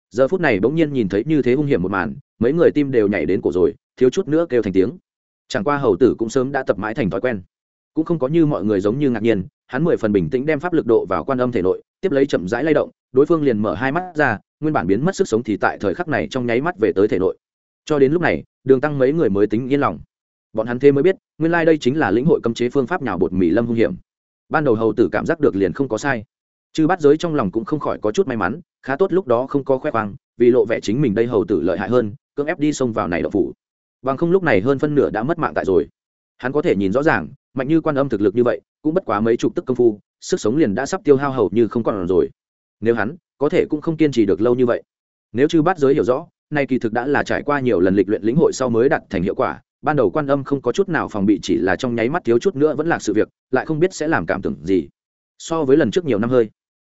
Giờ phút này bỗng nhiên nhìn thấy như thế hung hiểm một màn, mấy người tim đều nhảy đến cổ rồi, thiếu chút nữa kêu thành tiếng. Chẳng qua hầu tử cũng sớm đã tập mãi thành thói quen. Cũng không có như mọi người giống như ngạc nhiên, hắn mười phần bình tĩnh đem pháp lực độ vào quan âm thể nội, tiếp lấy chậm rãi lay động, đối phương liền mở hai mắt ra, nguyên bản biến mất sức sống thì tại thời khắc này trong nháy mắt về tới thể nội. Cho đến lúc này, đường tăng mấy người mới tính yên lòng bọn hắn thế mới biết, nguyên lai、like、đây chính là lĩnh hội cấm chế phương pháp nhào bột mì lâm hung hiểm. Ban đầu hầu tử cảm giác được liền không có sai. Chứ bắt giới trong lòng cũng không khỏi có chút may mắn, khá tốt lúc đó không có khoe khoang, vì lộ vẻ chính mình đây hầu tử lợi hại hơn, cưỡng ép đi xông vào này đậu phủ. Bằng không lúc này hơn phân nửa đã mất mạng tại rồi. Hắn có thể nhìn rõ ràng, mạnh như quan âm thực lực như vậy, cũng bất quá mấy chục tức công phu, sức sống liền đã sắp tiêu hao hầu như không còn rồi. Nếu hắn, có thể cũng không kiên trì được lâu như vậy. Nếu chư bát giới hiểu rõ, nay kỳ thực đã là trải qua nhiều lần lịch luyện lĩnh hội sau mới đạt thành hiệu quả ban đầu quan âm không có chút nào phòng bị chỉ là trong nháy mắt thiếu chút nữa vẫn là sự việc, lại không biết sẽ làm cảm tưởng gì. So với lần trước nhiều năm hơi,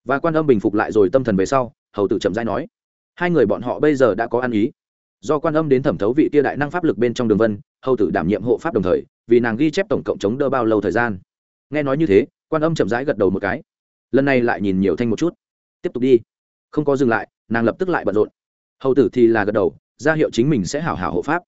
và quan âm bình phục lại rồi tâm thần về sau, hầu tử chậm rãi nói, hai người bọn họ bây giờ đã có ăn ý. Do quan âm đến thẩm thấu vị tia đại năng pháp lực bên trong đường vân, hầu tử đảm nhiệm hộ pháp đồng thời, vì nàng ghi chép tổng cộng chống đỡ bao lâu thời gian. Nghe nói như thế, quan âm chậm rãi gật đầu một cái. Lần này lại nhìn nhiều thanh một chút. Tiếp tục đi. Không có dừng lại, nàng lập tức lại bận rộn. Hầu tử thì là gật đầu, ra hiệu chính mình sẽ hảo hảo hộ pháp.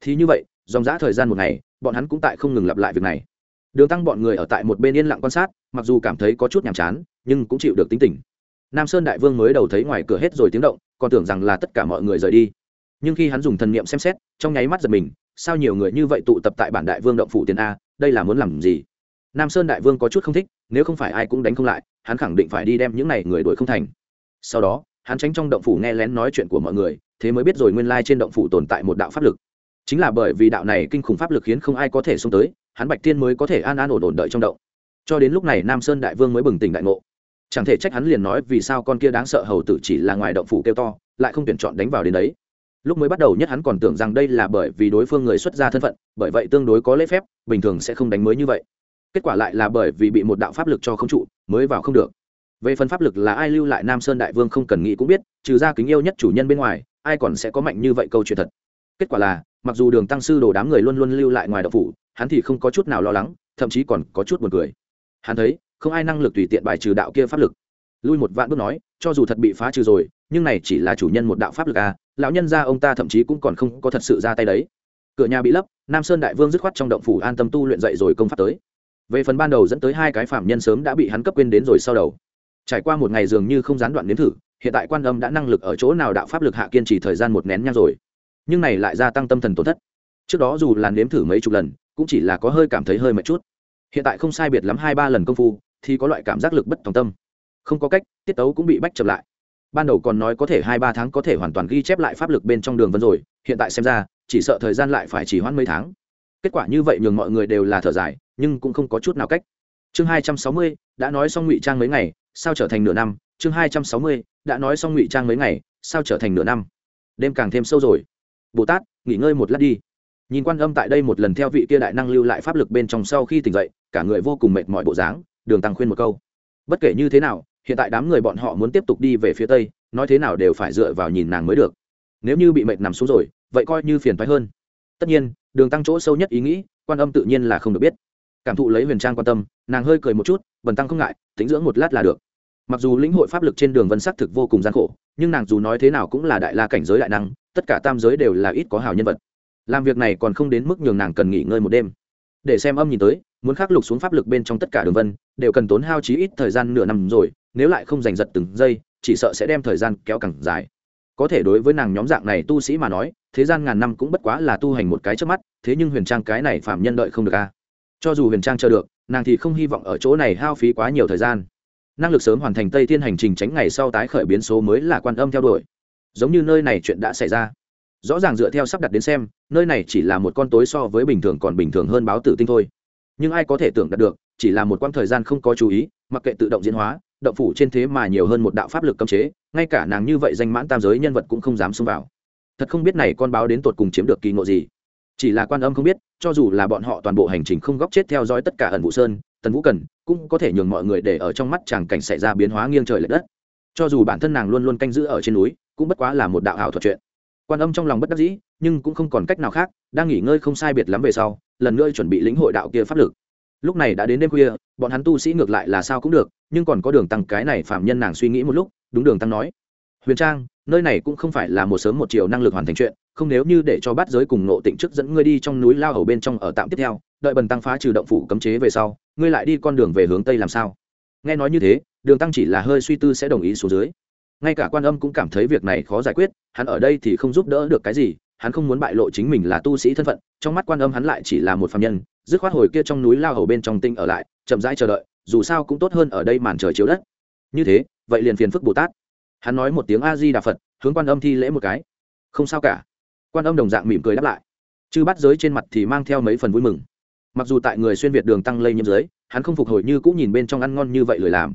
Thì như vậy dòng dã thời gian một ngày, bọn hắn cũng tại không ngừng lặp lại việc này. Đường tăng bọn người ở tại một bên yên lặng quan sát, mặc dù cảm thấy có chút nhàm chán, nhưng cũng chịu được tính tình. Nam sơn đại vương mới đầu thấy ngoài cửa hết rồi tiếng động, còn tưởng rằng là tất cả mọi người rời đi. Nhưng khi hắn dùng thần niệm xem xét, trong nháy mắt giật mình, sao nhiều người như vậy tụ tập tại bản đại vương động phủ tiền a, đây là muốn làm gì? Nam sơn đại vương có chút không thích, nếu không phải ai cũng đánh không lại, hắn khẳng định phải đi đem những này người đuổi không thành. Sau đó, hắn tránh trong động phủ nghe lén nói chuyện của mọi người, thế mới biết rồi nguyên lai trên động phủ tồn tại một đạo pháp lực chính là bởi vì đạo này kinh khủng pháp lực khiến không ai có thể xông tới, hắn bạch tiên mới có thể an an ổn ổn đợi trong động. Cho đến lúc này nam sơn đại vương mới bừng tỉnh đại ngộ. Chẳng thể trách hắn liền nói vì sao con kia đáng sợ hầu tử chỉ là ngoài động phủ kêu to, lại không tuyển chọn đánh vào đến đấy. Lúc mới bắt đầu nhất hắn còn tưởng rằng đây là bởi vì đối phương người xuất gia thân phận, bởi vậy tương đối có lễ phép, bình thường sẽ không đánh mới như vậy. Kết quả lại là bởi vì bị một đạo pháp lực cho không trụ, mới vào không được. Về phần pháp lực là ai lưu lại nam sơn đại vương không cần nghĩ cũng biết, trừ ra kính yêu nhất chủ nhân bên ngoài, ai còn sẽ có mạnh như vậy câu chuyện thật. Kết quả là mặc dù đường tăng sư đồ đám người luôn luôn lưu lại ngoài đậu phủ, hắn thì không có chút nào lo lắng, thậm chí còn có chút buồn cười. Hắn thấy, không ai năng lực tùy tiện bài trừ đạo kia pháp lực. Lui một vạn bước nói, cho dù thật bị phá trừ rồi, nhưng này chỉ là chủ nhân một đạo pháp lực à lão nhân gia ông ta thậm chí cũng còn không có thật sự ra tay đấy. Cửa nhà bị lấp, nam sơn đại vương dứt khoát trong động phủ an tâm tu luyện dậy rồi công pháp tới. Về phần ban đầu dẫn tới hai cái phạm nhân sớm đã bị hắn cấp quên đến rồi sau đầu. Trải qua một ngày dường như không gián đoạn đến thử, hiện tại quan âm đã năng lực ở chỗ nào đạo pháp lực hạ kiên trì thời gian một nén nhang rồi nhưng này lại gia tăng tâm thần tổn thất. Trước đó dù là nếm thử mấy chục lần, cũng chỉ là có hơi cảm thấy hơi mệt chút. Hiện tại không sai biệt lắm hai ba lần công phu, thì có loại cảm giác lực bất tòng tâm. Không có cách, tiết tấu cũng bị bách chậm lại. Ban đầu còn nói có thể hai ba tháng có thể hoàn toàn ghi chép lại pháp lực bên trong đường vân rồi, hiện tại xem ra, chỉ sợ thời gian lại phải chỉ hoãn mấy tháng. Kết quả như vậy nhường mọi người đều là thở dài, nhưng cũng không có chút nào cách. Chương hai trăm sáu mươi, đã nói xong ngụy trang mấy ngày, sao trở thành nửa năm? Chương hai trăm sáu mươi, đã nói xong ngụy trang mấy ngày, sao trở thành nửa năm? Đêm càng thêm sâu rồi bồ tát, nghỉ ngơi một lát đi. Nhìn quan âm tại đây một lần theo vị kia đại năng lưu lại pháp lực bên trong sau khi tỉnh dậy, cả người vô cùng mệt mỏi bộ dáng, đường tăng khuyên một câu. Bất kể như thế nào, hiện tại đám người bọn họ muốn tiếp tục đi về phía tây, nói thế nào đều phải dựa vào nhìn nàng mới được. Nếu như bị mệt nằm xuống rồi, vậy coi như phiền thoái hơn. Tất nhiên, đường tăng chỗ sâu nhất ý nghĩ, quan âm tự nhiên là không được biết. Cảm thụ lấy huyền trang quan tâm, nàng hơi cười một chút vần tăng không ngại tính dưỡng một lát là được mặc dù lĩnh hội pháp lực trên đường vân sắc thực vô cùng gian khổ, nhưng nàng dù nói thế nào cũng là đại la cảnh giới đại năng, tất cả tam giới đều là ít có hào nhân vật. Làm việc này còn không đến mức nhường nàng cần nghỉ ngơi một đêm. Để xem âm nhìn tới, muốn khắc lục xuống pháp lực bên trong tất cả đường vân, đều cần tốn hao chí ít thời gian nửa năm rồi, nếu lại không giành giật từng giây, chỉ sợ sẽ đem thời gian kéo càng dài. Có thể đối với nàng nhóm dạng này tu sĩ mà nói, thế gian ngàn năm cũng bất quá là tu hành một cái trước mắt, thế nhưng huyền trang cái này phạm nhân đợi không được a. Cho dù huyền trang chờ được, nàng thì không hy vọng ở chỗ này hao phí quá nhiều thời gian năng lực sớm hoàn thành tây thiên hành trình tránh ngày sau tái khởi biến số mới là quan âm theo đuổi. Giống như nơi này chuyện đã xảy ra. Rõ ràng dựa theo sắp đặt đến xem, nơi này chỉ là một con tối so với bình thường còn bình thường hơn báo tử tinh thôi. Nhưng ai có thể tưởng đạt được, chỉ là một quãng thời gian không có chú ý, mặc kệ tự động diễn hóa, động phủ trên thế mà nhiều hơn một đạo pháp lực cấm chế, ngay cả nàng như vậy danh mãn tam giới nhân vật cũng không dám xông vào. Thật không biết này con báo đến tột cùng chiếm được kỳ ngộ gì. Chỉ là quan âm không biết, cho dù là bọn họ toàn bộ hành trình không góp chết theo dõi tất cả ẩn vũ sơn tần vũ cần cũng có thể nhường mọi người để ở trong mắt chàng cảnh xảy ra biến hóa nghiêng trời l ệ đất. Cho dù bản thân nàng luôn luôn canh giữ ở trên núi, cũng bất quá là một đạo ảo thuật chuyện. Quan âm trong lòng bất đắc dĩ, nhưng cũng không còn cách nào khác, đang nghỉ ngơi không sai biệt lắm về sau, lần nữa chuẩn bị lĩnh hội đạo kia pháp lực. Lúc này đã đến đêm khuya, bọn hắn tu sĩ ngược lại là sao cũng được, nhưng còn có đường tăng cái này phạm nhân nàng suy nghĩ một lúc, đúng đường tăng nói. Huyền trang, nơi này cũng không phải là một sớm một chiều năng lực hoàn thành chuyện, không nếu như để cho bát giới cùng nộ tịnh chức dẫn ngươi đi trong núi lao hầu bên trong ở tạm tiếp theo đợi bần tăng phá trừ động phủ cấm chế về sau, ngươi lại đi con đường về hướng tây làm sao? Nghe nói như thế, đường tăng chỉ là hơi suy tư sẽ đồng ý xuống dưới. Ngay cả quan âm cũng cảm thấy việc này khó giải quyết, hắn ở đây thì không giúp đỡ được cái gì, hắn không muốn bại lộ chính mình là tu sĩ thân phận, trong mắt quan âm hắn lại chỉ là một phạm nhân, dứt khoát hồi kia trong núi lao hầu bên trong tinh ở lại, chậm rãi chờ đợi, dù sao cũng tốt hơn ở đây màn trời chiếu đất. Như thế, vậy liền phiền phức bồ tát. Hắn nói một tiếng a di đà phật, hướng quan âm thi lễ một cái. Không sao cả. Quan âm đồng dạng mỉm cười đáp lại. Chư bắt giới trên mặt thì mang theo mấy phần vui mừng mặc dù tại người xuyên việt đường tăng lây nhiễm giới hắn không phục hồi như cũng nhìn bên trong ăn ngon như vậy lười làm.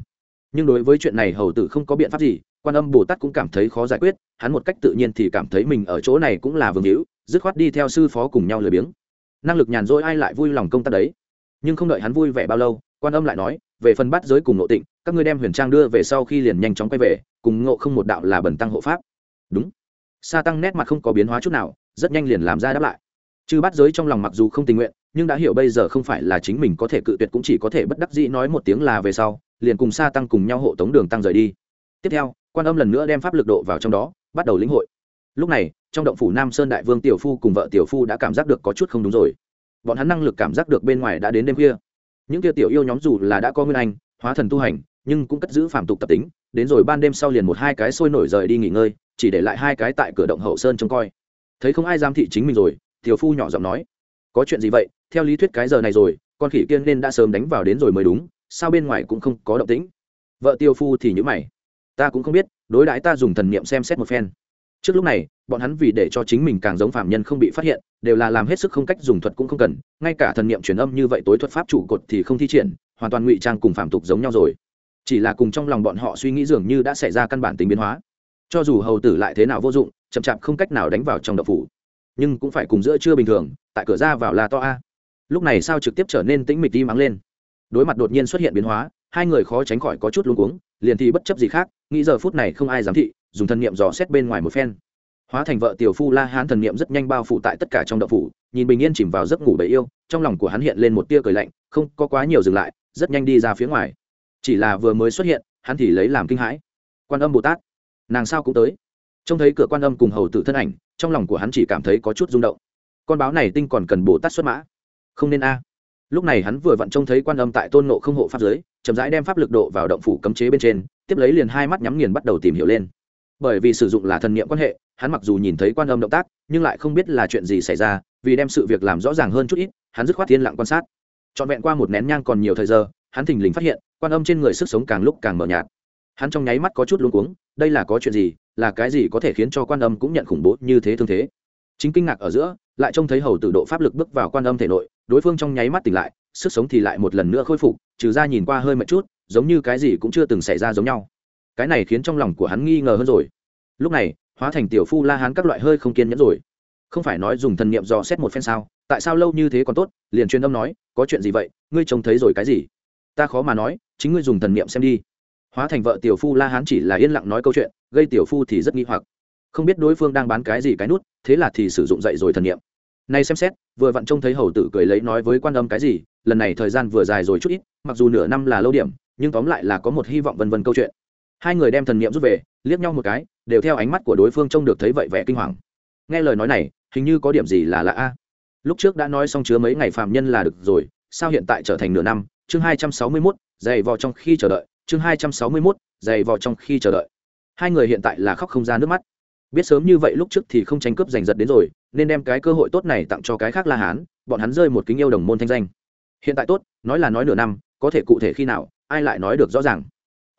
Nhưng đối với chuyện này hầu tử không có biện pháp gì, quan âm bồ tát cũng cảm thấy khó giải quyết, hắn một cách tự nhiên thì cảm thấy mình ở chỗ này cũng là vương hữu, dứt khoát đi theo sư phó cùng nhau lười biếng. Năng lực nhàn rỗi ai lại vui lòng công tác đấy. Nhưng không đợi hắn vui vẻ bao lâu, quan âm lại nói, về phần bắt giới cùng nội tịnh, các ngươi đem huyền trang đưa về sau khi liền nhanh chóng quay về, cùng ngộ không một đạo là bẩn tăng hộ pháp. Đúng. Sa tăng nét mặt không có biến hóa chút nào, rất nhanh liền làm ra đáp lại chư bắt giới trong lòng mặc dù không tình nguyện, nhưng đã hiểu bây giờ không phải là chính mình có thể cự tuyệt cũng chỉ có thể bất đắc dĩ nói một tiếng là về sau, liền cùng sa tăng cùng nhau hộ tống đường tăng rời đi. Tiếp theo, quan âm lần nữa đem pháp lực độ vào trong đó, bắt đầu lĩnh hội. Lúc này, trong động phủ nam sơn đại vương tiểu phu cùng vợ tiểu phu đã cảm giác được có chút không đúng rồi. Bọn hắn năng lực cảm giác được bên ngoài đã đến đêm khuya. Những kia tiểu yêu nhóm dù là đã có nguyên anh, hóa thần tu hành, nhưng cũng cất giữ phạm tục tập tính, đến rồi ban đêm sau liền một hai cái sôi nổi rời đi nghỉ ngơi, chỉ để lại hai cái tại cửa động hậu sơn trông coi. Thấy không ai giam thị chính mình rồi tiểu phu nhỏ giọng nói, có chuyện gì vậy? Theo lý thuyết cái giờ này rồi, con khỉ kiên nên đã sớm đánh vào đến rồi mới đúng, sao bên ngoài cũng không có động tĩnh? Vợ tiêu phu thì nhữ mày, ta cũng không biết, đối đãi ta dùng thần niệm xem xét một phen. Trước lúc này, bọn hắn vì để cho chính mình càng giống phạm nhân không bị phát hiện, đều là làm hết sức không cách dùng thuật cũng không cần, ngay cả thần niệm truyền âm như vậy tối thuật pháp chủ cột thì không thi triển, hoàn toàn ngụy trang cùng phạm tục giống nhau rồi. Chỉ là cùng trong lòng bọn họ suy nghĩ dường như đã xảy ra căn bản tính biến hóa. Cho dù hầu tử lại thế nào vô dụng, chậm chạp không cách nào đánh vào trong độc phủ nhưng cũng phải cùng giữa chưa bình thường, tại cửa ra vào là to a. Lúc này sao trực tiếp trở nên tĩnh mịch đi mắng lên. Đối mặt đột nhiên xuất hiện biến hóa, hai người khó tránh khỏi có chút luống cuống, liền thì bất chấp gì khác, nghĩ giờ phút này không ai dám thị, dùng thần niệm dò xét bên ngoài một phen. Hóa thành vợ tiểu phu la hán thần niệm rất nhanh bao phủ tại tất cả trong đậu phủ, nhìn bình yên chìm vào giấc ngủ bầy yêu, trong lòng của hắn hiện lên một tia cười lạnh, không có quá nhiều dừng lại, rất nhanh đi ra phía ngoài. Chỉ là vừa mới xuất hiện, hắn thì lấy làm kinh hãi. Quan âm bồ tát, nàng sao cũng tới trông thấy cửa quan âm cùng hầu tử thân ảnh, trong lòng của hắn chỉ cảm thấy có chút rung động. Con báo này tinh còn cần bồ tát xuất mã. Không nên a. Lúc này hắn vừa vặn trông thấy quan âm tại tôn nộ không hộ pháp giới, chậm rãi đem pháp lực độ vào động phủ cấm chế bên trên, tiếp lấy liền hai mắt nhắm nghiền bắt đầu tìm hiểu lên. Bởi vì sử dụng là thần niệm quan hệ, hắn mặc dù nhìn thấy quan âm động tác, nhưng lại không biết là chuyện gì xảy ra, vì đem sự việc làm rõ ràng hơn chút ít, hắn dứt khoát thiên lặng quan sát. Trọn vẹn qua một nén nhang còn nhiều thời giờ, hắn thình lình phát hiện, quan âm trên người sức sống càng lúc càng mờ nhạt. Hắn trong nháy mắt có chút luống cuống, đây là có chuyện gì là cái gì có thể khiến cho quan âm cũng nhận khủng bố như thế thương thế? Chính kinh ngạc ở giữa, lại trông thấy hầu tử độ pháp lực bước vào quan âm thể nội, đối phương trong nháy mắt tỉnh lại, sức sống thì lại một lần nữa khôi phục, trừ ra nhìn qua hơi mệt chút, giống như cái gì cũng chưa từng xảy ra giống nhau. Cái này khiến trong lòng của hắn nghi ngờ hơn rồi. Lúc này, hóa thành tiểu phu la hán các loại hơi không kiên nhẫn rồi. Không phải nói dùng thần niệm dò xét một phen sao, tại sao lâu như thế còn tốt, liền truyền âm nói, có chuyện gì vậy, ngươi trông thấy rồi cái gì? Ta khó mà nói, chính ngươi dùng thần niệm xem đi hóa thành vợ tiểu phu la hán chỉ là yên lặng nói câu chuyện, gây tiểu phu thì rất nghi hoặc. Không biết đối phương đang bán cái gì cái nút, thế là thì sử dụng dậy rồi thần niệm. Này xem xét, vừa vặn trông thấy hầu tử cười lấy nói với quan âm cái gì, lần này thời gian vừa dài rồi chút ít, mặc dù nửa năm là lâu điểm, nhưng tóm lại là có một hy vọng vân vân câu chuyện. Hai người đem thần niệm rút về, liếc nhau một cái, đều theo ánh mắt của đối phương trông được thấy vậy vẻ kinh hoàng. Nghe lời nói này, hình như có điểm gì là lạ a. Lúc trước đã nói xong chứa mấy ngày phạm nhân là được rồi, sao hiện tại trở thành nửa năm? Chương hai trăm sáu mươi mốt, dày vò trong khi chờ đợi chương hai trăm sáu mươi mốt dày vò trong khi chờ đợi. Hai người hiện tại là khóc không ra nước mắt. Biết sớm như vậy lúc trước thì không tranh cướp giành giật đến rồi, nên đem cái cơ hội tốt này tặng cho cái khác la hán, bọn hắn rơi một kính yêu đồng môn thanh danh. Hiện tại tốt, nói là nói nửa năm, có thể cụ thể khi nào, ai lại nói được rõ ràng.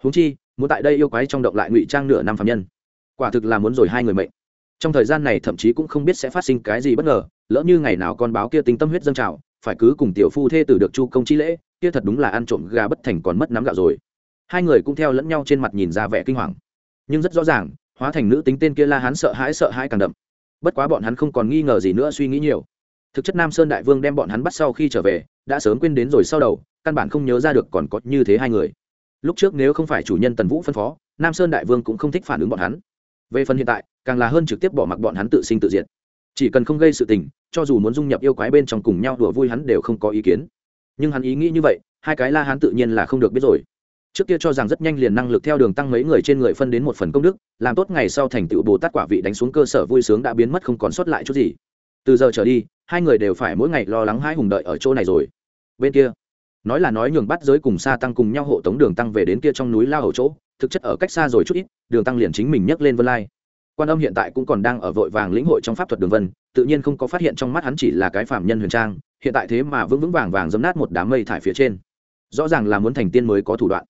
Huống chi, muốn tại đây yêu quái trong động lại ngụy trang nửa năm phạm nhân. Quả thực là muốn rồi hai người mệnh. Trong thời gian này thậm chí cũng không biết sẽ phát sinh cái gì bất ngờ, lỡ như ngày nào con báo kia tính tâm huyết dâng trào, phải cứ cùng tiểu phu thê tử được chu công chi lễ, kia thật đúng là ăn trộm gà bất thành còn mất nắm gạo rồi hai người cũng theo lẫn nhau trên mặt nhìn ra vẻ kinh hoàng. Nhưng rất rõ ràng, hóa thành nữ tính tên kia la hán sợ hãi sợ hãi càng đậm. Bất quá bọn hắn không còn nghi ngờ gì nữa, suy nghĩ nhiều. Thực chất nam sơn đại vương đem bọn hắn bắt sau khi trở về, đã sớm quên đến rồi sau đầu, căn bản không nhớ ra được còn có như thế hai người. Lúc trước nếu không phải chủ nhân tần vũ phân phó, nam sơn đại vương cũng không thích phản ứng bọn hắn. Về phần hiện tại, càng là hơn trực tiếp bỏ mặc bọn hắn tự sinh tự diệt. Chỉ cần không gây sự tình, cho dù muốn dung nhập yêu quái bên trong cùng nhau đùa vui hắn đều không có ý kiến. Nhưng hắn ý nghĩ như vậy, hai cái la hắn tự nhiên là không được biết rồi trước kia cho rằng rất nhanh liền năng lực theo đường tăng mấy người trên người phân đến một phần công đức, làm tốt ngày sau thành tựu bồ tát quả vị đánh xuống cơ sở vui sướng đã biến mất không còn sót lại chút gì. Từ giờ trở đi, hai người đều phải mỗi ngày lo lắng hai hùng đợi ở chỗ này rồi. Bên kia, nói là nói nhường bắt giới cùng xa tăng cùng nhau hộ tống đường tăng về đến kia trong núi lao hầu chỗ, thực chất ở cách xa rồi chút ít, đường tăng liền chính mình nhấc lên vân lai. Quan âm hiện tại cũng còn đang ở vội vàng lĩnh hội trong pháp thuật đường vân, tự nhiên không có phát hiện trong mắt hắn chỉ là cái phạm nhân huyền trang, hiện tại thế mà vững vững vàng vàng dấm nát một đám mây thải phía trên. Rõ ràng là muốn thành tiên mới có thủ đoạn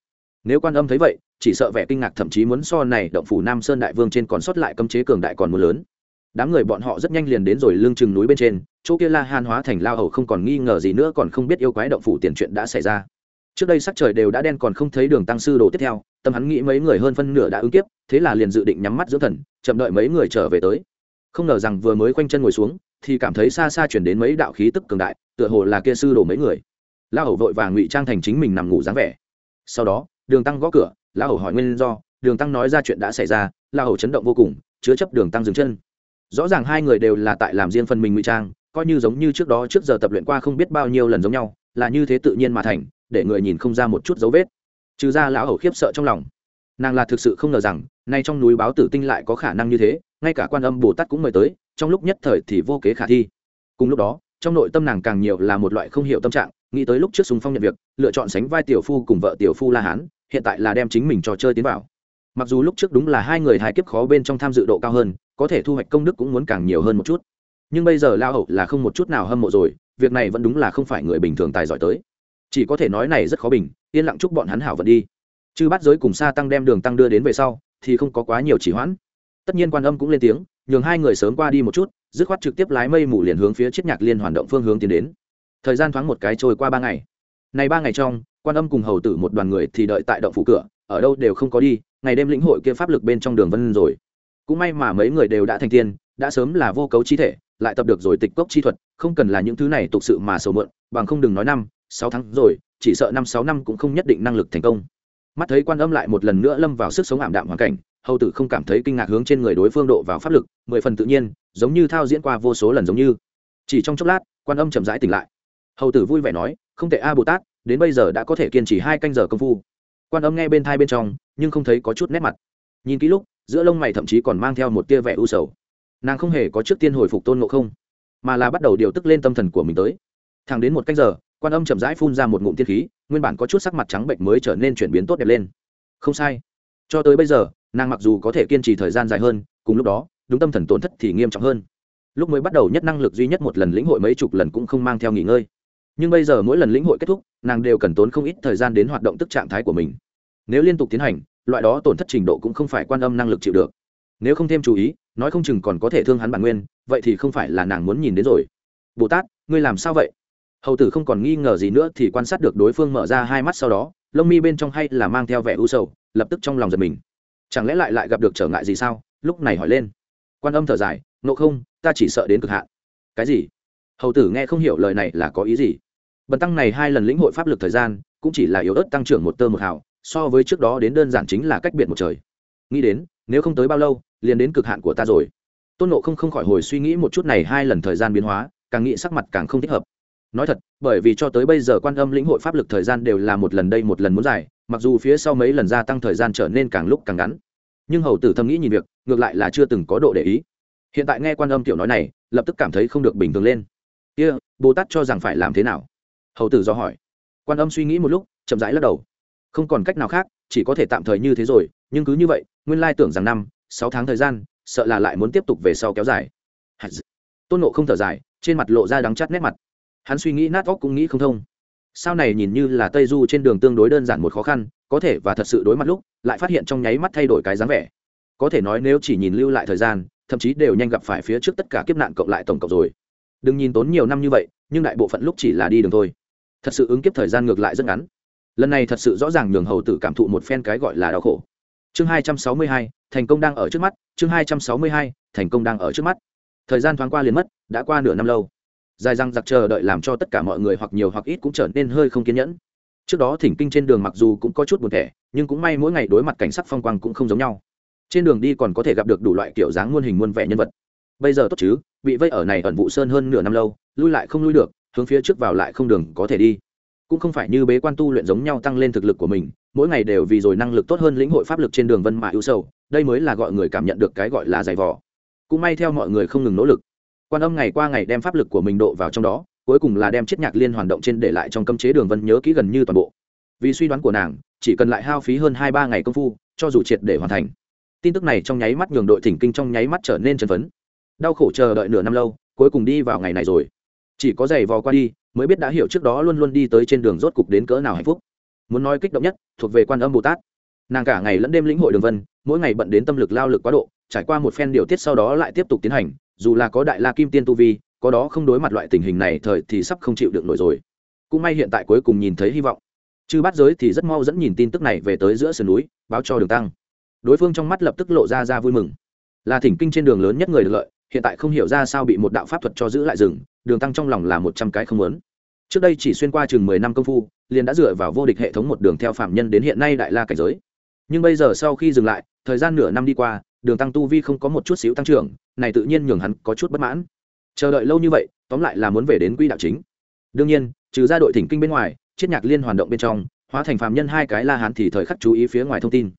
nếu quan âm thấy vậy, chỉ sợ vẻ kinh ngạc thậm chí muốn so này động phủ nam sơn đại vương trên còn sót lại cấm chế cường đại còn muốn lớn. Đám người bọn họ rất nhanh liền đến rồi lương chừng núi bên trên, chỗ kia la han hóa thành lao hầu không còn nghi ngờ gì nữa còn không biết yêu quái động phủ tiền chuyện đã xảy ra. Trước đây sắc trời đều đã đen còn không thấy đường tăng sư đồ tiếp theo, tâm hắn nghĩ mấy người hơn phân nửa đã ứng kiếp, thế là liền dự định nhắm mắt dưỡng thần, chậm đợi mấy người trở về tới. Không ngờ rằng vừa mới khoanh chân ngồi xuống, thì cảm thấy xa xa chuyển đến mấy đạo khí tức cường đại, tựa hồ là kia sư đồ mấy người. La hầu vội vàng ngụy trang thành chính mình nằm ngủ dáng vẻ. Sau đó đường tăng gõ cửa, la hầu hỏi nguyên do, đường tăng nói ra chuyện đã xảy ra, la hầu chấn động vô cùng, chứa chấp đường tăng dừng chân. Rõ ràng hai người đều là tại làm riêng phần mình ngụy trang, coi như giống như trước đó trước giờ tập luyện qua không biết bao nhiêu lần giống nhau, là như thế tự nhiên mà thành, để người nhìn không ra một chút dấu vết. Trừ ra lão hầu khiếp sợ trong lòng. Nàng là thực sự không ngờ rằng, nay trong núi báo tử tinh lại có khả năng như thế, ngay cả quan âm bồ tát cũng mời tới, trong lúc nhất thời thì vô kế khả thi. Cùng lúc đó, trong nội tâm nàng càng nhiều là một loại không hiểu tâm trạng, nghĩ tới lúc trước súng phong nhận việc, lựa chọn sánh vai tiểu phu cùng vợ tiểu phu la hán hiện tại là đem chính mình trò chơi tiến vào. Mặc dù lúc trước đúng là hai người hài kiếp khó bên trong tham dự độ cao hơn, có thể thu hoạch công đức cũng muốn càng nhiều hơn một chút. Nhưng bây giờ lao hậu là không một chút nào hâm mộ rồi, việc này vẫn đúng là không phải người bình thường tài giỏi tới. Chỉ có thể nói này rất khó bình, yên lặng chúc bọn hắn hảo vận đi. Chư bắt giới cùng xa tăng đem đường tăng đưa đến về sau, thì không có quá nhiều chỉ hoãn. Tất nhiên quan âm cũng lên tiếng, nhường hai người sớm qua đi một chút, dứt khoát trực tiếp lái mây mù liền hướng phía chiết nhạc liên hoàn động phương hướng tiến đến. Thời gian thoáng một cái trôi qua ba ngày. Này ba ngày trong quan âm cùng hầu tử một đoàn người thì đợi tại động phủ cửa, ở đâu đều không có đi, ngày đêm lĩnh hội kia pháp lực bên trong đường vân rồi. Cũng may mà mấy người đều đã thành tiên, đã sớm là vô cấu chi thể, lại tập được rồi tịch cốc chi thuật, không cần là những thứ này tục sự mà sầu mượn, bằng không đừng nói năm, sáu tháng rồi, chỉ sợ năm, sáu năm cũng không nhất định năng lực thành công. Mắt thấy quan âm lại một lần nữa lâm vào sức sống ảm đạm hoàn cảnh, hầu tử không cảm thấy kinh ngạc hướng trên người đối phương độ vào pháp lực, mười phần tự nhiên, giống như thao diễn qua vô số lần giống như. Chỉ trong chốc lát, quan âm chậm rãi tỉnh lại. Hầu tử vui vẻ nói, không thể a, bồ tát đến bây giờ đã có thể kiên trì hai canh giờ công phu. Quan âm nghe bên thai bên trong, nhưng không thấy có chút nét mặt. Nhìn kỹ lúc, giữa lông mày thậm chí còn mang theo một tia vẻ u sầu. Nàng không hề có trước tiên hồi phục tôn ngộ không, mà là bắt đầu điều tức lên tâm thần của mình tới. Thẳng đến một canh giờ, quan âm chậm rãi phun ra một ngụm tiên khí, nguyên bản có chút sắc mặt trắng bệnh mới trở nên chuyển biến tốt đẹp lên. Không sai. Cho tới bây giờ, nàng mặc dù có thể kiên trì thời gian dài hơn, cùng lúc đó, đúng tâm thần tổn thất thì nghiêm trọng hơn. Lúc mới bắt đầu nhất năng lực duy nhất một lần lĩnh hội mấy chục lần cũng không mang theo nghỉ ngơi. Nhưng bây giờ mỗi lần lĩnh hội kết thúc nàng đều cần tốn không ít thời gian đến hoạt động tức trạng thái của mình. Nếu liên tục tiến hành, loại đó tổn thất trình độ cũng không phải quan âm năng lực chịu được. Nếu không thêm chú ý, nói không chừng còn có thể thương hắn bản nguyên, vậy thì không phải là nàng muốn nhìn đến rồi. Bồ tát, ngươi làm sao vậy? Hầu tử không còn nghi ngờ gì nữa thì quan sát được đối phương mở ra hai mắt sau đó, lông mi bên trong hay là mang theo vẻ u sầu, lập tức trong lòng giật mình. Chẳng lẽ lại lại gặp được trở ngại gì sao? Lúc này hỏi lên. Quan âm thở dài nộ không, ta chỉ sợ đến cực hạn. Cái gì? Hầu tử nghe không hiểu lời này là có ý gì bần tăng này hai lần lĩnh hội pháp lực thời gian cũng chỉ là yếu ớt tăng trưởng một tơ một hào so với trước đó đến đơn giản chính là cách biệt một trời. Nghĩ đến nếu không tới bao lâu liền đến cực hạn của ta rồi. Tôn nộ không không khỏi hồi suy nghĩ một chút này hai lần thời gian biến hóa càng nghĩ sắc mặt càng không thích hợp. Nói thật bởi vì cho tới bây giờ quan âm lĩnh hội pháp lực thời gian đều là một lần đây một lần muốn dài mặc dù phía sau mấy lần gia tăng thời gian trở nên càng lúc càng ngắn. Nhưng hầu tử thầm nghĩ nhìn việc ngược lại là chưa từng có độ để ý. Hiện tại nghe quan âm tiểu nói này lập tức cảm thấy không được bình thường lên. Kia、yeah, bồ tát cho rằng phải làm thế nào? Hầu tử do hỏi. Quan âm suy nghĩ một lúc, chậm rãi lắc đầu. Không còn cách nào khác, chỉ có thể tạm thời như thế rồi, nhưng cứ như vậy, nguyên lai tưởng rằng năm, sáu tháng thời gian, sợ là lại muốn tiếp tục về sau kéo dài. Tôn nộ không thở dài, trên mặt lộ ra đắng chắt nét mặt. Hắn suy nghĩ nát óc cũng nghĩ không thông. Sao này nhìn như là tây du trên đường tương đối đơn giản một khó khăn, có thể và thật sự đối mặt lúc, lại phát hiện trong nháy mắt thay đổi cái dáng vẻ. Có thể nói nếu chỉ nhìn lưu lại thời gian, thậm chí đều nhanh gặp phải phía trước tất cả kiếp nạn cộng lại tổng cộng rồi. Đừng nhìn tốn nhiều năm như vậy, nhưng đại bộ phận lúc chỉ là đi đường thôi thật sự ứng kiếp thời gian ngược lại rất ngắn. Lần này thật sự rõ ràng nhường hầu tử cảm thụ một phen cái gọi là đau khổ. Chương hai trăm sáu mươi hai, thành công đang ở trước mắt. Chương hai trăm sáu mươi hai, thành công đang ở trước mắt. Thời gian thoáng qua liền mất, đã qua nửa năm lâu. Dài răng giặc chờ đợi làm cho tất cả mọi người hoặc nhiều hoặc ít cũng trở nên hơi không kiên nhẫn. Trước đó thỉnh kinh trên đường mặc dù cũng có chút buồn thẻ, nhưng cũng may mỗi ngày đối mặt cảnh sắc phong quang cũng không giống nhau. Trên đường đi còn có thể gặp được đủ loại kiểu dáng muôn hình muôn vẻ nhân vật. Bây giờ tốt chứ, bị vây ở này ẩn vụ sơn hơn nửa năm lâu, lui lại không lui được hướng phía trước vào lại không đường có thể đi. Cũng không phải như bế quan tu luyện giống nhau tăng lên thực lực của mình, mỗi ngày đều vì rồi năng lực tốt hơn lĩnh hội pháp lực trên đường vân mạ ưu sâu đây mới là gọi người cảm nhận được cái gọi là giày vò. Cũng may theo mọi người không ngừng nỗ lực. Quan âm ngày qua ngày đem pháp lực của mình độ vào trong đó, cuối cùng là đem chiết nhạc liên hoàn động trên để lại trong cấm chế đường vân nhớ kỹ gần như toàn bộ. Vì suy đoán của nàng, chỉ cần lại hao phí hơn hai ba ngày công phu, cho dù triệt để hoàn thành. Tin tức này trong nháy mắt nhường đội thỉnh kinh trong nháy mắt trở nên chân phấn. Đau khổ chờ đợi nửa năm lâu, cuối cùng đi vào ngày này rồi chỉ có giày vò qua đi, mới biết đã hiểu trước đó luôn luôn đi tới trên đường rốt cục đến cỡ nào hạnh phúc. Muốn nói kích động nhất, thuộc về quan âm bồ tát. Nàng cả ngày lẫn đêm lĩnh hội đường vân, mỗi ngày bận đến tâm lực lao lực quá độ, trải qua một phen điều tiết sau đó lại tiếp tục tiến hành, dù là có đại la kim tiên tu vi, có đó không đối mặt loại tình hình này thời thì sắp không chịu được nổi rồi. Cũng may hiện tại cuối cùng nhìn thấy hy vọng. Chư bát giới thì rất mau dẫn nhìn tin tức này về tới giữa sườn núi, báo cho đường tăng. Đối phương trong mắt lập tức lộ ra ra vui mừng. Là thỉnh kinh trên đường lớn nhất người được lợi hiện tại không hiểu ra sao bị một đạo pháp thuật cho giữ lại rừng, đường tăng trong lòng là một trăm cái không lớn trước đây chỉ xuyên qua chừng mười năm công phu, liền đã dựa vào vô địch hệ thống một đường theo phạm nhân đến hiện nay đại la cảnh giới. Nhưng bây giờ sau khi dừng lại, thời gian nửa năm đi qua, đường tăng tu vi không có một chút xíu tăng trưởng, này tự nhiên nhường hắn có chút bất mãn. Chờ đợi lâu như vậy, tóm lại là muốn về đến quỹ đạo chính. Đương nhiên, trừ ra đội thỉnh kinh bên ngoài chiết nhạc liên hoàn động bên trong, hóa thành phạm nhân hai cái la hán thì thời khắc chú ý phía ngoài thông tin.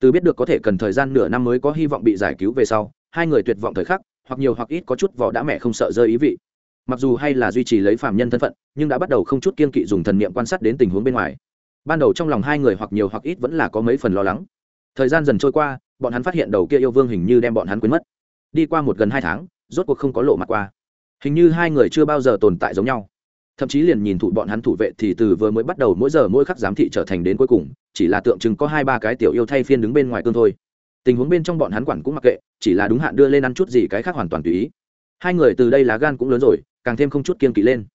Từ biết được có thể cần thời gian nửa năm mới có hy vọng bị giải cứu về sau, hai người tuyệt vọng thời khắc hoặc nhiều hoặc ít có chút vỏ đã mẹ không sợ rơi ý vị. Mặc dù hay là duy trì lấy phạm nhân thân phận, nhưng đã bắt đầu không chút kiên kỵ dùng thần niệm quan sát đến tình huống bên ngoài. Ban đầu trong lòng hai người hoặc nhiều hoặc ít vẫn là có mấy phần lo lắng. Thời gian dần trôi qua, bọn hắn phát hiện đầu kia yêu vương hình như đem bọn hắn quên mất. Đi qua một gần hai tháng, rốt cuộc không có lộ mặt qua. Hình như hai người chưa bao giờ tồn tại giống nhau. Thậm chí liền nhìn thụ bọn hắn thủ vệ thì từ vừa mới bắt đầu mỗi giờ mỗi khắc giám thị trở thành đến cuối cùng, chỉ là tượng trưng có hai ba cái tiểu yêu thay phiên đứng bên ngoài tương thôi tình huống bên trong bọn hắn quản cũng mặc kệ, chỉ là đúng hạn đưa lên ăn chút gì cái khác hoàn toàn tùy ý. Hai người từ đây lá gan cũng lớn rồi, càng thêm không chút kiên kỵ lên.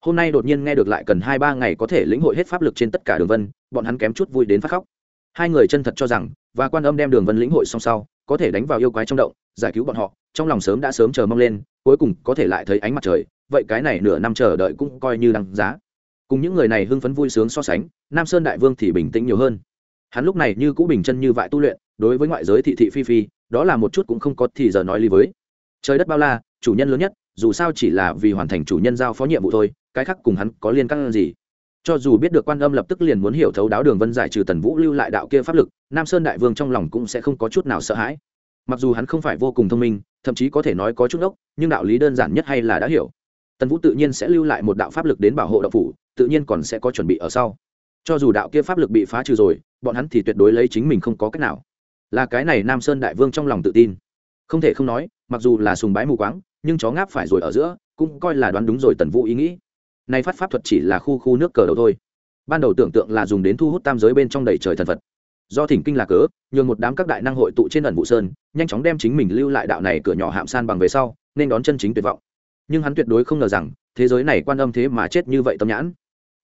Hôm nay đột nhiên nghe được lại cần hai ba ngày có thể lĩnh hội hết pháp lực trên tất cả đường vân, bọn hắn kém chút vui đến phát khóc. Hai người chân thật cho rằng, và quan âm đem đường vân lĩnh hội song sau, có thể đánh vào yêu quái trong động, giải cứu bọn họ, trong lòng sớm đã sớm chờ mong lên, cuối cùng có thể lại thấy ánh mặt trời, vậy cái này nửa năm chờ đợi cũng coi như đăng giá. Cùng những người này hưng phấn vui sướng so sánh, nam sơn đại vương thì bình tĩnh nhiều hơn hắn lúc này như cũ bình chân như vại tu luyện, đối với ngoại giới thị thị phi phi, đó là một chút cũng không có thì giờ nói lý với. Trời đất bao la, chủ nhân lớn nhất, dù sao chỉ là vì hoàn thành chủ nhân giao phó nhiệm vụ thôi, cái khác cùng hắn có liên căn gì? Cho dù biết được quan âm lập tức liền muốn hiểu thấu đáo đường vân giải trừ tần vũ lưu lại đạo kia pháp lực, nam sơn đại vương trong lòng cũng sẽ không có chút nào sợ hãi. Mặc dù hắn không phải vô cùng thông minh, thậm chí có thể nói có chút ốc, nhưng đạo lý đơn giản nhất hay là đã hiểu. Tần vũ tự nhiên sẽ lưu lại một đạo pháp lực đến bảo hộ đạo phủ, tự nhiên còn sẽ có chuẩn bị ở sau. Cho dù đạo kia pháp lực bị phá trừ rồi bọn hắn thì tuyệt đối lấy chính mình không có cách nào. Là cái này nam sơn đại vương trong lòng tự tin. Không thể không nói, mặc dù là sùng bái mù quáng, nhưng chó ngáp phải rồi ở giữa, cũng coi là đoán đúng rồi tần vũ ý nghĩ. Nay phát pháp thuật chỉ là khu khu nước cờ đầu thôi. Ban đầu tưởng tượng là dùng đến thu hút tam giới bên trong đầy trời thần phật. Do thỉnh kinh là cớ, nhường một đám các đại năng hội tụ trên ẩn vụ sơn, nhanh chóng đem chính mình lưu lại đạo này cửa nhỏ hạm san bằng về sau, nên đón chân chính tuyệt vọng. Nhưng hắn tuyệt đối không ngờ rằng, thế giới này quan âm thế mà chết như vậy tâm nhãn.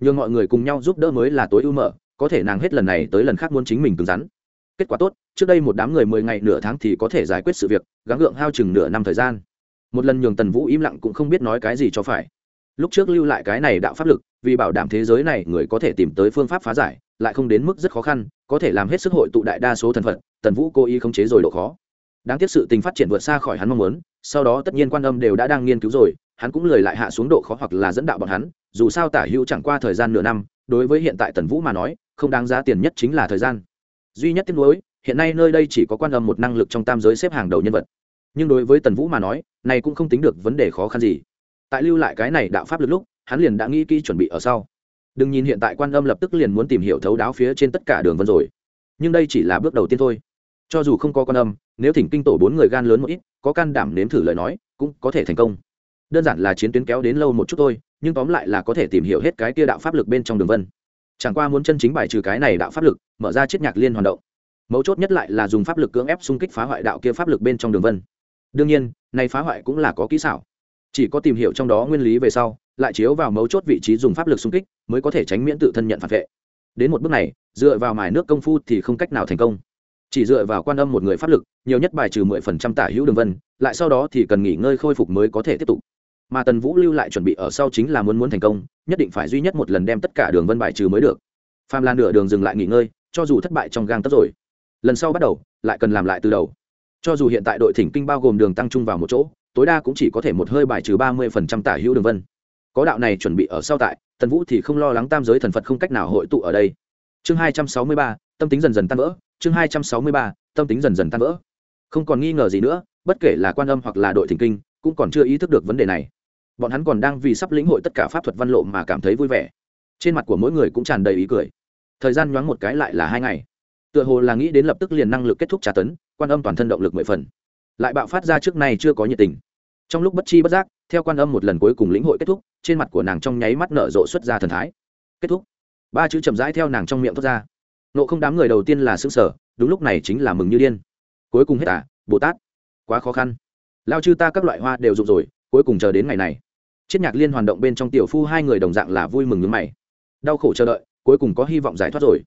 Nhường mọi người cùng nhau giúp đỡ mới là tối ưu mở có thể nàng hết lần này tới lần khác muốn chính mình cứng rắn. Kết quả tốt, trước đây một đám người mười ngày nửa tháng thì có thể giải quyết sự việc, gắng gượng hao chừng nửa năm thời gian. Một lần nhường tần vũ im lặng cũng không biết nói cái gì cho phải. Lúc trước lưu lại cái này đạo pháp lực, vì bảo đảm thế giới này người có thể tìm tới phương pháp phá giải, lại không đến mức rất khó khăn, có thể làm hết sức hội tụ đại đa số thần phật, tần vũ cố ý khống chế rồi độ khó. Đáng tiếc sự tình phát triển vượt xa khỏi hắn mong muốn, sau đó tất nhiên quan âm đều đã đang nghiên cứu rồi, hắn cũng lời lại hạ xuống độ khó hoặc là dẫn đạo bọn hắn, dù sao tả hữu chẳng qua thời gian nửa năm, đối với hiện tại tần vũ mà nói không đáng giá tiền nhất chính là thời gian. Duy nhất tiếc nuối, hiện nay nơi đây chỉ có quan âm một năng lực trong tam giới xếp hàng đầu nhân vật. Nhưng đối với tần vũ mà nói, này cũng không tính được vấn đề khó khăn gì. Tại lưu lại cái này đạo pháp lực lúc, hắn liền đã nghĩ kỹ chuẩn bị ở sau. Đừng nhìn hiện tại quan âm lập tức liền muốn tìm hiểu thấu đáo phía trên tất cả đường vân rồi. Nhưng đây chỉ là bước đầu tiên thôi. Cho dù không có quan âm, nếu thỉnh kinh tổ bốn người gan lớn một ít, có can đảm nếm thử lời nói, cũng có thể thành công. Đơn giản là chiến tuyến kéo đến lâu một chút thôi, nhưng tóm lại là có thể tìm hiểu hết cái kia đạo pháp lực bên trong đường vân chẳng qua muốn chân chính bài trừ cái này đạo pháp lực, mở ra chiết nhạc liên hoàn động. Mấu chốt nhất lại là dùng pháp lực cưỡng ép xung kích phá hoại đạo kia pháp lực bên trong đường vân. Đương nhiên, này phá hoại cũng là có kỹ xảo. Chỉ có tìm hiểu trong đó nguyên lý về sau, lại chiếu vào mấu chốt vị trí dùng pháp lực xung kích, mới có thể tránh miễn tự thân nhận phản vệ. Đến một bước này, dựa vào mài nước công phu thì không cách nào thành công. Chỉ dựa vào quan âm một người pháp lực, nhiều nhất bài trừ mười phần trăm tả hữu đường vân, lại sau đó thì cần nghỉ ngơi khôi phục mới có thể tiếp tục mà tần vũ lưu lại chuẩn bị ở sau chính là muốn muốn thành công, nhất định phải duy nhất một lần đem tất cả đường vân bài trừ mới được. Phàm là nửa đường dừng lại nghỉ ngơi, cho dù thất bại trong gang tất rồi, lần sau bắt đầu, lại cần làm lại từ đầu. Cho dù hiện tại đội thỉnh kinh bao gồm đường tăng trung vào một chỗ, tối đa cũng chỉ có thể một hơi bài trừ ba mươi phần trăm tả hữu đường vân. Có đạo này chuẩn bị ở sau tại, tần vũ thì không lo lắng tam giới thần phật không cách nào hội tụ ở đây. Chương hai trăm sáu mươi ba, tâm tính dần dần tan vỡ, chương hai trăm sáu mươi ba, tâm tính dần dần tan vỡ. Không còn nghi ngờ gì nữa, bất kể là quan âm hoặc là đội thỉnh kinh cũng còn chưa ý thức được vấn đề này. Bọn hắn còn đang vì sắp lĩnh hội tất cả pháp thuật văn lộ mà cảm thấy vui vẻ. Trên mặt của mỗi người cũng tràn đầy ý cười. Thời gian nhoáng một cái lại là hai ngày. Tựa hồ là nghĩ đến lập tức liền năng lực kết thúc trả tấn, quan âm toàn thân động lực mười phần. Lại bạo phát ra trước nay chưa có nhiệt tình. Trong lúc bất chi bất giác, theo quan âm một lần cuối cùng lĩnh hội kết thúc, trên mặt của nàng trong nháy mắt nở rộ xuất ra thần thái. Kết thúc. Ba chữ chậm rãi theo nàng trong miệng thoát ra. Nộ không đám người đầu tiên là xương sở đúng lúc này chính là mừng như điên. Cuối cùng hết à bồ tát. Quá khó khăn lao chư ta các loại hoa đều rụng rồi, cuối cùng chờ đến ngày này. Chiết nhạc liên hoàn động bên trong tiểu phu hai người đồng dạng là vui mừng nhướng mày. Đau khổ chờ đợi, cuối cùng có hy vọng giải thoát rồi.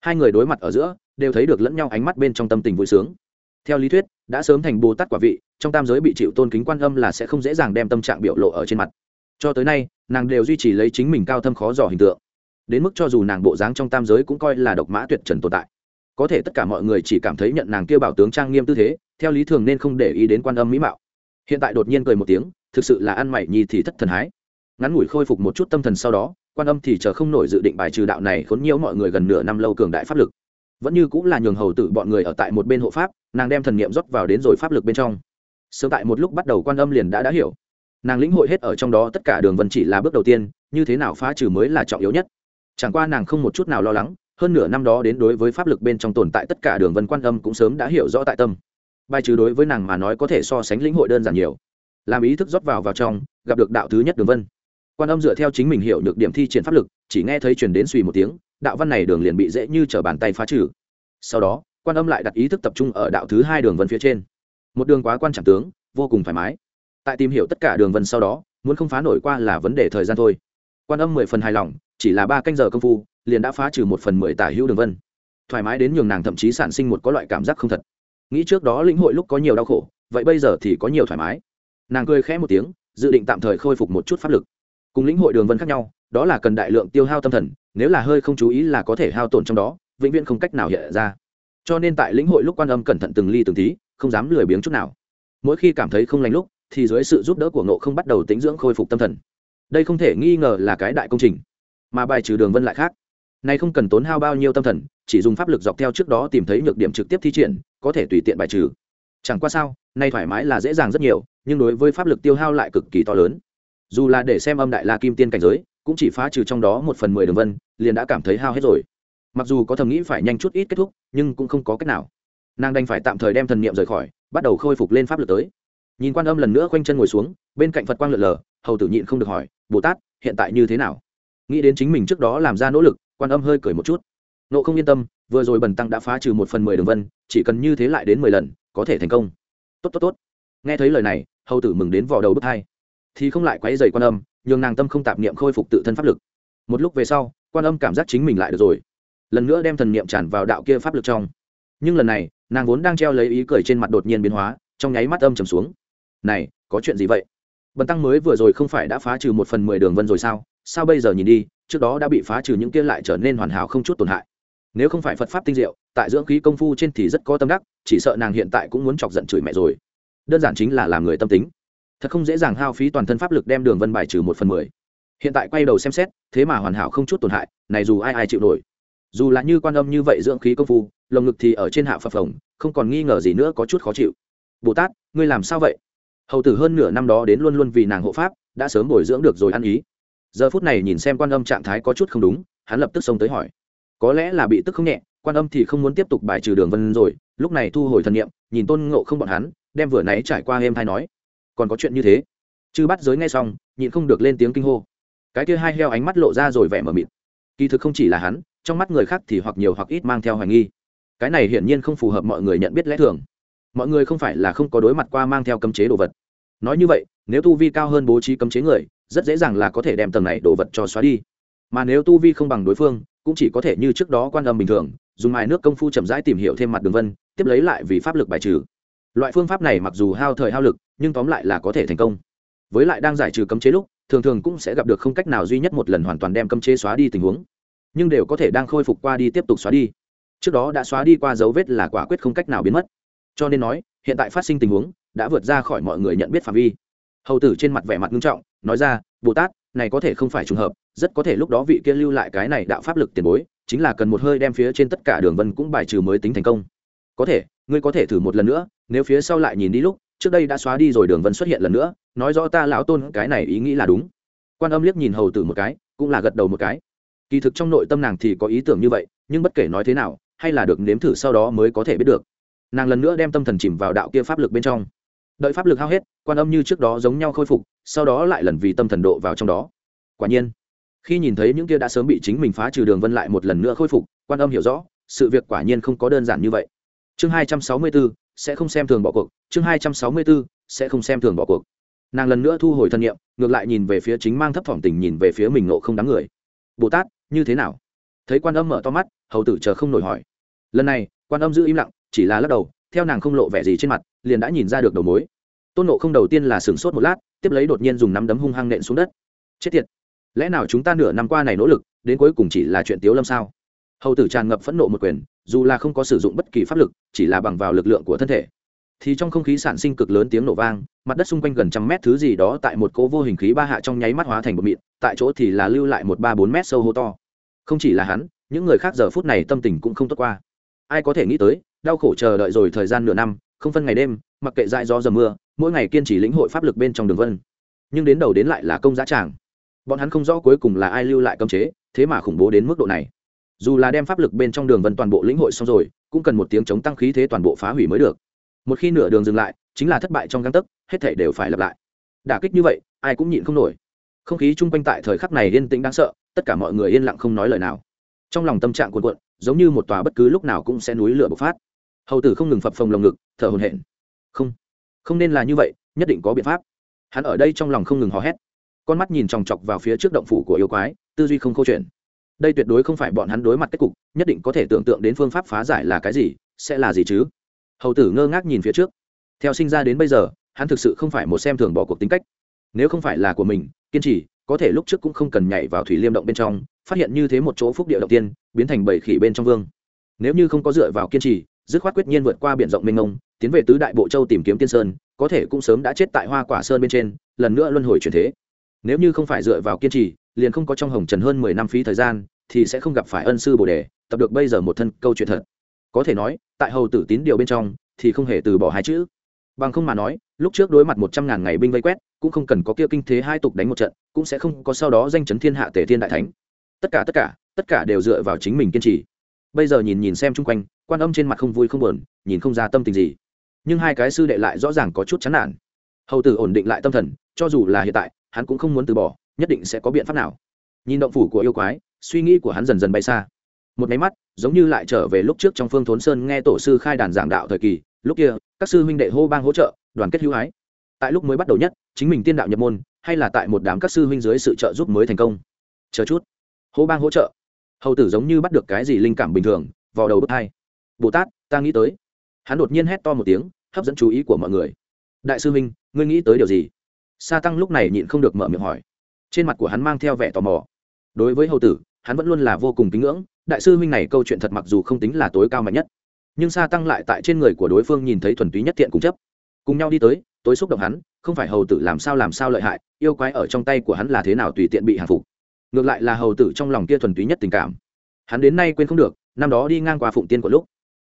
Hai người đối mặt ở giữa, đều thấy được lẫn nhau ánh mắt bên trong tâm tình vui sướng. Theo lý thuyết, đã sớm thành bồ tát quả vị, trong tam giới bị chịu tôn kính quan âm là sẽ không dễ dàng đem tâm trạng biểu lộ ở trên mặt. Cho tới nay, nàng đều duy trì lấy chính mình cao thâm khó dò hình tượng. Đến mức cho dù nàng bộ dáng trong tam giới cũng coi là độc mã tuyệt trần tồn tại. Có thể tất cả mọi người chỉ cảm thấy nhận nàng kêu bảo tướng trang nghiêm tư thế, theo lý thường nên không để ý đến quan âm mỹ mạo hiện tại đột nhiên cười một tiếng, thực sự là ăn mày nhi thì thất thần hái. Ngắn ngủi khôi phục một chút tâm thần sau đó, quan âm thì chờ không nổi dự định bài trừ đạo này khốn nhiễu mọi người gần nửa năm lâu cường đại pháp lực. Vẫn như cũng là nhường hầu tử bọn người ở tại một bên hộ pháp, nàng đem thần niệm rót vào đến rồi pháp lực bên trong. Sớm tại một lúc bắt đầu quan âm liền đã đã hiểu. Nàng lĩnh hội hết ở trong đó tất cả đường vân chỉ là bước đầu tiên, như thế nào phá trừ mới là trọng yếu nhất. Chẳng qua nàng không một chút nào lo lắng, hơn nửa năm đó đến đối với pháp lực bên trong tồn tại tất cả đường vân quan âm cũng sớm đã hiểu rõ tại tâm bài trừ đối với nàng mà nói có thể so sánh lĩnh hội đơn giản nhiều. Làm ý thức rót vào vào trong, gặp được đạo thứ nhất đường vân. Quan âm dựa theo chính mình hiểu được điểm thi triển pháp lực, chỉ nghe thấy truyền đến suy một tiếng, đạo văn này đường liền bị dễ như t bàn tay phá trừ. Sau đó, quan âm lại đặt ý thức tập trung ở đạo thứ hai đường vân phía trên. Một đường quá quan trọng tướng, vô cùng thoải mái. Tại tìm hiểu tất cả đường vân sau đó, muốn không phá nổi qua là vấn đề thời gian thôi. Quan âm mười phần hài lòng, chỉ là ba canh giờ công phu, liền đã phá trừ một phần mười tả hữu đường vân. Thoải mái đến nhường nàng thậm chí sản sinh một có loại cảm giác không thật nghĩ trước đó lĩnh hội lúc có nhiều đau khổ, vậy bây giờ thì có nhiều thoải mái. Nàng cười khẽ một tiếng, dự định tạm thời khôi phục một chút pháp lực. Cùng lĩnh hội đường vân khác nhau, đó là cần đại lượng tiêu hao tâm thần, nếu là hơi không chú ý là có thể hao tổn trong đó, vĩnh viễn không cách nào hiện ra. Cho nên tại lĩnh hội lúc quan âm cẩn thận từng ly từng tí, không dám lười biếng chút nào. Mỗi khi cảm thấy không lành lúc, thì dưới sự giúp đỡ của ngộ không bắt đầu tính dưỡng khôi phục tâm thần. Đây không thể nghi ngờ là cái đại công trình. Mà bài trừ đường vân lại khác. Nay không cần tốn hao bao nhiêu tâm thần, chỉ dùng pháp lực dọc theo trước đó tìm thấy nhược điểm trực tiếp thi triển có thể tùy tiện bài trừ. Chẳng qua sao, nay thoải mái là dễ dàng rất nhiều, nhưng đối với pháp lực tiêu hao lại cực kỳ to lớn. Dù là để xem âm đại la kim tiên cảnh giới, cũng chỉ phá trừ trong đó một phần mười đường vân, liền đã cảm thấy hao hết rồi. Mặc dù có thầm nghĩ phải nhanh chút ít kết thúc, nhưng cũng không có cách nào. Nàng đành phải tạm thời đem thần niệm rời khỏi, bắt đầu khôi phục lên pháp lực tới. Nhìn quan âm lần nữa quanh chân ngồi xuống, bên cạnh phật quang lượn lờ, hầu tử nhịn không được hỏi, bồ tát, hiện tại như thế nào? Nghĩ đến chính mình trước đó làm ra nỗ lực, quan âm hơi cười một chút nộ không yên tâm, vừa rồi bần tăng đã phá trừ một phần mười đường vân, chỉ cần như thế lại đến mười lần, có thể thành công. Tốt tốt tốt. Nghe thấy lời này, hầu tử mừng đến vò đầu bước hai. Thì không lại quấy dày quan âm, nhường nàng tâm không tạp niệm khôi phục tự thân pháp lực. Một lúc về sau, quan âm cảm giác chính mình lại được rồi. Lần nữa đem thần niệm tràn vào đạo kia pháp lực trong. Nhưng lần này, nàng vốn đang treo lấy ý cười trên mặt đột nhiên biến hóa, trong nháy mắt âm trầm xuống. Này, có chuyện gì vậy? Bần tăng mới vừa rồi không phải đã phá trừ một phần mười đường vân rồi sao? Sao bây giờ nhìn đi, trước đó đã bị phá trừ những kia lại trở nên hoàn hảo không chút tổn hại nếu không phải phật pháp tinh diệu, tại dưỡng khí công phu trên thì rất có tâm đắc, chỉ sợ nàng hiện tại cũng muốn chọc giận chửi mẹ rồi. Đơn giản chính là làm người tâm tính. Thật không dễ dàng hao phí toàn thân pháp lực đem đường vân bài trừ một phần mười. Hiện tại quay đầu xem xét, thế mà hoàn hảo không chút tổn hại, này dù ai ai chịu nổi. Dù là như quan âm như vậy dưỡng khí công phu, lồng ngực thì ở trên hạ phập phồng, không còn nghi ngờ gì nữa có chút khó chịu. Bồ tát, ngươi làm sao vậy? Hầu tử hơn nửa năm đó đến luôn luôn vì nàng hộ pháp, đã sớm bồi dưỡng được rồi ăn ý. Giờ phút này nhìn xem quan âm trạng thái có chút không đúng, hắn lập tức xông tới hỏi có lẽ là bị tức không nhẹ, quan âm thì không muốn tiếp tục bài trừ đường vân rồi, lúc này thu hồi thần niệm, nhìn tôn ngộ không bọn hắn, đem vừa nãy trải qua êm hay nói. Còn có chuyện như thế? Chư bắt giới ngay xong, nhịn không được lên tiếng kinh hô. Cái kia hai heo ánh mắt lộ ra rồi vẻ mờ mịt. Kỳ thực không chỉ là hắn, trong mắt người khác thì hoặc nhiều hoặc ít mang theo hoài nghi. Cái này hiển nhiên không phù hợp mọi người nhận biết lẽ thường. Mọi người không phải là không có đối mặt qua mang theo cấm chế đồ vật. Nói như vậy, nếu tu vi cao hơn bố trí cấm chế người, rất dễ dàng là có thể đem tầng này đồ vật cho xóa đi. Mà nếu tu vi không bằng đối phương cũng chỉ có thể như trước đó quan âm bình thường, dùng mài nước công phu chậm rãi tìm hiểu thêm mặt đường vân, tiếp lấy lại vì pháp lực bài trừ. Loại phương pháp này mặc dù hao thời hao lực, nhưng tóm lại là có thể thành công. Với lại đang giải trừ cấm chế lúc, thường thường cũng sẽ gặp được không cách nào duy nhất một lần hoàn toàn đem cấm chế xóa đi tình huống. Nhưng đều có thể đang khôi phục qua đi tiếp tục xóa đi. Trước đó đã xóa đi qua dấu vết là quả quyết không cách nào biến mất. Cho nên nói, hiện tại phát sinh tình huống, đã vượt ra khỏi mọi người nhận biết phạm vi. Hầu tử trên mặt vẻ mặt nghiêm trọng, nói ra, bồ tát này có thể không phải trùng hợp, rất có thể lúc đó vị kia lưu lại cái này đạo pháp lực tiền bối, chính là cần một hơi đem phía trên tất cả đường vân cũng bài trừ mới tính thành công. Có thể, ngươi có thể thử một lần nữa, nếu phía sau lại nhìn đi lúc, trước đây đã xóa đi rồi đường vân xuất hiện lần nữa, nói rõ ta lão tôn cái này ý nghĩ là đúng. Quan âm liếc nhìn hầu tử một cái, cũng là gật đầu một cái. Kỳ thực trong nội tâm nàng thì có ý tưởng như vậy, nhưng bất kể nói thế nào, hay là được nếm thử sau đó mới có thể biết được. Nàng lần nữa đem tâm thần chìm vào đạo kia pháp lực bên trong. Đợi pháp lực hao hết, quan âm như trước đó giống nhau khôi phục sau đó lại lần vì tâm thần độ vào trong đó. Quả nhiên, khi nhìn thấy những kia đã sớm bị chính mình phá trừ đường vân lại một lần nữa khôi phục, quan âm hiểu rõ, sự việc quả nhiên không có đơn giản như vậy. Chương hai trăm sáu mươi bốn sẽ không xem thường bỏ cuộc. Chương hai trăm sáu mươi bốn sẽ không xem thường bỏ cuộc. Nàng lần nữa thu hồi thân nhiệm ngược lại nhìn về phía chính mang thấp phỏng tình nhìn về phía mình nộ không đáng người. Bồ tát, như thế nào? Thấy quan âm mở to mắt, hầu tử chờ không nổi hỏi. Lần này, quan âm giữ im lặng, chỉ là lắc đầu, theo nàng không lộ vẻ gì trên mặt, liền đã nhìn ra được đầu mối tôn nộ không đầu tiên là sửng sốt một lát, tiếp lấy đột nhiên dùng nắm đấm hung hăng nện xuống đất. Chết tiệt! Lẽ nào chúng ta nửa năm qua này nỗ lực, đến cuối cùng chỉ là chuyện tiếu lâm sao? Hầu tử tràn ngập phẫn nộ một quyền, dù là không có sử dụng bất kỳ pháp lực, chỉ là bằng vào lực lượng của thân thể. Thì trong không khí sản sinh cực lớn tiếng nổ vang, mặt đất xung quanh gần trăm mét thứ gì đó tại một cỗ vô hình khí ba hạ trong nháy mắt hóa thành bột mịn, tại chỗ thì là lưu lại một ba bốn mét sâu hô to. Không chỉ là hắn, những người khác giờ phút này tâm tình cũng không tốt qua. Ai có thể nghĩ tới, đau khổ chờ đợi rồi thời gian nửa năm, không phân ngày đêm, mặc kệ dại gió dầm mưa mỗi ngày kiên trì lĩnh hội pháp lực bên trong đường vân. Nhưng đến đầu đến lại là công giá tràng. Bọn hắn không rõ cuối cùng là ai lưu lại cấm chế, thế mà khủng bố đến mức độ này. Dù là đem pháp lực bên trong đường vân toàn bộ lĩnh hội xong rồi, cũng cần một tiếng chống tăng khí thế toàn bộ phá hủy mới được. Một khi nửa đường dừng lại, chính là thất bại trong găng tấc, hết thể đều phải lặp lại. Đả kích như vậy, ai cũng nhịn không nổi. Không khí chung quanh tại thời khắc này yên tĩnh đáng sợ, tất cả mọi người yên lặng không nói lời nào. Trong lòng tâm trạng cuộn cuộn, giống như một tòa bất cứ lúc nào cũng sẽ núi lửa bộc phát. Hầu tử không ngừng phập phồng lồng ngực, thở hồn hển. Không không nên là như vậy, nhất định có biện pháp. Hắn ở đây trong lòng không ngừng hò hét. Con mắt nhìn chòng chọc vào phía trước động phủ của yêu quái, tư duy không câu chuyện. Đây tuyệt đối không phải bọn hắn đối mặt kết cục, nhất định có thể tưởng tượng đến phương pháp phá giải là cái gì, sẽ là gì chứ? Hầu tử ngơ ngác nhìn phía trước. Theo sinh ra đến bây giờ, hắn thực sự không phải một xem thường bỏ cuộc tính cách. Nếu không phải là của mình, kiên trì, có thể lúc trước cũng không cần nhảy vào thủy liêm động bên trong, phát hiện như thế một chỗ phúc địa đầu tiên, biến thành bảy khỉ bên trong vương. Nếu như không có dựa vào kiên trì dứt khoát quyết nhiên vượt qua biển rộng mênh mông, tiến về tứ đại bộ châu tìm kiếm tiên sơn, có thể cũng sớm đã chết tại hoa quả sơn bên trên, lần nữa luân hồi chuyển thế. Nếu như không phải dựa vào kiên trì, liền không có trong hồng trần hơn mười năm phí thời gian, thì sẽ không gặp phải ân sư bồ đề, tập được bây giờ một thân câu chuyện thật. Có thể nói, tại hầu tử tín điều bên trong, thì không hề từ bỏ hai chữ. Bằng không mà nói, lúc trước đối mặt một trăm ngàn ngày binh vây quét, cũng không cần có kia kinh thế hai tục đánh một trận, cũng sẽ không có sau đó danh chấn thiên hạ tể thiên đại thánh. Tất cả tất cả tất cả đều dựa vào chính mình kiên trì. Bây giờ nhìn nhìn xem chung quanh quan âm trên mặt không vui không buồn, nhìn không ra tâm tình gì. Nhưng hai cái sư đệ lại rõ ràng có chút chán nản. Hầu tử ổn định lại tâm thần, cho dù là hiện tại, hắn cũng không muốn từ bỏ, nhất định sẽ có biện pháp nào. Nhìn động phủ của yêu quái, suy nghĩ của hắn dần dần bay xa. Một máy mắt, giống như lại trở về lúc trước trong phương thốn sơn nghe tổ sư khai đàn giảng đạo thời kỳ, lúc kia, các sư huynh đệ hô bang hỗ trợ, đoàn kết hữu ái. Tại lúc mới bắt đầu nhất, chính mình tiên đạo nhập môn, hay là tại một đám các sư huynh dưới sự trợ giúp mới thành công. Chờ chút. Hô bang hỗ trợ. Hầu tử giống như bắt được cái gì linh cảm bình thường vào đầu bước hai bồ tát ta nghĩ tới. Hắn đột nhiên hét to một tiếng, hấp dẫn chú ý của mọi người. Đại sư minh, ngươi nghĩ tới điều gì? Sa tăng lúc này nhịn không được mở miệng hỏi. Trên mặt của hắn mang theo vẻ tò mò. Đối với hầu tử, hắn vẫn luôn là vô cùng kính ngưỡng. Đại sư huynh này câu chuyện thật mặc dù không tính là tối cao mạnh nhất, nhưng sa tăng lại tại trên người của đối phương nhìn thấy thuần túy nhất thiện cùng chấp. Cùng nhau đi tới, tối xúc động hắn, không phải hầu tử làm sao làm sao lợi hại, yêu quái ở trong tay của hắn là thế nào tùy tiện bị hàng phục. Ngược lại là hầu tử trong lòng kia thuần túy nhất tình cảm. Hắn đến nay quên không được, năm đó đi ngang qua phụng tiên của lúc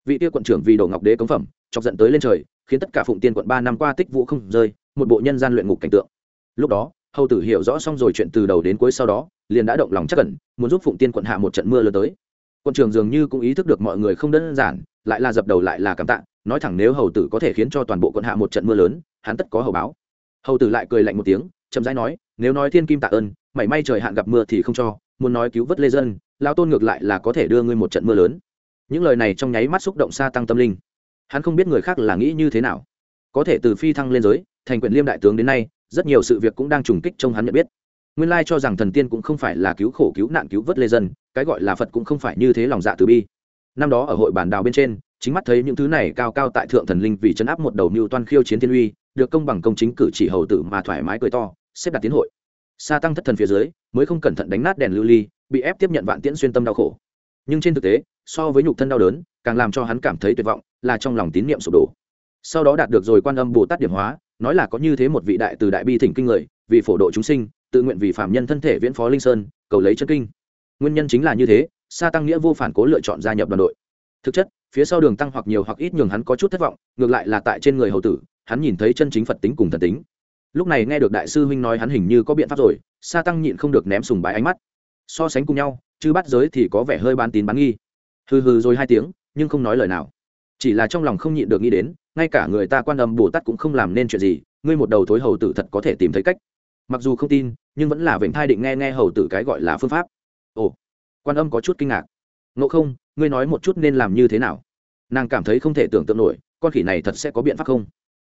vị tia quận trưởng vì đổ ngọc đế cống phẩm, chọc giận tới lên trời, khiến tất cả phụng tiên quận ba năm qua tích vũ không rơi, một bộ nhân gian luyện ngục cảnh tượng. Lúc đó, hầu tử hiểu rõ xong rồi chuyện từ đầu đến cuối sau đó, liền đã động lòng chắc cẩn muốn giúp phụng tiên quận hạ một trận mưa lớn tới. Quận trưởng dường như cũng ý thức được mọi người không đơn giản, lại là dập đầu lại là cảm tạ, nói thẳng nếu hầu tử có thể khiến cho toàn bộ quận hạ một trận mưa lớn, hắn tất có hầu báo. Hầu tử lại cười lạnh một tiếng, chậm rãi nói, nếu nói thiên kim tạ ơn, mảy may trời hạn gặp mưa thì không cho, muốn nói cứu vớt lê dân lao tôn ngược lại là có thể đưa ngươi một trận mưa lớn những lời này trong nháy mắt xúc động xa tăng tâm linh. Hắn không biết người khác là nghĩ như thế nào. Có thể từ phi thăng lên giới, thành quyền liêm đại tướng đến nay, rất nhiều sự việc cũng đang trùng kích trong hắn nhận biết. Nguyên lai cho rằng thần tiên cũng không phải là cứu khổ cứu nạn cứu vớt lê dân, cái gọi là phật cũng không phải như thế lòng dạ từ bi. Năm đó ở hội bản đào bên trên, chính mắt thấy những thứ này cao cao tại thượng thần linh vì chấn áp một đầu mưu toan khiêu chiến thiên uy, được công bằng công chính cử chỉ hầu tử mà thoải mái cười to, xếp đặt tiến hội. Sa tăng thất thần phía dưới, mới không cẩn thận đánh nát đèn lưu ly, bị ép tiếp nhận vạn tiễn xuyên tâm đau khổ. Nhưng trên thực tế so với nhục thân đau đớn, càng làm cho hắn cảm thấy tuyệt vọng, là trong lòng tín niệm sụp đổ. Sau đó đạt được rồi quan âm bồ tát điểm hóa, nói là có như thế một vị đại từ đại bi thỉnh kinh người, vì phổ độ chúng sinh, tự nguyện vì phạm nhân thân thể viễn phó linh sơn, cầu lấy chân kinh. Nguyên nhân chính là như thế, sa tăng nghĩa vô phản cố lựa chọn gia nhập đoàn đội. Thực chất, phía sau đường tăng hoặc nhiều hoặc ít nhường hắn có chút thất vọng, ngược lại là tại trên người hầu tử, hắn nhìn thấy chân chính phật tính cùng thần tính. Lúc này nghe được đại sư huynh nói hắn hình như có biện pháp rồi, sa tăng nhịn không được ném sùng bái ánh mắt. So sánh cùng nhau chứ bắt giới thì có vẻ hơi bán tín bán nghi hừ hừ rồi hai tiếng, nhưng không nói lời nào. Chỉ là trong lòng không nhịn được nghĩ đến, ngay cả người ta quan âm bồ tát cũng không làm nên chuyện gì, ngươi một đầu thối hầu tử thật có thể tìm thấy cách. Mặc dù không tin, nhưng vẫn là vểnh thai định nghe nghe hầu tử cái gọi là phương pháp. Ồ, quan âm có chút kinh ngạc. Ngộ không, ngươi nói một chút nên làm như thế nào? Nàng cảm thấy không thể tưởng tượng nổi, con khỉ này thật sẽ có biện pháp không?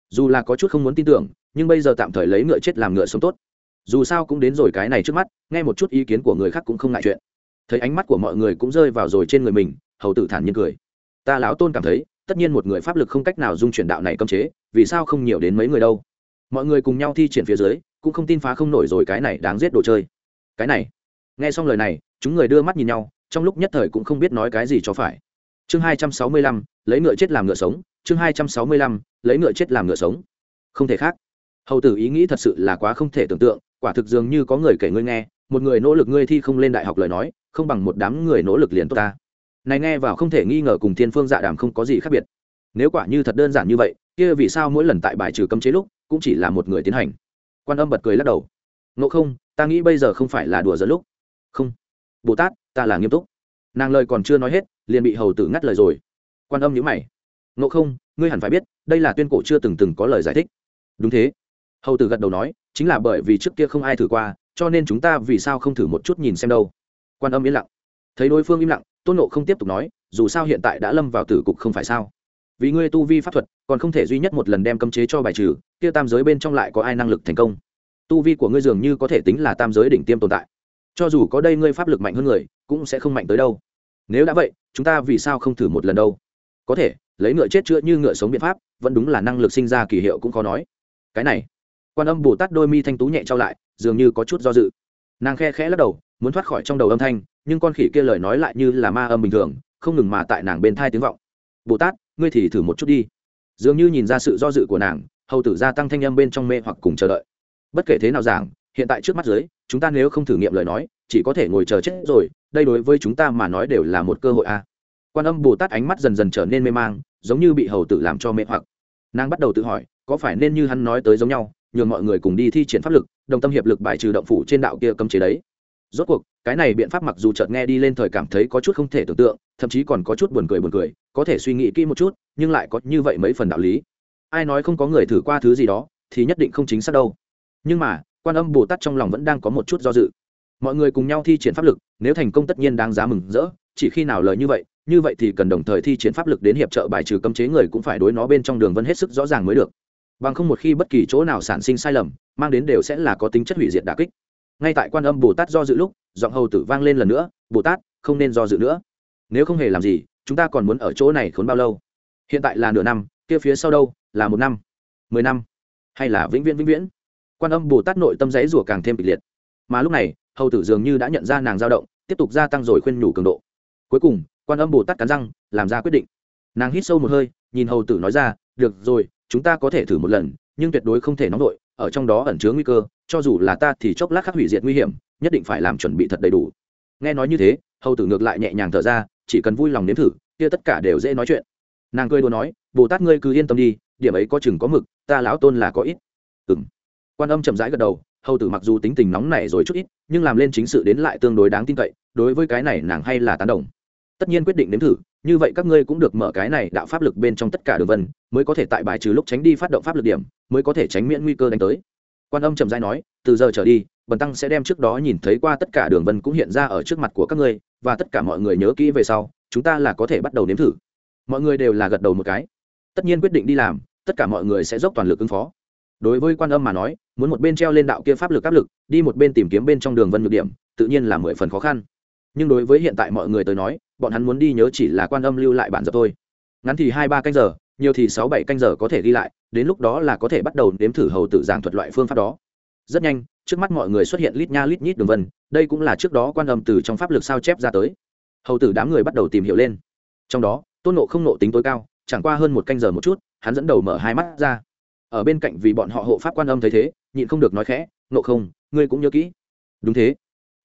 Dù là có chút không muốn tin tưởng, nhưng bây giờ tạm thời lấy ngựa chết làm ngựa sống tốt. Dù sao cũng đến rồi cái này trước mắt, nghe một chút ý kiến của người khác cũng không ngại chuyện. Thấy ánh mắt của mọi người cũng rơi vào rồi trên người mình hầu tử thản nhiên cười. Ta lão tôn cảm thấy, tất nhiên một người pháp lực không cách nào dung chuyển đạo này cấm chế, vì sao không nhiều đến mấy người đâu? Mọi người cùng nhau thi triển phía dưới, cũng không tin phá không nổi rồi cái này đáng giết đồ chơi. Cái này. Nghe xong lời này, chúng người đưa mắt nhìn nhau, trong lúc nhất thời cũng không biết nói cái gì cho phải. Chương hai trăm sáu mươi lăm, lấy ngựa chết làm ngựa sống. Chương hai trăm sáu mươi lăm, lấy ngựa chết làm ngựa sống. Không thể khác. Hầu tử ý nghĩ thật sự là quá không thể tưởng tượng, quả thực dường như có người kể ngươi nghe, một người nỗ lực ngươi thi không lên đại học lời nói, không bằng một đám người nỗ lực liền tốt ta này nghe vào không thể nghi ngờ cùng thiên phương dạ đàm không có gì khác biệt. Nếu quả như thật đơn giản như vậy, kia vì sao mỗi lần tại bài trừ cấm chế lúc cũng chỉ là một người tiến hành? Quan âm bật cười lắc đầu. Ngộ không, ta nghĩ bây giờ không phải là đùa giỡn lúc. Không. Bồ tát, ta là nghiêm túc. Nàng lời còn chưa nói hết, liền bị hầu tử ngắt lời rồi. Quan âm nhữ mày. Ngộ không, ngươi hẳn phải biết, đây là tuyên cổ chưa từng từng có lời giải thích. Đúng thế. Hầu tử gật đầu nói, chính là bởi vì trước kia không ai thử qua, cho nên chúng ta vì sao không thử một chút nhìn xem đâu. Quan âm yên lặng. Thấy đối phương im lặng tôn nộ không tiếp tục nói, dù sao hiện tại đã lâm vào tử cục không phải sao. Vì ngươi tu vi pháp thuật, còn không thể duy nhất một lần đem cấm chế cho bài trừ, kia tam giới bên trong lại có ai năng lực thành công? Tu vi của ngươi dường như có thể tính là tam giới đỉnh tiêm tồn tại. Cho dù có đây ngươi pháp lực mạnh hơn người, cũng sẽ không mạnh tới đâu. Nếu đã vậy, chúng ta vì sao không thử một lần đâu? Có thể, lấy ngựa chết chữa như ngựa sống biện pháp, vẫn đúng là năng lực sinh ra kỳ hiệu cũng khó nói. Cái này, quan âm bồ tát đôi mi thanh tú nhẹ trao lại, dường như có chút do dự. Nàng khe khẽ lắc đầu muốn thoát khỏi trong đầu âm thanh, nhưng con khỉ kia lời nói lại như là ma âm bình thường, không ngừng mà tại nàng bên thai tiếng vọng. Bồ tát, ngươi thì thử một chút đi. Dường như nhìn ra sự do dự của nàng, hầu tử gia tăng thanh âm bên trong mê hoặc cùng chờ đợi. Bất kể thế nào giảng, hiện tại trước mắt dưới, chúng ta nếu không thử nghiệm lời nói, chỉ có thể ngồi chờ chết rồi, đây đối với chúng ta mà nói đều là một cơ hội a. À. quan âm bồ tát ánh mắt dần dần trở nên mê mang, giống như bị hầu tử làm cho mê hoặc. Nàng bắt đầu tự hỏi, có phải nên như hắn nói tới giống nhau, nhường mọi người cùng đi thi triển pháp lực, đồng tâm hiệp lực bài trừ động phủ trên đạo kia cấm chế đấy rốt cuộc, cái này biện pháp mặc dù chợt nghe đi lên thời cảm thấy có chút không thể tưởng tượng, thậm chí còn có chút buồn cười buồn cười, có thể suy nghĩ kỹ một chút, nhưng lại có như vậy mấy phần đạo lý. Ai nói không có người thử qua thứ gì đó, thì nhất định không chính xác đâu. Nhưng mà, quan âm bồ tát trong lòng vẫn đang có một chút do dự. Mọi người cùng nhau thi triển pháp lực, nếu thành công tất nhiên đáng giá mừng rỡ, chỉ khi nào lời như vậy như vậy thì cần đồng thời thi triển pháp lực đến hiệp trợ bài trừ cấm chế người cũng phải đối nó bên trong đường vân hết sức rõ ràng mới được. Bằng không một khi bất kỳ chỗ nào sản sinh sai lầm, mang đến đều sẽ là có tính chất hủy diệt đà kích ngay tại quan âm bồ tát do dự lúc, giọng hầu tử vang lên lần nữa, bồ tát, không nên do dự nữa. Nếu không hề làm gì, chúng ta còn muốn ở chỗ này khốn bao lâu? Hiện tại là nửa năm, kia phía sau đâu? Là một năm, mười năm, hay là vĩnh viễn vĩnh viễn? Quan âm bồ tát nội tâm giấy rủa càng thêm kịch liệt. Mà lúc này, hầu tử dường như đã nhận ra nàng dao động, tiếp tục gia tăng rồi khuyên nhủ cường độ. Cuối cùng, quan âm bồ tát cắn răng, làm ra quyết định. Nàng hít sâu một hơi, nhìn hầu tử nói ra, được rồi, chúng ta có thể thử một lần nhưng tuyệt đối không thể nóng vội, ở trong đó ẩn chứa nguy cơ, cho dù là ta thì chốc lát khắc hủy diệt nguy hiểm, nhất định phải làm chuẩn bị thật đầy đủ. Nghe nói như thế, hầu tử ngược lại nhẹ nhàng thở ra, chỉ cần vui lòng nếm thử, kia tất cả đều dễ nói chuyện. Nàng cười đùa nói, bồ tát ngươi cứ yên tâm đi, điểm ấy có chừng có mực, ta lão tôn là có ít. Ừ m quan âm chậm rãi gật đầu, hầu tử mặc dù tính tình nóng nảy rồi chút ít, nhưng làm lên chính sự đến lại tương đối đáng tin cậy, đối với cái này nàng hay là tán đồng. Tất nhiên quyết định nếm thử, như vậy các ngươi cũng được mở cái này đạo pháp lực bên trong tất cả đường vân, mới có thể tại bài trừ lúc tránh đi phát động pháp lực điểm mới có thể tránh miễn nguy cơ đánh tới. Quan âm trầm rãi nói, từ giờ trở đi, bần tăng sẽ đem trước đó nhìn thấy qua tất cả đường vân cũng hiện ra ở trước mặt của các ngươi, và tất cả mọi người nhớ kỹ về sau, chúng ta là có thể bắt đầu nếm thử. Mọi người đều là gật đầu một cái. Tất nhiên quyết định đi làm, tất cả mọi người sẽ dốc toàn lực ứng phó. Đối với quan âm mà nói, muốn một bên treo lên đạo kia pháp lực áp lực, đi một bên tìm kiếm bên trong đường vân nhược điểm, tự nhiên là mười phần khó khăn. Nhưng đối với hiện tại mọi người tới nói, bọn hắn muốn đi nhớ chỉ là quan âm lưu lại bản dập thôi. Ngắn thì hai ba canh giờ nhiều thì sáu bảy canh giờ có thể ghi lại, đến lúc đó là có thể bắt đầu đếm thử hầu tử giảng thuật loại phương pháp đó. Rất nhanh, trước mắt mọi người xuất hiện lít nha lít nhít đường vân, đây cũng là trước đó quan âm từ trong pháp lực sao chép ra tới. Hầu tử đám người bắt đầu tìm hiểu lên. Trong đó, tôn nộ không nộ tính tối cao, chẳng qua hơn một canh giờ một chút, hắn dẫn đầu mở hai mắt ra. Ở bên cạnh vì bọn họ hộ pháp quan âm thấy thế, nhịn không được nói khẽ, nộ không, ngươi cũng nhớ kỹ. Đúng thế.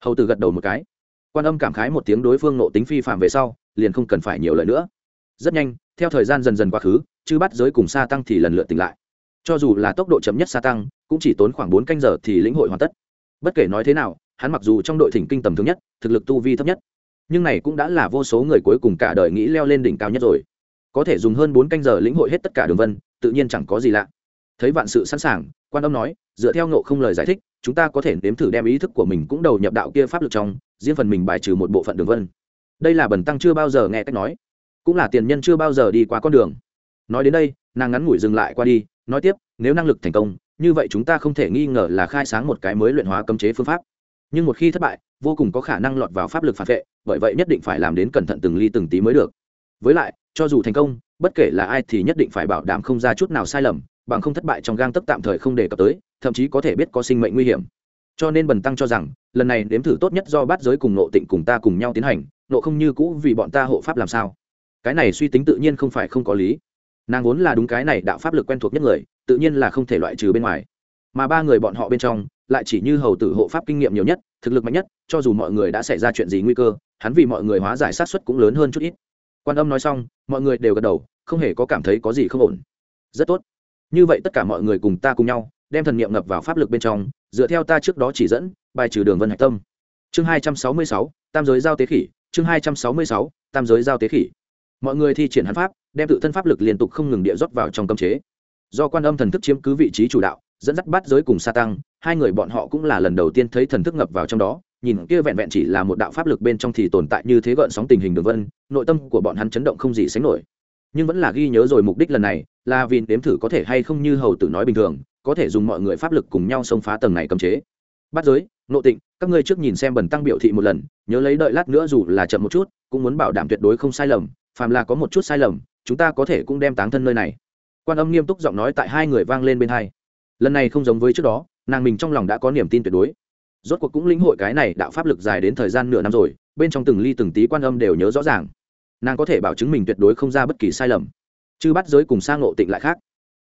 Hầu tử gật đầu một cái. Quan âm cảm khái một tiếng đối phương nộ tính phi phạm về sau, liền không cần phải nhiều lời nữa. Rất nhanh theo thời gian dần dần quá khứ, chư bắt giới cùng xa tăng thì lần lượt tỉnh lại. Cho dù là tốc độ chậm nhất xa tăng, cũng chỉ tốn khoảng bốn canh giờ thì lĩnh hội hoàn tất. Bất kể nói thế nào, hắn mặc dù trong đội thỉnh kinh tầm thứ nhất, thực lực tu vi thấp nhất, nhưng này cũng đã là vô số người cuối cùng cả đời nghĩ leo lên đỉnh cao nhất rồi. Có thể dùng hơn bốn canh giờ lĩnh hội hết tất cả đường vân, tự nhiên chẳng có gì lạ. Thấy vạn sự sẵn sàng, quan âm nói, dựa theo ngộ không lời giải thích, chúng ta có thể nếm thử đem ý thức của mình cũng đầu nhập đạo kia pháp lực trong, riêng phần mình bài trừ một bộ phận đường vân. Đây là bần tăng chưa bao giờ nghe cách nói cũng là tiền nhân chưa bao giờ đi qua con đường. Nói đến đây, nàng ngắn ngủi dừng lại qua đi, nói tiếp, nếu năng lực thành công, như vậy chúng ta không thể nghi ngờ là khai sáng một cái mới luyện hóa cấm chế phương pháp. Nhưng một khi thất bại, vô cùng có khả năng lọt vào pháp lực phản vệ, bởi vậy nhất định phải làm đến cẩn thận từng ly từng tí mới được. Với lại, cho dù thành công, bất kể là ai thì nhất định phải bảo đảm không ra chút nào sai lầm, bằng không thất bại trong gang tấc tạm thời không đề cập tới, thậm chí có thể biết có sinh mệnh nguy hiểm. Cho nên bần tăng cho rằng, lần này nếm thử tốt nhất do bát giới cùng nộ tịnh cùng ta cùng nhau tiến hành, nộ không như cũ vì bọn ta hộ pháp làm sao cái này suy tính tự nhiên không phải không có lý. Nàng vốn là đúng cái này đạo pháp lực quen thuộc nhất người, tự nhiên là không thể loại trừ bên ngoài. Mà ba người bọn họ bên trong, lại chỉ như hầu tử hộ pháp kinh nghiệm nhiều nhất, thực lực mạnh nhất, cho dù mọi người đã xảy ra chuyện gì nguy cơ, hắn vì mọi người hóa giải sát xuất cũng lớn hơn chút ít. Quan âm nói xong, mọi người đều gật đầu, không hề có cảm thấy có gì không ổn. Rất tốt. Như vậy tất cả mọi người cùng ta cùng nhau, đem thần niệm ngập vào pháp lực bên trong, dựa theo ta trước đó chỉ dẫn, bài trừ đường vân hạch tâm. Chương hai trăm sáu mươi sáu, tam giới giao tế khỉ, chương hai trăm sáu mươi sáu, tam giới giao tế khỉ mọi người thi triển hắn pháp, đem tự thân pháp lực liên tục không ngừng địa rót vào trong cấm chế. Do quan âm thần thức chiếm cứ vị trí chủ đạo, dẫn dắt bắt giới cùng sa tăng, hai người bọn họ cũng là lần đầu tiên thấy thần thức ngập vào trong đó. Nhìn kia vẹn vẹn chỉ là một đạo pháp lực bên trong thì tồn tại như thế gợn sóng tình hình đường vân, nội tâm của bọn hắn chấn động không gì sánh nổi. Nhưng vẫn là ghi nhớ rồi mục đích lần này, là vì đếm thử có thể hay không như hầu tử nói bình thường, có thể dùng mọi người pháp lực cùng nhau xông phá tầng này cấm chế. Bắt giới, nội tịnh, các ngươi trước nhìn xem bần tăng biểu thị một lần, nhớ lấy đợi lát nữa dù là chậm một chút, cũng muốn bảo đảm tuyệt đối không sai lầm phàm là có một chút sai lầm, chúng ta có thể cũng đem táng thân nơi này. Quan âm nghiêm túc giọng nói tại hai người vang lên bên hai. Lần này không giống với trước đó, nàng mình trong lòng đã có niềm tin tuyệt đối. Rốt cuộc cũng lĩnh hội cái này đạo pháp lực dài đến thời gian nửa năm rồi, bên trong từng ly từng tí quan âm đều nhớ rõ ràng. Nàng có thể bảo chứng mình tuyệt đối không ra bất kỳ sai lầm. Chứ bắt giới cùng sang ngộ tịnh lại khác.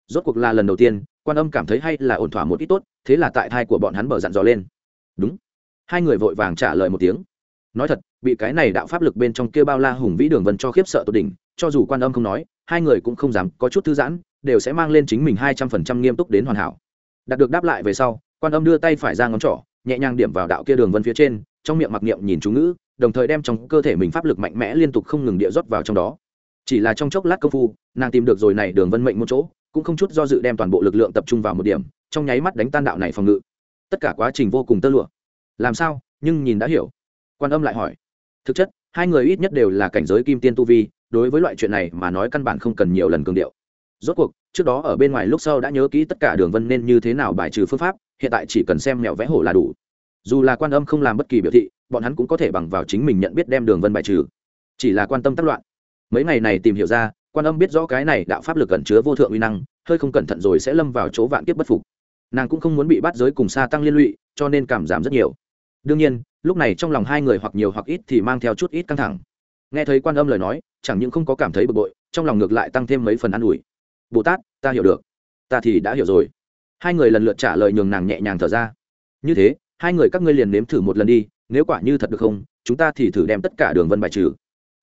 Rốt cuộc là lần đầu tiên, quan âm cảm thấy hay là ổn thỏa một ít tốt, thế là tại thai của bọn hắn bở dặn dò lên. Đúng. Hai người vội vàng trả lời một tiếng. Nói thật bị cái này đạo pháp lực bên trong kia bao la hùng vĩ đường vân cho khiếp sợ tột đỉnh, cho dù quan âm không nói, hai người cũng không dám có chút thư giãn, đều sẽ mang lên chính mình hai trăm phần trăm nghiêm túc đến hoàn hảo. Đạt được đáp lại về sau, quan âm đưa tay phải ra ngón trỏ, nhẹ nhàng điểm vào đạo kia đường vân phía trên, trong miệng mặc niệm nhìn chú ngữ, đồng thời đem trong cơ thể mình pháp lực mạnh mẽ liên tục không ngừng địa rót vào trong đó. Chỉ là trong chốc lát công phu, nàng tìm được rồi này đường vân mệnh một chỗ, cũng không chút do dự đem toàn bộ lực lượng tập trung vào một điểm, trong nháy mắt đánh tan đạo này phòng ngự. Tất cả quá trình vô cùng tơ lụa. Làm sao? Nhưng nhìn đã hiểu. Quan âm lại hỏi thực chất, hai người ít nhất đều là cảnh giới kim tiên tu vi, đối với loại chuyện này mà nói căn bản không cần nhiều lần cường điệu. Rốt cuộc, trước đó ở bên ngoài lúc sau đã nhớ kỹ tất cả đường vân nên như thế nào bài trừ phương pháp, hiện tại chỉ cần xem mẹo vẽ hổ là đủ. Dù là quan âm không làm bất kỳ biểu thị, bọn hắn cũng có thể bằng vào chính mình nhận biết đem đường vân bài trừ. Chỉ là quan tâm tác loạn. Mấy ngày này tìm hiểu ra, quan âm biết rõ cái này đạo pháp lực cẩn chứa vô thượng uy năng, hơi không cẩn thận rồi sẽ lâm vào chỗ vạn kiếp bất phục. Nàng cũng không muốn bị bắt giới cùng xa tăng liên lụy, cho nên cảm giảm rất nhiều. Đương nhiên lúc này trong lòng hai người hoặc nhiều hoặc ít thì mang theo chút ít căng thẳng. Nghe thấy quan âm lời nói, chẳng những không có cảm thấy bực bội, trong lòng ngược lại tăng thêm mấy phần an ủi. Bồ tát, ta hiểu được. Ta thì đã hiểu rồi. Hai người lần lượt trả lời nhường nàng nhẹ nhàng thở ra. Như thế, hai người các ngươi liền nếm thử một lần đi, nếu quả như thật được không, chúng ta thì thử đem tất cả đường vân bài trừ.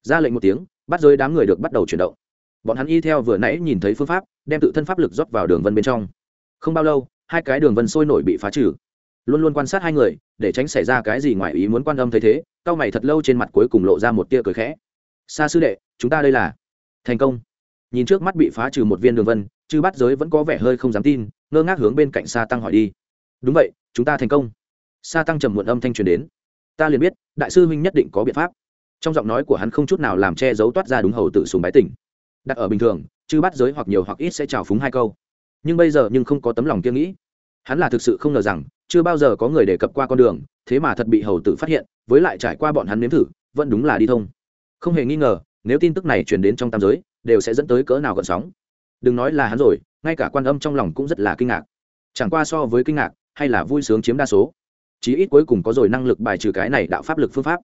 Ra lệnh một tiếng, bắt giới đám người được bắt đầu chuyển động. Bọn hắn y theo vừa nãy nhìn thấy phương pháp, đem tự thân pháp lực rót vào đường vân bên trong. Không bao lâu, hai cái đường vân sôi nổi bị phá trừ luôn luôn quan sát hai người, để tránh xảy ra cái gì ngoài ý muốn quan âm thấy thế cao mày thật lâu trên mặt cuối cùng lộ ra một tia cười khẽ. Xa sư đệ, chúng ta đây là. Thành công. Nhìn trước mắt bị phá trừ một viên đường vân, chư bắt giới vẫn có vẻ hơi không dám tin, ngơ ngác hướng bên cạnh Sa tăng hỏi đi. Đúng vậy, chúng ta thành công. Sa tăng trầm muộn âm thanh truyền đến. Ta liền biết, đại sư huynh nhất định có biện pháp. Trong giọng nói của hắn không chút nào làm che giấu toát ra đúng hầu tự sùng bái tỉnh đặt ở bình thường, chư bắt giới hoặc nhiều hoặc ít sẽ trào phúng hai câu. Nhưng bây giờ nhưng không có tấm lòng kia nghĩ. Hắn là thực sự không ngờ rằng chưa bao giờ có người đề cập qua con đường, thế mà thật bị hầu tử phát hiện, với lại trải qua bọn hắn nếm thử, vẫn đúng là đi thông. Không hề nghi ngờ, nếu tin tức này truyền đến trong tam giới, đều sẽ dẫn tới cỡ nào gợn sóng. Đừng nói là hắn rồi, ngay cả quan âm trong lòng cũng rất là kinh ngạc. Chẳng qua so với kinh ngạc, hay là vui sướng chiếm đa số. Chí ít cuối cùng có rồi năng lực bài trừ cái này đạo pháp lực phương pháp.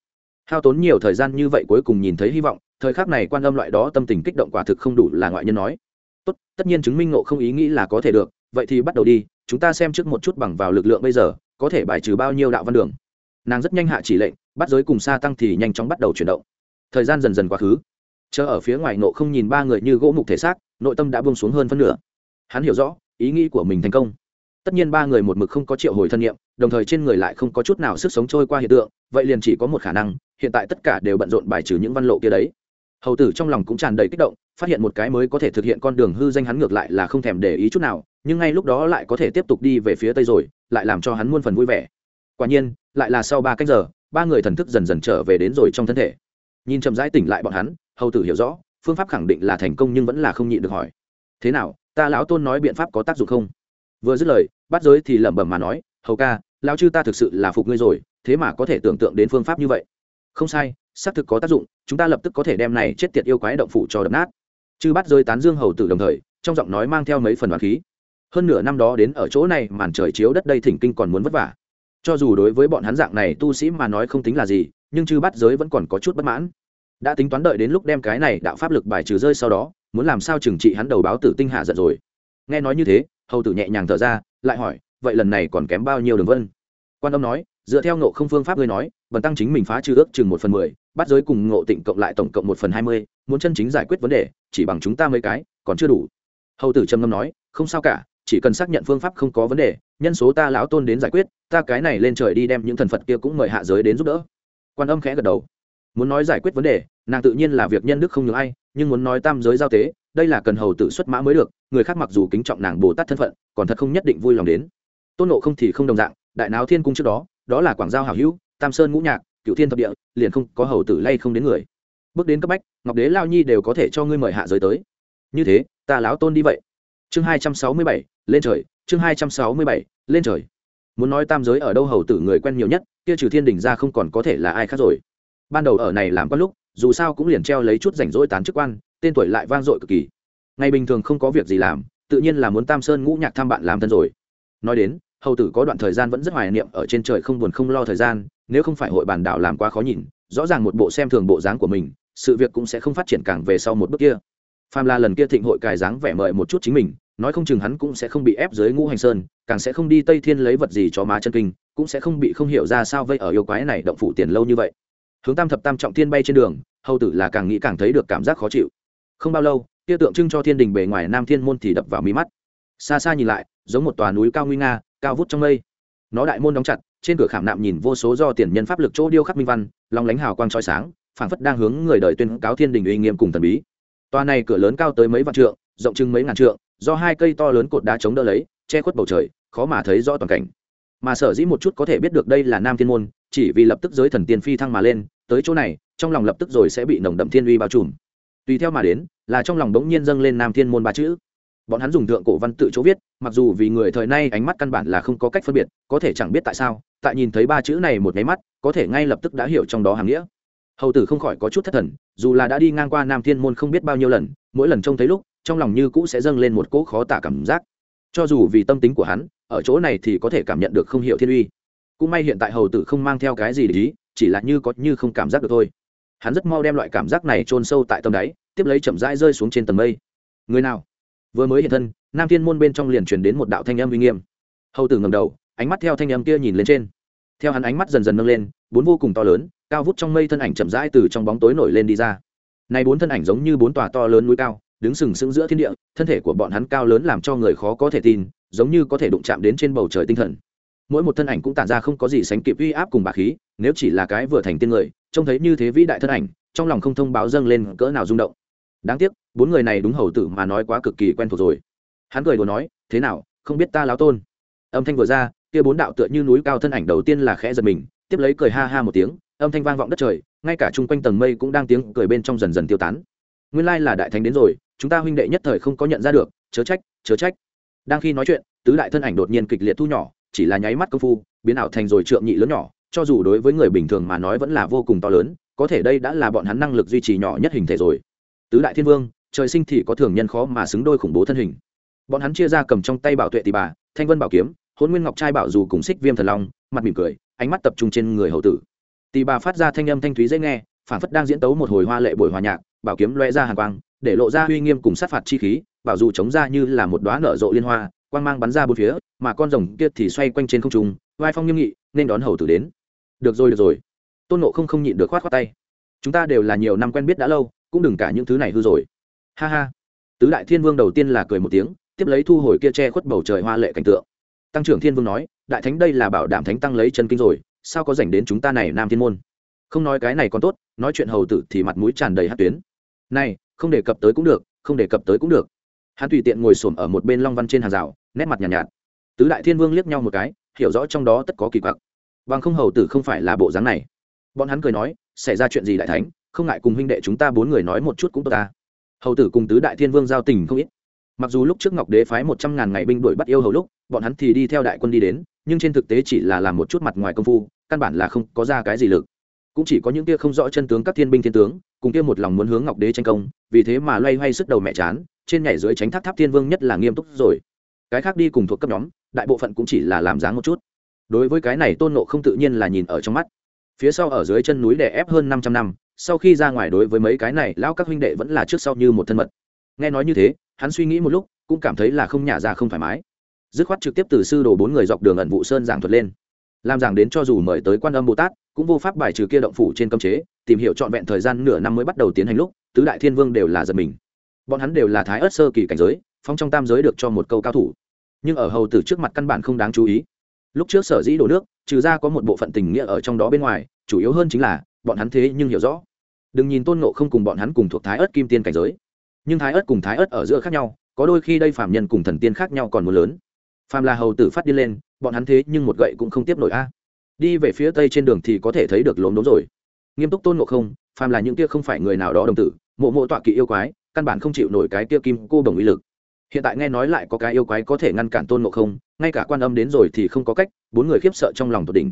Hao tốn nhiều thời gian như vậy cuối cùng nhìn thấy hy vọng, thời khắc này quan âm loại đó tâm tình kích động quả thực không đủ là ngoại nhân nói. Tốt, tất nhiên chứng minh ngộ không ý nghĩ là có thể được, vậy thì bắt đầu đi chúng ta xem trước một chút bằng vào lực lượng bây giờ, có thể bài trừ bao nhiêu đạo văn đường. Nàng rất nhanh hạ chỉ lệnh, bắt giới cùng xa tăng thì nhanh chóng bắt đầu chuyển động. Thời gian dần dần quá khứ. Chờ ở phía ngoài nộ không nhìn ba người như gỗ mục thể xác, nội tâm đã buông xuống hơn phân nửa. Hắn hiểu rõ, ý nghĩ của mình thành công. Tất nhiên ba người một mực không có triệu hồi thân nhiệm đồng thời trên người lại không có chút nào sức sống trôi qua hiện tượng, vậy liền chỉ có một khả năng, hiện tại tất cả đều bận rộn bài trừ những văn lộ kia đấy. Hầu tử trong lòng cũng tràn đầy kích động, phát hiện một cái mới có thể thực hiện con đường hư danh hắn ngược lại là không thèm để ý chút nào nhưng ngay lúc đó lại có thể tiếp tục đi về phía tây rồi, lại làm cho hắn muôn phần vui vẻ. Quả nhiên, lại là sau ba cách giờ, ba người thần thức dần dần trở về đến rồi trong thân thể. Nhìn chậm rãi tỉnh lại bọn hắn, hầu tử hiểu rõ, phương pháp khẳng định là thành công nhưng vẫn là không nhịn được hỏi. Thế nào, ta lão tôn nói biện pháp có tác dụng không? Vừa dứt lời, bắt giới thì lẩm bẩm mà nói, hầu ca, lão chư ta thực sự là phục ngươi rồi, thế mà có thể tưởng tượng đến phương pháp như vậy. Không sai, xác thực có tác dụng, chúng ta lập tức có thể đem này chết tiệt yêu quái động phủ cho đập nát. Chư bắt giới tán dương hầu tử đồng thời, trong giọng nói mang theo mấy phần đoàn khí hơn nửa năm đó đến ở chỗ này, màn trời chiếu đất đây thỉnh kinh còn muốn vất vả. Cho dù đối với bọn hắn dạng này tu sĩ mà nói không tính là gì, nhưng chư bắt giới vẫn còn có chút bất mãn. Đã tính toán đợi đến lúc đem cái này đạo pháp lực bài trừ rơi sau đó, muốn làm sao trừng trị hắn đầu báo tử tinh hạ giận rồi. Nghe nói như thế, hầu tử nhẹ nhàng thở ra, lại hỏi, vậy lần này còn kém bao nhiêu đường vân? Quan âm nói, dựa theo ngộ không phương pháp ngươi nói, bần tăng chính mình phá trừ ước chừng một phần mười bắt giới cùng ngộ tịnh cộng lại tổng cộng một phần hai mươi, muốn chân chính giải quyết vấn đề, chỉ bằng chúng ta mấy cái, còn chưa đủ. Hầu tử trầm ngâm nói, không sao cả chỉ cần xác nhận phương pháp không có vấn đề, nhân số ta lão tôn đến giải quyết, ta cái này lên trời đi đem những thần phật kia cũng mời hạ giới đến giúp đỡ. Quan âm khẽ gật đầu. Muốn nói giải quyết vấn đề, nàng tự nhiên là việc nhân đức không nhường ai, nhưng muốn nói tam giới giao tế, đây là cần hầu tự xuất mã mới được, người khác mặc dù kính trọng nàng bồ tát thân phận, còn thật không nhất định vui lòng đến. Tôn nộ không thì không đồng dạng, đại náo thiên cung trước đó đó là quảng giao hảo hữu, tam sơn ngũ nhạc cựu thiên thập địa, liền không có hầu tử lay không đến người. Bước đến cấp bách, ngọc đế lao nhi đều có thể cho ngươi mời hạ giới tới. Như thế, ta lão tôn đi vậy chương hai trăm sáu mươi bảy, lên trời, chương hai trăm sáu mươi bảy, lên trời. Muốn nói tam giới ở đâu hầu tử người quen nhiều nhất, kia trừ thiên đình ra không còn có thể là ai khác rồi. Ban đầu ở này làm có lúc, dù sao cũng liền treo lấy chút rảnh rỗi tán chức quan, tên tuổi lại vang dội cực kỳ. Ngày bình thường không có việc gì làm, tự nhiên là muốn tam sơn ngũ nhạc thăm bạn làm thân rồi. Nói đến, hầu tử có đoạn thời gian vẫn rất hoài niệm ở trên trời không buồn không lo thời gian, nếu không phải hội bàn đảo làm quá khó nhìn, rõ ràng một bộ xem thường bộ dáng của mình, sự việc cũng sẽ không phát triển càng về sau một bước kia phàm là lần kia thịnh hội cài dáng vẻ mời một chút chính mình, nói không chừng hắn cũng sẽ không bị ép dưới ngũ hành sơn, càng sẽ không đi tây thiên lấy vật gì cho má chân kinh, cũng sẽ không bị không hiểu ra sao vây ở yêu quái này động phủ tiền lâu như vậy. Hướng tam thập tam trọng thiên bay trên đường, hầu tử là càng nghĩ càng thấy được cảm giác khó chịu. Không bao lâu, kia tượng trưng cho thiên đình bề ngoài nam thiên môn thì đập vào mí mắt. Xa xa nhìn lại, giống một tòa núi cao nguy nga, cao vút trong mây. Nó đại môn đóng chặt, trên cửa khảm nạm nhìn vô số do tiền nhân pháp lực chỗ điêu khắc minh văn lòng lánh hào quang trói sáng, phảng phất đang hướng người đời tuyên cáo thiên đình uy nghiêm cùng thần bí. Toa này cửa lớn cao tới mấy vạn trượng, rộng chừng mấy ngàn trượng, do hai cây to lớn cột đá chống đỡ lấy, che khuất bầu trời, khó mà thấy rõ toàn cảnh. Mà sở dĩ một chút có thể biết được đây là nam thiên môn, chỉ vì lập tức giới thần tiên phi thăng mà lên, tới chỗ này, trong lòng lập tức rồi sẽ bị nồng đậm thiên uy bao trùm. Tùy theo mà đến, là trong lòng đống nhiên dâng lên nam thiên môn ba chữ. Bọn hắn dùng thượng cổ văn tự chỗ viết, mặc dù vì người thời nay ánh mắt căn bản là không có cách phân biệt, có thể chẳng biết tại sao, tại nhìn thấy ba chữ này một cái mắt, có thể ngay lập tức đã hiểu trong đó hàm nghĩa hầu tử không khỏi có chút thất thần, dù là đã đi ngang qua nam thiên môn không biết bao nhiêu lần, mỗi lần trông thấy lúc, trong lòng như cũ sẽ dâng lên một cỗ khó tả cảm giác. Cho dù vì tâm tính của hắn, ở chỗ này thì có thể cảm nhận được không hiểu thiên uy. Cũng may hiện tại hầu tử không mang theo cái gì để ý, chỉ là như có như không cảm giác được thôi. Hắn rất mau đem loại cảm giác này chôn sâu tại tâm đáy, tiếp lấy chậm rãi rơi xuống trên tầng mây. Người nào? Vừa mới hiện thân, nam thiên môn bên trong liền truyền đến một đạo thanh âm uy nghiêm. Hầu tử ngầm đầu, ánh mắt theo thanh âm kia nhìn lên trên. Theo hắn ánh mắt dần dần nâng lên, bốn vô cùng to lớn cao vút trong mây thân ảnh chậm rãi từ trong bóng tối nổi lên đi ra. Này bốn thân ảnh giống như bốn tòa to lớn núi cao, đứng sừng sững giữa thiên địa, thân thể của bọn hắn cao lớn làm cho người khó có thể tin, giống như có thể đụng chạm đến trên bầu trời tinh thần. Mỗi một thân ảnh cũng tản ra không có gì sánh kịp uy áp cùng bà khí, nếu chỉ là cái vừa thành tiên người, trông thấy như thế vĩ đại thân ảnh, trong lòng không thông báo dâng lên cỡ nào rung động. Đáng tiếc, bốn người này đúng hầu tử mà nói quá cực kỳ quen thuộc rồi. Hắn cười đùa nói, thế nào, không biết ta láo tôn? Âm thanh vừa ra, kia bốn đạo tựa như núi cao thân ảnh đầu tiên là khẽ giật mình, tiếp lấy cười ha ha một tiếng âm thanh vang vọng đất trời, ngay cả chung quanh tầng mây cũng đang tiếng cười bên trong dần dần tiêu tán. Nguyên lai là đại thánh đến rồi, chúng ta huynh đệ nhất thời không có nhận ra được, chớ trách chớ trách. Đang khi nói chuyện, tứ đại thân ảnh đột nhiên kịch liệt thu nhỏ, chỉ là nháy mắt công phu, biến ảo thành rồi trượng nhị lớn nhỏ, cho dù đối với người bình thường mà nói vẫn là vô cùng to lớn, có thể đây đã là bọn hắn năng lực duy trì nhỏ nhất hình thể rồi. Tứ đại thiên vương, trời sinh thì có thường nhân khó mà xứng đôi khủng bố thân hình. Bọn hắn chia ra cầm trong tay bảo tuệ tỷ bà, thanh vân bảo kiếm hôn nguyên ngọc trai bảo dù cùng xích viêm thần long, mặt mỉm cười, ánh mắt tập trung trên người hậu tử tỷ bà phát ra thanh âm thanh thúy dễ nghe phản phất đang diễn tấu một hồi hoa lệ buổi hòa nhạc, bảo kiếm loe ra hàng quang, để lộ ra uy nghiêm cùng sát phạt chi khí, bảo dù chống ra như là một đoá nở rộ liên hoa, quang mang bắn ra bốn phía, mà con rồng kia thì xoay quanh trên không trung, vai phong nghiêm nghị, nên đón hầu tử đến. Được rồi được rồi. Tôn nộ không không nhịn được khoát khoát tay. Chúng ta đều là nhiều năm quen biết đã lâu, cũng đừng cả những thứ này hư rồi. Ha ha. Tứ đại thiên vương đầu tiên là cười một tiếng, tiếp lấy thu hồi kia che khuất bầu trời hoa lệ cảnh tượng. Tăng trưởng thiên vương nói, đại thánh đây là bảo đảm thánh tăng lấy chân kinh rồi sao có dành đến chúng ta này nam thiên môn? Không nói cái này còn tốt nói chuyện hầu tử thì mặt mũi tràn đầy hát tuyến. Này không đề cập tới cũng được không đề cập tới cũng được. Hắn tùy tiện ngồi xổm ở một bên long văn trên hàng rào nét mặt nhàn nhạt, nhạt. Tứ đại thiên vương liếc nhau một cái hiểu rõ trong đó tất có kỳ quặc. Bằng không hầu tử không phải là bộ dáng này. Bọn hắn cười nói xảy ra chuyện gì đại thánh không ngại cùng huynh đệ chúng ta bốn người nói một chút cũng tốt ta. Hầu tử cùng tứ đại thiên vương giao tình không ít. Mặc dù lúc trước ngọc đế phái một trăm ngàn ngày binh đuổi bắt yêu hầu lúc bọn hắn thì đi theo đại quân đi đến nhưng trên thực tế chỉ là làm một chút mặt ngoài công phu, căn bản là không có ra cái gì lực. Cũng chỉ có những kia không rõ chân tướng các thiên binh thiên tướng, cùng kia một lòng muốn hướng ngọc đế tranh công, vì thế mà loay hoay sức đầu mẹ chán, trên nhảy dưới tránh tháp tháp thiên vương nhất là nghiêm túc rồi. Cái khác đi cùng thuộc cấp nhóm, đại bộ phận cũng chỉ là làm dáng một chút. Đối với cái này tôn nộ không tự nhiên là nhìn ở trong mắt. Phía sau ở dưới chân núi đè ép hơn 500 năm, sau khi ra ngoài đối với mấy cái này, lão các huynh đệ vẫn là trước sau như một thân mật. Nghe nói như thế, hắn suy nghĩ một lúc, cũng cảm thấy là không nhả ra không thoải mái dứt khoát trực tiếp từ sư đồ bốn người dọc đường ẩn vụ sơn giảng thuật lên. Làm giảng đến cho dù mời tới quan âm bồ tát, cũng vô pháp bài trừ kia động phủ trên cấm chế, tìm hiểu trọn vẹn thời gian nửa năm mới bắt đầu tiến hành lúc, tứ đại thiên vương đều là giật mình. Bọn hắn đều là thái ớt sơ kỳ cảnh giới, phong trong tam giới được cho một câu cao thủ. Nhưng ở hầu tử trước mặt căn bản không đáng chú ý. Lúc trước sở dĩ đổ nước, trừ ra có một bộ phận tình nghĩa ở trong đó bên ngoài, chủ yếu hơn chính là, bọn hắn thế nhưng hiểu rõ. Đừng nhìn tôn nộ không cùng bọn hắn cùng thuộc thái ớt kim tiên cảnh giới. Nhưng thái ớt cùng thái ớt ở giữa khác nhau, có đôi khi đây phạm nhân cùng thần tiên khác nhau còn một lớn phàm là hầu tử phát đi lên, bọn hắn thế nhưng một gậy cũng không tiếp nổi a. Đi về phía tây trên đường thì có thể thấy được lốm đốm rồi. Nghiêm túc tôn ngộ không, phàm là những kia không phải người nào đó đồng tử, mộ mộ tọa kỵ yêu quái, căn bản không chịu nổi cái kia kim cô đồng uy lực. Hiện tại nghe nói lại có cái yêu quái có thể ngăn cản tôn ngộ không, ngay cả quan âm đến rồi thì không có cách, bốn người khiếp sợ trong lòng tột đỉnh.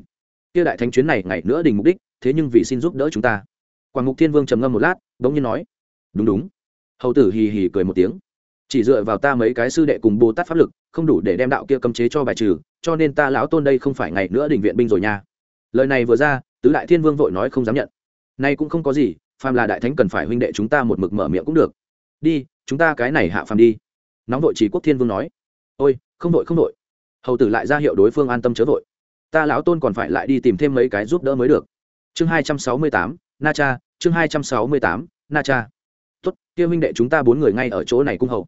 Kia đại thánh chuyến này ngày nữa đình mục đích, thế nhưng vì xin giúp đỡ chúng ta. Quảng ngục thiên vương trầm ngâm một lát, bỗng nhiên nói, đúng đúng. Hầu tử hì hì cười một tiếng chỉ dựa vào ta mấy cái sư đệ cùng bồ tát pháp lực, không đủ để đem đạo kia cấm chế cho bài trừ, cho nên ta lão tôn đây không phải ngày nữa đình viện binh rồi nha. Lời này vừa ra, tứ đại thiên vương vội nói không dám nhận. Nay cũng không có gì, phàm là đại thánh cần phải huynh đệ chúng ta một mực mở miệng cũng được. Đi, chúng ta cái này hạ phàm đi. Nóng vội chỉ quốc thiên vương nói. Ôi, không vội không vội. Hầu tử lại ra hiệu đối phương an tâm chớ vội. Ta lão tôn còn phải lại đi tìm thêm mấy cái giúp đỡ mới được. Chương hai trăm sáu mươi tám, na cha, chương hai trăm sáu mươi tám, na cha. Tốt, kia huynh đệ chúng ta bốn người ngay ở chỗ này cung hầu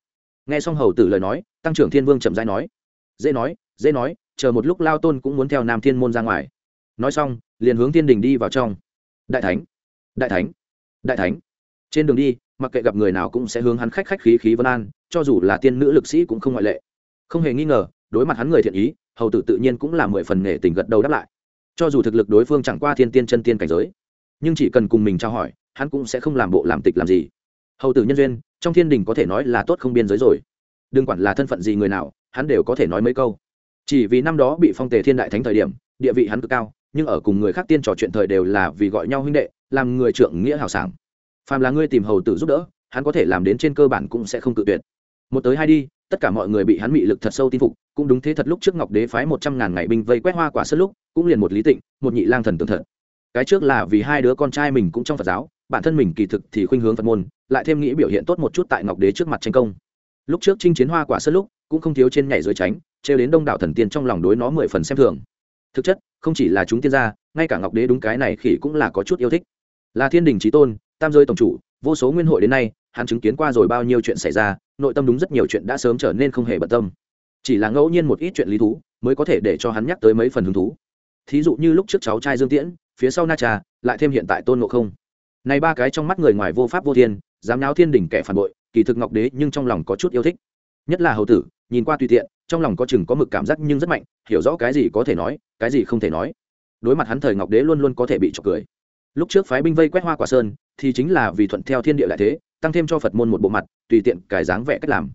nghe xong hầu tử lời nói, tăng trưởng thiên vương chậm rãi nói, dễ nói dễ nói, chờ một lúc lao tôn cũng muốn theo nam thiên môn ra ngoài. Nói xong, liền hướng thiên đình đi vào trong. Đại thánh đại thánh đại thánh. Trên đường đi, mặc kệ gặp người nào cũng sẽ hướng hắn khách khách khí khí vân an, cho dù là tiên nữ lực sĩ cũng không ngoại lệ. Không hề nghi ngờ, đối mặt hắn người thiện ý, hầu tử tự nhiên cũng là mười phần nghệ tình gật đầu đáp lại. Cho dù thực lực đối phương chẳng qua thiên tiên chân tiên cảnh giới, nhưng chỉ cần cùng mình trao hỏi, hắn cũng sẽ không làm bộ làm tịch làm gì hầu tử nhân duyên, trong thiên đình có thể nói là tốt không biên giới rồi. Đừng quản là thân phận gì người nào, hắn đều có thể nói mấy câu. Chỉ vì năm đó bị phong tề thiên đại thánh thời điểm, địa vị hắn cực cao, nhưng ở cùng người khác tiên trò chuyện thời đều là vì gọi nhau huynh đệ, làm người trượng nghĩa hào sảng. Phàm là ngươi tìm hầu tử giúp đỡ, hắn có thể làm đến trên cơ bản cũng sẽ không cự tuyệt. Một tới hai đi, tất cả mọi người bị hắn bị lực thật sâu tin phục, cũng đúng thế thật lúc trước ngọc đế phái một trăm ngàn ngày binh vây quét hoa quả sân lúc, cũng liền một lý tịnh, một nhị lang thần tường thật. Cái trước là vì hai đứa con trai mình cũng trong phật giáo, bản thân mình kỳ thực thì khuynh hướng phật môn lại thêm nghĩ biểu hiện tốt một chút tại ngọc đế trước mặt tranh công. Lúc trước chinh chiến hoa quả sân lúc, cũng không thiếu trên nhảy dưới tránh, trêu đến đông đảo thần tiên trong lòng đối nó mười phần xem thường. Thực chất, không chỉ là chúng tiên gia, ngay cả ngọc đế đúng cái này khỉ cũng là có chút yêu thích. Là thiên đình trí tôn, tam giới tổng chủ, vô số nguyên hội đến nay, hắn chứng kiến qua rồi bao nhiêu chuyện xảy ra, nội tâm đúng rất nhiều chuyện đã sớm trở nên không hề bận tâm. Chỉ là ngẫu nhiên một ít chuyện lý thú, mới có thể để cho hắn nhắc tới mấy phần hứng thú. Thí dụ như lúc trước cháu trai dương tiễn, phía sau na trà, lại thêm hiện tại tôn ngộ không. Này ba cái trong mắt người ngoài vô pháp vô thiên dám náo thiên đình kẻ phản bội, kỳ thực ngọc đế nhưng trong lòng có chút yêu thích. Nhất là hầu tử, nhìn qua tùy tiện, trong lòng có chừng có mực cảm giác nhưng rất mạnh, hiểu rõ cái gì có thể nói, cái gì không thể nói. Đối mặt hắn thời ngọc đế luôn luôn có thể bị trọc cười. Lúc trước phái binh vây quét hoa quả sơn, thì chính là vì thuận theo thiên địa lại thế, tăng thêm cho phật môn một bộ mặt, tùy tiện cải dáng vẽ cách làm.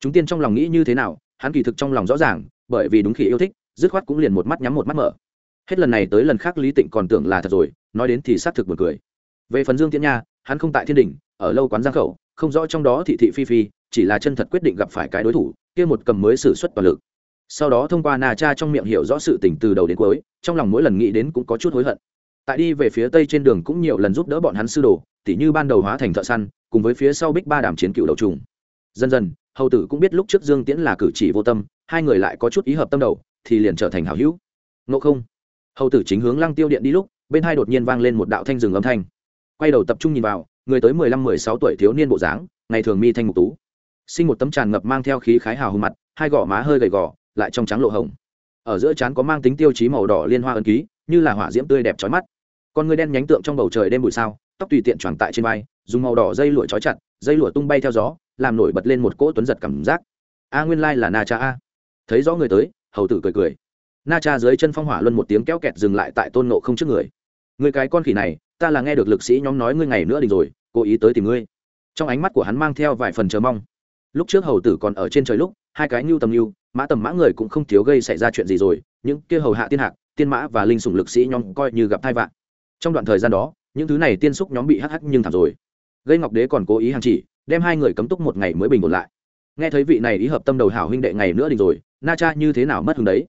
Chúng tiên trong lòng nghĩ như thế nào, hắn kỳ thực trong lòng rõ ràng, bởi vì đúng khi yêu thích, dứt khoát cũng liền một mắt nhắm một mắt mở. Hết lần này tới lần khác lý tịnh còn tưởng là thật rồi, nói đến thì xác thực buồn cười. Về phần dương tiễn nha, hắn không tại thiên đình ở lâu quán giang khẩu, không rõ trong đó thị thị phi phi, chỉ là chân thật quyết định gặp phải cái đối thủ, kia một cầm mới xử suất toàn lực. Sau đó thông qua nà cha trong miệng hiểu rõ sự tình từ đầu đến cuối, trong lòng mỗi lần nghĩ đến cũng có chút hối hận. Tại đi về phía tây trên đường cũng nhiều lần giúp đỡ bọn hắn sư đồ, tỉ như ban đầu hóa thành thợ săn, cùng với phía sau bích ba đàm chiến cựu đầu trùng. Dần dần, hầu tử cũng biết lúc trước dương tiễn là cử chỉ vô tâm, hai người lại có chút ý hợp tâm đầu, thì liền trở thành hảo hữu. Ngộ không? Hầu tử chính hướng lăng tiêu điện đi lúc, bên hai đột nhiên vang lên một đạo thanh rừng âm thanh quay đầu tập trung nhìn vào, người tới mười lăm, mười sáu tuổi thiếu niên bộ dáng, ngày thường mi thanh mục tú. Sinh một tấm tràn ngập mang theo khí khái hào hùng mặt, hai gò má hơi gầy gò, lại trong trắng lộ hồng. Ở giữa trán có mang tính tiêu chí màu đỏ liên hoa ân ký, như là hỏa diễm tươi đẹp trói mắt. Con người đen nhánh tượng trong bầu trời đêm bụi sao, tóc tùy tiện tròn tại trên vai, dùng màu đỏ dây lụa trói chặt, dây lụa tung bay theo gió, làm nổi bật lên một cỗ tuấn giật cảm giác. A, nguyên lai là na cha a. Thấy rõ người tới, hầu tử cười cười. Na cha dưới chân phong hỏa luân một tiếng kéo kẹt dừng lại tại tôn nộ không trước người. Người cái con khỉ này ta là nghe được lực sĩ nhóm nói ngươi ngày nữa đình rồi, cố ý tới tìm ngươi. Trong ánh mắt của hắn mang theo vài phần chờ mong. Lúc trước hầu tử còn ở trên trời lúc, hai cái ngưu tầm ngưu mã tầm mã người cũng không thiếu gây xảy ra chuyện gì rồi, những kia hầu hạ tiên hạc, tiên mã và linh sủng lực sĩ nhóm coi như gặp thai vạn trong đoạn thời gian đó, những thứ này tiên xúc nhóm bị hắc hắc nhưng thảm rồi. Gây ngọc đế còn cố ý hàng chỉ, đem hai người cấm túc một ngày mới bình ổn lại. Nghe thấy vị này ý hợp tâm đầu hảo huynh đệ ngày nữa đình rồi, na cha như thế nào mất hứng đấy?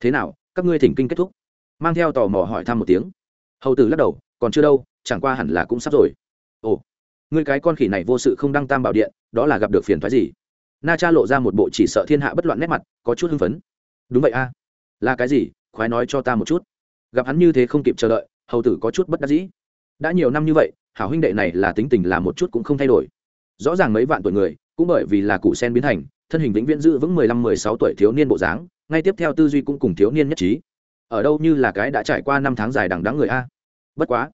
Thế nào, các ngươi thỉnh kinh kết thúc. Mang theo tò mò hỏi thăm một tiếng. Hầu tử lắc đầu còn chưa đâu, chẳng qua hẳn là cũng sắp rồi. Ồ, ngươi cái con khỉ này vô sự không đăng tam bảo điện, đó là gặp được phiền thoái gì? Na cha lộ ra một bộ chỉ sợ thiên hạ bất loạn nét mặt, có chút hưng phấn. Đúng vậy a. Là cái gì? Khoái nói cho ta một chút. Gặp hắn như thế không kịp chờ đợi, hầu tử có chút bất đắc dĩ. Đã nhiều năm như vậy, hảo huynh đệ này là tính tình là một chút cũng không thay đổi. Rõ ràng mấy vạn tuổi người, cũng bởi vì là cụ sen biến thành, thân hình vĩnh viễn giữ vững mười lăm, mười sáu tuổi thiếu niên bộ dáng, ngay tiếp theo tư duy cũng cùng thiếu niên nhất trí. Ở đâu như là cái đã trải qua năm tháng dài đằng đắng người a bất quá,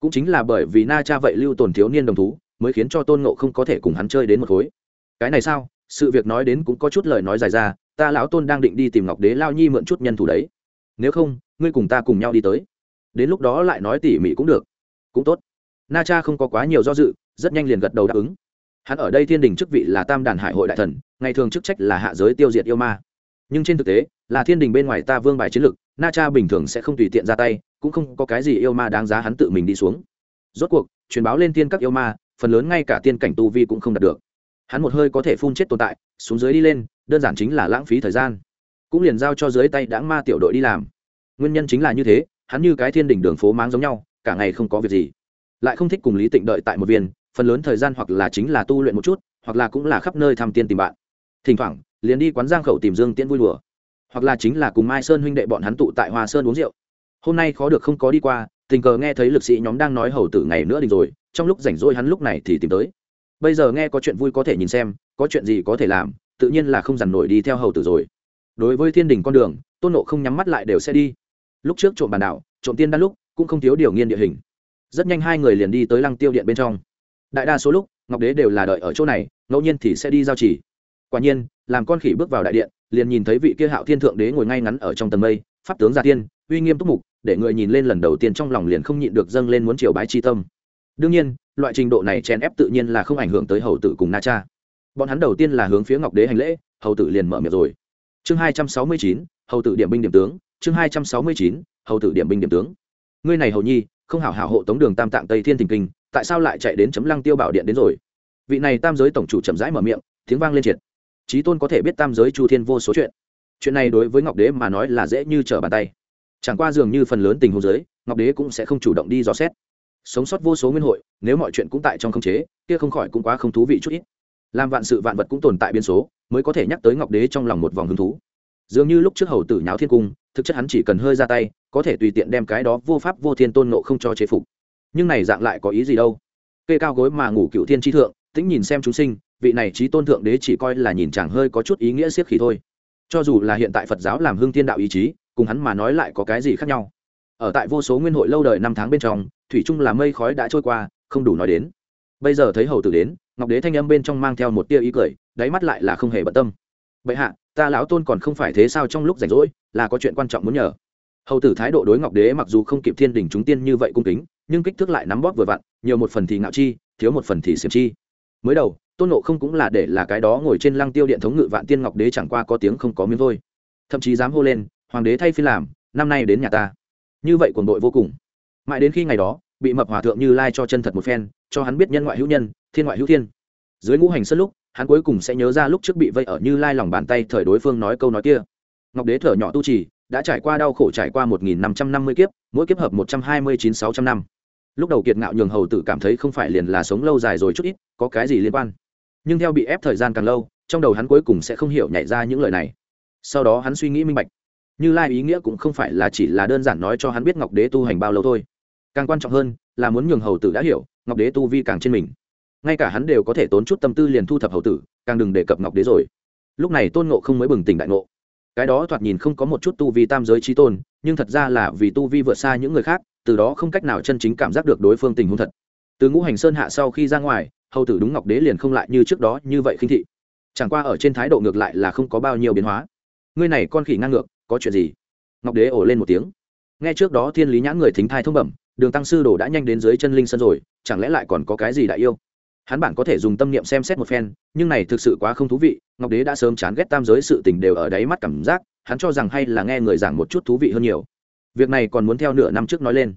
cũng chính là bởi vì na cha vậy lưu tồn thiếu niên đồng thú, mới khiến cho tôn ngộ không có thể cùng hắn chơi đến một khối. Cái này sao? Sự việc nói đến cũng có chút lời nói dài ra, ta lão tôn đang định đi tìm ngọc đế lao nhi mượn chút nhân thủ đấy. Nếu không, ngươi cùng ta cùng nhau đi tới. Đến lúc đó lại nói tỉ mỉ cũng được. Cũng tốt. Na cha không có quá nhiều do dự, rất nhanh liền gật đầu đáp ứng. Hắn ở đây thiên đình chức vị là tam đàn hải hội đại thần, ngày thường chức trách là hạ giới tiêu diệt yêu ma. Nhưng trên thực tế, là thiên đình bên ngoài ta vương bài chiến lược na cha bình thường sẽ không tùy tiện ra tay, cũng không có cái gì yêu ma đáng giá hắn tự mình đi xuống. Rốt cuộc, truyền báo lên tiên các yêu ma, phần lớn ngay cả tiên cảnh tu vi cũng không đạt được. Hắn một hơi có thể phun chết tồn tại, xuống dưới đi lên, đơn giản chính là lãng phí thời gian. Cũng liền giao cho dưới tay đáng ma tiểu đội đi làm. Nguyên nhân chính là như thế, hắn như cái thiên đỉnh đường phố máng giống nhau, cả ngày không có việc gì. Lại không thích cùng lý tịnh đợi tại một viên, phần lớn thời gian hoặc là chính là tu luyện một chút, hoặc là cũng là khắp nơi thăm tiên tìm bạn. Thỉnh thoảng, liền đi quán giang khẩu tìm dương tiễn vui đùa hoặc là chính là cùng mai sơn huynh đệ bọn hắn tụ tại hoa sơn uống rượu. Hôm nay khó được không có đi qua, tình cờ nghe thấy lực sĩ nhóm đang nói hầu tử ngày nữa đình rồi, trong lúc rảnh rỗi hắn lúc này thì tìm tới. Bây giờ nghe có chuyện vui có thể nhìn xem, có chuyện gì có thể làm, tự nhiên là không dằn nổi đi theo hầu tử rồi. Đối với thiên đình con đường, tôn nộ không nhắm mắt lại đều sẽ đi. Lúc trước trộm bàn đảo, trộm tiên đan lúc, cũng không thiếu điều nghiên địa hình. Rất nhanh hai người liền đi tới lăng tiêu điện bên trong. Đại đa số lúc, ngọc đế đều là đợi ở chỗ này, ngẫu nhiên thì sẽ đi giao chỉ. Quả nhiên, làm con khỉ bước vào đại điện liền nhìn thấy vị kia hạo thiên thượng đế ngồi ngay ngắn ở trong tầng mây, pháp tướng gia tiên, uy nghiêm túc mục, để người nhìn lên lần đầu tiên trong lòng liền không nhịn được dâng lên muốn triều bái chi tâm. Đương nhiên, loại trình độ này chèn ép tự nhiên là không ảnh hưởng tới hầu tử cùng na cha. Bọn hắn đầu tiên là hướng phía ngọc đế hành lễ, hầu tử liền mở miệng rồi. Chương hai trăm sáu mươi chín, hầu tử điểm binh điểm tướng. Chương hai trăm sáu mươi chín, hầu tử điểm binh điểm tướng. Ngươi này hầu nhi, không hảo hảo hộ tống đường tam tạng tây thiên thình kinh, tại sao lại chạy đến chấm lăng tiêu bảo điện đến rồi? Vị này tam giới tổng chủ chậm rãi mở miệng, tiếng vang lên triệt trí tôn có thể biết tam giới chu thiên vô số chuyện. Chuyện này đối với ngọc đế mà nói là dễ như trở bàn tay. Chẳng qua dường như phần lớn tình huống giới ngọc đế cũng sẽ không chủ động đi dò xét. Sống sót vô số nguyên hội, nếu mọi chuyện cũng tại trong khống chế, kia không khỏi cũng quá không thú vị chút ít. Làm vạn sự vạn vật cũng tồn tại biên số, mới có thể nhắc tới ngọc đế trong lòng một vòng hứng thú. Dường như lúc trước hầu tử nháo thiên cung, thực chất hắn chỉ cần hơi ra tay, có thể tùy tiện đem cái đó vô pháp vô thiên tôn nộ không cho chế phục. Nhưng này dạng lại có ý gì đâu? Kê cao gối mà ngủ cựu thiên tri thượng, tĩnh nhìn xem chúng sinh vị này trí tôn thượng đế chỉ coi là nhìn chàng hơi có chút ý nghĩa siết khí thôi. Cho dù là hiện tại phật giáo làm hương thiên đạo ý chí, cùng hắn mà nói lại có cái gì khác nhau? Ở tại vô số nguyên hội lâu đời năm tháng bên trong, thủy chung là mây khói đã trôi qua, không đủ nói đến. Bây giờ thấy hầu tử đến, ngọc đế thanh âm bên trong mang theo một tia ý cười, đáy mắt lại là không hề bận tâm. Vậy hạ, ta lão tôn còn không phải thế sao trong lúc rảnh rỗi, là có chuyện quan trọng muốn nhờ. Hầu tử thái độ đối ngọc đế mặc dù không kịp thiên đình chúng tiên như vậy cung kính, nhưng kích thước lại nắm bóp vừa vặn, nhiều một phần thì ngạo chi, thiếu một phần thì xiềm chi. Mới đầu tôn nộ không cũng là để là cái đó ngồi trên lăng tiêu điện thống ngự vạn tiên ngọc đế chẳng qua có tiếng không có miếng thôi. Thậm chí dám hô lên, hoàng đế thay phiên làm, năm nay đến nhà ta. Như vậy quần đội vô cùng. Mãi đến khi ngày đó, bị mập hòa thượng như lai cho chân thật một phen, cho hắn biết nhân ngoại hữu nhân, thiên ngoại hữu thiên. Dưới ngũ hành sân lúc, hắn cuối cùng sẽ nhớ ra lúc trước bị vây ở như lai lòng bàn tay thời đối phương nói câu nói kia. Ngọc đế thở nhỏ tu trì, đã trải qua đau khổ trải qua một nghìn năm trăm năm mươi kiếp, mỗi kiếp hợp một trăm hai mươi chín sáu trăm năm. Lúc đầu kiệt ngạo nhường hầu tử cảm thấy không phải liền là sống lâu dài rồi chút ít, có cái gì liên quan? Nhưng theo bị ép thời gian càng lâu, trong đầu hắn cuối cùng sẽ không hiểu nhảy ra những lời này. Sau đó hắn suy nghĩ minh bạch. Như lai ý nghĩa cũng không phải là chỉ là đơn giản nói cho hắn biết ngọc đế tu hành bao lâu thôi. Càng quan trọng hơn, là muốn nhường hầu tử đã hiểu, ngọc đế tu vi càng trên mình. Ngay cả hắn đều có thể tốn chút tâm tư liền thu thập hầu tử, càng đừng đề cập ngọc đế rồi. Lúc này tôn ngộ không mới bừng tỉnh đại ngộ. Cái đó thoạt nhìn không có một chút tu vi tam giới trí tôn, nhưng thật ra là vì tu vi vượt xa những người khác, từ đó không cách nào chân chính cảm giác được đối phương tình huống thật từ ngũ hành sơn hạ sau khi ra ngoài, hầu tử đúng ngọc đế liền không lại như trước đó như vậy khinh thị. Chẳng qua ở trên thái độ ngược lại là không có bao nhiêu biến hóa. Ngươi này con khỉ ngang ngược, có chuyện gì? Ngọc đế ổ lên một tiếng. Nghe trước đó thiên lý nhãn người thính thai thông bẩm, đường tăng sư đồ đã nhanh đến dưới chân linh sân rồi, chẳng lẽ lại còn có cái gì đại yêu? Hắn bản có thể dùng tâm niệm xem xét một phen, nhưng này thực sự quá không thú vị, ngọc đế đã sớm chán ghét tam giới sự tình đều ở đáy mắt cảm giác, hắn cho rằng hay là nghe người giảng một chút thú vị hơn nhiều. Việc này còn muốn theo nửa năm trước nói lên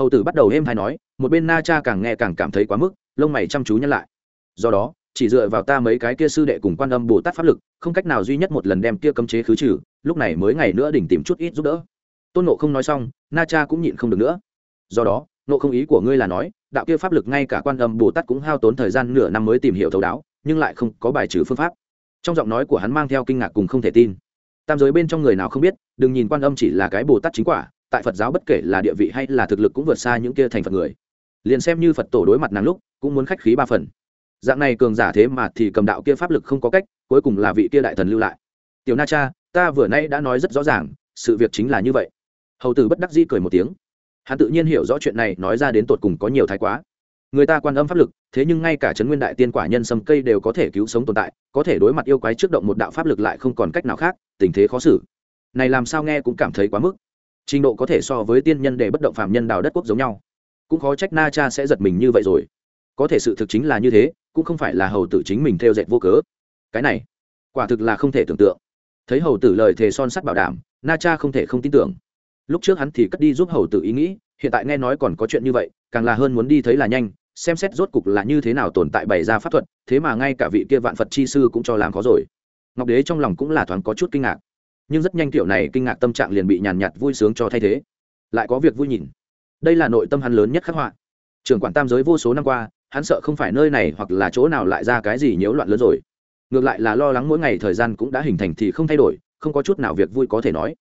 hầu tử bắt đầu êm hay nói, một bên na cha càng nghe càng cảm thấy quá mức, lông mày chăm chú nhắc lại. Do đó, chỉ dựa vào ta mấy cái kia sư đệ cùng quan âm bồ tát pháp lực, không cách nào duy nhất một lần đem kia cấm chế khứ trừ, lúc này mới ngày nữa đỉnh tìm chút ít giúp đỡ. Tôn nộ không nói xong, na cha cũng nhịn không được nữa. Do đó nộ không ý của ngươi là nói, đạo kia pháp lực ngay cả quan âm bồ tát cũng hao tốn thời gian nửa năm mới tìm hiểu thấu đáo, nhưng lại không có bài trừ phương pháp. Trong giọng nói của hắn mang theo kinh ngạc cùng không thể tin. Tam giới bên trong người nào không biết, đừng nhìn quan âm chỉ là cái bồ tát chính quả tại phật giáo bất kể là địa vị hay là thực lực cũng vượt xa những kia thành phật người. Liền xem như phật tổ đối mặt nàng lúc, cũng muốn khách khí ba phần. Dạng này cường giả thế mà thì cầm đạo kia pháp lực không có cách, cuối cùng là vị kia đại thần lưu lại. Tiểu na cha, ta vừa nay đã nói rất rõ ràng, sự việc chính là như vậy. Hầu tử bất đắc dĩ cười một tiếng. Hắn tự nhiên hiểu rõ chuyện này, nói ra đến tột cùng có nhiều thái quá. Người ta quan âm pháp lực, thế nhưng ngay cả trấn nguyên đại tiên quả nhân sâm cây đều có thể cứu sống tồn tại, có thể đối mặt yêu quái trước động một đạo pháp lực lại không còn cách nào khác, tình thế khó xử. Này làm sao nghe cũng cảm thấy quá mức trình độ có thể so với tiên nhân để bất động phạm nhân đào đất quốc giống nhau. Cũng khó trách na cha sẽ giật mình như vậy rồi. Có thể sự thực chính là như thế, cũng không phải là hầu tử chính mình theo dệt vô cớ. Cái này, quả thực là không thể tưởng tượng. Thấy hầu tử lời thề son sắt bảo đảm, na cha không thể không tin tưởng. Lúc trước hắn thì cất đi giúp hầu tử ý nghĩ, hiện tại nghe nói còn có chuyện như vậy, càng là hơn muốn đi thấy là nhanh, xem xét rốt cục là như thế nào tồn tại bày ra pháp thuật, thế mà ngay cả vị kia vạn phật chi sư cũng cho làm khó rồi. Ngọc đế trong lòng cũng là thoáng có chút kinh ngạc nhưng rất nhanh kiểu này kinh ngạc tâm trạng liền bị nhàn nhạt vui sướng cho thay thế. Lại có việc vui nhìn. Đây là nội tâm hắn lớn nhất khắc họa. Trưởng quản tam giới vô số năm qua, hắn sợ không phải nơi này hoặc là chỗ nào lại ra cái gì nhiễu loạn lớn rồi. Ngược lại là lo lắng mỗi ngày thời gian cũng đã hình thành thì không thay đổi, không có chút nào việc vui có thể nói.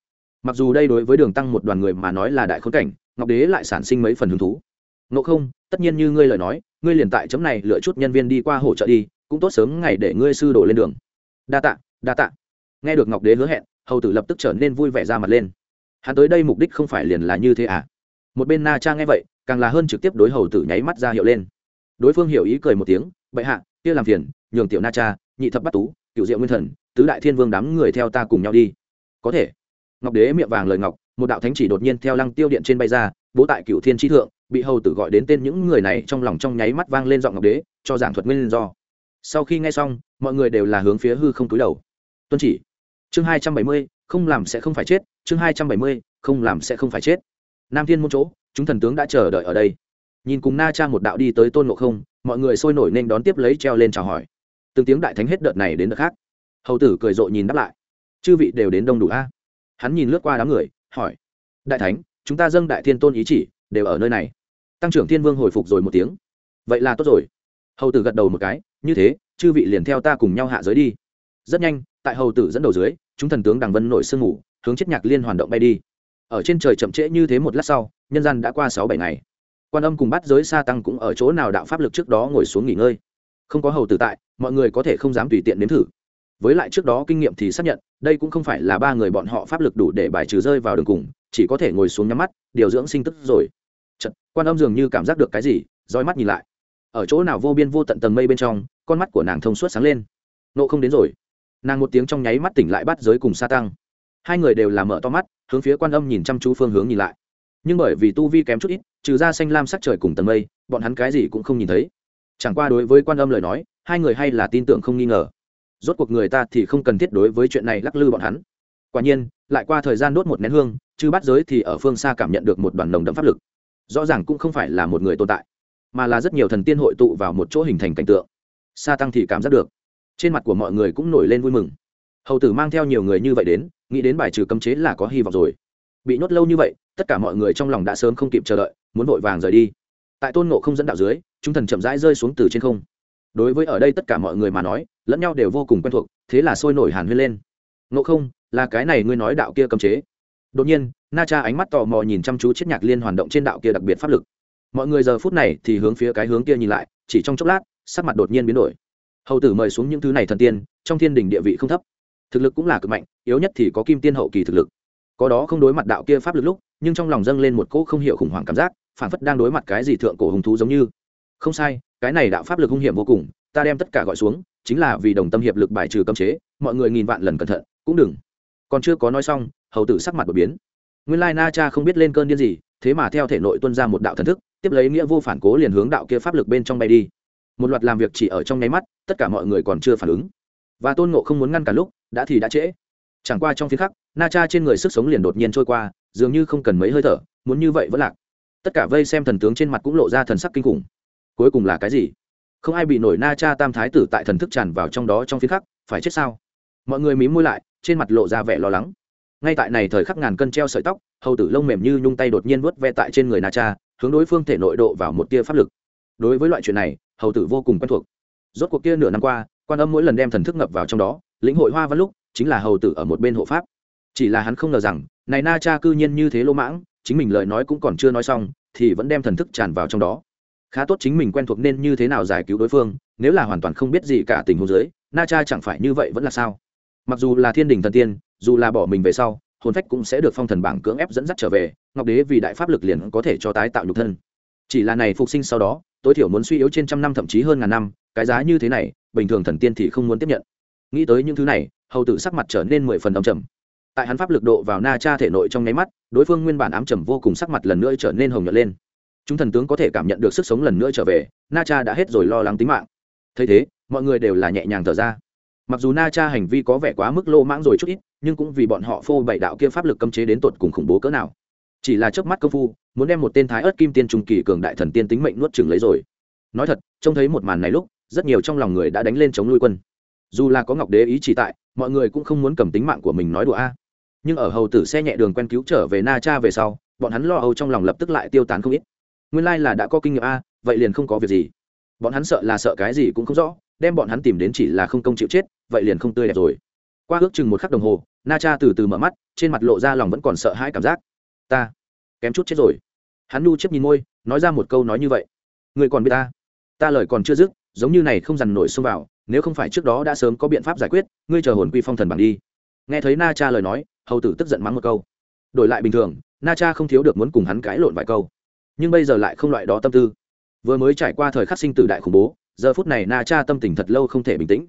Mặc dù đây đối với đường tăng một đoàn người mà nói là đại khốn cảnh, ngọc đế lại sản sinh mấy phần hứng thú. Ngộ không, tất nhiên như ngươi lời nói, ngươi liền tại chấm này lựa chút nhân viên đi qua hỗ trợ đi, cũng tốt sớm ngày để ngươi sư đổ lên đường. Đa tạ đa tạ nghe được ngọc đế hứa hẹn, hầu tử lập tức trở nên vui vẻ ra mặt lên. Hắn tới đây mục đích không phải liền là như thế à? Một bên na cha nghe vậy, càng là hơn trực tiếp đối hầu tử nháy mắt ra hiệu lên. Đối phương hiểu ý cười một tiếng, bệ hạ, kia làm phiền, nhường tiểu na cha, nhị thập bắt tú, cựu diệu nguyên thần, tứ đại thiên vương đám người theo ta cùng nhau đi. Có thể. Ngọc đế miệng vàng lời ngọc, một đạo thánh chỉ đột nhiên theo lăng tiêu điện trên bay ra, bố tại cựu thiên tri thượng, bị hầu tử gọi đến tên những người này trong lòng trong nháy mắt vang lên giọng ngọc đế, cho giảng thuật nguyên do. Sau khi nghe xong, mọi người đều là hướng phía hư không túi đầu. Tuân chỉ chương hai trăm bảy mươi, không làm sẽ không phải chết. Chương hai trăm bảy mươi, không làm sẽ không phải chết. Nam thiên môn chỗ, chúng thần tướng đã chờ đợi ở đây. Nhìn cùng na cha một đạo đi tới tôn ngộ không, mọi người sôi nổi nên đón tiếp lấy treo lên chào hỏi. Từng tiếng đại thánh hết đợt này đến đợt khác. Hầu tử cười rộ nhìn đáp lại. Chư vị đều đến đông đủ a? Hắn nhìn lướt qua đám người, hỏi. Đại thánh, chúng ta dâng đại thiên tôn ý chỉ, đều ở nơi này. Tăng trưởng thiên vương hồi phục rồi một tiếng. Vậy là tốt rồi. Hầu tử gật đầu một cái, như thế, chư vị liền theo ta cùng nhau hạ giới đi. Rất nhanh tại hầu tử dẫn đầu dưới chúng thần tướng đằng vân nổi sương ngủ hướng chết nhạc liên hoàn động bay đi. Ở trên trời chậm trễ như thế một lát sau nhân gian đã qua sáu bảy ngày. Quan âm cùng bắt giới sa tăng cũng ở chỗ nào đạo pháp lực trước đó ngồi xuống nghỉ ngơi. Không có hầu tử tại mọi người có thể không dám tùy tiện nếm thử. Với lại trước đó kinh nghiệm thì xác nhận đây cũng không phải là ba người bọn họ pháp lực đủ để bài trừ rơi vào đường cùng chỉ có thể ngồi xuống nhắm mắt điều dưỡng sinh tức rồi. Chật, quan âm dường như cảm giác được cái gì roi mắt nhìn lại. Ở chỗ nào vô biên vô tận tầng mây bên trong con mắt của nàng thông suốt sáng lên. Nộ không đến rồi nàng một tiếng trong nháy mắt tỉnh lại bắt giới cùng sa tăng. Hai người đều làm mở to mắt, hướng phía quan âm nhìn chăm chú phương hướng nhìn lại. Nhưng bởi vì tu vi kém chút ít, trừ ra xanh lam sắc trời cùng tầng mây, bọn hắn cái gì cũng không nhìn thấy. Chẳng qua đối với quan âm lời nói, hai người hay là tin tưởng không nghi ngờ. Rốt cuộc người ta thì không cần thiết đối với chuyện này lắc lư bọn hắn. Quả nhiên, lại qua thời gian đốt một nén hương chứ bắt giới thì ở phương xa cảm nhận được một đoàn nồng đậm pháp lực. Rõ ràng cũng không phải là một người tồn tại, mà là rất nhiều thần tiên hội tụ vào một chỗ hình thành cảnh tượng. Sa tăng thì cảm giác được trên mặt của mọi người cũng nổi lên vui mừng. Hầu tử mang theo nhiều người như vậy đến, nghĩ đến bài trừ cấm chế là có hy vọng rồi. Bị nhốt lâu như vậy, tất cả mọi người trong lòng đã sớm không kịp chờ đợi, muốn vội vàng rời đi. Tại tôn nộ không dẫn đạo dưới, chúng thần chậm rãi rơi xuống từ trên không. Đối với ở đây tất cả mọi người mà nói, lẫn nhau đều vô cùng quen thuộc, thế là sôi nổi hàn huyên lên. Nộ không, là cái này ngươi nói đạo kia cấm chế. Đột nhiên, na cha ánh mắt tò mò nhìn chăm chú chiếc nhạc liên hoàn động trên đạo kia đặc biệt pháp lực. Mọi người giờ phút này thì hướng phía cái hướng kia nhìn lại, chỉ trong chốc lát, sắc mặt đột nhiên biến đổi hầu tử mời xuống những thứ này thần tiên, trong thiên đình địa vị không thấp. Thực lực cũng là cực mạnh, yếu nhất thì có kim tiên hậu kỳ thực lực. Có đó không đối mặt đạo kia pháp lực lúc, nhưng trong lòng dâng lên một cỗ không hiểu khủng hoảng cảm giác phản phất đang đối mặt cái gì thượng cổ hùng thú giống như. Không sai, cái này đạo pháp lực hung hiểm vô cùng, ta đem tất cả gọi xuống, chính là vì đồng tâm hiệp lực bài trừ cấm chế, mọi người nghìn vạn lần cẩn thận, cũng đừng. Còn chưa có nói xong, hầu tử sắc mặt đột biến. Nguyên lai na cha không biết lên cơn điên gì, thế mà theo thể nội tuân ra một đạo thần thức, tiếp lấy nghĩa vô phản cố liền hướng đạo kia pháp lực bên trong bay đi một loạt làm việc chỉ ở trong nháy mắt, tất cả mọi người còn chưa phản ứng. Và tôn ngộ không muốn ngăn cả lúc, đã thì đã trễ. Chẳng qua trong phía khắc, na cha trên người sức sống liền đột nhiên trôi qua, dường như không cần mấy hơi thở, muốn như vậy vẫn lạc. Tất cả vây xem thần tướng trên mặt cũng lộ ra thần sắc kinh khủng. Cuối cùng là cái gì? Không ai bị nổi na cha tam thái tử tại thần thức tràn vào trong đó trong phía khắc, phải chết sao? Mọi người mí môi lại, trên mặt lộ ra vẻ lo lắng. Ngay tại này thời khắc ngàn cân treo sợi tóc, hầu tử lông mềm như nhung tay đột nhiên vớt ve tại trên người na cha, hướng đối phương thể nội độ vào một tia pháp lực đối với loại chuyện này, hầu tử vô cùng quen thuộc. Rốt cuộc kia nửa năm qua, quan âm mỗi lần đem thần thức ngập vào trong đó, lĩnh hội hoa văn lúc, chính là hầu tử ở một bên hộ pháp. Chỉ là hắn không ngờ rằng, này na cha cư nhiên như thế lỗ mãng, chính mình lời nói cũng còn chưa nói xong, thì vẫn đem thần thức tràn vào trong đó. Khá tốt chính mình quen thuộc nên như thế nào giải cứu đối phương, nếu là hoàn toàn không biết gì cả tình huống dưới, na cha chẳng phải như vậy vẫn là sao? Mặc dù là thiên đình thần tiên, dù là bỏ mình về sau, hồn phách cũng sẽ được phong thần bảng cưỡng ép dẫn dắt trở về, ngọc đế vì đại pháp lực liền có thể cho tái tạo nhục thân. Chỉ là này phục sinh sau đó tối thiểu muốn suy yếu trên trăm năm thậm chí hơn ngàn năm, cái giá như thế này, bình thường thần tiên thì không muốn tiếp nhận. Nghĩ tới những thứ này, hầu tử sắc mặt trở nên mười phần đông trầm. Tại hắn pháp lực độ vào na cha thể nội trong nháy mắt, đối phương nguyên bản ám trầm vô cùng sắc mặt lần nữa trở nên hồng nhợt lên. Chúng thần tướng có thể cảm nhận được sức sống lần nữa trở về, na cha đã hết rồi lo lắng tính mạng. Thấy thế, mọi người đều là nhẹ nhàng thở ra. Mặc dù na cha hành vi có vẻ quá mức lô mãng rồi chút ít, nhưng cũng vì bọn họ phô bày đạo kia pháp lực cấm chế đến tột cùng khủng bố cỡ nào. Chỉ là trước mắt công phu muốn đem một tên thái ớt kim tiên trung kỳ cường đại thần tiên tính mệnh nuốt chừng lấy rồi. Nói thật, trông thấy một màn này lúc, rất nhiều trong lòng người đã đánh lên chống nuôi quân. Dù là có ngọc đế ý chỉ tại, mọi người cũng không muốn cầm tính mạng của mình nói đùa a. Nhưng ở hầu tử xe nhẹ đường quen cứu trở về na cha về sau, bọn hắn lo âu trong lòng lập tức lại tiêu tán không ít. Nguyên lai là đã có kinh nghiệm a, vậy liền không có việc gì. Bọn hắn sợ là sợ cái gì cũng không rõ, đem bọn hắn tìm đến chỉ là không công chịu chết, vậy liền không tươi đẹp rồi. Qua ước chừng một khắc đồng hồ, na cha từ từ mở mắt, trên mặt lộ ra lòng vẫn còn sợ hãi cảm giác. Ta kém chút chết rồi. Hắn nu chấp nhìn môi, nói ra một câu nói như vậy. Người còn biết ta? Ta lời còn chưa dứt, giống như này không dằn nổi xông vào, nếu không phải trước đó đã sớm có biện pháp giải quyết, ngươi chờ hồn quy phong thần bằng đi. Nghe thấy na cha lời nói, hầu tử tức giận mắng một câu. Đổi lại bình thường, na cha không thiếu được muốn cùng hắn cãi lộn vài câu. Nhưng bây giờ lại không loại đó tâm tư. Vừa mới trải qua thời khắc sinh tử đại khủng bố, giờ phút này na cha tâm tình thật lâu không thể bình tĩnh.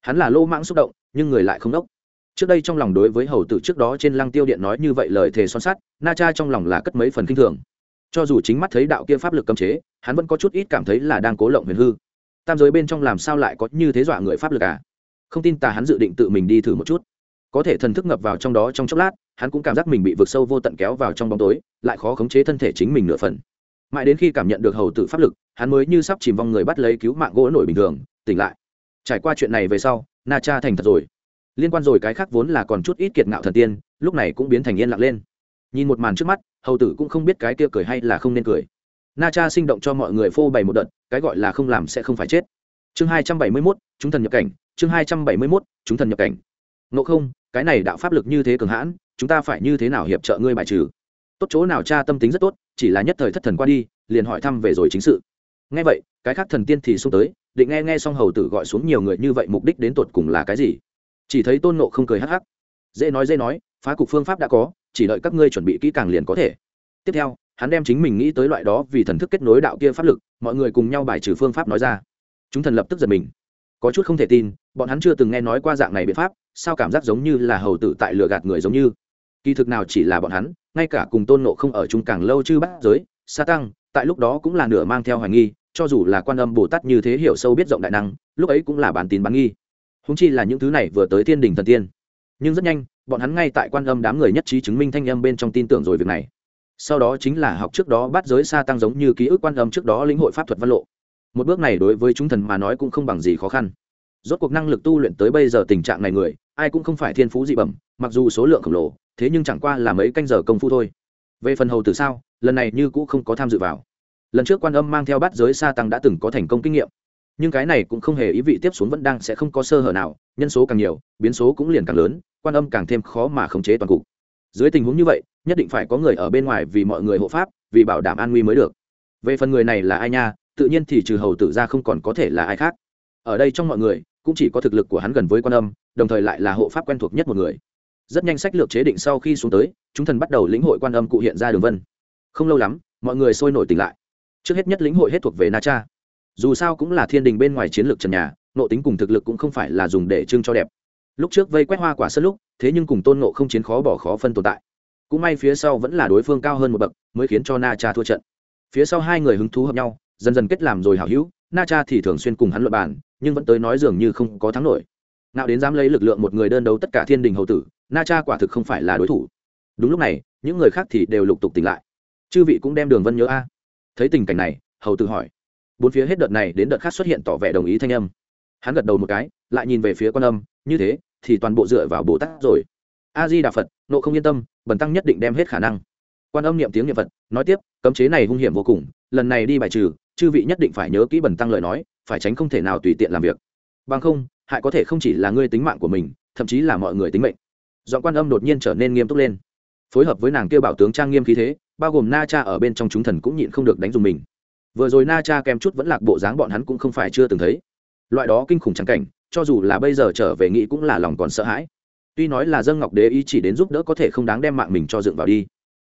Hắn là lô mãng xúc động, nhưng người lại không đốc trước đây trong lòng đối với hầu tử trước đó trên lăng tiêu điện nói như vậy lời thề son sắt, na cha trong lòng là cất mấy phần kinh thường. Cho dù chính mắt thấy đạo kia pháp lực cấm chế, hắn vẫn có chút ít cảm thấy là đang cố lộng huyền hư. Tam giới bên trong làm sao lại có như thế dọa người pháp lực à? Không tin tà hắn dự định tự mình đi thử một chút. Có thể thần thức ngập vào trong đó trong chốc lát, hắn cũng cảm giác mình bị vượt sâu vô tận kéo vào trong bóng tối, lại khó khống chế thân thể chính mình nửa phần. Mãi đến khi cảm nhận được hầu tử pháp lực, hắn mới như sắp chìm vong người bắt lấy cứu mạng gỗ nổi bình thường, tỉnh lại. Trải qua chuyện này về sau, na cha thành thật rồi liên quan rồi cái khác vốn là còn chút ít kiệt ngạo thần tiên, lúc này cũng biến thành yên lặng lên. Nhìn một màn trước mắt, hầu tử cũng không biết cái kia cười hay là không nên cười. Na cha sinh động cho mọi người phô bày một đợt, cái gọi là không làm sẽ không phải chết. Chương hai trăm bảy mươi mốt, chúng thần nhập cảnh, chương hai trăm bảy mươi mốt, chúng thần nhập cảnh. Ngộ không, cái này đạo pháp lực như thế cường hãn, chúng ta phải như thế nào hiệp trợ ngươi bài trừ? Tốt chỗ nào cha tâm tính rất tốt, chỉ là nhất thời thất thần qua đi, liền hỏi thăm về rồi chính sự. Nghe vậy, cái khác thần tiên thì xung tới, định nghe nghe xong hầu tử gọi xuống nhiều người như vậy mục đích đến tột cùng là cái gì? Chỉ thấy tôn nộ không cười hắc hắc. Dễ nói dễ nói, phá cục phương pháp đã có, chỉ đợi các ngươi chuẩn bị kỹ càng liền có thể. Tiếp theo, hắn đem chính mình nghĩ tới loại đó vì thần thức kết nối đạo kia pháp lực, mọi người cùng nhau bài trừ phương pháp nói ra. Chúng thần lập tức giật mình. Có chút không thể tin, bọn hắn chưa từng nghe nói qua dạng này biện pháp, sao cảm giác giống như là hầu tử tại lừa gạt người giống như. Kỳ thực nào chỉ là bọn hắn, ngay cả cùng tôn nộ không ở chung càng lâu chứ bắt giới, sa tăng, tại lúc đó cũng là nửa mang theo hoài nghi, cho dù là quan âm bồ tát như thế hiểu sâu biết rộng đại năng, lúc ấy cũng là bản tín bán nghi húng chi là những thứ này vừa tới thiên đình thần tiên. Nhưng rất nhanh, bọn hắn ngay tại quan âm đám người nhất trí chứng minh thanh âm bên trong tin tưởng rồi việc này. Sau đó chính là học trước đó bắt giới sa tăng giống như ký ức quan âm trước đó lĩnh hội pháp thuật văn lộ. Một bước này đối với chúng thần mà nói cũng không bằng gì khó khăn. Rốt cuộc năng lực tu luyện tới bây giờ tình trạng này người, ai cũng không phải thiên phú dị bẩm, mặc dù số lượng khổng lồ, thế nhưng chẳng qua là mấy canh giờ công phu thôi. Về phần hầu từ sao, lần này như cũng không có tham dự vào. Lần trước quan âm mang theo bát giới sa tăng đã từng có thành công kinh nghiệm nhưng cái này cũng không hề ý vị tiếp xuống vẫn đang sẽ không có sơ hở nào, nhân số càng nhiều, biến số cũng liền càng lớn, quan âm càng thêm khó mà khống chế toàn cục. Dưới tình huống như vậy, nhất định phải có người ở bên ngoài vì mọi người hộ pháp, vì bảo đảm an nguy mới được. Về phần người này là ai nha, tự nhiên thì trừ hầu tử ra không còn có thể là ai khác. Ở đây trong mọi người, cũng chỉ có thực lực của hắn gần với quan âm, đồng thời lại là hộ pháp quen thuộc nhất một người. Rất nhanh sách lược chế định sau khi xuống tới, chúng thần bắt đầu lĩnh hội quan âm cụ hiện ra đường vân. Không lâu lắm, mọi người sôi nổi tỉnh lại. Trước hết nhất lĩnh hội hết thuộc về na cha dù sao cũng là thiên đình bên ngoài chiến lược trần nhà nộ tính cùng thực lực cũng không phải là dùng để trưng cho đẹp. Lúc trước vây quét hoa quả sân lúc, thế nhưng cùng tôn nộ không chiến khó bỏ khó phân tồn tại. Cũng may phía sau vẫn là đối phương cao hơn một bậc, mới khiến cho na cha thua trận. Phía sau hai người hứng thú hợp nhau, dần dần kết làm rồi hảo hữu, na cha thì thường xuyên cùng hắn luận bàn, nhưng vẫn tới nói dường như không có thắng nổi. Nào đến dám lấy lực lượng một người đơn đấu tất cả thiên đình hầu tử, na cha quả thực không phải là đối thủ. Đúng lúc này, những người khác thì đều lục tục tỉnh lại. Chư vị cũng đem đường vân nhớ a. Thấy tình cảnh này, hầu tử hỏi bốn phía hết đợt này đến đợt khác xuất hiện tỏ vẻ đồng ý thanh âm. Hắn gật đầu một cái, lại nhìn về phía quan âm, như thế, thì toàn bộ dựa vào bồ tát rồi. A di đà phật nộ không yên tâm, bần tăng nhất định đem hết khả năng. Quan âm niệm tiếng niệm phật, nói tiếp, cấm chế này hung hiểm vô cùng, lần này đi bài trừ, chư vị nhất định phải nhớ kỹ bần tăng lời nói, phải tránh không thể nào tùy tiện làm việc. Bằng không, hại có thể không chỉ là ngươi tính mạng của mình, thậm chí là mọi người tính mệnh. Dọn quan âm đột nhiên trở nên nghiêm túc lên. Phối hợp với nàng kêu bảo tướng trang nghiêm khí thế, bao gồm na cha ở bên trong chúng thần cũng nhịn không được đánh dùng mình vừa rồi na cha kèm chút vẫn lạc bộ dáng, bọn hắn cũng không phải chưa từng thấy. Loại đó kinh khủng trắng cảnh, cho dù là bây giờ trở về nghĩ cũng là lòng còn sợ hãi. Tuy nói là dân ngọc đế ý chỉ đến giúp đỡ có thể không đáng đem mạng mình cho dựng vào đi.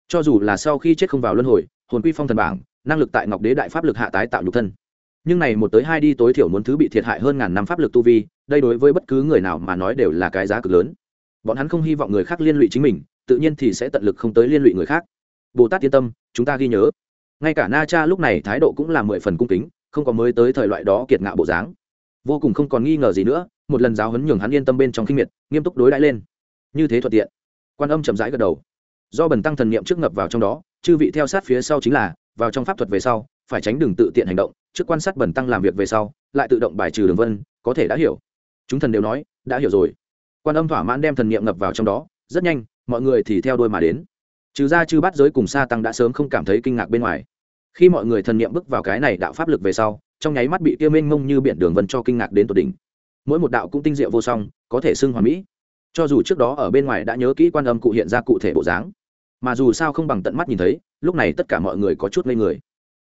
Cho dù là sau khi chết không vào luân hồi, hồn quy phong thần bảng, năng lực tại ngọc đế đại pháp lực hạ tái tạo nhục thân. Nhưng này một tới hai đi tối thiểu muốn thứ bị thiệt hại hơn ngàn năm pháp lực tu vi, đây đối với bất cứ người nào mà nói đều là cái giá cực lớn. Bọn hắn không hy vọng người khác liên lụy chính mình, tự nhiên thì sẽ tận lực không tới liên lụy người khác. Bồ tát yên tâm, chúng ta ghi nhớ ngay cả na cha lúc này thái độ cũng là mười phần cung kính, không có mới tới thời loại đó kiệt ngạo bộ dáng. Vô cùng không còn nghi ngờ gì nữa, một lần giáo huấn nhường hắn yên tâm bên trong kinh miệt, nghiêm túc đối đãi lên. Như thế thuận tiện. Quan âm chậm rãi gật đầu. Do bần tăng thần niệm trước ngập vào trong đó, chư vị theo sát phía sau chính là, vào trong pháp thuật về sau, phải tránh đừng tự tiện hành động, trước quan sát bần tăng làm việc về sau, lại tự động bài trừ đường vân, có thể đã hiểu. Chúng thần đều nói, đã hiểu rồi. Quan âm thỏa mãn đem thần niệm ngập vào trong đó, rất nhanh, mọi người thì theo đôi mà đến trừ ra chư bát giới cùng sa tăng đã sớm không cảm thấy kinh ngạc bên ngoài. Khi mọi người thần niệm bước vào cái này đạo pháp lực về sau, trong nháy mắt bị tiêu mênh mông như biển đường vân cho kinh ngạc đến tột đỉnh. Mỗi một đạo cũng tinh diệu vô song, có thể xưng hoàn mỹ. Cho dù trước đó ở bên ngoài đã nhớ kỹ quan âm cụ hiện ra cụ thể bộ dáng, mà dù sao không bằng tận mắt nhìn thấy, lúc này tất cả mọi người có chút ngây người.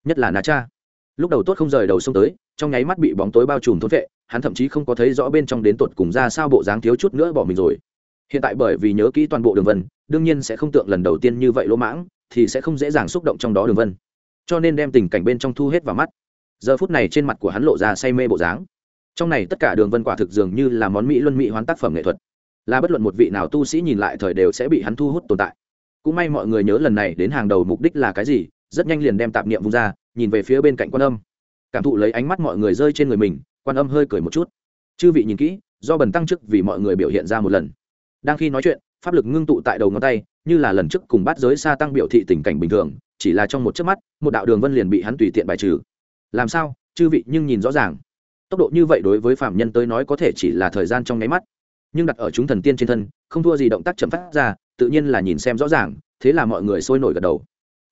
Nhất là Nà cha. Lúc đầu tốt không rời đầu sông tới, trong nháy mắt bị bóng tối bao trùm thốt vệ, hắn thậm chí không có thấy rõ bên trong đến tột cùng ra sao bộ dáng thiếu chút nữa bỏ mình rồi hiện tại bởi vì nhớ kỹ toàn bộ đường vân, đương nhiên sẽ không tượng lần đầu tiên như vậy lỗ mãng, thì sẽ không dễ dàng xúc động trong đó đường vân. Cho nên đem tình cảnh bên trong thu hết vào mắt. Giờ phút này trên mặt của hắn lộ ra say mê bộ dáng. Trong này tất cả đường vân quả thực dường như là món mỹ luân mỹ hoán tác phẩm nghệ thuật. Là bất luận một vị nào tu sĩ nhìn lại thời đều sẽ bị hắn thu hút tồn tại. Cũng may mọi người nhớ lần này đến hàng đầu mục đích là cái gì, rất nhanh liền đem tạp niệm vung ra, nhìn về phía bên cạnh quan âm. Cảm thụ lấy ánh mắt mọi người rơi trên người mình, quan âm hơi cười một chút. Chư vị nhìn kỹ, do bần tăng chức vì mọi người biểu hiện ra một lần đang khi nói chuyện, pháp lực ngưng tụ tại đầu ngón tay, như là lần trước cùng bắt giới xa tăng biểu thị tình cảnh bình thường, chỉ là trong một chớp mắt, một đạo đường vân liền bị hắn tùy tiện bài trừ. Làm sao? Chư vị nhưng nhìn rõ ràng. Tốc độ như vậy đối với phạm nhân tới nói có thể chỉ là thời gian trong nháy mắt. Nhưng đặt ở chúng thần tiên trên thân, không thua gì động tác chậm phát ra, tự nhiên là nhìn xem rõ ràng, thế là mọi người sôi nổi gật đầu.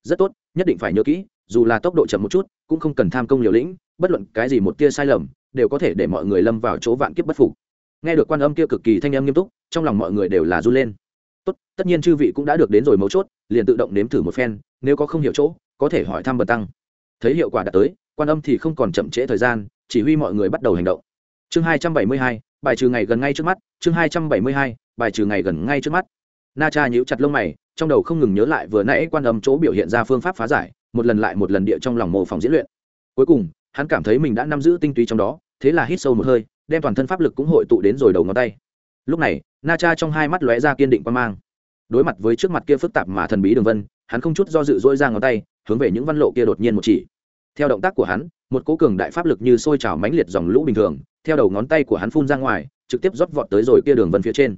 Rất tốt, nhất định phải nhớ kỹ, dù là tốc độ chậm một chút, cũng không cần tham công liều lĩnh, bất luận cái gì một tia sai lầm, đều có thể để mọi người lâm vào chỗ vạn kiếp bất phục nghe được quan âm kia cực kỳ thanh âm nghiêm túc, trong lòng mọi người đều là run lên. Tốt, tất nhiên chư vị cũng đã được đến rồi mấu chốt, liền tự động nếm thử một phen, nếu có không hiểu chỗ, có thể hỏi thăm bật tăng. Thấy hiệu quả đã tới, quan âm thì không còn chậm trễ thời gian, chỉ huy mọi người bắt đầu hành động. Chương hai trăm bảy mươi hai, bài trừ ngày gần ngay trước mắt, chương hai trăm bảy mươi hai, bài trừ ngày gần ngay trước mắt. Na cha nhíu chặt lông mày, trong đầu không ngừng nhớ lại vừa nãy quan âm chỗ biểu hiện ra phương pháp phá giải, một lần lại một lần địa trong lòng mô phỏng diễn luyện. Cuối cùng, hắn cảm thấy mình đã nắm giữ tinh túy trong đó, thế là hít sâu một hơi đem toàn thân pháp lực cũng hội tụ đến rồi đầu ngón tay. Lúc này, na cha trong hai mắt lóe ra kiên định quan mang. Đối mặt với trước mặt kia phức tạp mà thần bí đường vân, hắn không chút do dự dỗi ra ngón tay, hướng về những văn lộ kia đột nhiên một chỉ. Theo động tác của hắn, một cố cường đại pháp lực như sôi trào mãnh liệt dòng lũ bình thường, theo đầu ngón tay của hắn phun ra ngoài, trực tiếp rót vọt tới rồi kia đường vân phía trên.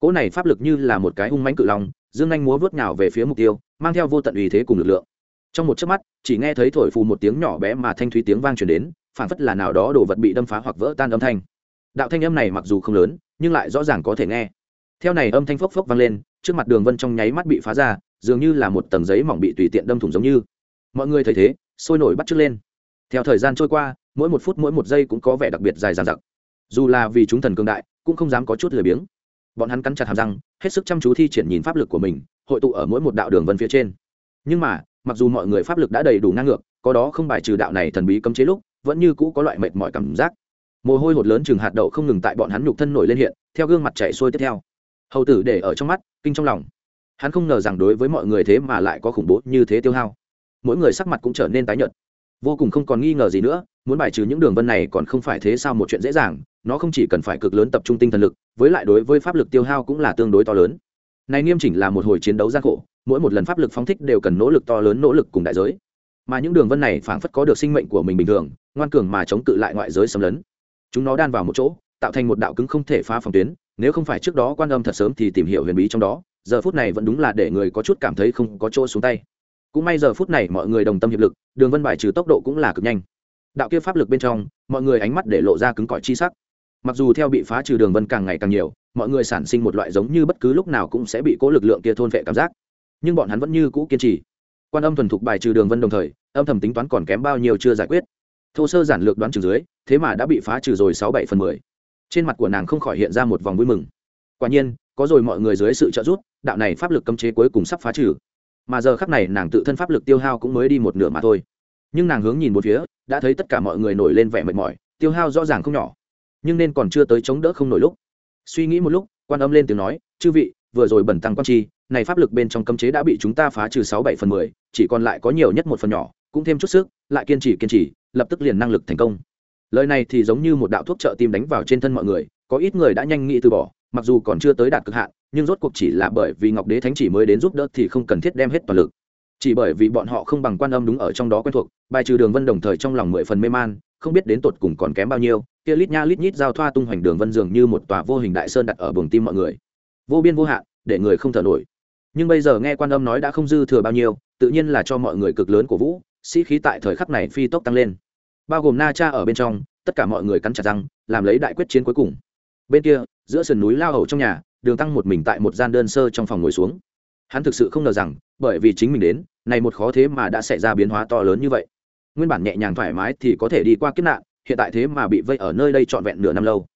Cỗ này pháp lực như là một cái hung mãnh cự long, dương anh múa vớt nhào về phía mục tiêu, mang theo vô tận uy thế cùng lực lượng. Trong một chớp mắt, chỉ nghe thấy thổi phù một tiếng nhỏ bé mà thanh thúy tiếng vang truyền đến phản phất là nào đó đồ vật bị đâm phá hoặc vỡ tan âm thanh. Đạo thanh âm này mặc dù không lớn, nhưng lại rõ ràng có thể nghe. Theo này âm thanh phốc phốc vang lên, trước mặt đường vân trong nháy mắt bị phá ra, dường như là một tầng giấy mỏng bị tùy tiện đâm thủng giống như. Mọi người thấy thế, sôi nổi bắt trước lên. Theo thời gian trôi qua, mỗi một phút mỗi một giây cũng có vẻ đặc biệt dài dằng dặc. Dù là vì chúng thần cương đại, cũng không dám có chút lười biếng. Bọn hắn cắn chặt hàm răng, hết sức chăm chú thi triển nhìn pháp lực của mình, hội tụ ở mỗi một đạo đường vân phía trên. Nhưng mà, mặc dù mọi người pháp lực đã đầy đủ ngang ngược có đó không bài trừ đạo này thần bí cấm chế lúc vẫn như cũ có loại mệt mỏi cảm giác. Mồ hôi hột lớn chừng hạt đậu không ngừng tại bọn hắn nhục thân nổi lên hiện, theo gương mặt chảy xuôi tiếp theo. Hầu tử để ở trong mắt, kinh trong lòng. Hắn không ngờ rằng đối với mọi người thế mà lại có khủng bố như thế tiêu hao. Mỗi người sắc mặt cũng trở nên tái nhợt. Vô cùng không còn nghi ngờ gì nữa, muốn bài trừ những đường vân này còn không phải thế sao một chuyện dễ dàng, nó không chỉ cần phải cực lớn tập trung tinh thần lực, với lại đối với pháp lực tiêu hao cũng là tương đối to lớn. Này nghiêm chỉnh là một hồi chiến đấu gian khổ, mỗi một lần pháp lực phóng thích đều cần nỗ lực to lớn nỗ lực cùng đại giới mà những đường vân này phảng phất có được sinh mệnh của mình bình thường, ngoan cường mà chống cự lại ngoại giới xâm lấn. Chúng nó đan vào một chỗ, tạo thành một đạo cứng không thể phá phòng tuyến, nếu không phải trước đó quan âm thật sớm thì tìm hiểu huyền bí trong đó, giờ phút này vẫn đúng là để người có chút cảm thấy không có chỗ xuống tay. Cũng may giờ phút này mọi người đồng tâm hiệp lực, đường vân bài trừ tốc độ cũng là cực nhanh. Đạo kia pháp lực bên trong, mọi người ánh mắt để lộ ra cứng cỏi chi sắc. Mặc dù theo bị phá trừ đường vân càng ngày càng nhiều, mọi người sản sinh một loại giống như bất cứ lúc nào cũng sẽ bị cố lực lượng kia thôn vệ cảm giác. Nhưng bọn hắn vẫn như cũ kiên trì quan âm thuần thục bài trừ đường vân đồng thời, âm thầm tính toán còn kém bao nhiêu chưa giải quyết. Thô sơ giản lược đoán trừ dưới, thế mà đã bị phá trừ rồi sáu bảy phần mười. Trên mặt của nàng không khỏi hiện ra một vòng vui mừng. Quả nhiên, có rồi mọi người dưới sự trợ giúp, đạo này pháp lực cấm chế cuối cùng sắp phá trừ. Mà giờ khắc này nàng tự thân pháp lực tiêu hao cũng mới đi một nửa mà thôi. Nhưng nàng hướng nhìn một phía, đã thấy tất cả mọi người nổi lên vẻ mệt mỏi, tiêu hao rõ ràng không nhỏ. Nhưng nên còn chưa tới chống đỡ không nổi lúc. Suy nghĩ một lúc, quan âm lên tiếng nói, chư vị, vừa rồi bẩn tăng quan chi này pháp lực bên trong cấm chế đã bị chúng ta phá trừ sáu bảy phần mười, chỉ còn lại có nhiều nhất một phần nhỏ, cũng thêm chút sức, lại kiên trì kiên trì, lập tức liền năng lực thành công. Lời này thì giống như một đạo thuốc trợ tim đánh vào trên thân mọi người, có ít người đã nhanh nghĩ từ bỏ, mặc dù còn chưa tới đạt cực hạn, nhưng rốt cuộc chỉ là bởi vì ngọc đế thánh chỉ mới đến giúp đỡ thì không cần thiết đem hết toàn lực. Chỉ bởi vì bọn họ không bằng quan âm đúng ở trong đó quen thuộc, bài trừ đường vân đồng thời trong lòng mười phần mê man, không biết đến tột cùng còn kém bao nhiêu, kia lít nha lít nhít giao thoa tung hoành đường vân dường như một tòa vô hình đại sơn đặt ở buồng tim mọi người. Vô biên vô hạn, để người không thở nổi nhưng bây giờ nghe quan âm nói đã không dư thừa bao nhiêu, tự nhiên là cho mọi người cực lớn của vũ, sĩ khí tại thời khắc này phi tốc tăng lên. Bao gồm na cha ở bên trong, tất cả mọi người cắn chặt răng, làm lấy đại quyết chiến cuối cùng. Bên kia, giữa sườn núi lao hầu trong nhà, đường tăng một mình tại một gian đơn sơ trong phòng ngồi xuống. Hắn thực sự không ngờ rằng, bởi vì chính mình đến, này một khó thế mà đã xảy ra biến hóa to lớn như vậy. Nguyên bản nhẹ nhàng thoải mái thì có thể đi qua kiếp nạn, hiện tại thế mà bị vây ở nơi đây trọn vẹn nửa năm lâu.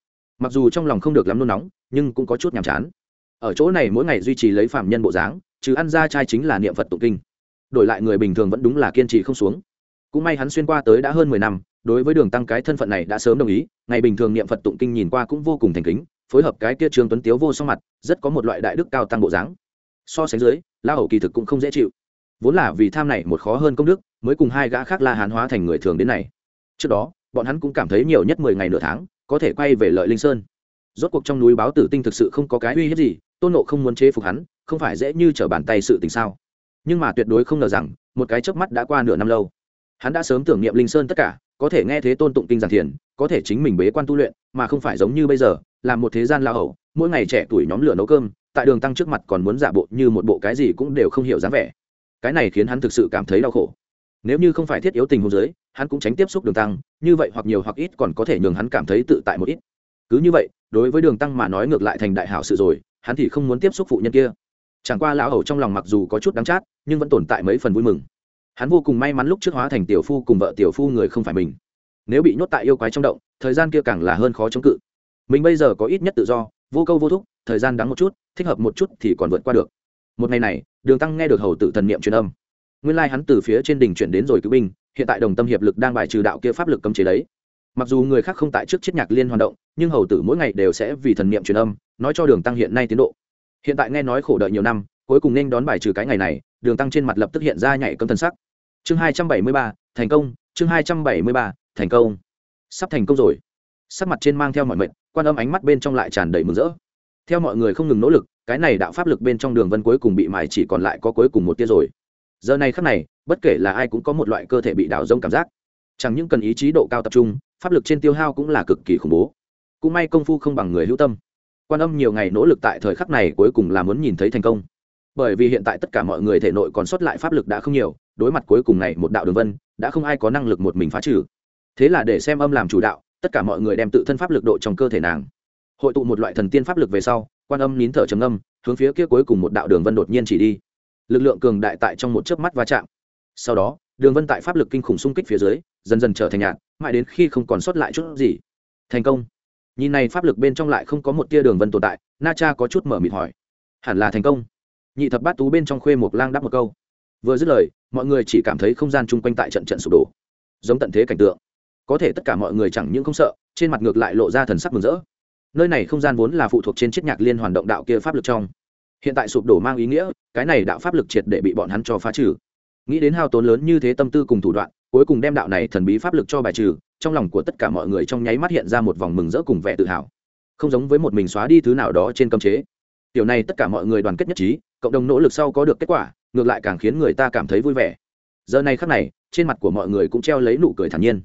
Mặc dù trong lòng không được lắm nôn nóng, nhưng cũng có chút nhàm chán ở chỗ này mỗi ngày duy trì lấy phạm nhân bộ dáng chứ ăn ra trai chính là niệm phật tụng kinh. Đổi lại người bình thường vẫn đúng là kiên trì không xuống. Cũng may hắn xuyên qua tới đã hơn mười năm, đối với đường tăng cái thân phận này đã sớm đồng ý, ngày bình thường niệm phật tụng kinh nhìn qua cũng vô cùng thành kính, phối hợp cái kia trương tuấn tiếu vô so mặt, rất có một loại đại đức cao tăng bộ dáng. So sánh dưới, la hầu kỳ thực cũng không dễ chịu. Vốn là vì tham này một khó hơn công đức, mới cùng hai gã khác la hán hóa thành người thường đến này. Trước đó, bọn hắn cũng cảm thấy nhiều nhất mười ngày nửa tháng, có thể quay về lợi linh sơn. Rốt cuộc trong núi báo tử tinh thực sự không có cái uy hiếp gì tôn nộ không muốn chế phục hắn, không phải dễ như trở bàn tay sự tình sao? Nhưng mà tuyệt đối không ngờ rằng, một cái chớp mắt đã qua nửa năm lâu. Hắn đã sớm tưởng niệm linh sơn tất cả, có thể nghe thế tôn tụng kinh giảng thiền, có thể chính mình bế quan tu luyện, mà không phải giống như bây giờ làm một thế gian lao hậu mỗi ngày trẻ tuổi nhóm lửa nấu cơm, tại đường tăng trước mặt còn muốn giả bộ như một bộ cái gì cũng đều không hiểu dáng vẻ. Cái này khiến hắn thực sự cảm thấy đau khổ. Nếu như không phải thiết yếu tình huống giới hắn cũng tránh tiếp xúc đường tăng, như vậy hoặc nhiều hoặc ít còn có thể nhường hắn cảm thấy tự tại một ít. Cứ như vậy, đối với đường tăng mà nói ngược lại thành đại hảo sự rồi hắn thì không muốn tiếp xúc phụ nhân kia. Chẳng qua lão hầu trong lòng mặc dù có chút đắng chát, nhưng vẫn tồn tại mấy phần vui mừng. Hắn vô cùng may mắn lúc trước hóa thành tiểu phu cùng vợ tiểu phu người không phải mình. Nếu bị nhốt tại yêu quái trong động, thời gian kia càng là hơn khó chống cự. Mình bây giờ có ít nhất tự do, vô câu vô thúc, thời gian đắng một chút, thích hợp một chút thì còn vượt qua được. Một ngày này, đường tăng nghe được hầu tử thần niệm truyền âm. Nguyên lai hắn từ phía trên đỉnh chuyển đến rồi cứu binh, hiện tại đồng tâm hiệp lực đang bài trừ đạo kia pháp lực cấm chế đấy mặc dù người khác không tại trước chiết nhạc liên hoạt động, nhưng hầu tử mỗi ngày đều sẽ vì thần niệm truyền âm, nói cho đường tăng hiện nay tiến độ. Hiện tại nghe nói khổ đợi nhiều năm, cuối cùng nên đón bài trừ cái ngày này, đường tăng trên mặt lập tức hiện ra nhảy cấm thần sắc. Chương hai trăm bảy mươi ba, thành công, chương hai trăm bảy mươi ba, thành công. Sắp thành công rồi. Sắc mặt trên mang theo mọi mệnh quan âm ánh mắt bên trong lại tràn đầy mừng rỡ. Theo mọi người không ngừng nỗ lực, cái này đạo pháp lực bên trong đường vân cuối cùng bị mài chỉ còn lại có cuối cùng một tia rồi. Giờ này khắc này, bất kể là ai cũng có một loại cơ thể bị đảo rông cảm giác. Chẳng những cần ý chí độ cao tập trung pháp lực trên tiêu hao cũng là cực kỳ khủng bố. Cũng may công phu không bằng người hữu tâm. Quan âm nhiều ngày nỗ lực tại thời khắc này cuối cùng là muốn nhìn thấy thành công. Bởi vì hiện tại tất cả mọi người thể nội còn sót lại pháp lực đã không nhiều, đối mặt cuối cùng này một đạo đường vân, đã không ai có năng lực một mình phá trừ. Thế là để xem âm làm chủ đạo, tất cả mọi người đem tự thân pháp lực độ trong cơ thể nàng. Hội tụ một loại thần tiên pháp lực về sau, quan âm nín thở trầm âm hướng phía kia cuối cùng một đạo đường vân đột nhiên chỉ đi. Lực lượng cường đại tại trong một chớp mắt va chạm. Sau đó, đường vân tại pháp lực kinh khủng xung kích phía dưới, dần dần trở thành nhạt mãi đến khi không còn sót lại chút gì. Thành công. Nhìn này pháp lực bên trong lại không có một tia đường vân tồn tại, na cha có chút mở mịt hỏi. Hẳn là thành công. Nhị thập bát tú bên trong khuê một lang đáp một câu. Vừa dứt lời, mọi người chỉ cảm thấy không gian chung quanh tại trận trận sụp đổ. Giống tận thế cảnh tượng. Có thể tất cả mọi người chẳng những không sợ, trên mặt ngược lại lộ ra thần sắc mừng rỡ. Nơi này không gian vốn là phụ thuộc trên chiết nhạc liên hoàn động đạo kia pháp lực trong. Hiện tại sụp đổ mang ý nghĩa, cái này đạo pháp lực triệt để bị bọn hắn cho phá trừ. Nghĩ đến hao tốn lớn như thế tâm tư cùng thủ đoạn cuối cùng đem đạo này thần bí pháp lực cho bài trừ, trong lòng của tất cả mọi người trong nháy mắt hiện ra một vòng mừng rỡ cùng vẻ tự hào. Không giống với một mình xóa đi thứ nào đó trên cơm chế. Điều này tất cả mọi người đoàn kết nhất trí, cộng đồng nỗ lực sau có được kết quả, ngược lại càng khiến người ta cảm thấy vui vẻ. Giờ này khắc này, trên mặt của mọi người cũng treo lấy nụ cười thản nhiên.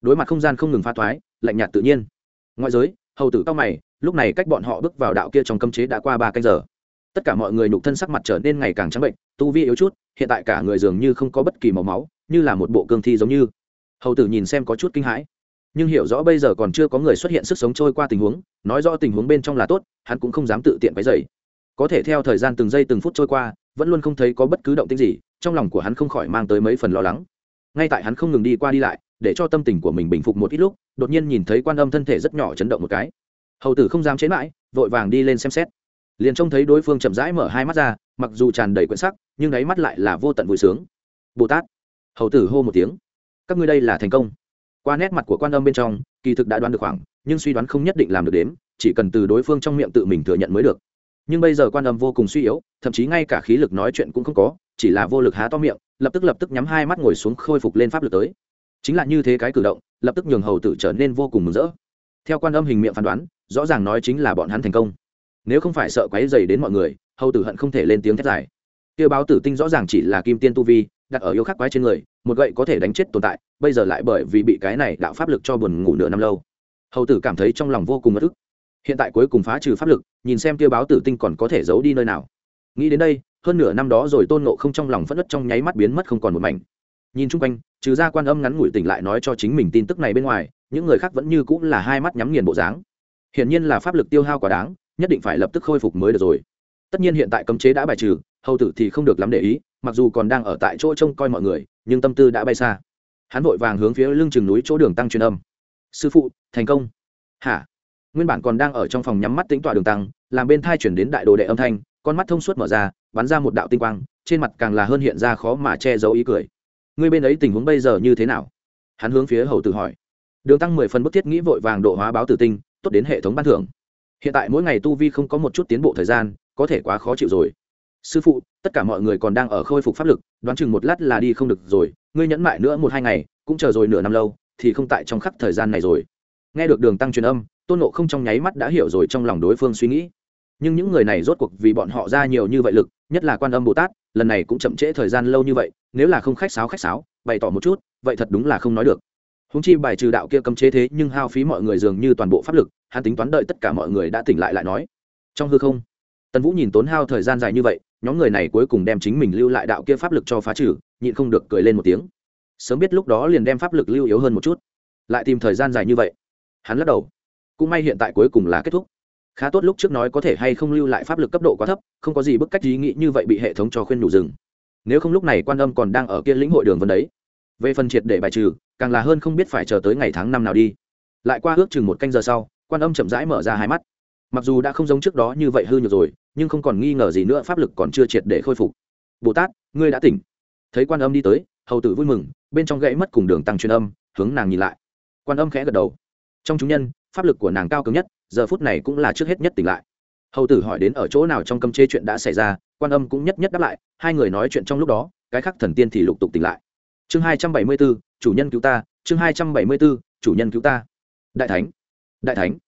Đối mặt không gian không ngừng pha thoái, lạnh nhạt tự nhiên. Ngoại giới, hầu tử cao mày, lúc này cách bọn họ bước vào đạo kia trong cấm chế đã qua ba canh giờ. Tất cả mọi người nhục thân sắc mặt trở nên ngày càng trắng bệnh, tu vi yếu chút, hiện tại cả người dường như không có bất kỳ màu máu như là một bộ cương thi giống như. Hầu tử nhìn xem có chút kinh hãi, nhưng hiểu rõ bây giờ còn chưa có người xuất hiện sức sống trôi qua tình huống, nói rõ tình huống bên trong là tốt, hắn cũng không dám tự tiện cái dày có thể theo thời gian từng giây từng phút trôi qua, vẫn luôn không thấy có bất cứ động tĩnh gì, trong lòng của hắn không khỏi mang tới mấy phần lo lắng. Ngay tại hắn không ngừng đi qua đi lại, để cho tâm tình của mình bình phục một ít lúc, đột nhiên nhìn thấy quan âm thân thể rất nhỏ chấn động một cái. Hầu tử không dám chế mãi, vội vàng đi lên xem xét. Liền trông thấy đối phương chậm rãi mở hai mắt ra, mặc dù tràn đầy quyển sắc, nhưng đáy mắt lại là vô tận vui sướng. Bồ tát hầu tử hô một tiếng. Các ngươi đây là thành công. Qua nét mặt của quan âm bên trong, kỳ thực đã đoán được khoảng, nhưng suy đoán không nhất định làm được đếm, chỉ cần từ đối phương trong miệng tự mình thừa nhận mới được. Nhưng bây giờ quan âm vô cùng suy yếu, thậm chí ngay cả khí lực nói chuyện cũng không có, chỉ là vô lực há to miệng, lập tức lập tức nhắm hai mắt ngồi xuống khôi phục lên pháp lực tới. Chính là như thế cái cử động, lập tức nhường hầu tử trở nên vô cùng mừng rỡ. Theo quan âm hình miệng phán đoán, rõ ràng nói chính là bọn hắn thành công. Nếu không phải sợ quấy dày đến mọi người, hầu tử hận không thể lên tiếng thét dài. Kia báo tử tinh rõ ràng chỉ là kim tiên tu vi đặt ở yêu khắc quái trên người, một gậy có thể đánh chết tồn tại, bây giờ lại bởi vì bị cái này đạo pháp lực cho buồn ngủ nửa năm lâu. Hầu tử cảm thấy trong lòng vô cùng mất ức. Hiện tại cuối cùng phá trừ pháp lực, nhìn xem kia báo tử tinh còn có thể giấu đi nơi nào. Nghĩ đến đây, hơn nửa năm đó rồi tôn nộ không trong lòng phất đất trong nháy mắt biến mất không còn một mảnh. Nhìn chung quanh, trừ ra quan âm ngắn ngủi tỉnh lại nói cho chính mình tin tức này bên ngoài, những người khác vẫn như cũng là hai mắt nhắm nghiền bộ dáng. Hiển nhiên là pháp lực tiêu hao quá đáng, nhất định phải lập tức khôi phục mới được rồi. Tất nhiên hiện tại cấm chế đã bài trừ hầu tử thì không được lắm để ý, mặc dù còn đang ở tại chỗ trông coi mọi người, nhưng tâm tư đã bay xa. Hắn vội vàng hướng phía lưng chừng núi chỗ đường tăng truyền âm. Sư phụ, thành công. Hả? Nguyên bản còn đang ở trong phòng nhắm mắt tính tọa đường tăng, làm bên thai chuyển đến đại đồ đệ âm thanh, con mắt thông suốt mở ra, bắn ra một đạo tinh quang, trên mặt càng là hơn hiện ra khó mà che giấu ý cười. Ngươi bên ấy tình huống bây giờ như thế nào? Hắn hướng phía hầu tử hỏi. Đường tăng mười phần bức thiết nghĩ vội vàng độ hóa báo tử tinh, tốt đến hệ thống ban thưởng. Hiện tại mỗi ngày tu vi không có một chút tiến bộ thời gian, có thể quá khó chịu rồi sư phụ, tất cả mọi người còn đang ở khôi phục pháp lực, đoán chừng một lát là đi không được rồi, ngươi nhẫn mại nữa một hai ngày, cũng chờ rồi nửa năm lâu, thì không tại trong khắc thời gian này rồi. Nghe được đường tăng truyền âm, tôn nộ không trong nháy mắt đã hiểu rồi trong lòng đối phương suy nghĩ. Nhưng những người này rốt cuộc vì bọn họ ra nhiều như vậy lực, nhất là quan âm bồ tát, lần này cũng chậm trễ thời gian lâu như vậy, nếu là không khách sáo khách sáo, bày tỏ một chút, vậy thật đúng là không nói được. Húng chi bài trừ đạo kia cấm chế thế, nhưng hao phí mọi người dường như toàn bộ pháp lực, hắn tính toán đợi tất cả mọi người đã tỉnh lại lại nói. Trong hư không, tần vũ nhìn tốn hao thời gian dài như vậy nhóm người này cuối cùng đem chính mình lưu lại đạo kia pháp lực cho phá trừ, nhịn không được cười lên một tiếng. Sớm biết lúc đó liền đem pháp lực lưu yếu hơn một chút. Lại tìm thời gian dài như vậy. Hắn lắc đầu. Cũng may hiện tại cuối cùng là kết thúc. Khá tốt lúc trước nói có thể hay không lưu lại pháp lực cấp độ quá thấp, không có gì bức cách ý nghĩ như vậy bị hệ thống cho khuyên đủ rừng nếu không lúc này quan âm còn đang ở kia lĩnh hội đường vân đấy. Về phần triệt để bài trừ, càng là hơn không biết phải chờ tới ngày tháng năm nào đi. Lại qua ước chừng một canh giờ sau, quan âm chậm rãi mở ra hai mắt mặc dù đã không giống trước đó như vậy hư nhược rồi, nhưng không còn nghi ngờ gì nữa, pháp lực còn chưa triệt để khôi phục. Bồ tát, ngươi đã tỉnh. Thấy quan âm đi tới, hầu tử vui mừng, bên trong gãy mất cùng đường tăng truyền âm, hướng nàng nhìn lại. Quan âm khẽ gật đầu. Trong chúng nhân, pháp lực của nàng cao cứng nhất, giờ phút này cũng là trước hết nhất tỉnh lại. Hầu tử hỏi đến ở chỗ nào trong cấm chế chuyện đã xảy ra, quan âm cũng nhất nhất đáp lại, hai người nói chuyện trong lúc đó, cái khác thần tiên thì lục tục tỉnh lại. Chương hai trăm bảy mươi b ố chủ nhân cứu ta, chương hai trăm bảy mươi b ố chủ nhân cứu ta. Đại thánh đại thánh,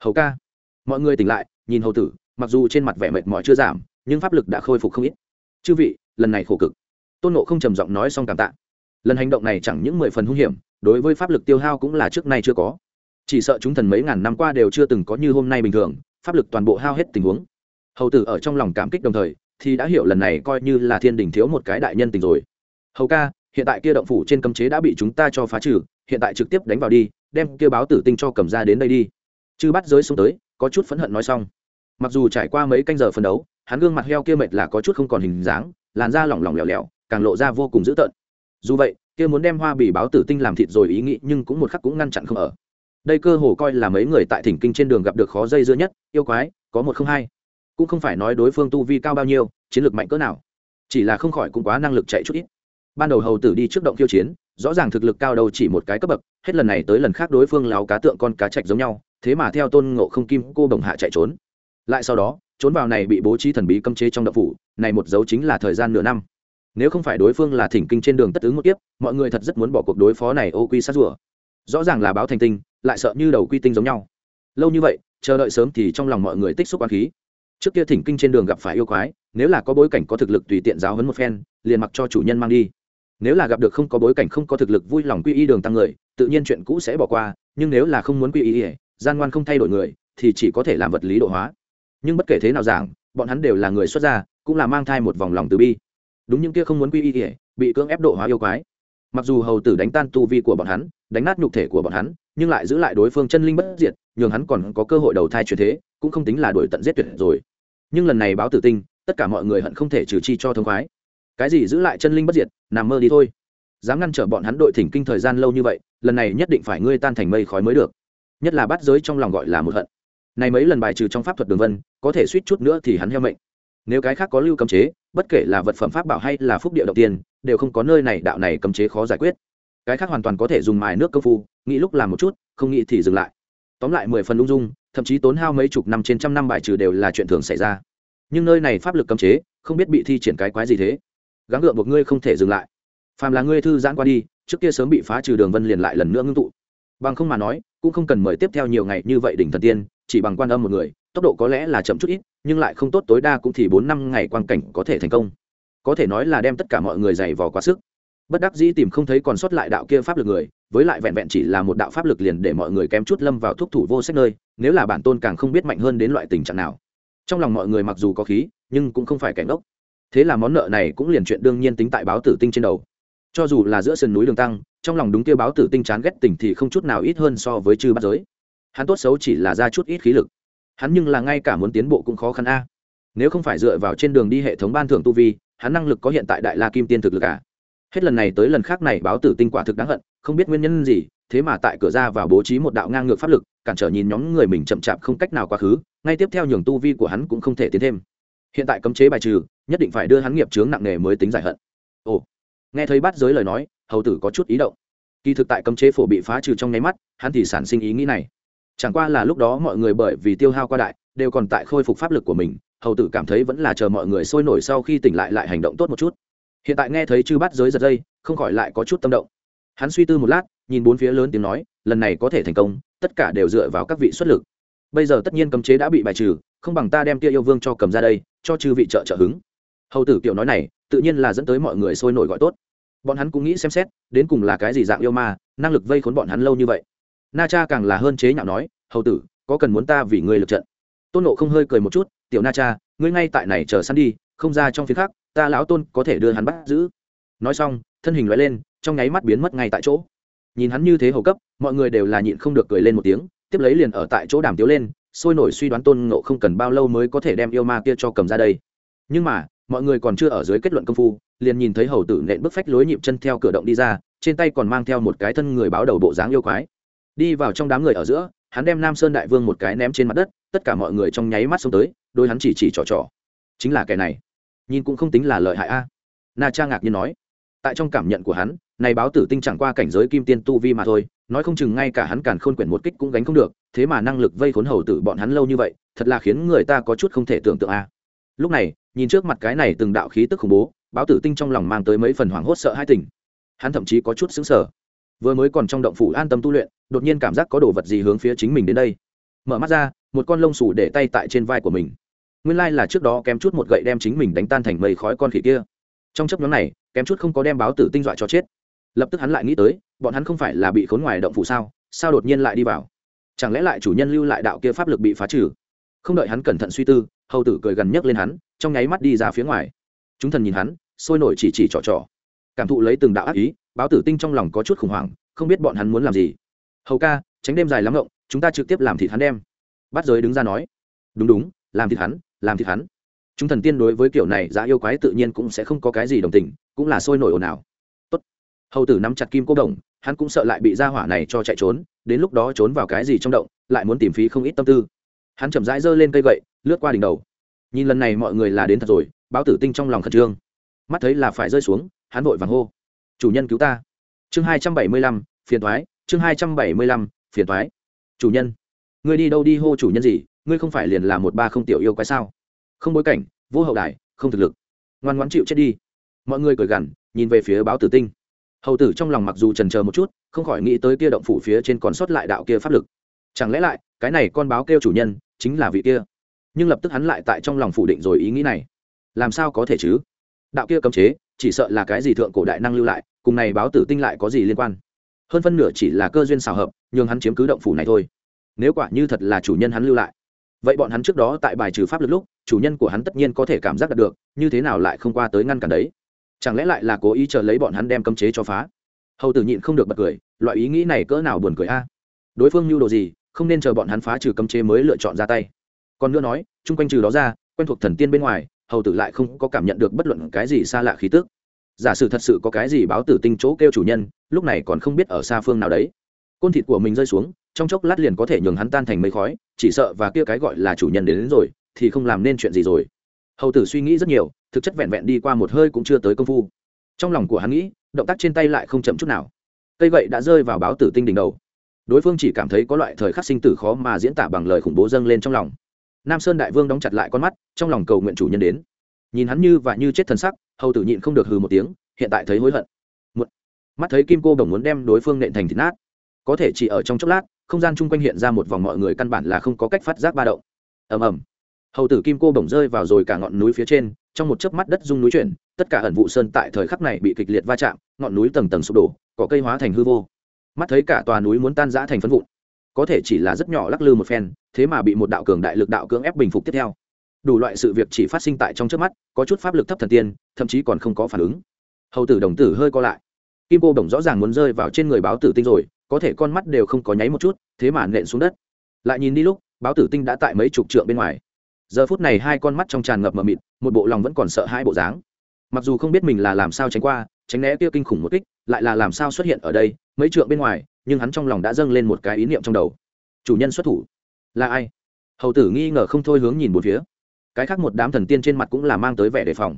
hầu ca mọi người tỉnh lại, nhìn hầu tử, mặc dù trên mặt vẻ mệt mỏi chưa giảm, nhưng pháp lực đã khôi phục không ít. Chư vị, lần này khổ cực. Tôn nộ không trầm giọng nói xong cảm tạ. Lần hành động này chẳng những mười phần hung hiểm, đối với pháp lực tiêu hao cũng là trước nay chưa có. Chỉ sợ chúng thần mấy ngàn năm qua đều chưa từng có như hôm nay bình thường, pháp lực toàn bộ hao hết tình huống. Hầu tử ở trong lòng cảm kích đồng thời, thì đã hiểu lần này coi như là thiên đình thiếu một cái đại nhân tình rồi. Hầu ca, hiện tại kia động phủ trên cấm chế đã bị chúng ta cho phá trừ, hiện tại trực tiếp đánh vào đi, đem kia báo tử tinh cho cầm ra đến đây đi. Chư bắt giới xuống tới có chút phẫn hận nói xong. Mặc dù trải qua mấy canh giờ phân đấu, hắn gương mặt heo kia mệt là có chút không còn hình dáng, làn da lỏng lỏng lẻo lẻo, càng lộ ra vô cùng dữ tợn. Dù vậy, kia muốn đem hoa bì báo tử tinh làm thịt rồi ý nghĩ nhưng cũng một khắc cũng ngăn chặn không ở. Đây cơ hồ coi là mấy người tại thỉnh kinh trên đường gặp được khó dây dưa nhất, yêu quái, có một không hai. Cũng không phải nói đối phương tu vi cao bao nhiêu, chiến lược mạnh cỡ nào. Chỉ là không khỏi cũng quá năng lực chạy chút ít. Ban đầu hầu tử đi trước động khiêu chiến, rõ ràng thực lực cao đầu chỉ một cái cấp bậc, hết lần này tới lần khác đối phương láo cá tượng con cá chạch giống nhau thế mà theo tôn ngộ không kim cô đồng hạ chạy trốn. Lại sau đó, trốn vào này bị bố trí thần bí cấm chế trong đậu phủ, này một dấu chính là thời gian nửa năm. Nếu không phải đối phương là thỉnh kinh trên đường tất ứng một tiếp mọi người thật rất muốn bỏ cuộc đối phó này ô quy sát rùa. Rõ ràng là báo thành tinh, lại sợ như đầu quy tinh giống nhau. Lâu như vậy, chờ đợi sớm thì trong lòng mọi người tích xúc oán khí. Trước kia thỉnh kinh trên đường gặp phải yêu quái, nếu là có bối cảnh có thực lực tùy tiện giáo hấn một phen, liền mặc cho chủ nhân mang đi. Nếu là gặp được không có bối cảnh không có thực lực vui lòng quy y đường tăng người, tự nhiên chuyện cũ sẽ bỏ qua, nhưng nếu là không muốn quy y gian ngoan không thay đổi người, thì chỉ có thể làm vật lý độ hóa. Nhưng bất kể thế nào giảng, bọn hắn đều là người xuất gia, cũng là mang thai một vòng lòng từ bi. Đúng những kia không muốn quy y bị cưỡng ép độ hóa yêu quái. Mặc dù hầu tử đánh tan tu vi của bọn hắn, đánh nát nhục thể của bọn hắn, nhưng lại giữ lại đối phương chân linh bất diệt, nhường hắn còn có cơ hội đầu thai chuyển thế, cũng không tính là đuổi tận giết tuyệt rồi. Nhưng lần này báo tử tinh, tất cả mọi người hận không thể trừ chi cho thông khoái. Cái gì giữ lại chân linh bất diệt, nằm mơ đi thôi. Dám ngăn trở bọn hắn đội thỉnh kinh thời gian lâu như vậy, lần này nhất định phải ngươi tan thành mây khói mới được nhất là bắt giới trong lòng gọi là một hận. Này mấy lần bài trừ trong pháp thuật đường vân, có thể suýt chút nữa thì hắn heo mệnh. Nếu cái khác có lưu cấm chế, bất kể là vật phẩm pháp bảo hay là phúc địa đầu tiên, đều không có nơi này đạo này cấm chế khó giải quyết. Cái khác hoàn toàn có thể dùng mài nước công phu, nghĩ lúc làm một chút, không nghĩ thì dừng lại. Tóm lại mười phần ung dung, thậm chí tốn hao mấy chục năm trên trăm năm bài trừ đều là chuyện thường xảy ra. Nhưng nơi này pháp lực cấm chế, không biết bị thi triển cái quái gì thế. Gắng gượng buộc ngươi không thể dừng lại. Phàm là ngươi thư giãn qua đi, trước kia sớm bị phá trừ đường vân liền lại lần nữa ngưng tụ. Bằng không mà nói cũng không cần mời tiếp theo nhiều ngày như vậy đỉnh thần tiên, chỉ bằng quan âm một người, tốc độ có lẽ là chậm chút ít, nhưng lại không tốt, tối đa cũng thì bốn năm ngày quan cảnh có thể thành công. Có thể nói là đem tất cả mọi người dày vò quá sức. Bất đắc dĩ tìm không thấy còn sót lại đạo kia pháp lực người, với lại vẹn vẹn chỉ là một đạo pháp lực liền để mọi người kém chút lâm vào thuốc thủ vô sách nơi, nếu là bản tôn càng không biết mạnh hơn đến loại tình trạng nào. Trong lòng mọi người mặc dù có khí, nhưng cũng không phải cảnh ốc thế là món nợ này cũng liền chuyện đương nhiên tính tại báo tử tinh trên đầu. Cho dù là giữa sườn núi đường tăng trong lòng đúng kia báo tử tinh chán ghét tình thì không chút nào ít hơn so với chư bắt giới. Hắn tốt xấu chỉ là ra chút ít khí lực. Hắn nhưng là ngay cả muốn tiến bộ cũng khó khăn a. Nếu không phải dựa vào trên đường đi hệ thống ban thưởng tu vi, hắn năng lực có hiện tại đại la kim tiên thực lực à. Hết lần này tới lần khác này báo tử tinh quả thực đáng hận, không biết nguyên nhân gì, thế mà tại cửa ra vào bố trí một đạo ngang ngược pháp lực, cản trở nhìn nhóm người mình chậm chạp không cách nào quá khứ, ngay tiếp theo nhường tu vi của hắn cũng không thể tiến thêm. Hiện tại cấm chế bài trừ, nhất định phải đưa hắn nghiệp chướng nặng nề mới tính giải hận. Ồ. Nghe thấy bắt giới lời nói hầu tử có chút ý động. Kỳ thực tại cấm chế phổ bị phá trừ trong nháy mắt, hắn thì sản sinh ý nghĩ này. Chẳng qua là lúc đó mọi người bởi vì tiêu hao qua đại, đều còn tại khôi phục pháp lực của mình, hầu tử cảm thấy vẫn là chờ mọi người sôi nổi sau khi tỉnh lại lại hành động tốt một chút. Hiện tại nghe thấy chư bắt giới giật dây, không khỏi lại có chút tâm động. Hắn suy tư một lát, nhìn bốn phía lớn tiếng nói, lần này có thể thành công, tất cả đều dựa vào các vị xuất lực. Bây giờ tất nhiên cấm chế đã bị bài trừ, không bằng ta đem tia yêu vương cho cầm ra đây, cho chư vị trợ trợ hứng. Hầu tử kiểu nói này, tự nhiên là dẫn tới mọi người sôi nổi gọi tốt bọn hắn cũng nghĩ xem xét, đến cùng là cái gì dạng yêu ma, năng lực vây khốn bọn hắn lâu như vậy. Na cha càng là hơn chế nhạo nói, hầu tử, có cần muốn ta vì ngươi lực trận? Tôn nộ không hơi cười một chút, tiểu na cha, ngươi ngay tại này chờ săn đi, không ra trong phía khác, ta lão tôn có thể đưa hắn bắt giữ. Nói xong, thân hình loại lên, trong nháy mắt biến mất ngay tại chỗ. Nhìn hắn như thế hầu cấp, mọi người đều là nhịn không được cười lên một tiếng, tiếp lấy liền ở tại chỗ đàm tiếu lên, sôi nổi suy đoán tôn nộ không cần bao lâu mới có thể đem yêu ma kia cho cầm ra đây. Nhưng mà, mọi người còn chưa ở dưới kết luận công phu liền nhìn thấy hầu tử nện bước phách lối nhịp chân theo cửa động đi ra, trên tay còn mang theo một cái thân người báo đầu bộ dáng yêu quái. Đi vào trong đám người ở giữa, hắn đem nam sơn đại vương một cái ném trên mặt đất, tất cả mọi người trong nháy mắt xông tới, đôi hắn chỉ chỉ trò trò. Chính là kẻ này. Nhìn cũng không tính là lợi hại a. Na cha ngạc nhiên nói. Tại trong cảm nhận của hắn, này báo tử tinh chẳng qua cảnh giới kim tiên tu vi mà thôi, nói không chừng ngay cả hắn càn khôn quyển một kích cũng gánh không được, thế mà năng lực vây khốn hầu tử bọn hắn lâu như vậy, thật là khiến người ta có chút không thể tưởng tượng a. Lúc này, nhìn trước mặt cái này từng đạo khí tức khủng bố báo tử tinh trong lòng mang tới mấy phần hoảng hốt sợ hai tỉnh, hắn thậm chí có chút xứng sở vừa mới còn trong động phủ an tâm tu luyện đột nhiên cảm giác có đồ vật gì hướng phía chính mình đến đây. Mở mắt ra một con lông xù để tay tại trên vai của mình. Nguyên lai là trước đó kém chút một gậy đem chính mình đánh tan thành mây khói con khỉ kia. Trong chấp nhóm này kém chút không có đem báo tử tinh dọa cho chết. Lập tức hắn lại nghĩ tới bọn hắn không phải là bị khốn ngoài động phủ sao sao đột nhiên lại đi vào? Chẳng lẽ lại chủ nhân lưu lại đạo kia pháp lực bị phá trừ? Không đợi hắn cẩn thận suy tư hầu tử cười gần nhấc lên hắn trong nháy mắt đi ra phía ngoài chúng thần nhìn hắn, sôi nổi chỉ chỉ trò trò. Cảm thụ lấy từng đạo ác ý, báo tử tinh trong lòng có chút khủng hoảng, không biết bọn hắn muốn làm gì. Hầu ca, tránh đêm dài lắm ngộng, chúng ta trực tiếp làm thịt hắn đem. Bắt giới đứng ra nói. Đúng đúng, làm thịt hắn, làm thịt hắn. Chúng thần tiên đối với kiểu này giá yêu quái tự nhiên cũng sẽ không có cái gì đồng tình, cũng là sôi nổi ồn ào. Tốt. hầu tử nắm chặt kim cô đồng, hắn cũng sợ lại bị ra hỏa này cho chạy trốn, đến lúc đó trốn vào cái gì trong động, lại muốn tìm phí không ít tâm tư. Hắn chậm rãi giơ lên cây gậy, lướt qua đỉnh đầu. Nhìn lần này mọi người là đến thật rồi báo tử tinh trong lòng khẩn trương. Mắt thấy là phải rơi xuống hắn vội vàng hô chủ nhân cứu ta. Chương hai trăm bảy mươi lăm phiền thoái chương hai trăm bảy mươi lăm phiền thoái chủ nhân ngươi đi đâu đi hô chủ nhân gì ngươi không phải liền là một ba không tiểu yêu quái sao? Không bối cảnh vô hậu đại, không thực lực. Ngoan ngoãn chịu chết đi. Mọi người cười gằn nhìn về phía báo tử tinh. Hầu tử trong lòng mặc dù trần chờ một chút không khỏi nghĩ tới kia động phủ phía trên còn sót lại đạo kia pháp lực. Chẳng lẽ lại cái này con báo kêu chủ nhân chính là vị kia? Nhưng lập tức hắn lại tại trong lòng phủ định rồi ý nghĩ này làm sao có thể chứ? Đạo kia cấm chế, chỉ sợ là cái gì thượng cổ đại năng lưu lại, cùng này báo tử tinh lại có gì liên quan? Hơn phân nửa chỉ là cơ duyên xào hợp, nhường hắn chiếm cứ động phủ này thôi. Nếu quả như thật là chủ nhân hắn lưu lại, vậy bọn hắn trước đó tại bài trừ pháp lực lúc, chủ nhân của hắn tất nhiên có thể cảm giác được, như thế nào lại không qua tới ngăn cản đấy? Chẳng lẽ lại là cố ý chờ lấy bọn hắn đem cấm chế cho phá? Hầu tử nhịn không được bật cười, loại ý nghĩ này cỡ nào buồn cười a? Đối phương mưu đồ gì, không nên chờ bọn hắn phá trừ cấm chế mới lựa chọn ra tay. Còn nữa nói, chung quanh trừ đó ra, quen thuộc thần tiên bên ngoài hầu tử lại không có cảm nhận được bất luận cái gì xa lạ khí tức. Giả sử thật sự có cái gì báo tử tinh chỗ kêu chủ nhân lúc này còn không biết ở xa phương nào đấy. Côn thịt của mình rơi xuống trong chốc lát liền có thể nhường hắn tan thành mây khói chỉ sợ và kia cái gọi là chủ nhân đến, đến rồi thì không làm nên chuyện gì rồi. Hầu tử suy nghĩ rất nhiều thực chất vẹn vẹn đi qua một hơi cũng chưa tới công phu. Trong lòng của hắn nghĩ động tác trên tay lại không chậm chút nào. Cây gậy đã rơi vào báo tử tinh đỉnh đầu. Đối phương chỉ cảm thấy có loại thời khắc sinh tử khó mà diễn tả bằng lời khủng bố dâng lên trong lòng nam sơn đại vương đóng chặt lại con mắt, trong lòng cầu nguyện chủ nhân đến. Nhìn hắn như và như chết thần sắc, hầu tử nhịn không được hừ một tiếng, hiện tại thấy hối hận. Một mắt thấy kim cô đồng muốn đem đối phương nện thành thịt nát. Có thể chỉ ở trong chốc lát, không gian chung quanh hiện ra một vòng mọi người căn bản là không có cách phát giác ba động. Ầm ầm. Hầu tử kim cô bổng rơi vào rồi cả ngọn núi phía trên, trong một chớp mắt đất rung núi chuyển, tất cả ẩn vụ sơn tại thời khắc này bị kịch liệt va chạm, ngọn núi tầng tầng sụp đổ có cây hóa thành hư vô. Mắt thấy cả tòa núi muốn tan rã thành phân vụn có thể chỉ là rất nhỏ lắc lư một phen, thế mà bị một đạo cường đại lực đạo cưỡng ép bình phục tiếp theo. Đủ loại sự việc chỉ phát sinh tại trong trước mắt, có chút pháp lực thấp thần tiên, thậm chí còn không có phản ứng. Hầu tử đồng tử hơi co lại. Kim cô đồng rõ ràng muốn rơi vào trên người báo tử tinh rồi, có thể con mắt đều không có nháy một chút, thế mà nện xuống đất. Lại nhìn đi lúc, báo tử tinh đã tại mấy chục trượng bên ngoài. Giờ phút này hai con mắt trong tràn ngập mờ mịt, một bộ lòng vẫn còn sợ hai bộ dáng. Mặc dù không biết mình là làm sao tránh qua, tránh né kia kinh khủng một kích, lại là làm sao xuất hiện ở đây, mấy trượng bên ngoài nhưng hắn trong lòng đã dâng lên một cái ý niệm trong đầu. Chủ nhân xuất thủ. Là ai? Hầu tử nghi ngờ không thôi hướng nhìn một phía. Cái khác một đám thần tiên trên mặt cũng là mang tới vẻ đề phòng.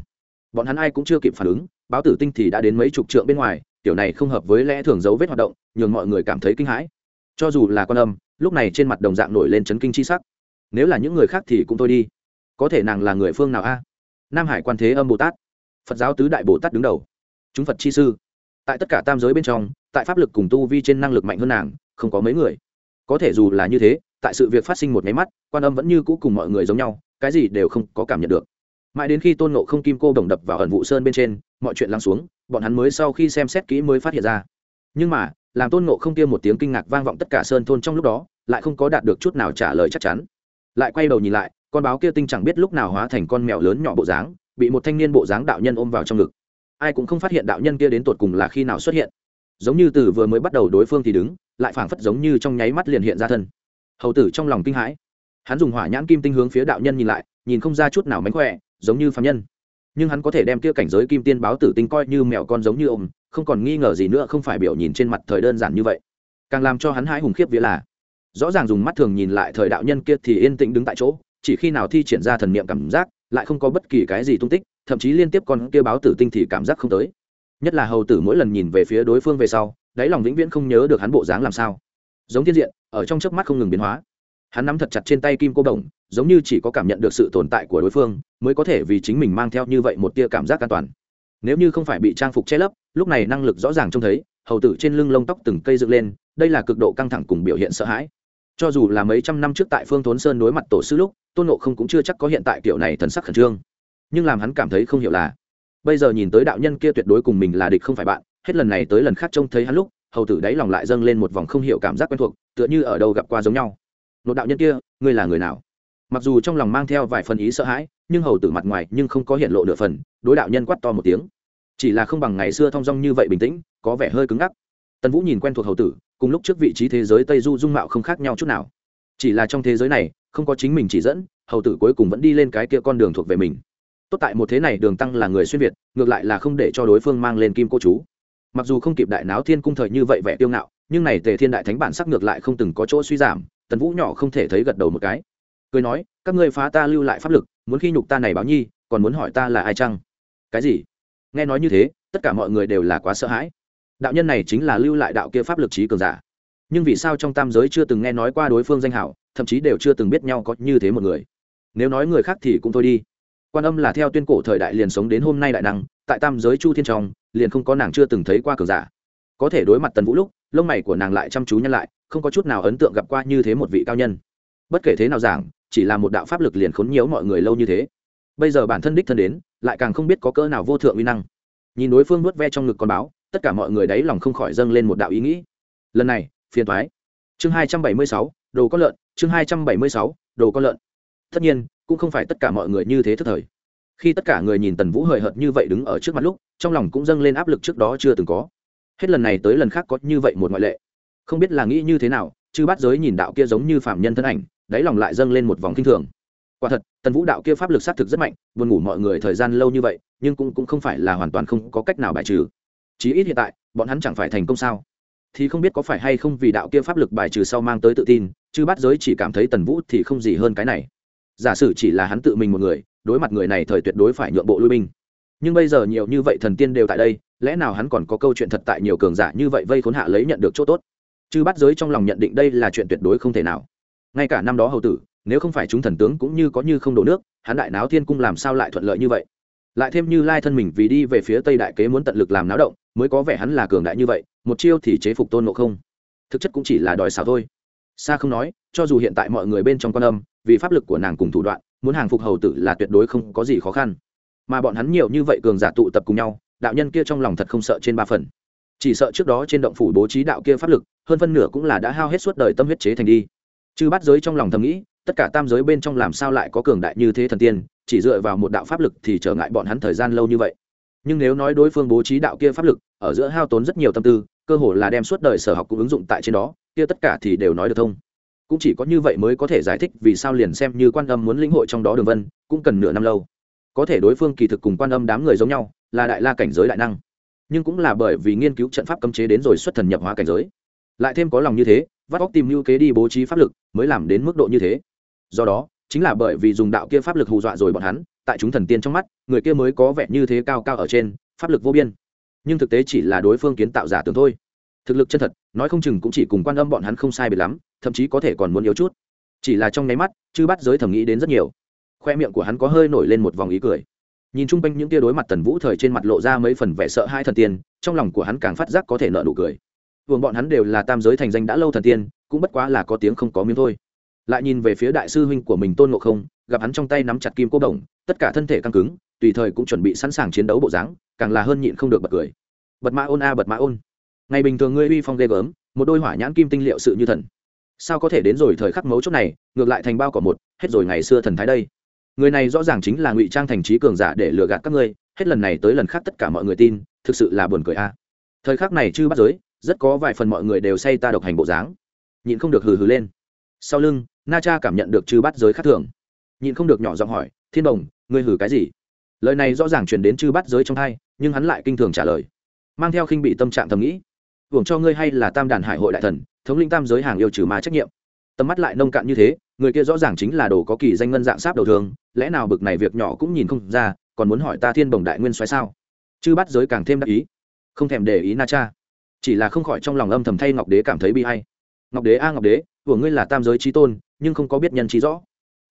Bọn hắn ai cũng chưa kịp phản ứng, báo tử tinh thì đã đến mấy chục trượng bên ngoài, tiểu này không hợp với lẽ thường dấu vết hoạt động, nhường mọi người cảm thấy kinh hãi. Cho dù là con âm, lúc này trên mặt đồng dạng nổi lên chấn kinh chi sắc. Nếu là những người khác thì cũng thôi đi. Có thể nàng là người phương nào a? Nam hải quan thế âm bồ tát. Phật giáo tứ đại bồ tát đứng đầu. Chúng phật chi sư. Tại tất cả tam giới bên trong tại pháp lực cùng tu vi trên năng lực mạnh hơn nàng, không có mấy người. Có thể dù là như thế, tại sự việc phát sinh một máy mắt, quan âm vẫn như cũ cùng mọi người giống nhau, cái gì đều không có cảm nhận được. Mãi đến khi tôn nộ không kim cô đồng đập vào ẩn vụ sơn bên trên, mọi chuyện lắng xuống, bọn hắn mới sau khi xem xét kỹ mới phát hiện ra. Nhưng mà, làm tôn nộ không tiêm một tiếng kinh ngạc vang vọng tất cả sơn thôn trong lúc đó, lại không có đạt được chút nào trả lời chắc chắn. Lại quay đầu nhìn lại, con báo kia tinh chẳng biết lúc nào hóa thành con mèo lớn nhỏ bộ dáng, bị một thanh niên bộ dáng đạo nhân ôm vào trong ngực. Ai cũng không phát hiện đạo nhân kia đến tột cùng là khi nào xuất hiện giống như từ vừa mới bắt đầu đối phương thì đứng, lại phảng phất giống như trong nháy mắt liền hiện ra thân. Hầu tử trong lòng kinh hãi. Hắn dùng hỏa nhãn kim tinh hướng phía đạo nhân nhìn lại, nhìn không ra chút nào mánh khỏe, giống như phạm nhân. Nhưng hắn có thể đem kia cảnh giới kim tiên báo tử tinh coi như mẹo con giống như ông, không còn nghi ngờ gì nữa, không phải biểu nhìn trên mặt thời đơn giản như vậy. Càng làm cho hắn hãi hùng khiếp vía là, rõ ràng dùng mắt thường nhìn lại thời đạo nhân kia thì yên tĩnh đứng tại chỗ, chỉ khi nào thi triển ra thần niệm cảm giác, lại không có bất kỳ cái gì tung tích, thậm chí liên tiếp con kia báo tử tinh thì cảm giác không tới nhất là hầu tử mỗi lần nhìn về phía đối phương về sau, đáy lòng vĩnh viễn không nhớ được hắn bộ dáng làm sao. Giống thiên diện, ở trong chớp mắt không ngừng biến hóa. Hắn nắm thật chặt trên tay kim cô đồng, giống như chỉ có cảm nhận được sự tồn tại của đối phương, mới có thể vì chính mình mang theo như vậy một tia cảm giác an toàn. Nếu như không phải bị trang phục che lấp, lúc này năng lực rõ ràng trông thấy, hầu tử trên lưng lông tóc từng cây dựng lên, đây là cực độ căng thẳng cùng biểu hiện sợ hãi. Cho dù là mấy trăm năm trước tại phương thốn sơn đối mặt tổ sư lúc, tôn nộ không cũng chưa chắc có hiện tại kiểu này thần sắc khẩn trương. Nhưng làm hắn cảm thấy không hiểu là bây giờ nhìn tới đạo nhân kia tuyệt đối cùng mình là địch không phải bạn, hết lần này tới lần khác trông thấy hắn lúc, hầu tử đáy lòng lại dâng lên một vòng không hiểu cảm giác quen thuộc, tựa như ở đâu gặp qua giống nhau. Nộp đạo nhân kia, ngươi là người nào? Mặc dù trong lòng mang theo vài phần ý sợ hãi, nhưng hầu tử mặt ngoài nhưng không có hiện lộ nửa phần, đối đạo nhân quát to một tiếng. Chỉ là không bằng ngày xưa thong dong như vậy bình tĩnh, có vẻ hơi cứng ngắc. Tần vũ nhìn quen thuộc hầu tử, cùng lúc trước vị trí thế giới tây du dung mạo không khác nhau chút nào. Chỉ là trong thế giới này, không có chính mình chỉ dẫn, hầu tử cuối cùng vẫn đi lên cái kia con đường thuộc về mình tốt tại một thế này đường tăng là người xuyên việt, ngược lại là không để cho đối phương mang lên kim cô chú. Mặc dù không kịp đại náo thiên cung thời như vậy vẻ tiêu ngạo, nhưng này tề thiên đại thánh bản sắc ngược lại không từng có chỗ suy giảm, tần vũ nhỏ không thể thấy gật đầu một cái. Cười nói, các ngươi phá ta lưu lại pháp lực, muốn khi nhục ta này báo nhi, còn muốn hỏi ta là ai chăng? Cái gì? Nghe nói như thế, tất cả mọi người đều là quá sợ hãi. Đạo nhân này chính là lưu lại đạo kia pháp lực trí cường giả. Nhưng vì sao trong tam giới chưa từng nghe nói qua đối phương danh hảo, thậm chí đều chưa từng biết nhau có như thế một người? Nếu nói người khác thì cũng thôi đi quan âm là theo tuyên cổ thời đại liền sống đến hôm nay đại năng, tại tam giới chu thiên trong, liền không có nàng chưa từng thấy qua cường giả. Có thể đối mặt tần vũ lúc, lông mày của nàng lại chăm chú nhăn lại, không có chút nào ấn tượng gặp qua như thế một vị cao nhân. Bất kể thế nào giảng, chỉ là một đạo pháp lực liền khốn nhiễu mọi người lâu như thế. Bây giờ bản thân đích thân đến, lại càng không biết có cỡ nào vô thượng uy năng. Nhìn đối phương nuốt ve trong ngực con báo, tất cả mọi người đáy lòng không khỏi dâng lên một đạo ý nghĩ. Lần này, phiền thoái chương hai trăm bảy mươi sáu, đồ con lợn, chương hai trăm bảy mươi sáu, đồ con lợn tất nhiên cũng không phải tất cả mọi người như thế thức thời. Khi tất cả người nhìn tần vũ hời hợt như vậy đứng ở trước mặt lúc trong lòng cũng dâng lên áp lực trước đó chưa từng có. Hết lần này tới lần khác có như vậy một ngoại lệ. Không biết là nghĩ như thế nào chứ bắt giới nhìn đạo kia giống như phạm nhân thân ảnh đáy lòng lại dâng lên một vòng kinh thường. Quả thật tần vũ đạo kia pháp lực xác thực rất mạnh buồn ngủ mọi người thời gian lâu như vậy nhưng cũng, cũng không phải là hoàn toàn không có cách nào bài trừ. Chí ít hiện tại bọn hắn chẳng phải thành công sao? Thì không biết có phải hay không vì đạo kia pháp lực bài trừ sau mang tới tự tin chứ bắt giới chỉ cảm thấy tần vũ thì không gì hơn cái này giả sử chỉ là hắn tự mình một người, đối mặt người này thời tuyệt đối phải nhượng bộ lui binh. Nhưng bây giờ nhiều như vậy thần tiên đều tại đây, lẽ nào hắn còn có câu chuyện thật tại nhiều cường giả như vậy vây khốn hạ lấy nhận được chỗ tốt? Chứ bắt giới trong lòng nhận định đây là chuyện tuyệt đối không thể nào. Ngay cả năm đó hầu tử, nếu không phải chúng thần tướng cũng như có như không đổ nước, hắn đại náo thiên cung làm sao lại thuận lợi như vậy? Lại thêm như lai thân mình vì đi về phía tây đại kế muốn tận lực làm náo động, mới có vẻ hắn là cường đại như vậy, một chiêu thì chế phục tôn ngộ không. Thực chất cũng chỉ là đòi xào thôi. Xa không nói, cho dù hiện tại mọi người bên trong quan âm vì pháp lực của nàng cùng thủ đoạn, muốn hàng phục hầu tử là tuyệt đối không có gì khó khăn. Mà bọn hắn nhiều như vậy cường giả tụ tập cùng nhau, đạo nhân kia trong lòng thật không sợ trên ba phần. Chỉ sợ trước đó trên động phủ bố trí đạo kia pháp lực, hơn phân nửa cũng là đã hao hết suốt đời tâm huyết chế thành đi. Chư bắt giới trong lòng thầm nghĩ, tất cả tam giới bên trong làm sao lại có cường đại như thế thần tiên, chỉ dựa vào một đạo pháp lực thì trở ngại bọn hắn thời gian lâu như vậy. Nhưng nếu nói đối phương bố trí đạo kia pháp lực, ở giữa hao tốn rất nhiều tâm tư, cơ hồ là đem suốt đời sở học cũng ứng dụng tại trên đó, kia tất cả thì đều nói được thông cũng chỉ có như vậy mới có thể giải thích vì sao liền xem như quan âm muốn lĩnh hội trong đó đường vân, cũng cần nửa năm lâu. Có thể đối phương kỳ thực cùng quan âm đám người giống nhau, là đại la cảnh giới đại năng. Nhưng cũng là bởi vì nghiên cứu trận pháp cấm chế đến rồi xuất thần nhập hóa cảnh giới. Lại thêm có lòng như thế, vắt óc tìm lưu kế đi bố trí pháp lực, mới làm đến mức độ như thế. Do đó, chính là bởi vì dùng đạo kia pháp lực hù dọa rồi bọn hắn, tại chúng thần tiên trong mắt, người kia mới có vẻ như thế cao cao ở trên, pháp lực vô biên. Nhưng thực tế chỉ là đối phương kiến tạo giả tưởng thôi thực lực chân thật, nói không chừng cũng chỉ cùng quan âm bọn hắn không sai biệt lắm, thậm chí có thể còn muốn yếu chút. Chỉ là trong nháy mắt, chư bắt giới thầm nghĩ đến rất nhiều. Khoe miệng của hắn có hơi nổi lên một vòng ý cười. Nhìn chung quanh những tia đối mặt tần vũ thời trên mặt lộ ra mấy phần vẻ sợ hai thần tiên, trong lòng của hắn càng phát giác có thể nợ nụ cười. Vương bọn hắn đều là tam giới thành danh đã lâu thần tiên, cũng bất quá là có tiếng không có miếng thôi. Lại nhìn về phía đại sư huynh của mình tôn ngộ không, gặp hắn trong tay nắm chặt kim cô đồng, tất cả thân thể căng cứng, tùy thời cũng chuẩn bị sẵn sàng chiến đấu bộ dáng, càng là hơn nhịn không được bật cười. Bật mã ôn a, bật mã ôn ngày bình thường ngươi uy phong ghê gớm, một đôi hỏa nhãn kim tinh liệu sự như thần. Sao có thể đến rồi thời khắc mấu chốt này, ngược lại thành bao cỏ một, hết rồi ngày xưa thần thái đây. Người này rõ ràng chính là ngụy trang thành trí cường giả để lừa gạt các ngươi, hết lần này tới lần khác tất cả mọi người tin, thực sự là buồn cười a. Thời khắc này chư bắt giới, rất có vài phần mọi người đều say ta độc hành bộ dáng. Nhịn không được hừ hừ lên. Sau lưng, na cha cảm nhận được chư bắt giới khác thường. Nhịn không được nhỏ giọng hỏi, thiên đồng, ngươi hừ cái gì? Lời này rõ ràng truyền đến chư bắt giới trong hai, nhưng hắn lại kinh thường trả lời. Mang theo khinh bị tâm trạng thầm nghĩ hưởng cho ngươi hay là tam đàn hải hội đại thần, thống linh tam giới hàng yêu trừ ma trách nhiệm. Tầm mắt lại nông cạn như thế, người kia rõ ràng chính là đồ có kỳ danh ngân dạng sáp đầu thường, lẽ nào bực này việc nhỏ cũng nhìn không ra, còn muốn hỏi ta thiên bồng đại nguyên xoáy sao? Chứ bắt giới càng thêm đắc ý. Không thèm để ý na cha. Chỉ là không khỏi trong lòng âm thầm thay ngọc đế cảm thấy bi hay ngọc đế a ngọc đế của ngươi là tam giới trí tôn, nhưng không có biết nhân trí rõ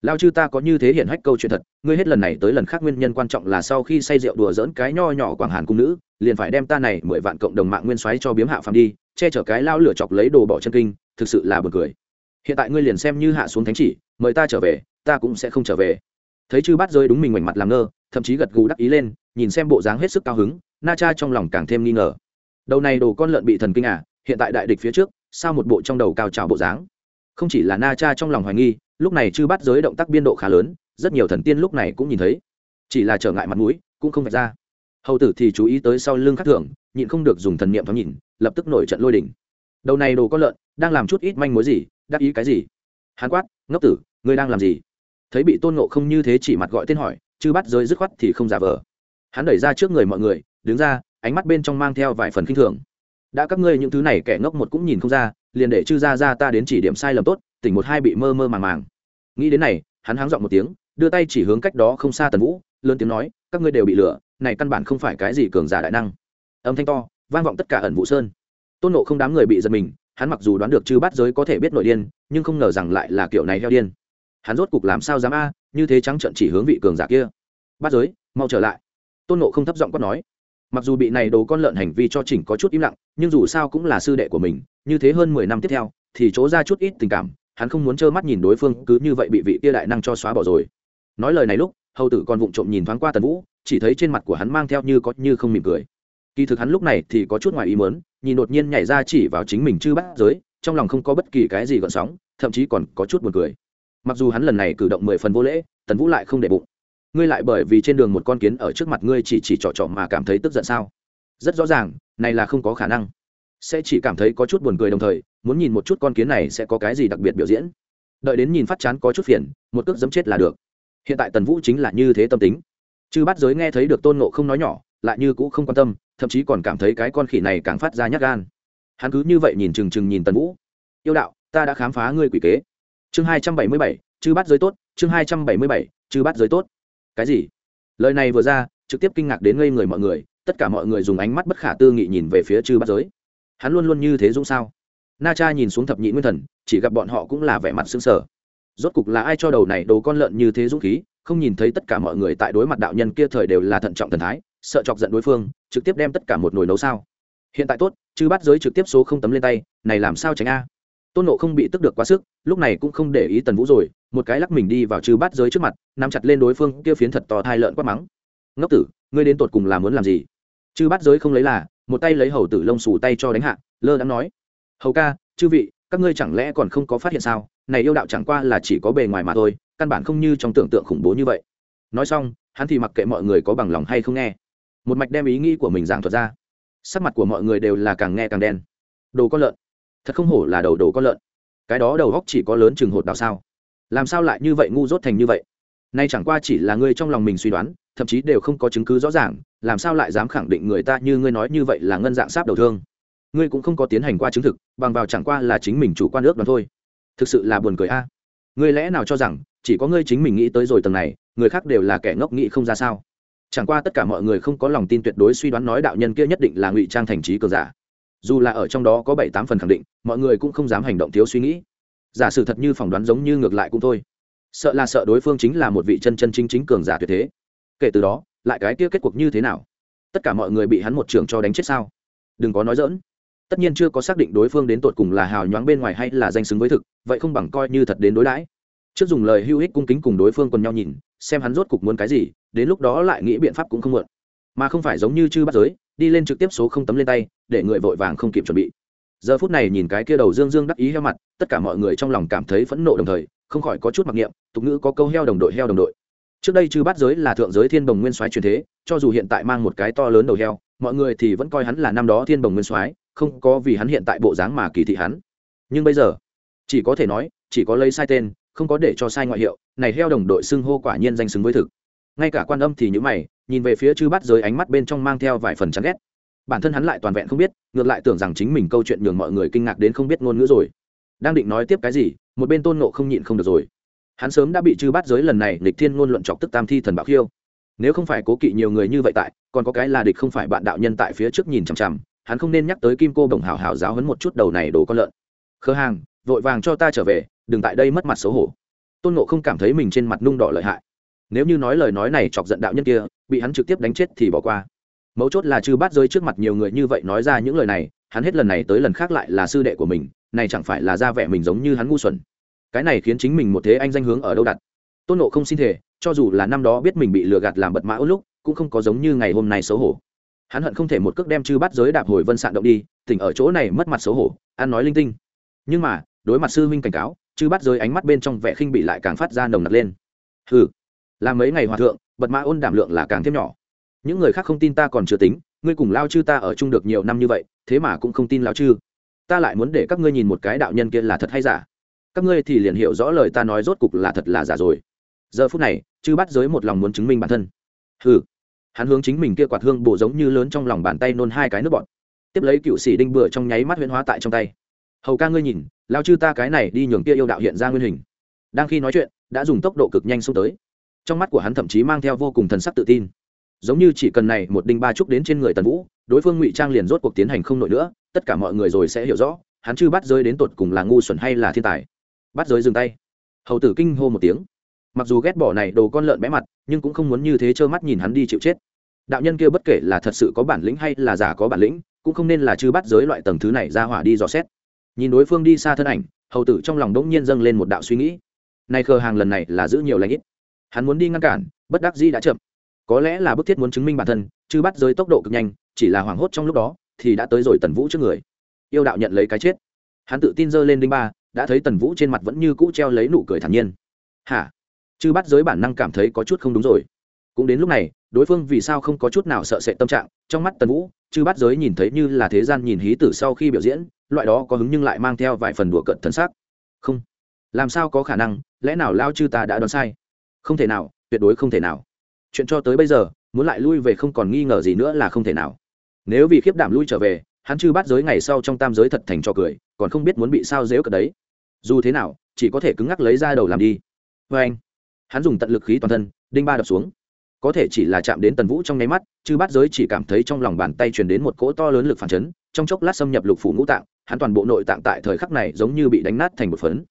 lao chư ta có như thế hiện hách câu chuyện thật, ngươi hết lần này tới lần khác nguyên nhân quan trọng là sau khi say rượu đùa dỡn cái nho nhỏ quảng hàn cung nữ, liền phải đem ta này mười vạn cộng đồng mạng nguyên xoáy cho biếm hạ phàm đi, che chở cái lao lửa chọc lấy đồ bỏ chân kinh, thực sự là buồn cười. Hiện tại ngươi liền xem như hạ xuống thánh chỉ, mời ta trở về, ta cũng sẽ không trở về. Thấy chư bát rơi đúng mình mảnh mặt làm ngơ, thậm chí gật gù đắc ý lên, nhìn xem bộ dáng hết sức cao hứng, na cha trong lòng càng thêm nghi ngờ. Đầu này đồ con lợn bị thần kinh à hiện tại đại địch phía trước, sao một bộ trong đầu cao trào bộ dáng? Không chỉ là na cha trong lòng hoài nghi, lúc này chư bắt giới động tác biên độ khá lớn, rất nhiều thần tiên lúc này cũng nhìn thấy. Chỉ là trở ngại mặt mũi, cũng không vạch ra. Hầu tử thì chú ý tới sau lưng khắc thưởng nhịn không được dùng thần niệm thoáng nhìn, lập tức nổi trận lôi đỉnh đầu này đồ con lợn, đang làm chút ít manh mối gì, đắc ý cái gì? Hán quát, ngốc tử, ngươi đang làm gì? Thấy bị tôn nộ không như thế chỉ mặt gọi tên hỏi, chư bắt giới dứt khoát thì không giả vờ. Hắn đẩy ra trước người mọi người, đứng ra, ánh mắt bên trong mang theo vài phần k i n h thường. Đã các ngươi những thứ này kẻ ngốc một cũng nhìn không ra liền để chư gia ra ta đến chỉ điểm sai lầm tốt tỉnh một hai bị mơ mơ màng màng. Nghĩ đến này hắn háng dọn một tiếng đưa tay chỉ hướng cách đó không xa tần vũ lớn tiếng nói các ngươi đều bị lừa, này căn bản không phải cái gì cường giả đại năng. Âm thanh to vang vọng tất cả ẩn vũ sơn. Tôn nộ không đám người bị giật mình hắn mặc dù đoán được chư bắt giới có thể biết nội điên nhưng không ngờ rằng lại là kiểu này heo điên. Hắn rốt cục làm sao dám a như thế trắng trận chỉ hướng vị cường giả kia. Bắt giới mau trở lại. Tôn nộ không thấp giọng quát nói mặc dù bị này đồ con lợn hành vi cho chỉnh có chút im lặng, nhưng dù sao cũng là sư đệ của mình, như thế hơn mười năm tiếp theo, thì chỗ ra chút ít tình cảm, hắn không muốn trơ mắt nhìn đối phương, cứ như vậy bị vị kia đại năng cho xóa bỏ rồi. Nói lời này lúc, hầu tử còn vụng trộm nhìn thoáng qua tần vũ, chỉ thấy trên mặt của hắn mang theo như có như không mỉm cười. Kỳ thực hắn lúc này thì có chút ngoài ý mớn nhìn đột nhiên nhảy ra chỉ vào chính mình chư bắt giới, trong lòng không có bất kỳ cái gì gợn sóng, thậm chí còn có chút buồn cười. Mặc dù hắn lần này cử động mười phần vô lễ, tần vũ lại không để bụng ngươi lại bởi vì trên đường một con kiến ở trước mặt ngươi chỉ chỉ trọ trọ mà cảm thấy tức giận sao? Rất rõ ràng, này là không có khả năng. Sẽ chỉ cảm thấy có chút buồn cười đồng thời, muốn nhìn một chút con kiến này sẽ có cái gì đặc biệt biểu diễn. Đợi đến nhìn phát chán có chút phiền, một cước giấm chết là được. Hiện tại tần vũ chính là như thế tâm tính. Chứ bắt giới nghe thấy được tôn nộ không nói nhỏ, lại như cũng không quan tâm, thậm chí còn cảm thấy cái con khỉ này càng phát ra nhát gan. Hắn cứ như vậy nhìn chừng chừng nhìn tần vũ. Yêu đạo, ta đã khám phá ngươi quỷ kế. Chương hai trăm bảy mươi bảy, chư bắt giới tốt, chương hai trăm bảy mươi bảy, chư bắt giới tốt cái gì? Lời này vừa ra, trực tiếp kinh ngạc đến ngây người mọi người, tất cả mọi người dùng ánh mắt bất khả tư nghị nhìn về phía chư bắt giới. Hắn luôn luôn như thế dũng sao? Na cha nhìn xuống thập nhị nguyên thần, chỉ gặp bọn họ cũng là vẻ mặt xứng sở rốt cục là ai cho đầu này đồ con lợn như thế dũng khí, không nhìn thấy tất cả mọi người tại đối mặt đạo nhân kia thời đều là thận trọng thần thái, sợ chọc giận đối phương, trực tiếp đem tất cả một nồi nấu sao? Hiện tại tốt, chư bắt giới trực tiếp số không tấm lên tay, này làm sao tránh a? Tôn nộ không bị tức được quá sức, lúc này cũng không để ý tần vũ rồi, một cái lắc mình đi vào chư bát giới trước mặt, nắm chặt lên đối phương, kia phiến thật to thai lợn quát mắng. Ngốc tử, ngươi đến tột cùng là muốn làm gì? Chư bát giới không lấy là, một tay lấy hầu tử lông xù tay cho đánh hạ, lơ đã nói. Hầu ca, chư vị, các ngươi chẳng lẽ còn không có phát hiện sao? Này yêu đạo chẳng qua là chỉ có bề ngoài mà thôi, căn bản không như trong tưởng tượng khủng bố như vậy. Nói xong, hắn thì mặc kệ mọi người có bằng lòng hay không nghe. Một mạch đem ý nghĩ của mình giảng thuật ra. Sắc mặt của mọi người đều là càng nghe càng đen. Đồ con lợn thật không hổ là đầu đồ con lợn. Cái đó đầu góc chỉ có lớn chừng hột đào sao. Làm sao lại như vậy ngu dốt thành như vậy? Nay chẳng qua chỉ là ngươi trong lòng mình suy đoán, thậm chí đều không có chứng cứ rõ ràng, làm sao lại dám khẳng định người ta như ngươi nói như vậy là ngân dạng sáp đầu thương? Ngươi cũng không có tiến hành qua chứng thực, bằng vào chẳng qua là chính mình chủ quan ước đoán thôi. Thực sự là buồn cười a. Ngươi lẽ nào cho rằng, chỉ có ngươi chính mình nghĩ tới rồi tầng này, người khác đều là kẻ ngốc nghĩ không ra sao? Chẳng qua tất cả mọi người không có lòng tin tuyệt đối suy đoán nói đạo nhân kia nhất định là ngụy trang thành trí cường giả dù là ở trong đó có bảy tám phần khẳng định, mọi người cũng không dám hành động thiếu suy nghĩ. Giả sử thật như phỏng đoán giống như ngược lại cũng thôi. Sợ là sợ đối phương chính là một vị chân chân chính chính cường giả tuyệt thế. Kể từ đó, lại cái kia kết cuộc như thế nào? Tất cả mọi người bị hắn một trường cho đánh chết sao? Đừng có nói dỡn tất nhiên chưa có xác định đối phương đến tột cùng là hào nhoáng bên ngoài hay là danh xứng với thực, vậy không bằng coi như thật đến đối đãi. Trước dùng lời hưu hích cung kính cùng đối phương còn nhau nhìn, xem hắn rốt cục muốn cái gì, đến lúc đó lại nghĩ biện pháp cũng không mượn mà không phải giống như chư bắt giới, đi lên trực tiếp số không tấm lên tay, để người vội vàng không kịp chuẩn bị. Giờ phút này nhìn cái kia đầu dương dương đắc ý heo mặt, tất cả mọi người trong lòng cảm thấy phẫn nộ đồng thời, không khỏi có chút mặc niệm, tục ngữ có câu heo đồng đội heo đồng đội. Trước đây chư bát giới là thượng giới thiên bồng nguyên soái truyền thế, cho dù hiện tại mang một cái to lớn đầu heo, mọi người thì vẫn coi hắn là năm đó thiên bồng nguyên soái, không có vì hắn hiện tại bộ dáng mà kỳ thị hắn. Nhưng bây giờ, chỉ có thể nói, chỉ có lấy sai tên, không có để cho sai ngoại hiệu, này heo đồng đội xưng hô quả nhiên danh xứng với thực ngay cả quan âm thì những mày, nhìn về phía chư bát giới ánh mắt bên trong mang theo vài phần chán ghét. Bản thân hắn lại toàn vẹn không biết, ngược lại tưởng rằng chính mình câu chuyện nhường mọi người kinh ngạc đến không biết ngôn ngữ rồi. Đang định nói tiếp cái gì, một bên tôn nộ không nhịn không được rồi. Hắn sớm đã bị chư bát giới lần này lịch thiên ngôn luận chọc tức tam thi thần bảo khiêu. Nếu không phải cố kỵ nhiều người như vậy tại, còn có cái là địch không phải bạn đạo nhân tại phía trước nhìn chằm chằm, hắn không nên nhắc tới kim cô đồng hào hào giáo hấn một chút đầu này đồ con lợn. Khơ hàng, vội vàng cho ta trở về, đừng tại đây mất mặt xấu hổ. Tôn nộ không cảm thấy mình trên mặt nung đỏ lợi hại nếu như nói lời nói này chọc giận đạo nhân kia, bị hắn trực tiếp đánh chết thì bỏ qua. Mấu chốt là chư bát giới trước mặt nhiều người như vậy nói ra những lời này, hắn hết lần này tới lần khác lại là sư đệ của mình, này chẳng phải là ra vẻ mình giống như hắn ngu xuẩn. Cái này khiến chính mình một thế anh danh hướng ở đâu đặt. Tôn nộ không xin thể cho dù là năm đó biết mình bị lừa gạt làm bật mã ốt lúc, cũng không có giống như ngày hôm nay xấu hổ. Hắn hận không thể một cước đem chư Bát giới đạp hồi vân sạn động đi, tỉnh ở chỗ này mất mặt xấu hổ, ăn nói linh tinh. Nhưng mà, đối mặt sư huynh cảnh cáo chư Bát giới ánh mắt bên trong vẻ khinh bị lại càng phát ra nồng nặc lên. Ừ là mấy ngày hòa thượng, bật mã ôn đảm lượng là càng thêm nhỏ. Những người khác không tin ta còn chưa tính, ngươi cùng lao chư ta ở chung được nhiều năm như vậy, thế mà cũng không tin lao chư. Ta lại muốn để các ngươi nhìn một cái đạo nhân kia là thật hay giả. Các ngươi thì liền hiểu rõ lời ta nói rốt cục là thật là giả rồi. Giờ phút này, chư bắt giới một lòng muốn chứng minh bản thân. Hừ. Hắn hướng chính mình kia quạt hương bổ giống như lớn trong lòng bàn tay nôn hai cái nước bọt. Tiếp lấy cựu sĩ đinh bừa trong nháy mắt huyễn hóa tại trong tay. Hầu ca ngươi nhìn, lao chư ta cái này đi nhường kia yêu đạo hiện ra nguyên hình. Đang khi nói chuyện, đã dùng tốc độ cực nhanh xông tới trong mắt của hắn thậm chí mang theo vô cùng thần sắc tự tin. Giống như chỉ cần này một đinh ba trúc đến trên người tần vũ, đối phương ngụy trang liền rốt cuộc tiến hành không nổi nữa, tất cả mọi người rồi sẽ hiểu rõ, hắn chưa bắt rơi đến tột cùng là ngu xuẩn hay là thiên tài. Bắt giới dừng tay. Hầu tử kinh hô một tiếng. Mặc dù ghét bỏ này đồ con lợn bé mặt, nhưng cũng không muốn như thế trơ mắt nhìn hắn đi chịu chết. Đạo nhân kia bất kể là thật sự có bản lĩnh hay là giả có bản lĩnh, cũng không nên là chư bắt giới loại tầng thứ này ra hỏa đi dò xét. Nhìn đối phương đi xa thân ảnh, hầu tử trong lòng đỗng nhiên dâng lên một đạo suy nghĩ. Nay khờ hàng lần này là giữ nhiều lãnh ít hắn muốn đi ngăn cản, bất đắc dĩ đã chậm. Có lẽ là bức thiết muốn chứng minh bản thân chư bắt giới tốc độ cực nhanh, chỉ là hoảng hốt trong lúc đó, thì đã tới rồi tần vũ trước người. Yêu đạo nhận lấy cái chết. Hắn tự tin giơ lên đinh ba, đã thấy tần vũ trên mặt vẫn như cũ treo lấy nụ cười thản nhiên. Hả? Chư bắt giới bản năng cảm thấy có chút không đúng rồi. Cũng đến lúc này, đối phương vì sao không có chút nào sợ sệt tâm trạng, trong mắt tần vũ chư bắt giới nhìn thấy như là thế gian nhìn hí tử sau khi biểu diễn, loại đó có hứng nhưng lại mang theo vài phần đùa cận thân xác. Không. Làm sao có khả năng, lẽ nào lao chư ta đã đoán sai? Không thể nào, tuyệt đối không thể nào. Chuyện cho tới bây giờ, muốn lại lui về không còn nghi ngờ gì nữa là không thể nào. Nếu vì khiếp đảm lui trở về, hắn chư bắt giới ngày sau trong tam giới thật thành cho cười, còn không biết muốn bị sao dếu cật đấy. Dù thế nào, chỉ có thể cứng ngắc lấy ra đầu làm đi. Vê anh, hắn dùng tận lực khí toàn thân, đinh ba đập xuống. Có thể chỉ là chạm đến tần vũ trong nháy mắt, chư bát giới chỉ cảm thấy trong lòng bàn tay truyền đến một cỗ to lớn lực phản chấn, trong chốc lát xâm nhập lục phủ ngũ tạng, hắn toàn bộ nội tạng tại thời khắc này giống như bị đánh nát thành một phấn.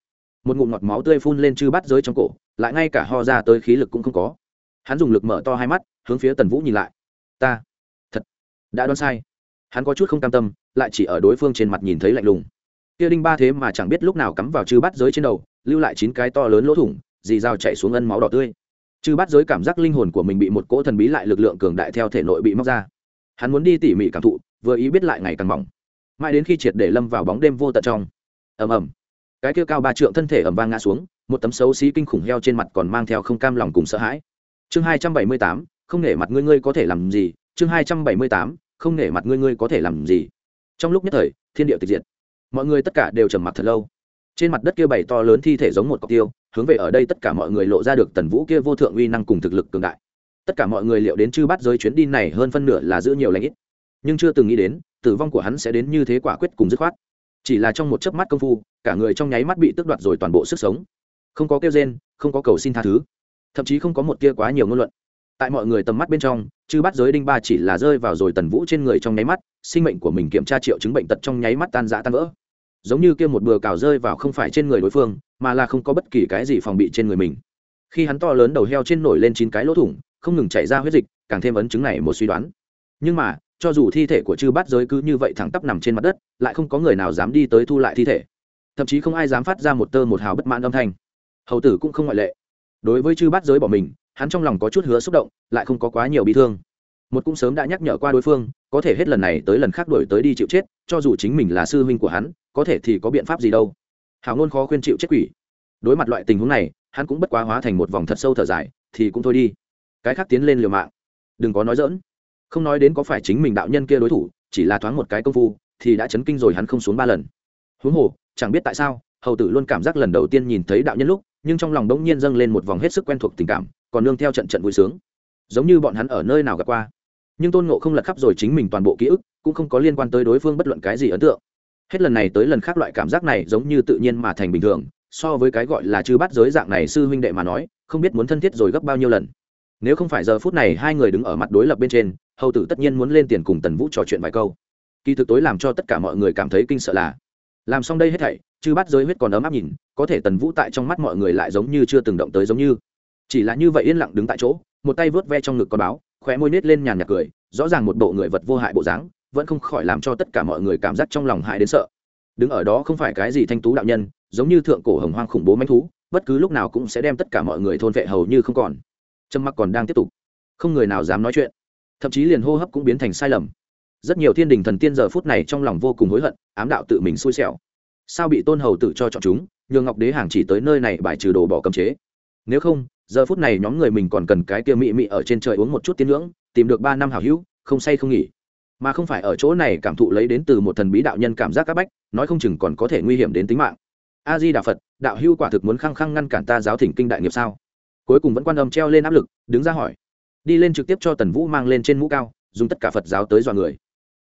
Một ngụm ngọt máu tươi phun lên chư bát giới trong cổ lại ngay cả ho ra tới khí lực cũng không có. Hắn dùng lực mở to hai mắt, hướng phía tần vũ nhìn lại. Ta, thật, đã đoán sai. Hắn có chút không cam tâm, lại chỉ ở đối phương trên mặt nhìn thấy lạnh lùng. Kia đinh ba thế mà chẳng biết lúc nào cắm vào chư bát giới trên đầu, lưu lại chín cái to lớn lỗ thủng, dì dao chạy xuống ân máu đỏ tươi. Chư bát giới cảm giác linh hồn của mình bị một cỗ thần bí lại lực lượng cường đại theo thể nội bị móc ra. Hắn muốn đi tỉ mỉ cảm thụ, vừa ý biết lại ngày càng mỏng. Mãi đến khi triệt để lâm vào bóng đêm vô tận trong. Ầm ầm. Cái kia cao ba trượng thân thể ầm vang ngã xuống một tấm xấu xí kinh khủng heo trên mặt còn mang theo không cam lòng cùng sợ hãi. Chương hai trăm bảy mươi tám, không nể mặt ngươi ngươi có thể làm gì? Chương hai trăm bảy mươi tám, không nể mặt ngươi ngươi có thể làm gì? Trong lúc nhất thời, thiên địa tịch diệt. Mọi người tất cả đều trầm mặc thật lâu. Trên mặt đất kia bảy to lớn thi thể giống một cọc tiêu, hướng về ở đây tất cả mọi người lộ ra được tần vũ kia vô thượng uy năng cùng thực lực cường đại. Tất cả mọi người liệu đến chư bắt giới chuyến đi này hơn phân nửa là giữ nhiều lãnh ít. Nhưng chưa từng nghĩ đến, tử vong của hắn sẽ đến như thế quả quyết cùng dứt khoát. Chỉ là trong một chớp mắt công phu, cả người trong nháy mắt bị tước đoạt rồi toàn bộ sức sống không có kêu rên, không có cầu xin tha thứ. Thậm chí không có một kia quá nhiều ngôn luận. Tại mọi người tầm mắt bên trong, chư bắt giới đinh ba chỉ là rơi vào rồi tần vũ trên người trong nháy mắt, sinh mệnh của mình kiểm tra triệu chứng bệnh tật trong nháy mắt tan rã tan vỡ. Giống như kia một bừa cào rơi vào không phải trên người đối phương, mà là không có bất kỳ cái gì phòng bị trên người mình. Khi hắn to lớn đầu heo trên nổi lên chín cái lỗ thủng, không ngừng chảy ra huyết dịch, càng thêm ấn chứng này một suy đoán. Nhưng mà, cho dù thi thể của chư bát giới cứ như vậy thẳng tắp nằm trên mặt đất, lại không có người nào dám đi tới thu lại thi thể. Thậm chí không ai dám phát ra một tơ một hào bất mãn âm thanh hầu tử cũng không ngoại lệ. Đối với chư bát giới bỏ mình, hắn trong lòng có chút hứa xúc động, lại không có quá nhiều bị thương. Một cũng sớm đã nhắc nhở qua đối phương, có thể hết lần này tới lần khác đổi tới đi chịu chết, cho dù chính mình là sư huynh của hắn, có thể thì có biện pháp gì đâu. Hào ngôn khó khuyên chịu chết quỷ. Đối mặt loại tình huống này, hắn cũng bất quá hóa thành một vòng thật sâu thở dài, thì cũng thôi đi. Cái khác tiến lên liều mạng. Đừng có nói dỡn không nói đến có phải chính mình đạo nhân kia đối thủ, chỉ là thoáng một cái công phu, thì đã chấn kinh rồi hắn không xuống ba lần. Huống hồ, chẳng biết tại sao, hầu tử luôn cảm giác lần đầu tiên nhìn thấy đạo nhân lúc nhưng trong lòng đống nhiên dâng lên một vòng hết sức quen thuộc tình cảm, còn nương theo trận trận vui sướng. Giống như bọn hắn ở nơi nào gặp qua. Nhưng tôn ngộ không lật khắp rồi chính mình toàn bộ ký ức, cũng không có liên quan tới đối phương bất luận cái gì ấn tượng. Hết lần này tới lần khác loại cảm giác này giống như tự nhiên mà thành bình thường, so với cái gọi là chư bắt giới dạng này sư huynh đệ mà nói, không biết muốn thân thiết rồi gấp bao nhiêu lần. Nếu không phải giờ phút này hai người đứng ở mặt đối lập bên trên, hầu tử tất nhiên muốn lên tiền cùng tần vũ trò chuyện vài câu. Kỳ thực tối làm cho tất cả mọi người cảm thấy kinh sợ là, làm xong đây hết thảy chư bắt giới huyết còn ấm áp nhìn, có thể tần vũ tại trong mắt mọi người lại giống như chưa từng động tới giống như. Chỉ là như vậy yên lặng đứng tại chỗ, một tay vớt ve trong ngực con báo, khóe môi nết lên nhàn nhạt cười, rõ ràng một bộ người vật vô hại bộ dáng, vẫn không khỏi làm cho tất cả mọi người cảm giác trong lòng hại đến sợ. Đứng ở đó không phải cái gì thanh tú đạo nhân, giống như thượng cổ hồng hoang khủng bố manh thú, bất cứ lúc nào cũng sẽ đem tất cả mọi người thôn vệ hầu như không còn. Trâm mặc còn đang tiếp tục, không người nào dám nói chuyện. Thậm chí liền hô hấp cũng biến thành sai lầm. Rất nhiều thiên đình thần tiên giờ phút này trong lòng vô cùng hối hận, ám đạo tự mình xui xẻo sao bị tôn hầu tự cho chọn chúng, nhường ngọc đế hàng chỉ tới nơi này bài trừ đồ bỏ cấm chế. Nếu không, giờ phút này nhóm người mình còn cần cái kia mị mị ở trên trời uống một chút tiên ngưỡng tìm được ba năm hảo hữu, không say không nghỉ. Mà không phải ở chỗ này cảm thụ lấy đến từ một thần bí đạo nhân cảm giác các bách, nói không chừng còn có thể nguy hiểm đến tính mạng. A di đà phật, đạo hữu quả thực muốn khăng khăng ngăn cản ta giáo thỉnh kinh đại nghiệp sao? Cuối cùng vẫn quan âm treo lên áp lực, đứng ra hỏi. Đi lên trực tiếp cho tần vũ mang lên trên mũ cao, dùng tất cả phật giáo tới dọa người.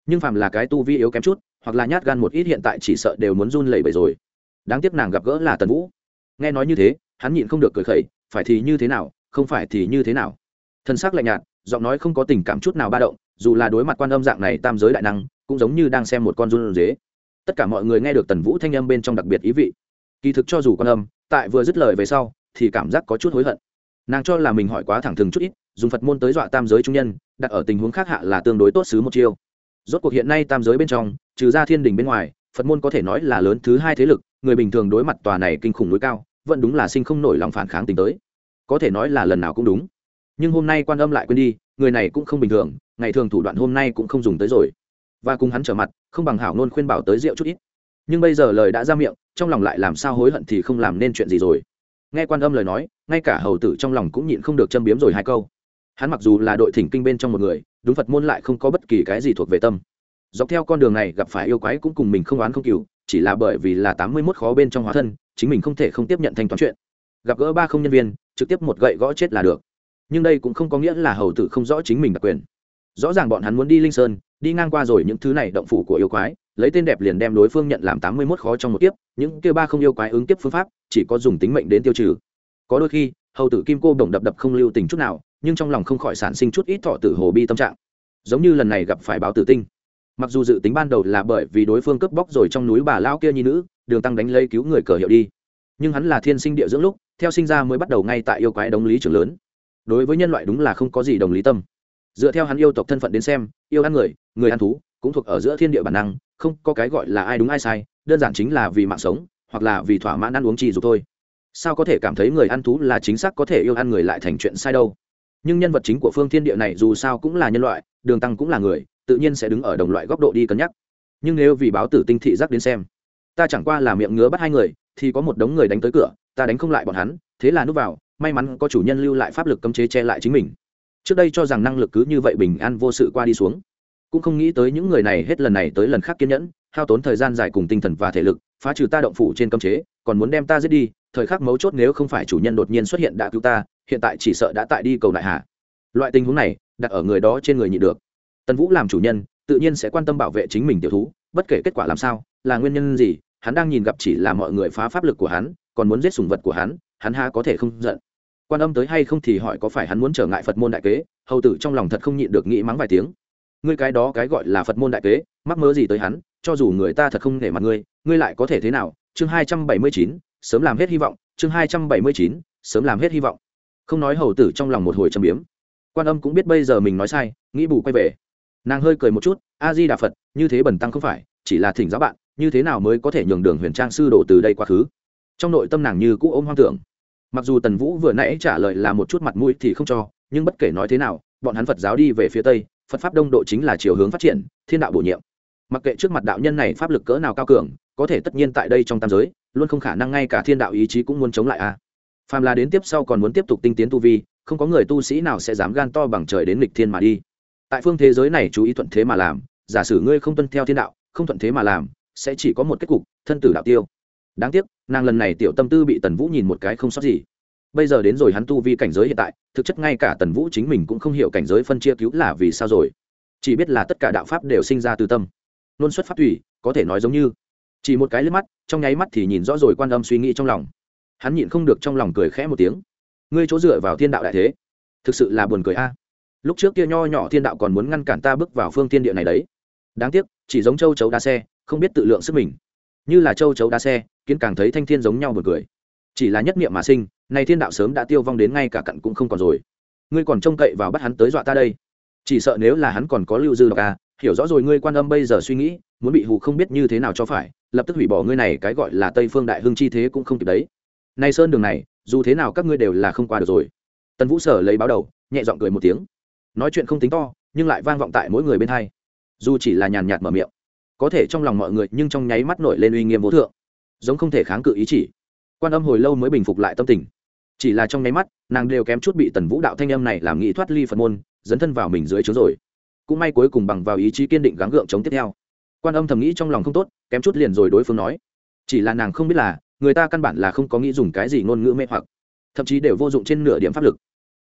Nhưng phàm là cái tu vi yếu kém chút hoặc là nhát gan một ít hiện tại chỉ sợ đều muốn run lẩy bẩy rồi. Đáng tiếc nàng gặp gỡ là tần vũ. Nghe nói như thế, hắn nhịn không được cười khẩy, phải thì như thế nào, không phải thì như thế nào. Thân xác lạnh nhạt, giọng nói không có tình cảm chút nào ba động, dù là đối mặt quan âm dạng này tam giới đại năng, cũng giống như đang xem một con run dế tất cả mọi người nghe được tần vũ thanh âm bên trong đặc biệt ý vị. Kỳ thực cho dù quan âm, tại vừa dứt lời về sau, thì cảm giác có chút hối hận. Nàng cho là mình hỏi quá thẳng thừng chút ít, dùng phật môn tới dọa tam giới trung nhân, đặt ở tình huống khác hạ là tương đối tốt xứ một chiêu rốt cuộc hiện nay tam giới bên trong, trừ ra thiên đình bên ngoài, phật môn có thể nói là lớn thứ hai thế lực, người bình thường đối mặt tòa này kinh khủng núi cao, vẫn đúng là sinh không nổi lòng phản kháng tính tới. Có thể nói là lần nào cũng đúng. Nhưng hôm nay quan âm lại quên đi, người này cũng không bình thường, ngày thường thủ đoạn hôm nay cũng không dùng tới rồi. Và cùng hắn trở mặt, không bằng hảo nôn khuyên bảo tới rượu chút ít. Nhưng bây giờ lời đã ra miệng, trong lòng lại làm sao hối hận thì không làm nên chuyện gì rồi. Nghe quan âm lời nói, ngay cả hầu tử trong lòng cũng nhịn không được châm biếm rồi hai câu hắn mặc dù là đội thỉnh kinh bên trong một người, đúng phật môn lại không có bất kỳ cái gì thuộc về tâm. Dọc theo con đường này, gặp phải yêu quái cũng cùng mình không oán không cừu, chỉ là bởi vì là tám mươi mốt khó bên trong hóa thân, chính mình không thể không tiếp nhận thanh toán chuyện. Gặp gỡ ba không nhân viên, trực tiếp một gậy gõ chết là được. Nhưng đây cũng không có nghĩa là hầu tử không rõ chính mình đặc quyền. Rõ ràng bọn hắn muốn đi linh sơn, đi ngang qua rồi những thứ này động phủ của yêu quái, lấy tên đẹp liền đem đối phương nhận làm tám mươi mốt khó trong một kiếp, những kia ba không yêu quái ứng kiếp phương pháp, chỉ có dùng tính mệnh đến tiêu trừ. Có đôi khi, hầu tử kim cô đồng đập đập không lưu tình chút nào nhưng trong lòng không khỏi sản sinh chút ít thọ tử hồ bi tâm trạng. Giống như lần này gặp phải báo tử tinh. Mặc dù dự tính ban đầu là bởi vì đối phương cướp bóc rồi trong núi bà lao kia nhi nữ, đường tăng đánh lấy cứu người cờ hiệu đi. Nhưng hắn là thiên sinh địa dưỡng lúc, theo sinh ra mới bắt đầu ngay tại yêu quái đồng lý trưởng lớn. Đối với nhân loại đúng là không có gì đồng lý tâm. Dựa theo hắn yêu tộc thân phận đến xem, yêu ăn người người ăn thú, cũng thuộc ở giữa thiên địa bản năng, không có cái gọi là ai đúng ai sai, đơn giản chính là vì mạng sống, hoặc là vì thỏa mãn ăn uống trì dục thôi. Sao có thể cảm thấy người ăn thú là chính xác có thể yêu ăn người lại thành chuyện sai đâu? Nhưng nhân vật chính của phương thiên địa này dù sao cũng là nhân loại, đường tăng cũng là người, tự nhiên sẽ đứng ở đồng loại góc độ đi cân nhắc. Nhưng nếu vì báo tử tinh thị giác đến xem, ta chẳng qua là miệng ngứa bắt hai người, thì có một đống người đánh tới cửa, ta đánh không lại bọn hắn, thế là núp vào, may mắn có chủ nhân lưu lại pháp lực cấm chế che lại chính mình. Trước đây cho rằng năng lực cứ như vậy bình an vô sự qua đi xuống. Cũng không nghĩ tới những người này hết lần này tới lần khác kiên nhẫn, hao tốn thời gian dài cùng tinh thần và thể lực, phá trừ ta động phủ trên cấm chế, còn muốn đem ta giết đi, thời khắc mấu chốt nếu không phải chủ nhân đột nhiên xuất hiện đã cứu ta hiện tại chỉ sợ đã tại đi cầu đại hạ loại tình huống này, đặt ở người đó trên người nhị được. Tần vũ làm chủ nhân, tự nhiên sẽ quan tâm bảo vệ chính mình tiểu thú, bất kể kết quả làm sao, là nguyên nhân gì, hắn đang nhìn gặp chỉ là mọi người phá pháp lực của hắn, còn muốn giết sùng vật của hắn hắn ha có thể không giận. Quan âm tới hay không thì hỏi có phải hắn muốn trở ngại phật môn đại kế, hầu tử trong lòng thật không nhịn được nghĩ mắng vài tiếng. Ngươi cái đó cái gọi là phật môn đại kế, mắc mớ gì tới hắn, cho dù người ta thật không nể mặt ngươi ngươi lại có thể thế nào? Chương hai trăm bảy mươi chín, sớm làm hết hy vọng, chương hai trăm bảy mươi chín, sớm làm hết hy vọng không nói hầu tử trong lòng một hồi châm biếm. Quan âm cũng biết bây giờ mình nói sai, nghĩ bù quay về. Nàng hơi cười một chút a di đà phật, như thế bẩn tăng không phải, chỉ là thỉnh giáo bạn, như thế nào mới có thể nhường đường huyền trang sư đổ từ đây quá khứ? Trong nội tâm nàng như cũ ôm hoang tưởng. Mặc dù tần vũ vừa nãy trả lời là một chút mặt mũi thì không cho, nhưng bất kể nói thế nào, bọn hắn phật giáo đi về phía tây, phật pháp đông độ chính là chiều hướng phát triển, thiên đạo bổ nhiệm. Mặc kệ trước mặt đạo nhân này pháp lực cỡ nào cao cường, có thể tất nhiên tại đây trong tam giới, luôn không khả năng ngay cả thiên đạo ý chí cũng muốn chống lại a phàm là đến tiếp sau còn muốn tiếp tục tinh tiến tu vi, không có người tu sĩ nào sẽ dám gan to bằng trời đến lịch thiên mà đi. Tại phương thế giới này chú ý thuận thế mà làm, giả sử ngươi không tuân theo thiên đạo, không thuận thế mà làm, sẽ chỉ có một kết cục, thân tử đạo tiêu. Đáng tiếc, nàng lần này tiểu tâm tư bị tần vũ nhìn một cái không sót gì. Bây giờ đến rồi hắn tu vi cảnh giới hiện tại, thực chất ngay cả tần vũ chính mình cũng không hiểu cảnh giới phân chia cứu là vì sao rồi. Chỉ biết là tất cả đạo pháp đều sinh ra từ tâm. Luôn xuất pháp thủy, có thể nói giống như. Chỉ một cái liếc mắt, trong nháy mắt thì nhìn rõ rồi quan âm suy nghĩ trong lòng hắn nhịn không được trong lòng cười khẽ một tiếng. Ngươi chỗ dựa vào thiên đạo đại thế, thực sự là buồn cười a. Lúc trước kia nho nhỏ thiên đạo còn muốn ngăn cản ta bước vào phương thiên địa này đấy. Đáng tiếc, chỉ giống châu chấu đá xe, không biết tự lượng sức mình. Như là châu chấu đá xe, kiến càng thấy thanh thiên giống nhau buồn cười. Chỉ là nhất niệm mà sinh, nay thiên đạo sớm đã tiêu vong đến ngay cả cặn cũng không còn rồi. Ngươi còn trông cậy vào bắt hắn tới dọa ta đây. Chỉ sợ nếu là hắn còn có lưu dư độc a hiểu rõ rồi ngươi quan âm bây giờ suy nghĩ, muốn bị hù không biết như thế nào cho phải, lập tức hủy bỏ ngươi này cái gọi là tây phương đại hưng chi thế cũng không kịp đấy nay sơn đường này, dù thế nào các ngươi đều là không qua được rồi. Tần vũ sở lấy báo đầu, nhẹ giọng cười một tiếng. Nói chuyện không tính to, nhưng lại vang vọng tại mỗi người bên hai. Dù chỉ là nhàn nhạt mở miệng, có thể trong lòng mọi người nhưng trong nháy mắt nổi lên uy nghiêm vô thượng. Giống không thể kháng cự ý chỉ. Quan âm hồi lâu mới bình phục lại tâm tình. Chỉ là trong nháy mắt, nàng đều kém chút bị tần vũ đạo thanh âm này làm nghĩ thoát ly phật môn, dấn thân vào mình dưới chướng rồi. Cũng may cuối cùng bằng vào ý chí kiên định gắng gượng chống tiếp theo. Quan âm thầm nghĩ trong lòng không tốt, kém chút liền rồi đối phương nói. Chỉ là nàng không biết là người ta căn bản là không có nghĩ dùng cái gì ngôn ngữ mê hoặc, thậm chí đều vô dụng trên nửa điểm pháp lực.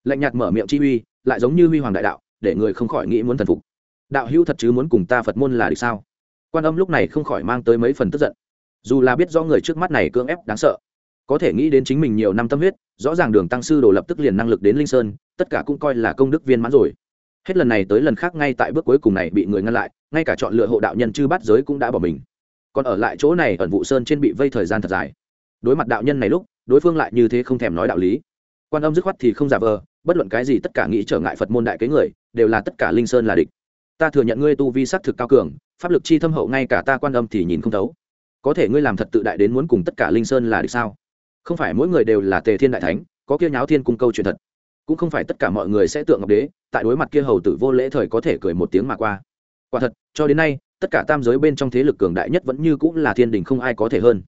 Lạnh nhạt mở miệng chi uy, lại giống như huy hoàng đại đạo, để người không khỏi nghĩ muốn thần phục. Đạo hữu thật chứ muốn cùng ta phật môn là được sao? Quan âm lúc này không khỏi mang tới mấy phần tức giận. Dù là biết do người trước mắt này cưỡng ép đáng sợ, có thể nghĩ đến chính mình nhiều năm tâm huyết, rõ ràng đường tăng sư đồ lập tức liền năng lực đến linh sơn, tất cả cũng coi là công đức viên mãn rồi. Hết lần này tới lần khác ngay tại bước cuối cùng này bị người ngăn lại, ngay cả chọn lựa hộ đạo nhân chư bắt giới cũng đã bỏ mình. Còn ở lại chỗ này ẩn vụ sơn trên bị vây thời gian thật dài đối mặt đạo nhân này lúc, đối phương lại như thế không thèm nói đạo lý. Quan âm dứt khoát thì không giả vờ, bất luận cái gì tất cả nghĩ trở ngại phật môn đại kế người, đều là tất cả linh sơn là địch. Ta thừa nhận ngươi tu vi sắc thực cao cường, pháp lực chi thâm hậu ngay cả ta quan âm thì nhìn không thấu. Có thể ngươi làm thật tự đại đến muốn cùng tất cả linh sơn là địch sao? Không phải mỗi người đều là tề thiên đại thánh, có kia nháo thiên cung câu chuyện thật. Cũng không phải tất cả mọi người sẽ tượng ngọc đế, tại đối mặt kia hầu tử vô lễ thời có thể cười một tiếng mà qua. Quả thật, cho đến nay, tất cả tam giới bên trong thế lực cường đại nhất vẫn như cũng là thiên đình không ai có thể hơn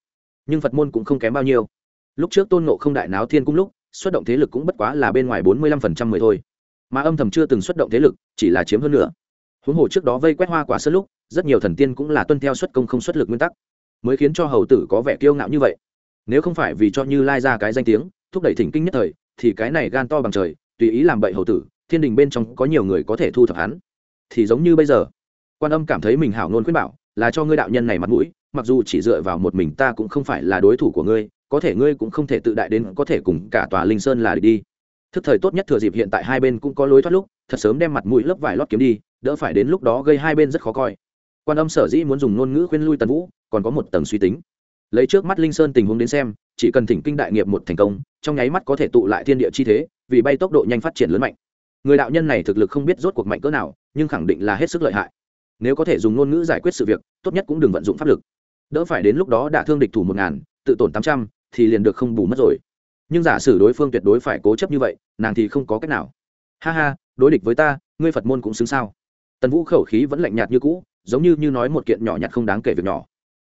nhưng phật môn cũng không kém bao nhiêu. Lúc trước tôn nộ không đại náo thiên cung lúc, xuất động thế lực cũng bất quá là bên ngoài bốn mươi lăm phần trăm mười thôi. Mà âm thầm chưa từng xuất động thế lực, chỉ là chiếm hơn nữa huống hồ trước đó vây quét hoa quả sân lúc, rất nhiều thần tiên cũng là tuân theo xuất công không xuất lực nguyên tắc. Mới khiến cho hầu tử có vẻ kiêu ngạo như vậy. Nếu không phải vì cho như lai ra cái danh tiếng, thúc đẩy thỉnh kinh nhất thời, thì cái này gan to bằng trời, tùy ý làm bậy hầu tử, thiên đình bên trong có nhiều người có thể thu thập hắn. Thì giống như bây giờ, quan âm cảm thấy mình hảo ngôn khuyên bảo, là cho ngươi đạo nhân này mặt mũi mặc dù chỉ dựa vào một mình ta cũng không phải là đối thủ của ngươi, có thể ngươi cũng không thể tự đại đến có thể cùng cả tòa linh sơn là đi. Thức thời tốt nhất thừa dịp hiện tại hai bên cũng có lối thoát lúc, thật sớm đem mặt mũi lớp vải lót kiếm đi, đỡ phải đến lúc đó gây hai bên rất khó coi. Quan âm sở dĩ muốn dùng ngôn ngữ khuyên lui tần vũ, còn có một tầng suy tính. Lấy trước mắt linh sơn tình huống đến xem, chỉ cần thỉnh kinh đại nghiệp một thành công, trong nháy mắt có thể tụ lại thiên địa chi thế, vì bay tốc độ nhanh phát triển lớn mạnh. Người đạo nhân này thực lực không biết rốt cuộc mạnh cỡ nào, nhưng khẳng định là hết sức lợi hại. Nếu có thể dùng ngôn ngữ giải quyết sự việc, tốt nhất cũng đừng vận dụng pháp lực đỡ phải đến lúc đó đã thương địch thủ một ngàn, tự tổn tám trăm, thì liền được không bù mất rồi. Nhưng giả sử đối phương tuyệt đối phải cố chấp như vậy, nàng thì không có cách nào. Ha ha, đối địch với ta, ngươi phật môn cũng xứng sao? Tần vũ khẩu khí vẫn lạnh nhạt như cũ, giống như như nói một kiện nhỏ nhặt không đáng kể việc nhỏ.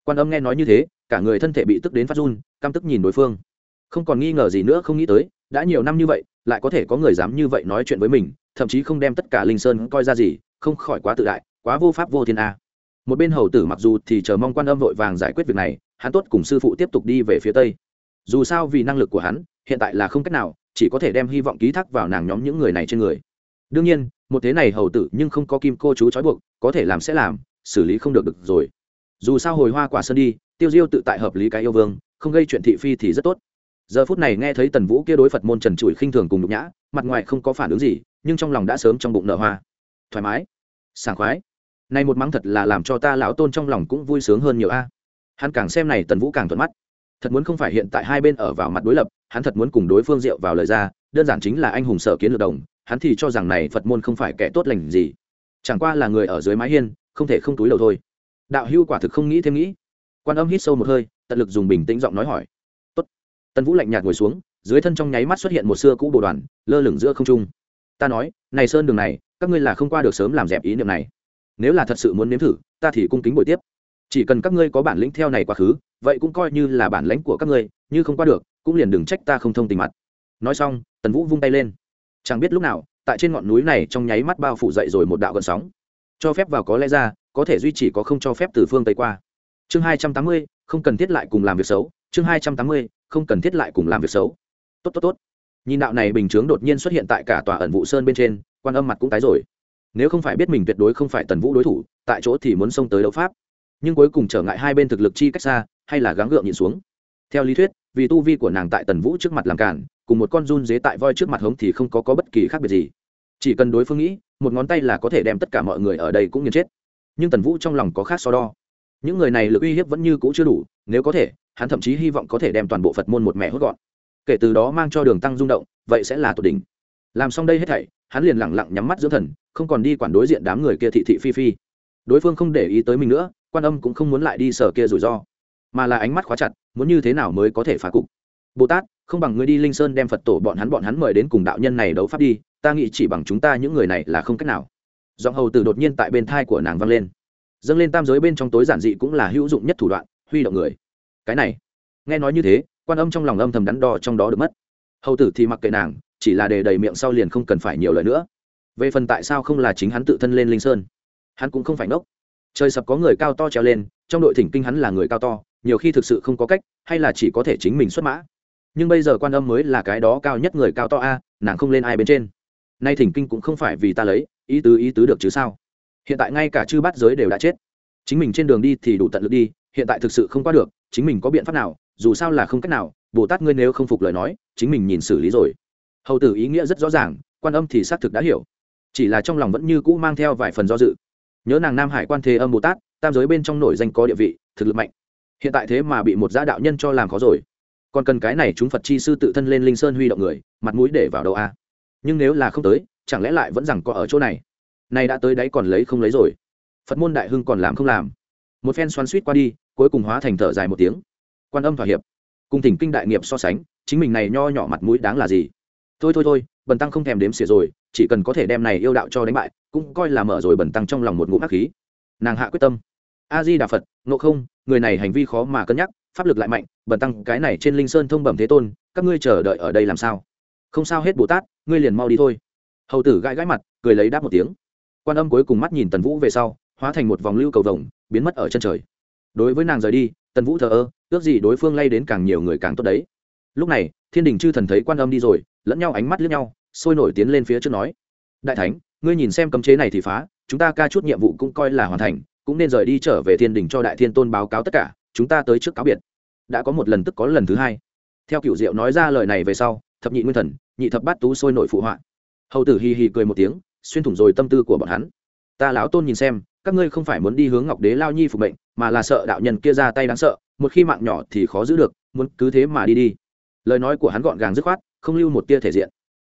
Quan âm nghe nói như thế, cả người thân thể bị tức đến phát run, căm tức nhìn đối phương. Không còn nghi ngờ gì nữa không nghĩ tới, đã nhiều năm như vậy, lại có thể có người dám như vậy nói chuyện với mình, thậm chí không đem tất cả linh sơn coi ra gì, không khỏi quá tự đại, quá vô pháp vô thiên a một bên hầu tử mặc dù thì chờ mong quan âm vội vàng giải quyết việc này, hắn tốt cùng sư phụ tiếp tục đi về phía tây. Dù sao vì năng lực của hắn, hiện tại là không cách nào, chỉ có thể đem hy vọng ký thác vào nàng nhóm những người này trên người. Đương nhiên, một thế này hầu tử nhưng không có kim cô chú trói buộc, có thể làm sẽ làm, xử lý không được được rồi. Dù sao hồi hoa quả sơn đi, tiêu diêu tự tại hợp lý cái yêu vương, không gây chuyện thị phi thì rất tốt. Giờ phút này nghe thấy tần vũ kia đối phật môn trần trụi khinh thường cùng nhục nhã, mặt ngoài không có phản ứng gì, nhưng trong lòng đã sớm trong bụng nở hoa. Thoải mái. Sảng khoái này một mắng thật là làm cho ta lão tôn trong lòng cũng vui sướng hơn nhiều a. Hắn càng xem này tần vũ càng thuận mắt. Thật muốn không phải hiện tại hai bên ở vào mặt đối lập, hắn thật muốn cùng đối phương rượu vào lời ra, đơn giản chính là anh hùng sở kiến lược đồng, hắn thì cho rằng này phật môn không phải kẻ tốt lành gì. Chẳng qua là người ở dưới mái hiên, không thể không túi đầu thôi. Đạo hưu quả thực không nghĩ thêm nghĩ. Quan âm hít sâu một hơi, tận lực dùng bình tĩnh giọng nói hỏi. Tốt. tần vũ lạnh nhạt ngồi xuống, dưới thân trong nháy mắt xuất hiện một xưa cũ bồ đoàn, lơ lửng giữa không trung. Ta nói, này sơn đường này, các ngươi là không qua được sớm làm dẹp ý niệm này nếu là thật sự muốn nếm thử, ta thì cung kính buổi tiếp. Chỉ cần các ngươi có bản lĩnh theo này quá khứ, vậy cũng coi như là bản lãnh của các ngươi, như không qua được, cũng liền đừng trách ta không thông tình mặt. Nói xong, tần vũ vung tay lên. Chẳng biết lúc nào, tại trên ngọn núi này trong nháy mắt bao phủ dậy rồi một đạo gần sóng. Cho phép vào có lẽ ra, có thể duy trì có không cho phép từ phương tây qua. Chương hai trăm tám mươi, không cần thiết lại cùng làm việc xấu. Chương hai trăm tám mươi, không cần thiết lại cùng làm việc xấu. Tốt tốt tốt. Nhìn đạo này bình chướng đột nhiên xuất hiện tại cả tòa ẩn vụ sơn bên trên, quan âm mặt cũng tái rồi nếu không phải biết mình tuyệt đối không phải tần vũ đối thủ tại chỗ thì muốn xông tới đấu pháp. Nhưng cuối cùng trở ngại hai bên thực lực chi cách xa hay là gắng gượng nhịn xuống. Theo lý thuyết vì tu vi của nàng tại tần vũ trước mặt làm cản cùng một con run dế tại voi trước mặt hống thì không có, có bất kỳ khác biệt gì. Chỉ cần đối phương nghĩ một ngón tay là có thể đem tất cả mọi người ở đây cũng nghiền chết. Nhưng tần vũ trong lòng có khác so đo. Những người này lực uy hiếp vẫn như cũ chưa đủ nếu có thể hắn thậm chí hy vọng có thể đem toàn bộ phật môn một mẹ hốt gọn. Kể từ đó mang cho đường tăng rung động vậy sẽ là tột đỉnh. Làm xong đây hết thảy hắn liền lẳng lặng nhắm mắt dưỡng thần, không còn đi quản đối diện đám người kia thị thị phi phi. Đối phương không để ý tới mình nữa, quan âm cũng không muốn lại đi sở kia rủi ro, mà là ánh mắt khóa chặt, muốn như thế nào mới có thể phá cục. Bồ tát, không bằng ngươi đi linh sơn đem phật tổ bọn hắn bọn hắn mời đến cùng đạo nhân này đấu pháp đi, ta nghĩ chỉ bằng chúng ta những người này là không cách nào. Giọng hầu từ đột nhiên tại bên thai của nàng vang lên. Dâng lên tam giới bên trong tối giản dị cũng là hữu dụng nhất thủ đoạn, huy động người. Cái này, nghe nói như thế, quan âm trong lòng âm thầm đắn đo trong đó được mất. Hầu tử thì mặc kệ nàng chỉ là để đầy miệng sau liền không cần phải nhiều lời nữa. Về phần tại sao không là chính hắn tự thân lên linh sơn, hắn cũng không phải ngốc. Trời sập có người cao to treo lên, trong đội thỉnh kinh hắn là người cao to, nhiều khi thực sự không có cách, hay là chỉ có thể chính mình xuất mã. Nhưng bây giờ quan âm mới là cái đó cao nhất người cao to a, nàng không lên ai bên trên. Nay thỉnh kinh cũng không phải vì ta lấy, ý tứ ý tứ được chứ sao? Hiện tại ngay cả chư bát giới đều đã chết. Chính mình trên đường đi thì đủ tận lực đi, hiện tại thực sự không qua được, chính mình có biện pháp nào, dù sao là không cách nào, bồ tát ngươi nếu không phục lời nói, chính mình nhìn xử lý rồi hầu tử ý nghĩa rất rõ ràng, quan âm thì xác thực đã hiểu. Chỉ là trong lòng vẫn như cũ mang theo vài phần do dự. Nhớ nàng nam hải quan thế âm bồ tát, tam giới bên trong nổi danh có địa vị, thực lực mạnh. Hiện tại thế mà bị một gia đạo nhân cho làm khó rồi. Còn cần cái này chúng phật chi sư tự thân lên linh sơn huy động người, mặt mũi để vào đầu a. Nhưng nếu là không tới, chẳng lẽ lại vẫn rằng có ở chỗ này? Này đã tới đấy còn lấy không lấy rồi. Phật môn đại hưng còn làm không làm. Một phen xoắn suýt qua đi, cuối cùng hóa thành thở dài một tiếng. Quan âm thỏa hiệp. Cùng thỉnh kinh đại nghiệp so sánh, chính mình này nho nhỏ mặt mũi đáng là gì? Thôi thôi thôi, bần tăng không thèm đếm xỉa rồi, chỉ cần có thể đem này yêu đạo cho đánh bại, cũng coi là mở rồi bần tăng trong lòng một ngụm ác khí. Nàng hạ quyết tâm. A di đà phật, ngộ không, người này hành vi khó mà cân nhắc, pháp lực lại mạnh, bần tăng cái này trên linh sơn thông bẩm thế tôn, các ngươi chờ đợi ở đây làm sao? Không sao hết bồ tát, ngươi liền mau đi thôi. Hầu tử gãi gãi mặt, cười lấy đáp một tiếng. Quan âm cuối cùng mắt nhìn tần vũ về sau, hóa thành một vòng lưu cầu vồng, biến mất ở chân trời. Đối với nàng rời đi, tần vũ thờ ơ, ước gì đối phương lay đến càng nhiều người càng tốt đấy. Lúc này, thiên đình chư thần thấy quan âm đi rồi lẫn nhau ánh mắt lướt nhau, sôi nổi tiến lên phía trước nói, đại thánh, ngươi nhìn xem cấm chế này thì phá, chúng ta ca chút nhiệm vụ cũng coi là hoàn thành, cũng nên rời đi trở về thiên đình cho đại thiên tôn báo cáo tất cả, chúng ta tới trước cáo biệt. Đã có một lần tức có lần thứ hai. Theo cựu diệu nói ra lời này về sau, thập nhị nguyên thần, nhị thập bát tú sôi nổi phụ họa. Hầu tử hì hì cười một tiếng, xuyên thủng rồi tâm tư của bọn hắn. Ta lão tôn nhìn xem, các ngươi không phải muốn đi hướng ngọc đế lao nhi phục mệnh, mà là sợ đạo nhân kia ra tay đáng sợ, một khi mạng nhỏ thì khó giữ được, muốn cứ thế mà đi đi. Lời nói của hắn gọn gàng dứt khoát không lưu một tia thể diện.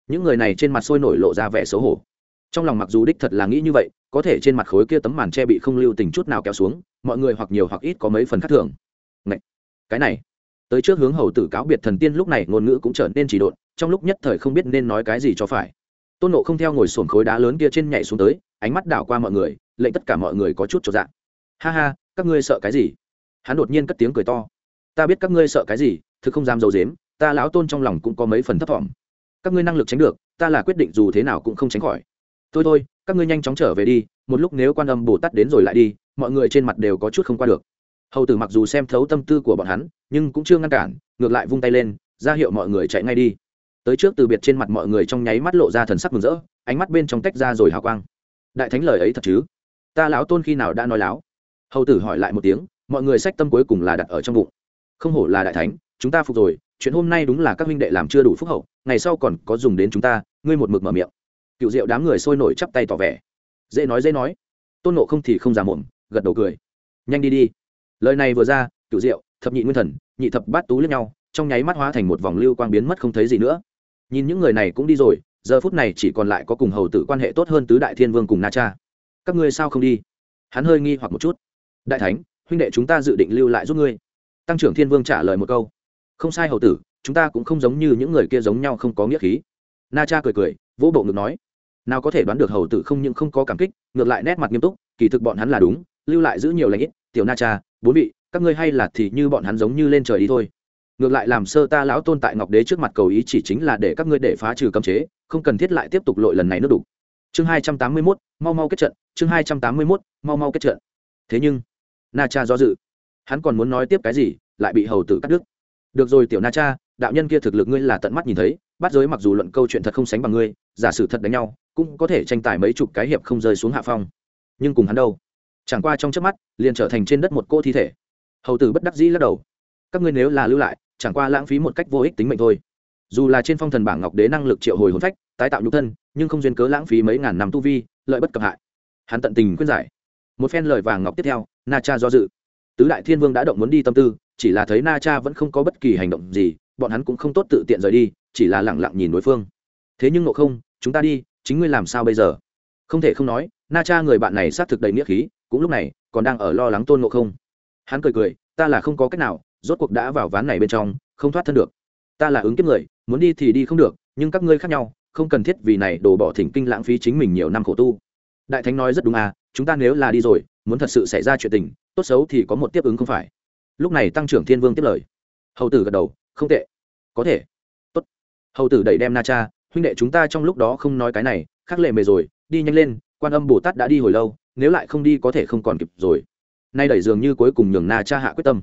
Những người này trên mặt sôi nổi lộ ra vẻ xấu hổ. Trong lòng mặc dù đích thật là nghĩ như vậy có thể trên mặt khối kia tấm màn che bị không lưu tình chút nào kéo xuống mọi người hoặc nhiều hoặc ít có mấy phần khác thường. Này, cái này! Tới trước hướng hầu tử cáo biệt thần tiên lúc này ngôn ngữ cũng trở nên chỉ độn trong lúc nhất thời không biết nên nói cái gì cho phải. Tôn nộ không theo ngồi sồn khối đá lớn kia trên nhảy xuống tới ánh mắt đảo qua mọi người lệnh tất cả mọi người có chút cho dạng ha ha các ngươi sợ cái gì? Hắn đột nhiên cất tiếng cười to. Ta biết các ngươi sợ cái gì thực không dám d i ấ u dếm ta lão tôn trong lòng cũng có mấy phần thấp thỏm. Các ngươi năng lực tránh được, ta là quyết định dù thế nào cũng không tránh khỏi. Thôi thôi, các ngươi nhanh chóng trở về đi, một lúc nếu quan âm bồ tát đến rồi lại đi, mọi người trên mặt đều có chút không qua được. Hầu tử mặc dù xem thấu tâm tư của bọn hắn, nhưng cũng chưa ngăn cản, ngược lại vung tay lên, ra hiệu mọi người chạy ngay đi. Tới trước từ biệt trên mặt mọi người trong nháy mắt lộ ra thần sắc mừng rỡ, ánh mắt bên trong tách ra rồi hào quang. Đại thánh lời ấy thật chứ? Ta lão tôn khi nào đã nói láo? Hầu tử hỏi lại một tiếng, mọi người sách tâm cuối cùng là đặt ở trong bụng. Không hổ là đại thánh, chúng ta phục rồi chuyện hôm nay đúng là các huynh đệ làm chưa đủ phúc hậu, ngày sau còn có dùng đến chúng ta, ngươi một mực mở miệng. Cựu diệu đám người sôi nổi chắp tay tỏ vẻ. Dễ nói dễ nói. Tôn nộ không thì không già mồm, gật đầu cười. Nhanh đi đi. Lời này vừa ra, cựu diệu, thập nhị nguyên thần, nhị thập bát tú lẫn nhau, trong nháy mắt hóa thành một vòng lưu quang biến mất không thấy gì nữa. Nhìn những người này cũng đi rồi, giờ phút này chỉ còn lại có cùng hầu tử quan hệ tốt hơn tứ đại thiên vương cùng na cha. Các ngươi sao không đi? Hắn hơi nghi hoặc một chút. Đại thánh, huynh đệ chúng ta dự định lưu lại giúp ngươi. Tăng trưởng thiên vương trả lời một câu không sai hầu tử, chúng ta cũng không giống như những người kia giống nhau không có nghĩa khí. Na cha cười cười, vỗ bộ ngực nói, nào có thể đoán được hầu tử không những không có cảm kích, ngược lại nét mặt nghiêm túc, kỳ thực bọn hắn là đúng, lưu lại giữ nhiều lãnh ít, tiểu na cha, bốn vị, các ngươi hay là thì như bọn hắn giống như lên trời đi thôi. Ngược lại làm sơ ta lão tôn tại ngọc đế trước mặt cầu ý chỉ chính là để các ngươi để phá trừ cấm chế, không cần thiết lại tiếp tục lội lần này nước đủ chương hai trăm tám mươi mốt, mau mau kết trận, chương hai trăm tám mươi mốt, mau mau kết trận. Thế nhưng, na cha do dự. Hắn còn muốn nói tiếp cái gì, lại bị hầu tử cắt đứt được rồi tiểu na cha, đạo nhân kia thực lực ngươi là tận mắt nhìn thấy bắt giới mặc dù luận câu chuyện thật không sánh bằng ngươi, giả sử thật đánh nhau, cũng có thể tranh tài mấy chục cái hiệp không rơi xuống hạ phong. Nhưng cùng hắn đâu? Chẳng qua trong chớp mắt, liền trở thành trên đất một cô thi thể. Hầu tử bất đắc dĩ lắc đầu. Các ngươi nếu là lưu lại, chẳng qua lãng phí một cách vô ích tính mệnh thôi. Dù là trên phong thần bảng ngọc đế năng lực triệu hồi hồn phách, tái tạo nhục thân, nhưng không duyên cớ lãng phí mấy ngàn năm tu vi, lợi bất cập hại. Hắn tận tình khuyên giải. Một phen lời vàng ngọc tiếp theo, na cha do dự. Tứ đại thiên vương đã động muốn đi tâm tư chỉ là thấy na cha vẫn không có bất kỳ hành động gì, bọn hắn cũng không tốt tự tiện rời đi, chỉ là lẳng lặng nhìn đối phương. Thế nhưng ngộ không, chúng ta đi, chính ngươi làm sao bây giờ? Không thể không nói, na cha người bạn này xác thực đầy nghĩa khí, cũng lúc này, còn đang ở lo lắng tôn ngộ không. Hắn cười cười, ta là không có cách nào, rốt cuộc đã vào ván này bên trong, không thoát thân được. Ta là ứng kiếp người, muốn đi thì đi không được, nhưng các ngươi khác nhau, không cần thiết vì này đổ bỏ thỉnh kinh lãng phí chính mình nhiều năm khổ tu. Đại thánh nói rất đúng à chúng ta nếu là đi rồi, muốn thật sự xảy ra chuyện tình, tốt xấu thì có một tiếp ứng không phải lúc này tăng trưởng thiên vương tiếp lời. Hầu tử gật đầu, không tệ. Có thể. Tốt. Hầu tử đẩy đem na cha, huynh đệ chúng ta trong lúc đó không nói cái này, khắc lệ mề rồi, đi nhanh lên, quan âm bồ tát đã đi hồi lâu, nếu lại không đi có thể không còn kịp rồi. Nay đẩy dường như cuối cùng nhường na cha hạ quyết tâm.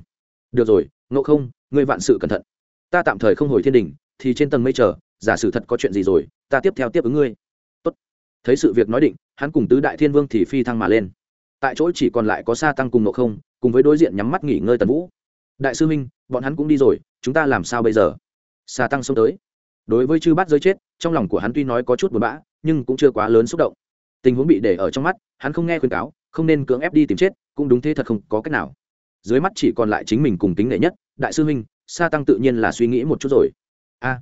Được rồi, ngộ không, ngươi vạn sự cẩn thận. Ta tạm thời không hồi thiên đình, thì trên tầng mây chờ, giả sử thật có chuyện gì rồi, ta tiếp theo tiếp ứng ngươi. Tốt. Thấy sự việc nói định, hắn cùng tứ đại thiên vương thì phi thăng mà lên tại chỗ chỉ còn lại có sa tăng cùng nộ không, cùng với đối diện nhắm mắt nghỉ ngơi tần vũ. Đại sư minh bọn hắn cũng đi rồi, chúng ta làm sao bây giờ? Sa tăng xông tới. Đối với chư bát giới chết, trong lòng của hắn tuy nói có chút buồn bã, nhưng cũng chưa quá lớn xúc động. Tình huống bị để ở trong mắt, hắn không nghe khuyên cáo, không nên cưỡng ép đi tìm chết, cũng đúng thế thật không có cách nào. Dưới mắt chỉ còn lại chính mình cùng tính nệ nhất, đại sư huynh, sa tăng tự nhiên là suy nghĩ một chút rồi. A.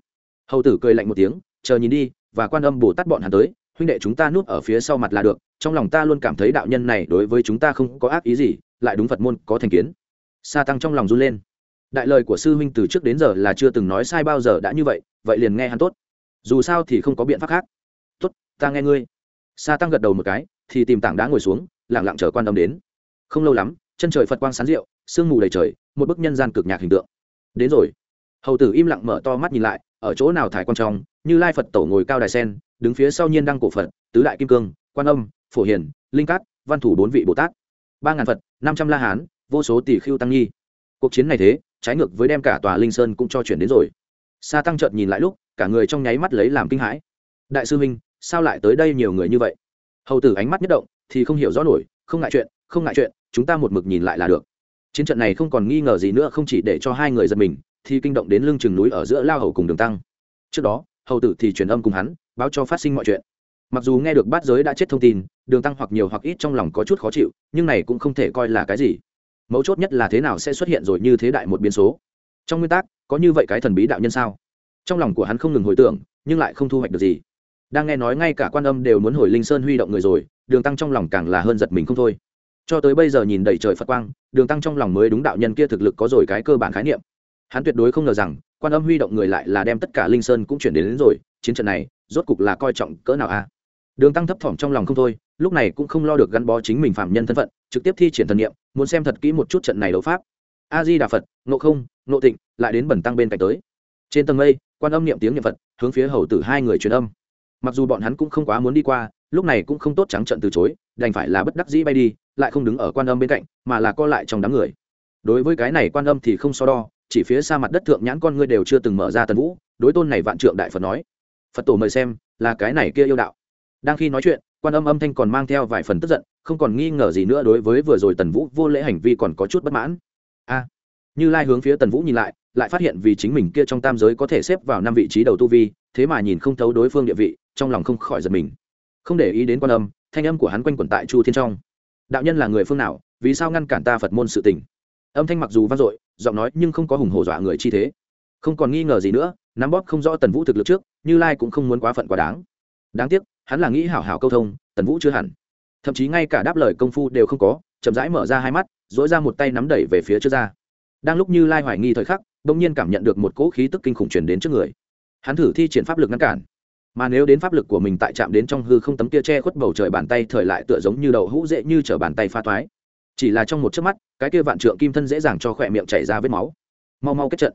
Hầu tử cười lạnh một tiếng, chờ nhìn đi, và quan âm bồ tát bọn hắn tới, huynh đệ chúng ta núp ở phía sau mặt là được trong lòng ta luôn cảm thấy đạo nhân này đối với chúng ta không có ác ý gì, lại đúng phật môn có thành kiến. Sa tăng trong lòng run lên. Đại lời của sư huynh từ trước đến giờ là chưa từng nói sai bao giờ đã như vậy vậy liền nghe hắn tốt. Dù sao thì không có biện pháp khác. Tốt, ta nghe ngươi. Sa tăng gật đầu một cái, thì tìm tảng đá ngồi xuống lẳng lặng chờ quan âm đến. Không lâu lắm, chân trời phật quang sán rượu, sương mù đầy trời, một bức nhân gian cực nhạc hình tượng. Đến rồi. Hầu tử im lặng mở to mắt nhìn lại, ở chỗ nào thải quan trọng như lai phật tổ ngồi cao đài sen, đứng phía sau nhiên đăng cổ phật, tứ đại kim cương, quan âm phổ hiền, linh cát, văn thủ bốn vị bồ tát. Ba ngàn phật, năm trăm la hán, vô số tỷ khưu tăng nhi. Cuộc chiến này thế, trái ngược với đem cả tòa linh sơn cũng cho chuyển đến rồi. Sa tăng trợt nhìn lại lúc, cả người trong nháy mắt lấy làm kinh hãi. Đại sư huynh, sao lại tới đây nhiều người như vậy? Hầu tử ánh mắt nhất động, thì không hiểu rõ nổi, không ngại chuyện, không ngại chuyện, chúng ta một mực nhìn lại là được. Chiến trận này không còn nghi ngờ gì nữa, không chỉ để cho hai người giật mình, thì kinh động đến lưng chừng núi ở giữa lao hầu cùng đường tăng. Trước đó, hầu tử thì truyền âm cùng hắn, báo cho phát sinh mọi chuyện mặc dù nghe được bát giới đã chết thông tin đường tăng hoặc nhiều hoặc ít trong lòng có chút khó chịu nhưng này cũng không thể coi là cái gì. Mấu chốt nhất là thế nào sẽ xuất hiện rồi như thế đại một biến số. Trong nguyên tắc có như vậy cái thần bí đạo nhân sao? Trong lòng của hắn không ngừng hồi tưởng nhưng lại không thu hoạch được gì. Đang nghe nói ngay cả quan âm đều muốn hồi linh sơn huy động người rồi đường tăng trong lòng càng là hơn giật mình không thôi. Cho tới bây giờ nhìn đầy trời phật quang đường tăng trong lòng mới đúng đạo nhân kia thực lực có rồi cái cơ bản khái niệm. Hắn tuyệt đối không ngờ rằng quan âm huy động người lại là đem tất cả linh sơn cũng chuyển đến, đến rồi chiến trận này rốt cục là coi trọng cỡ nào a đường tăng thấp thỏm trong lòng không thôi, lúc này cũng không lo được gắn bó chính mình phạm nhân thân phận, trực tiếp thi triển thần niệm, muốn xem thật kỹ một chút trận này đấu pháp. A di đà phật nộ không nộ tịnh, lại đến bẩn tăng bên cạnh tới. Trên tầng mây, quan âm niệm tiếng niệm phật, hướng phía hầu tử hai người truyền âm. Mặc dù bọn hắn cũng không quá muốn đi qua, lúc này cũng không tốt trắng trận từ chối, đành phải là bất đắc dĩ bay đi, lại không đứng ở quan âm bên cạnh, mà là co lại trong đám người. Đối với cái này quan âm thì không so đo, chỉ phía xa mặt đất thượng nhãn con ngươi đều chưa từng mở ra tần vũ, đối tôn này vạn trượng đại phật nói. Phật tổ mời xem, là cái này kia yêu đạo đang khi nói chuyện, quan âm âm thanh còn mang theo vài phần tức giận, không còn nghi ngờ gì nữa đối với vừa rồi tần vũ vô lễ hành vi còn có chút bất mãn. A, như lai hướng phía tần vũ nhìn lại lại phát hiện vì chính mình kia trong tam giới có thể xếp vào năm vị trí đầu tu vi, thế mà nhìn không thấu đối phương địa vị, trong lòng không khỏi giật mình. Không để ý đến quan âm, thanh âm của hắn quanh quẩn tại chu thiên trong. Đạo nhân là người phương nào, vì sao ngăn cản ta phật môn sự tình? Âm thanh mặc dù vang dội, giọng nói nhưng không có hùng hổ dọa người chi thế. Không còn nghi ngờ gì nữa, nắm bóp không rõ tần vũ thực lực trước, như lai cũng không muốn quá phận quá đáng. Đáng tiếc hắn là nghĩ hảo hảo câu thông, tần vũ chưa hẳn. Thậm chí ngay cả đáp lời công phu đều không có, chậm rãi mở ra hai mắt dỗi ra một tay nắm đẩy về phía trước ra. Đang lúc như lai hoài nghi thời khắc đ ỗ n g nhiên cảm nhận được một cỗ khí tức kinh khủng truyền đến trước người. Hắn thử thi triển pháp lực ngăn cản. Mà nếu đến pháp lực của mình tại chạm đến trong hư không tấm kia che khuất bầu trời bàn tay thời lại tựa giống như đầu hũ dễ như chở bàn tay pha thoái chỉ là trong một chớp mắt, cái kia vạn trượng kim thân dễ dàng cho khỏe miệng chảy ra vết máu. Mau mau kết trận.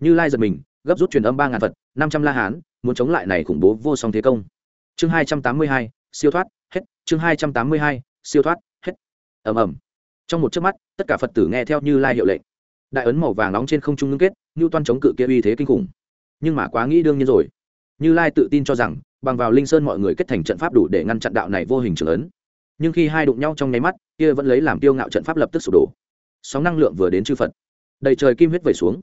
Như lai giật mình, gấp rút truyền âm ba ngàn vật năm trăm la hán, muốn chống lại này khủng bố vô song thế công chương hai trăm tám mươi hai, siêu thoát, hết. Chương hai trăm tám mươi hai, siêu thoát, hết. Ầm ầm. Trong một chớp mắt, tất cả phật tử nghe theo như lai hiệu lệnh. Đại ấn màu vàng nóng trên không trung ngưng kết như toan chống cự kia uy thế kinh khủng. Nhưng mà quá nghĩ đương nhiên rồi. Như lai tự tin cho rằng, bằng vào linh sơn mọi người kết thành trận pháp đủ để ngăn chặn đạo này vô hình trưởng ấn. Nhưng khi hai đụng nhau trong nháy mắt, kia vẫn lấy làm tiêu ngạo trận pháp lập tức sụp đổ. Sóng năng lượng vừa đến chư phật. Đầy trời kim huyết vẩy xuống.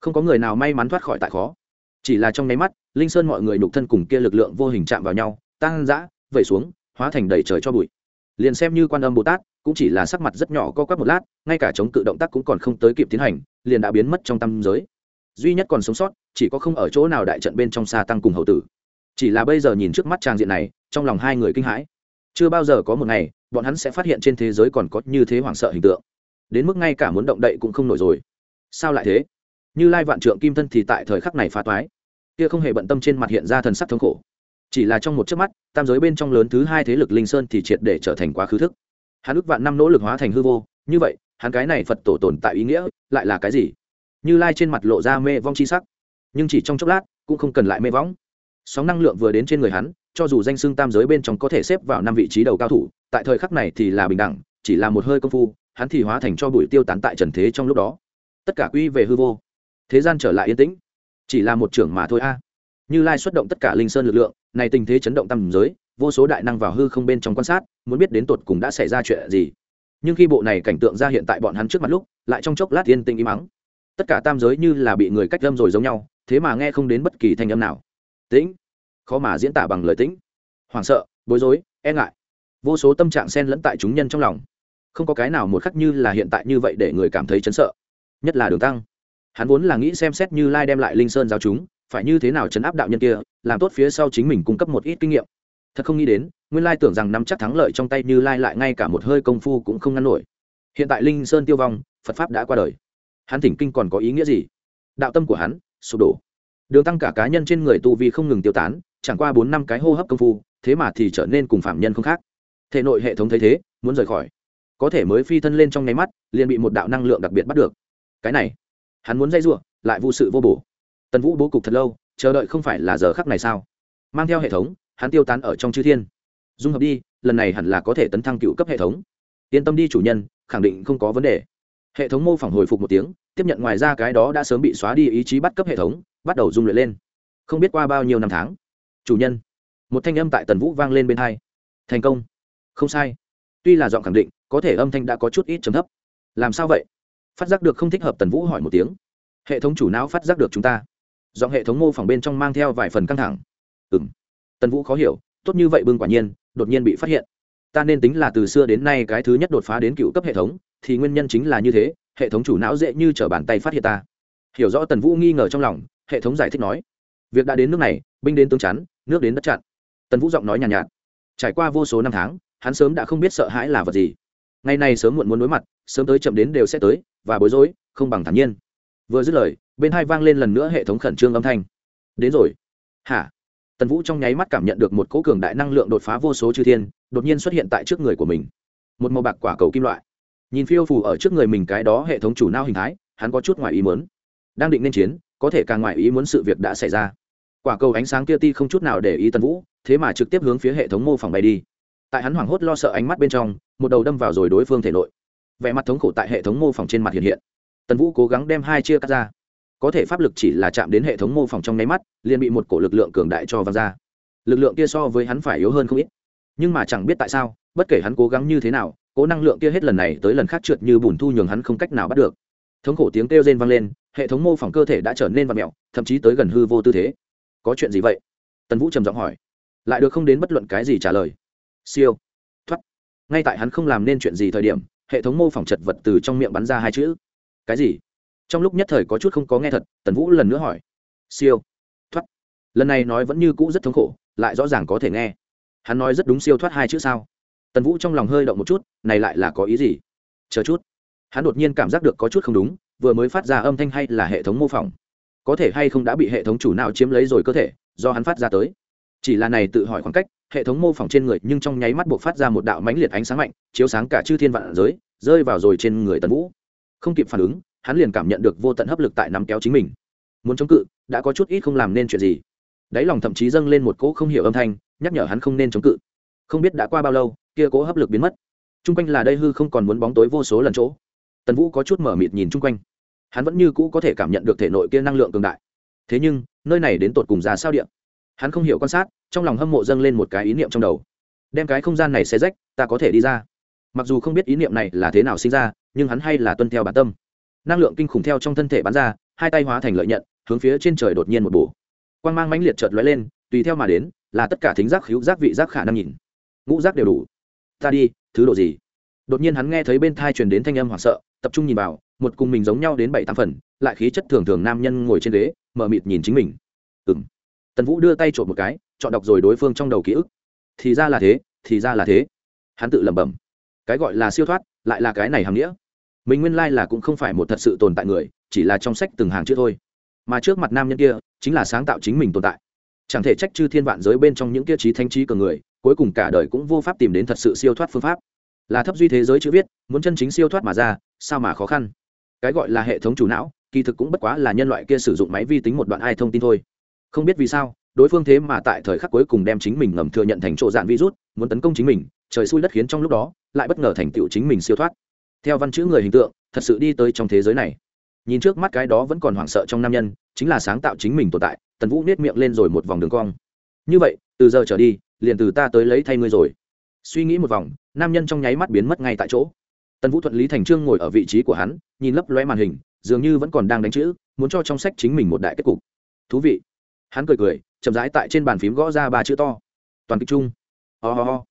Không có người nào may mắn thoát khỏi tại khó. Chỉ là trong nháy mắt linh sơn mọi người nhục thân cùng kia lực lượng vô hình chạm vào nhau tăng dã vẩy xuống, hóa thành đầy trời cho bụi. Liền xem như quan âm bồ tát, cũng chỉ là sắc mặt rất nhỏ co quắp một lát, ngay cả chống cự động tác cũng còn không tới kịp tiến hành, liền đã biến mất trong tâm giới. Duy nhất còn sống sót, chỉ có không ở chỗ nào đại trận bên trong xa tăng cùng hậu tử. Chỉ là bây giờ nhìn trước mắt trang diện này, trong lòng hai người kinh hãi. Chưa bao giờ có một ngày, bọn hắn sẽ phát hiện trên thế giới còn có như thế hoảng sợ hình tượng. Đến mức ngay cả muốn động đậy cũng không nổi rồi. Sao lại thế? Như lai vạn trượng kim thân thì tại thời khắc này phá toái kia không hề bận tâm trên mặt hiện ra thần sắc thống khổ. Chỉ là trong một chớp mắt, tam giới bên trong lớn thứ hai thế lực linh sơn thì triệt để trở thành quá khứ thức. Hắn ước vạn năm nỗ lực hóa thành hư vô, như vậy, hắn cái này phật tổ tồn tại ý nghĩa lại là cái gì? Như lai trên mặt lộ ra mê vong chi sắc. Nhưng chỉ trong chốc lát, cũng không cần lại mê võng sóng năng lượng vừa đến trên người hắn, cho dù danh xưng tam giới bên trong có thể xếp vào năm vị trí đầu cao thủ, tại thời khắc này thì là bình đẳng, chỉ là một hơi công phu, hắn thì hóa thành cho bụi tiêu tán tại trần thế trong lúc đó. Tất cả quy về hư vô. Thế gian trở lại yên tĩnh chỉ là một trưởng mà thôi a. Như lai xuất động tất cả linh sơn lực lượng, này tình thế chấn động tam giới, vô số đại năng vào hư không bên trong quan sát, muốn biết đến tột cùng đã xảy ra chuyện gì. Nhưng khi bộ này cảnh tượng ra hiện tại bọn hắn trước mặt lúc, lại trong chốc lát yên tĩnh im mắng tất cả tam giới như là bị người cách lâm rồi giống nhau, thế mà nghe không đến bất kỳ thanh âm nào. Tĩnh. Khó mà diễn tả bằng lời tĩnh. Hoảng sợ, bối rối e ngại. Vô số tâm trạng xen lẫn tại chúng nhân trong lòng. Không có cái nào một khắc như là hiện tại như vậy để người cảm thấy chấn sợ. Nhất là đường tăng hắn vốn là nghĩ xem xét như lai đem lại linh sơn giáo chúng, phải như thế nào chấn áp đạo nhân kia, làm tốt phía sau chính mình cung cấp một ít kinh nghiệm. Thật không nghĩ đến, nguyên lai tưởng rằng nắm chắc thắng lợi trong tay như lai lại ngay cả một hơi công phu cũng không ngăn nổi. Hiện tại linh sơn tiêu vong, phật pháp đã qua đời. Hắn thỉnh kinh còn có ý nghĩa gì? Đạo tâm của hắn, sụp đổ. Đường tăng cả cá nhân trên người tu vi không ngừng tiêu tán, chẳng qua bốn năm cái hô hấp công phu, thế mà thì trở nên cùng phạm nhân không khác. Thể nội hệ thống thấy thế, muốn rời khỏi. Có thể mới phi thân lên trong nháy mắt, liền bị một đạo năng lượng đặc biệt bắt được. Cái này hắn muốn dây giụa lại vụ sự vô bổ. Tần vũ bố cục thật lâu, chờ đợi không phải là giờ khắc này sao? Mang theo hệ thống, hắn tiêu tán ở trong chư thiên. Dung hợp đi, lần này hẳn là có thể tấn thăng cựu cấp hệ thống. Yên tâm đi chủ nhân, khẳng định không có vấn đề. Hệ thống mô phỏng hồi phục một tiếng, tiếp nhận ngoài ra cái đó đã sớm bị xóa đi ý chí bắt cấp hệ thống, bắt đầu dung luyện lên. Không biết qua bao nhiêu năm tháng. Chủ nhân, một thanh âm tại tần vũ vang lên bên hai. Thành công. Không sai. Tuy là giọng khẳng định, có thể âm thanh đã có chút ít chấm thấp. Làm sao vậy? Phát giác được không thích hợp tần vũ hỏi một tiếng. Hệ thống chủ não phát giác được chúng ta. Giọng hệ thống mô phỏng bên trong mang theo vài phần căng thẳng. Ừ m tần vũ khó hiểu tốt như vậy bưng quả nhiên đột nhiên bị phát hiện. Ta nên tính là từ xưa đến nay cái thứ nhất đột phá đến cựu cấp hệ thống thì nguyên nhân chính là như thế hệ thống chủ não dễ như t r ở bàn tay phát hiện ta. Hiểu rõ tần vũ nghi ngờ trong lòng hệ thống giải thích nói. Việc đã đến nước này binh đến tướng chắn nước đến đất chặn. Tần vũ giọng nói nhàn nhạt, nhạt. Trải qua vô số năm tháng hắn sớm đã không biết sợ hãi là vật gì. Ngày nay sớm muộn muốn đối mặt sớm tới chậm đến đều sẽ tới, và bối rối, không bằng thản nhiên. Vừa dứt lời, bên hai vang lên lần nữa hệ thống khẩn trương âm thanh. Đến rồi. Hả? Tần vũ trong nháy mắt cảm nhận được một cỗ cường đại năng lượng đột phá vô số chư thiên, đột nhiên xuất hiện tại trước người của mình. Một màu bạc quả cầu kim loại. Nhìn phiêu phù ở trước người mình cái đó hệ thống chủ nao hình thái, hắn có chút ngoài ý muốn. Đang định nên chiến, có thể càng ngoài ý muốn sự việc đã xảy ra. Quả cầu ánh sáng kia ti không chút nào để ý tần vũ, thế mà trực tiếp hướng phía hệ thống mô phỏng bay đi. Tại hắn hoảng hốt lo sợ ánh mắt bên trong, một đầu đâm vào rồi đối phương thể nội vẻ mặt thống khổ tại hệ thống mô phỏng trên mặt hiện hiện. Tần vũ cố gắng đem hai chia cắt ra. Có thể pháp lực chỉ là chạm đến hệ thống mô phỏng trong nháy mắt, liền bị một cổ lực lượng cường đại cho văng ra. Lực lượng kia so với hắn phải yếu hơn không ít. Nhưng mà chẳng biết tại sao, bất kể hắn cố gắng như thế nào, cố năng lượng kia hết lần này tới lần khác trượt như bùn thu nhường hắn không cách nào bắt được. Thống khổ tiếng kêu rên vang lên, hệ thống mô phỏng cơ thể đã trở nên vặt mẹo thậm chí tới gần hư vô tư thế. Có chuyện gì vậy? Tần vũ trầm giọng hỏi. Lại được không đến bất luận cái gì trả lời. Siêu. Thoát. Ngay tại hắn không làm nên chuyện gì thời điểm hệ thống mô phỏng chật vật từ trong miệng bắn ra hai chữ. Cái gì? Trong lúc nhất thời có chút không có nghe thật, tần vũ lần nữa hỏi. Siêu. Thoát. Lần này nói vẫn như cũ rất thống khổ, lại rõ ràng có thể nghe. Hắn nói rất đúng siêu thoát hai chữ sao? Tần vũ trong lòng hơi động một chút, này lại là có ý gì? Chờ chút. Hắn đột nhiên cảm giác được có chút không đúng, vừa mới phát ra âm thanh hay là hệ thống mô phỏng. Có thể hay không đã bị hệ thống chủ nào chiếm lấy rồi cơ thể, do hắn phát ra tới. Chỉ là này tự hỏi khoảng cách hệ thống mô phỏng trên người nhưng trong nháy mắt buộc phát ra một đạo mãnh liệt ánh sáng mạnh, chiếu sáng cả chư thiên vạn giới, rơi vào rồi trên người tần vũ. Không kịp phản ứng, hắn liền cảm nhận được vô tận hấp lực tại nắm kéo chính mình. Muốn chống cự, đã có chút ít không làm nên chuyện gì. Đáy lòng thậm chí dâng lên một cỗ không hiểu âm thanh, nhắc nhở hắn không nên chống cự. Không biết đã qua bao lâu, kia cỗ hấp lực biến mất. T r u n g quanh là đây hư không còn muốn bóng tối vô số lần chỗ. Tần vũ có chút mở mịt nhìn chung quanh. Hắn vẫn như cũ có thể cảm nhận được thể nội kia năng lượng cường đại. Thế nhưng, nơi này đến tột cùng ra sao điện hắn không hiểu quan sát, trong lòng hâm mộ dâng lên một cái ý niệm trong đầu. Đem cái không gian này xé rách, ta có thể đi ra. Mặc dù không biết ý niệm này là thế nào sinh ra, nhưng hắn hay là tuân theo bản tâm. Năng lượng kinh khủng theo trong thân thể bắn ra, hai tay hóa thành lợi nhận, hướng phía trên trời đột nhiên một bổ. Quang mang mãnh liệt chợt lóe lên, tùy theo mà đến, là tất cả thính giác hữu giác vị giác khả năng nhìn. Ngũ giác đều đủ. Ta đi, thứ độ gì? Đột nhiên hắn nghe thấy bên thai truyền đến thanh âm hoảng sợ, tập trung nhìn vào, một cùng mình giống nhau đến bảy tám phần, lại khí chất thường thường nam nhân ngồi trên ghế, mở mịt nhìn chính mình. Ừ m tần vũ đưa tay trộm một cái, chọn đọc rồi đối phương trong đầu ký ức. Thì ra là thế, thì ra là thế. Hắn tự lẩm bẩm. Cái gọi là siêu thoát, lại là cái này hàm nghĩa. Mình nguyên lai là cũng không phải một thật sự tồn tại người, chỉ là trong sách từng hàng chữ thôi. Mà trước mặt nam nhân kia, chính là sáng tạo chính mình tồn tại. Chẳng thể trách chư thiên vạn giới bên trong những kia trí thanh trí cường người, cuối cùng cả đời cũng vô pháp tìm đến thật sự siêu thoát phương pháp. Là thấp duy thế giới chữ viết, muốn chân chính siêu thoát mà ra, sao mà khó khăn? Cái gọi là hệ thống chủ não, kỳ thực cũng bất quá là nhân loại kia sử dụng máy vi tính một đoạn ai thông tin thôi không biết vì sao, đối phương thế mà tại thời khắc cuối cùng đem chính mình ngầm thừa nhận thành chỗ dạn virus, muốn tấn công chính mình, trời xui đất khiến trong lúc đó, lại bất ngờ thành tựu chính mình siêu thoát. Theo văn chữ người hình tượng, thật sự đi tới trong thế giới này. Nhìn trước mắt cái đó vẫn còn hoảng sợ trong nam nhân, chính là sáng tạo chính mình tồn tại, tần vũ nết miệng lên rồi một vòng đường cong. Như vậy, từ giờ trở đi, liền từ ta tới lấy thay ngươi rồi. Suy nghĩ một vòng, nam nhân trong nháy mắt biến mất ngay tại chỗ. Tần vũ thuận lý thành trương ngồi ở vị trí của hắn, nhìn lấp loe màn hình, dường như vẫn còn đang đánh chữ, muốn cho trong sách chính mình một đại kết cục. Thú vị hắn cười cười, chậm rãi tại trên bàn phím gõ ra ba chữ to toàn kịch chung ho、oh ho、ho.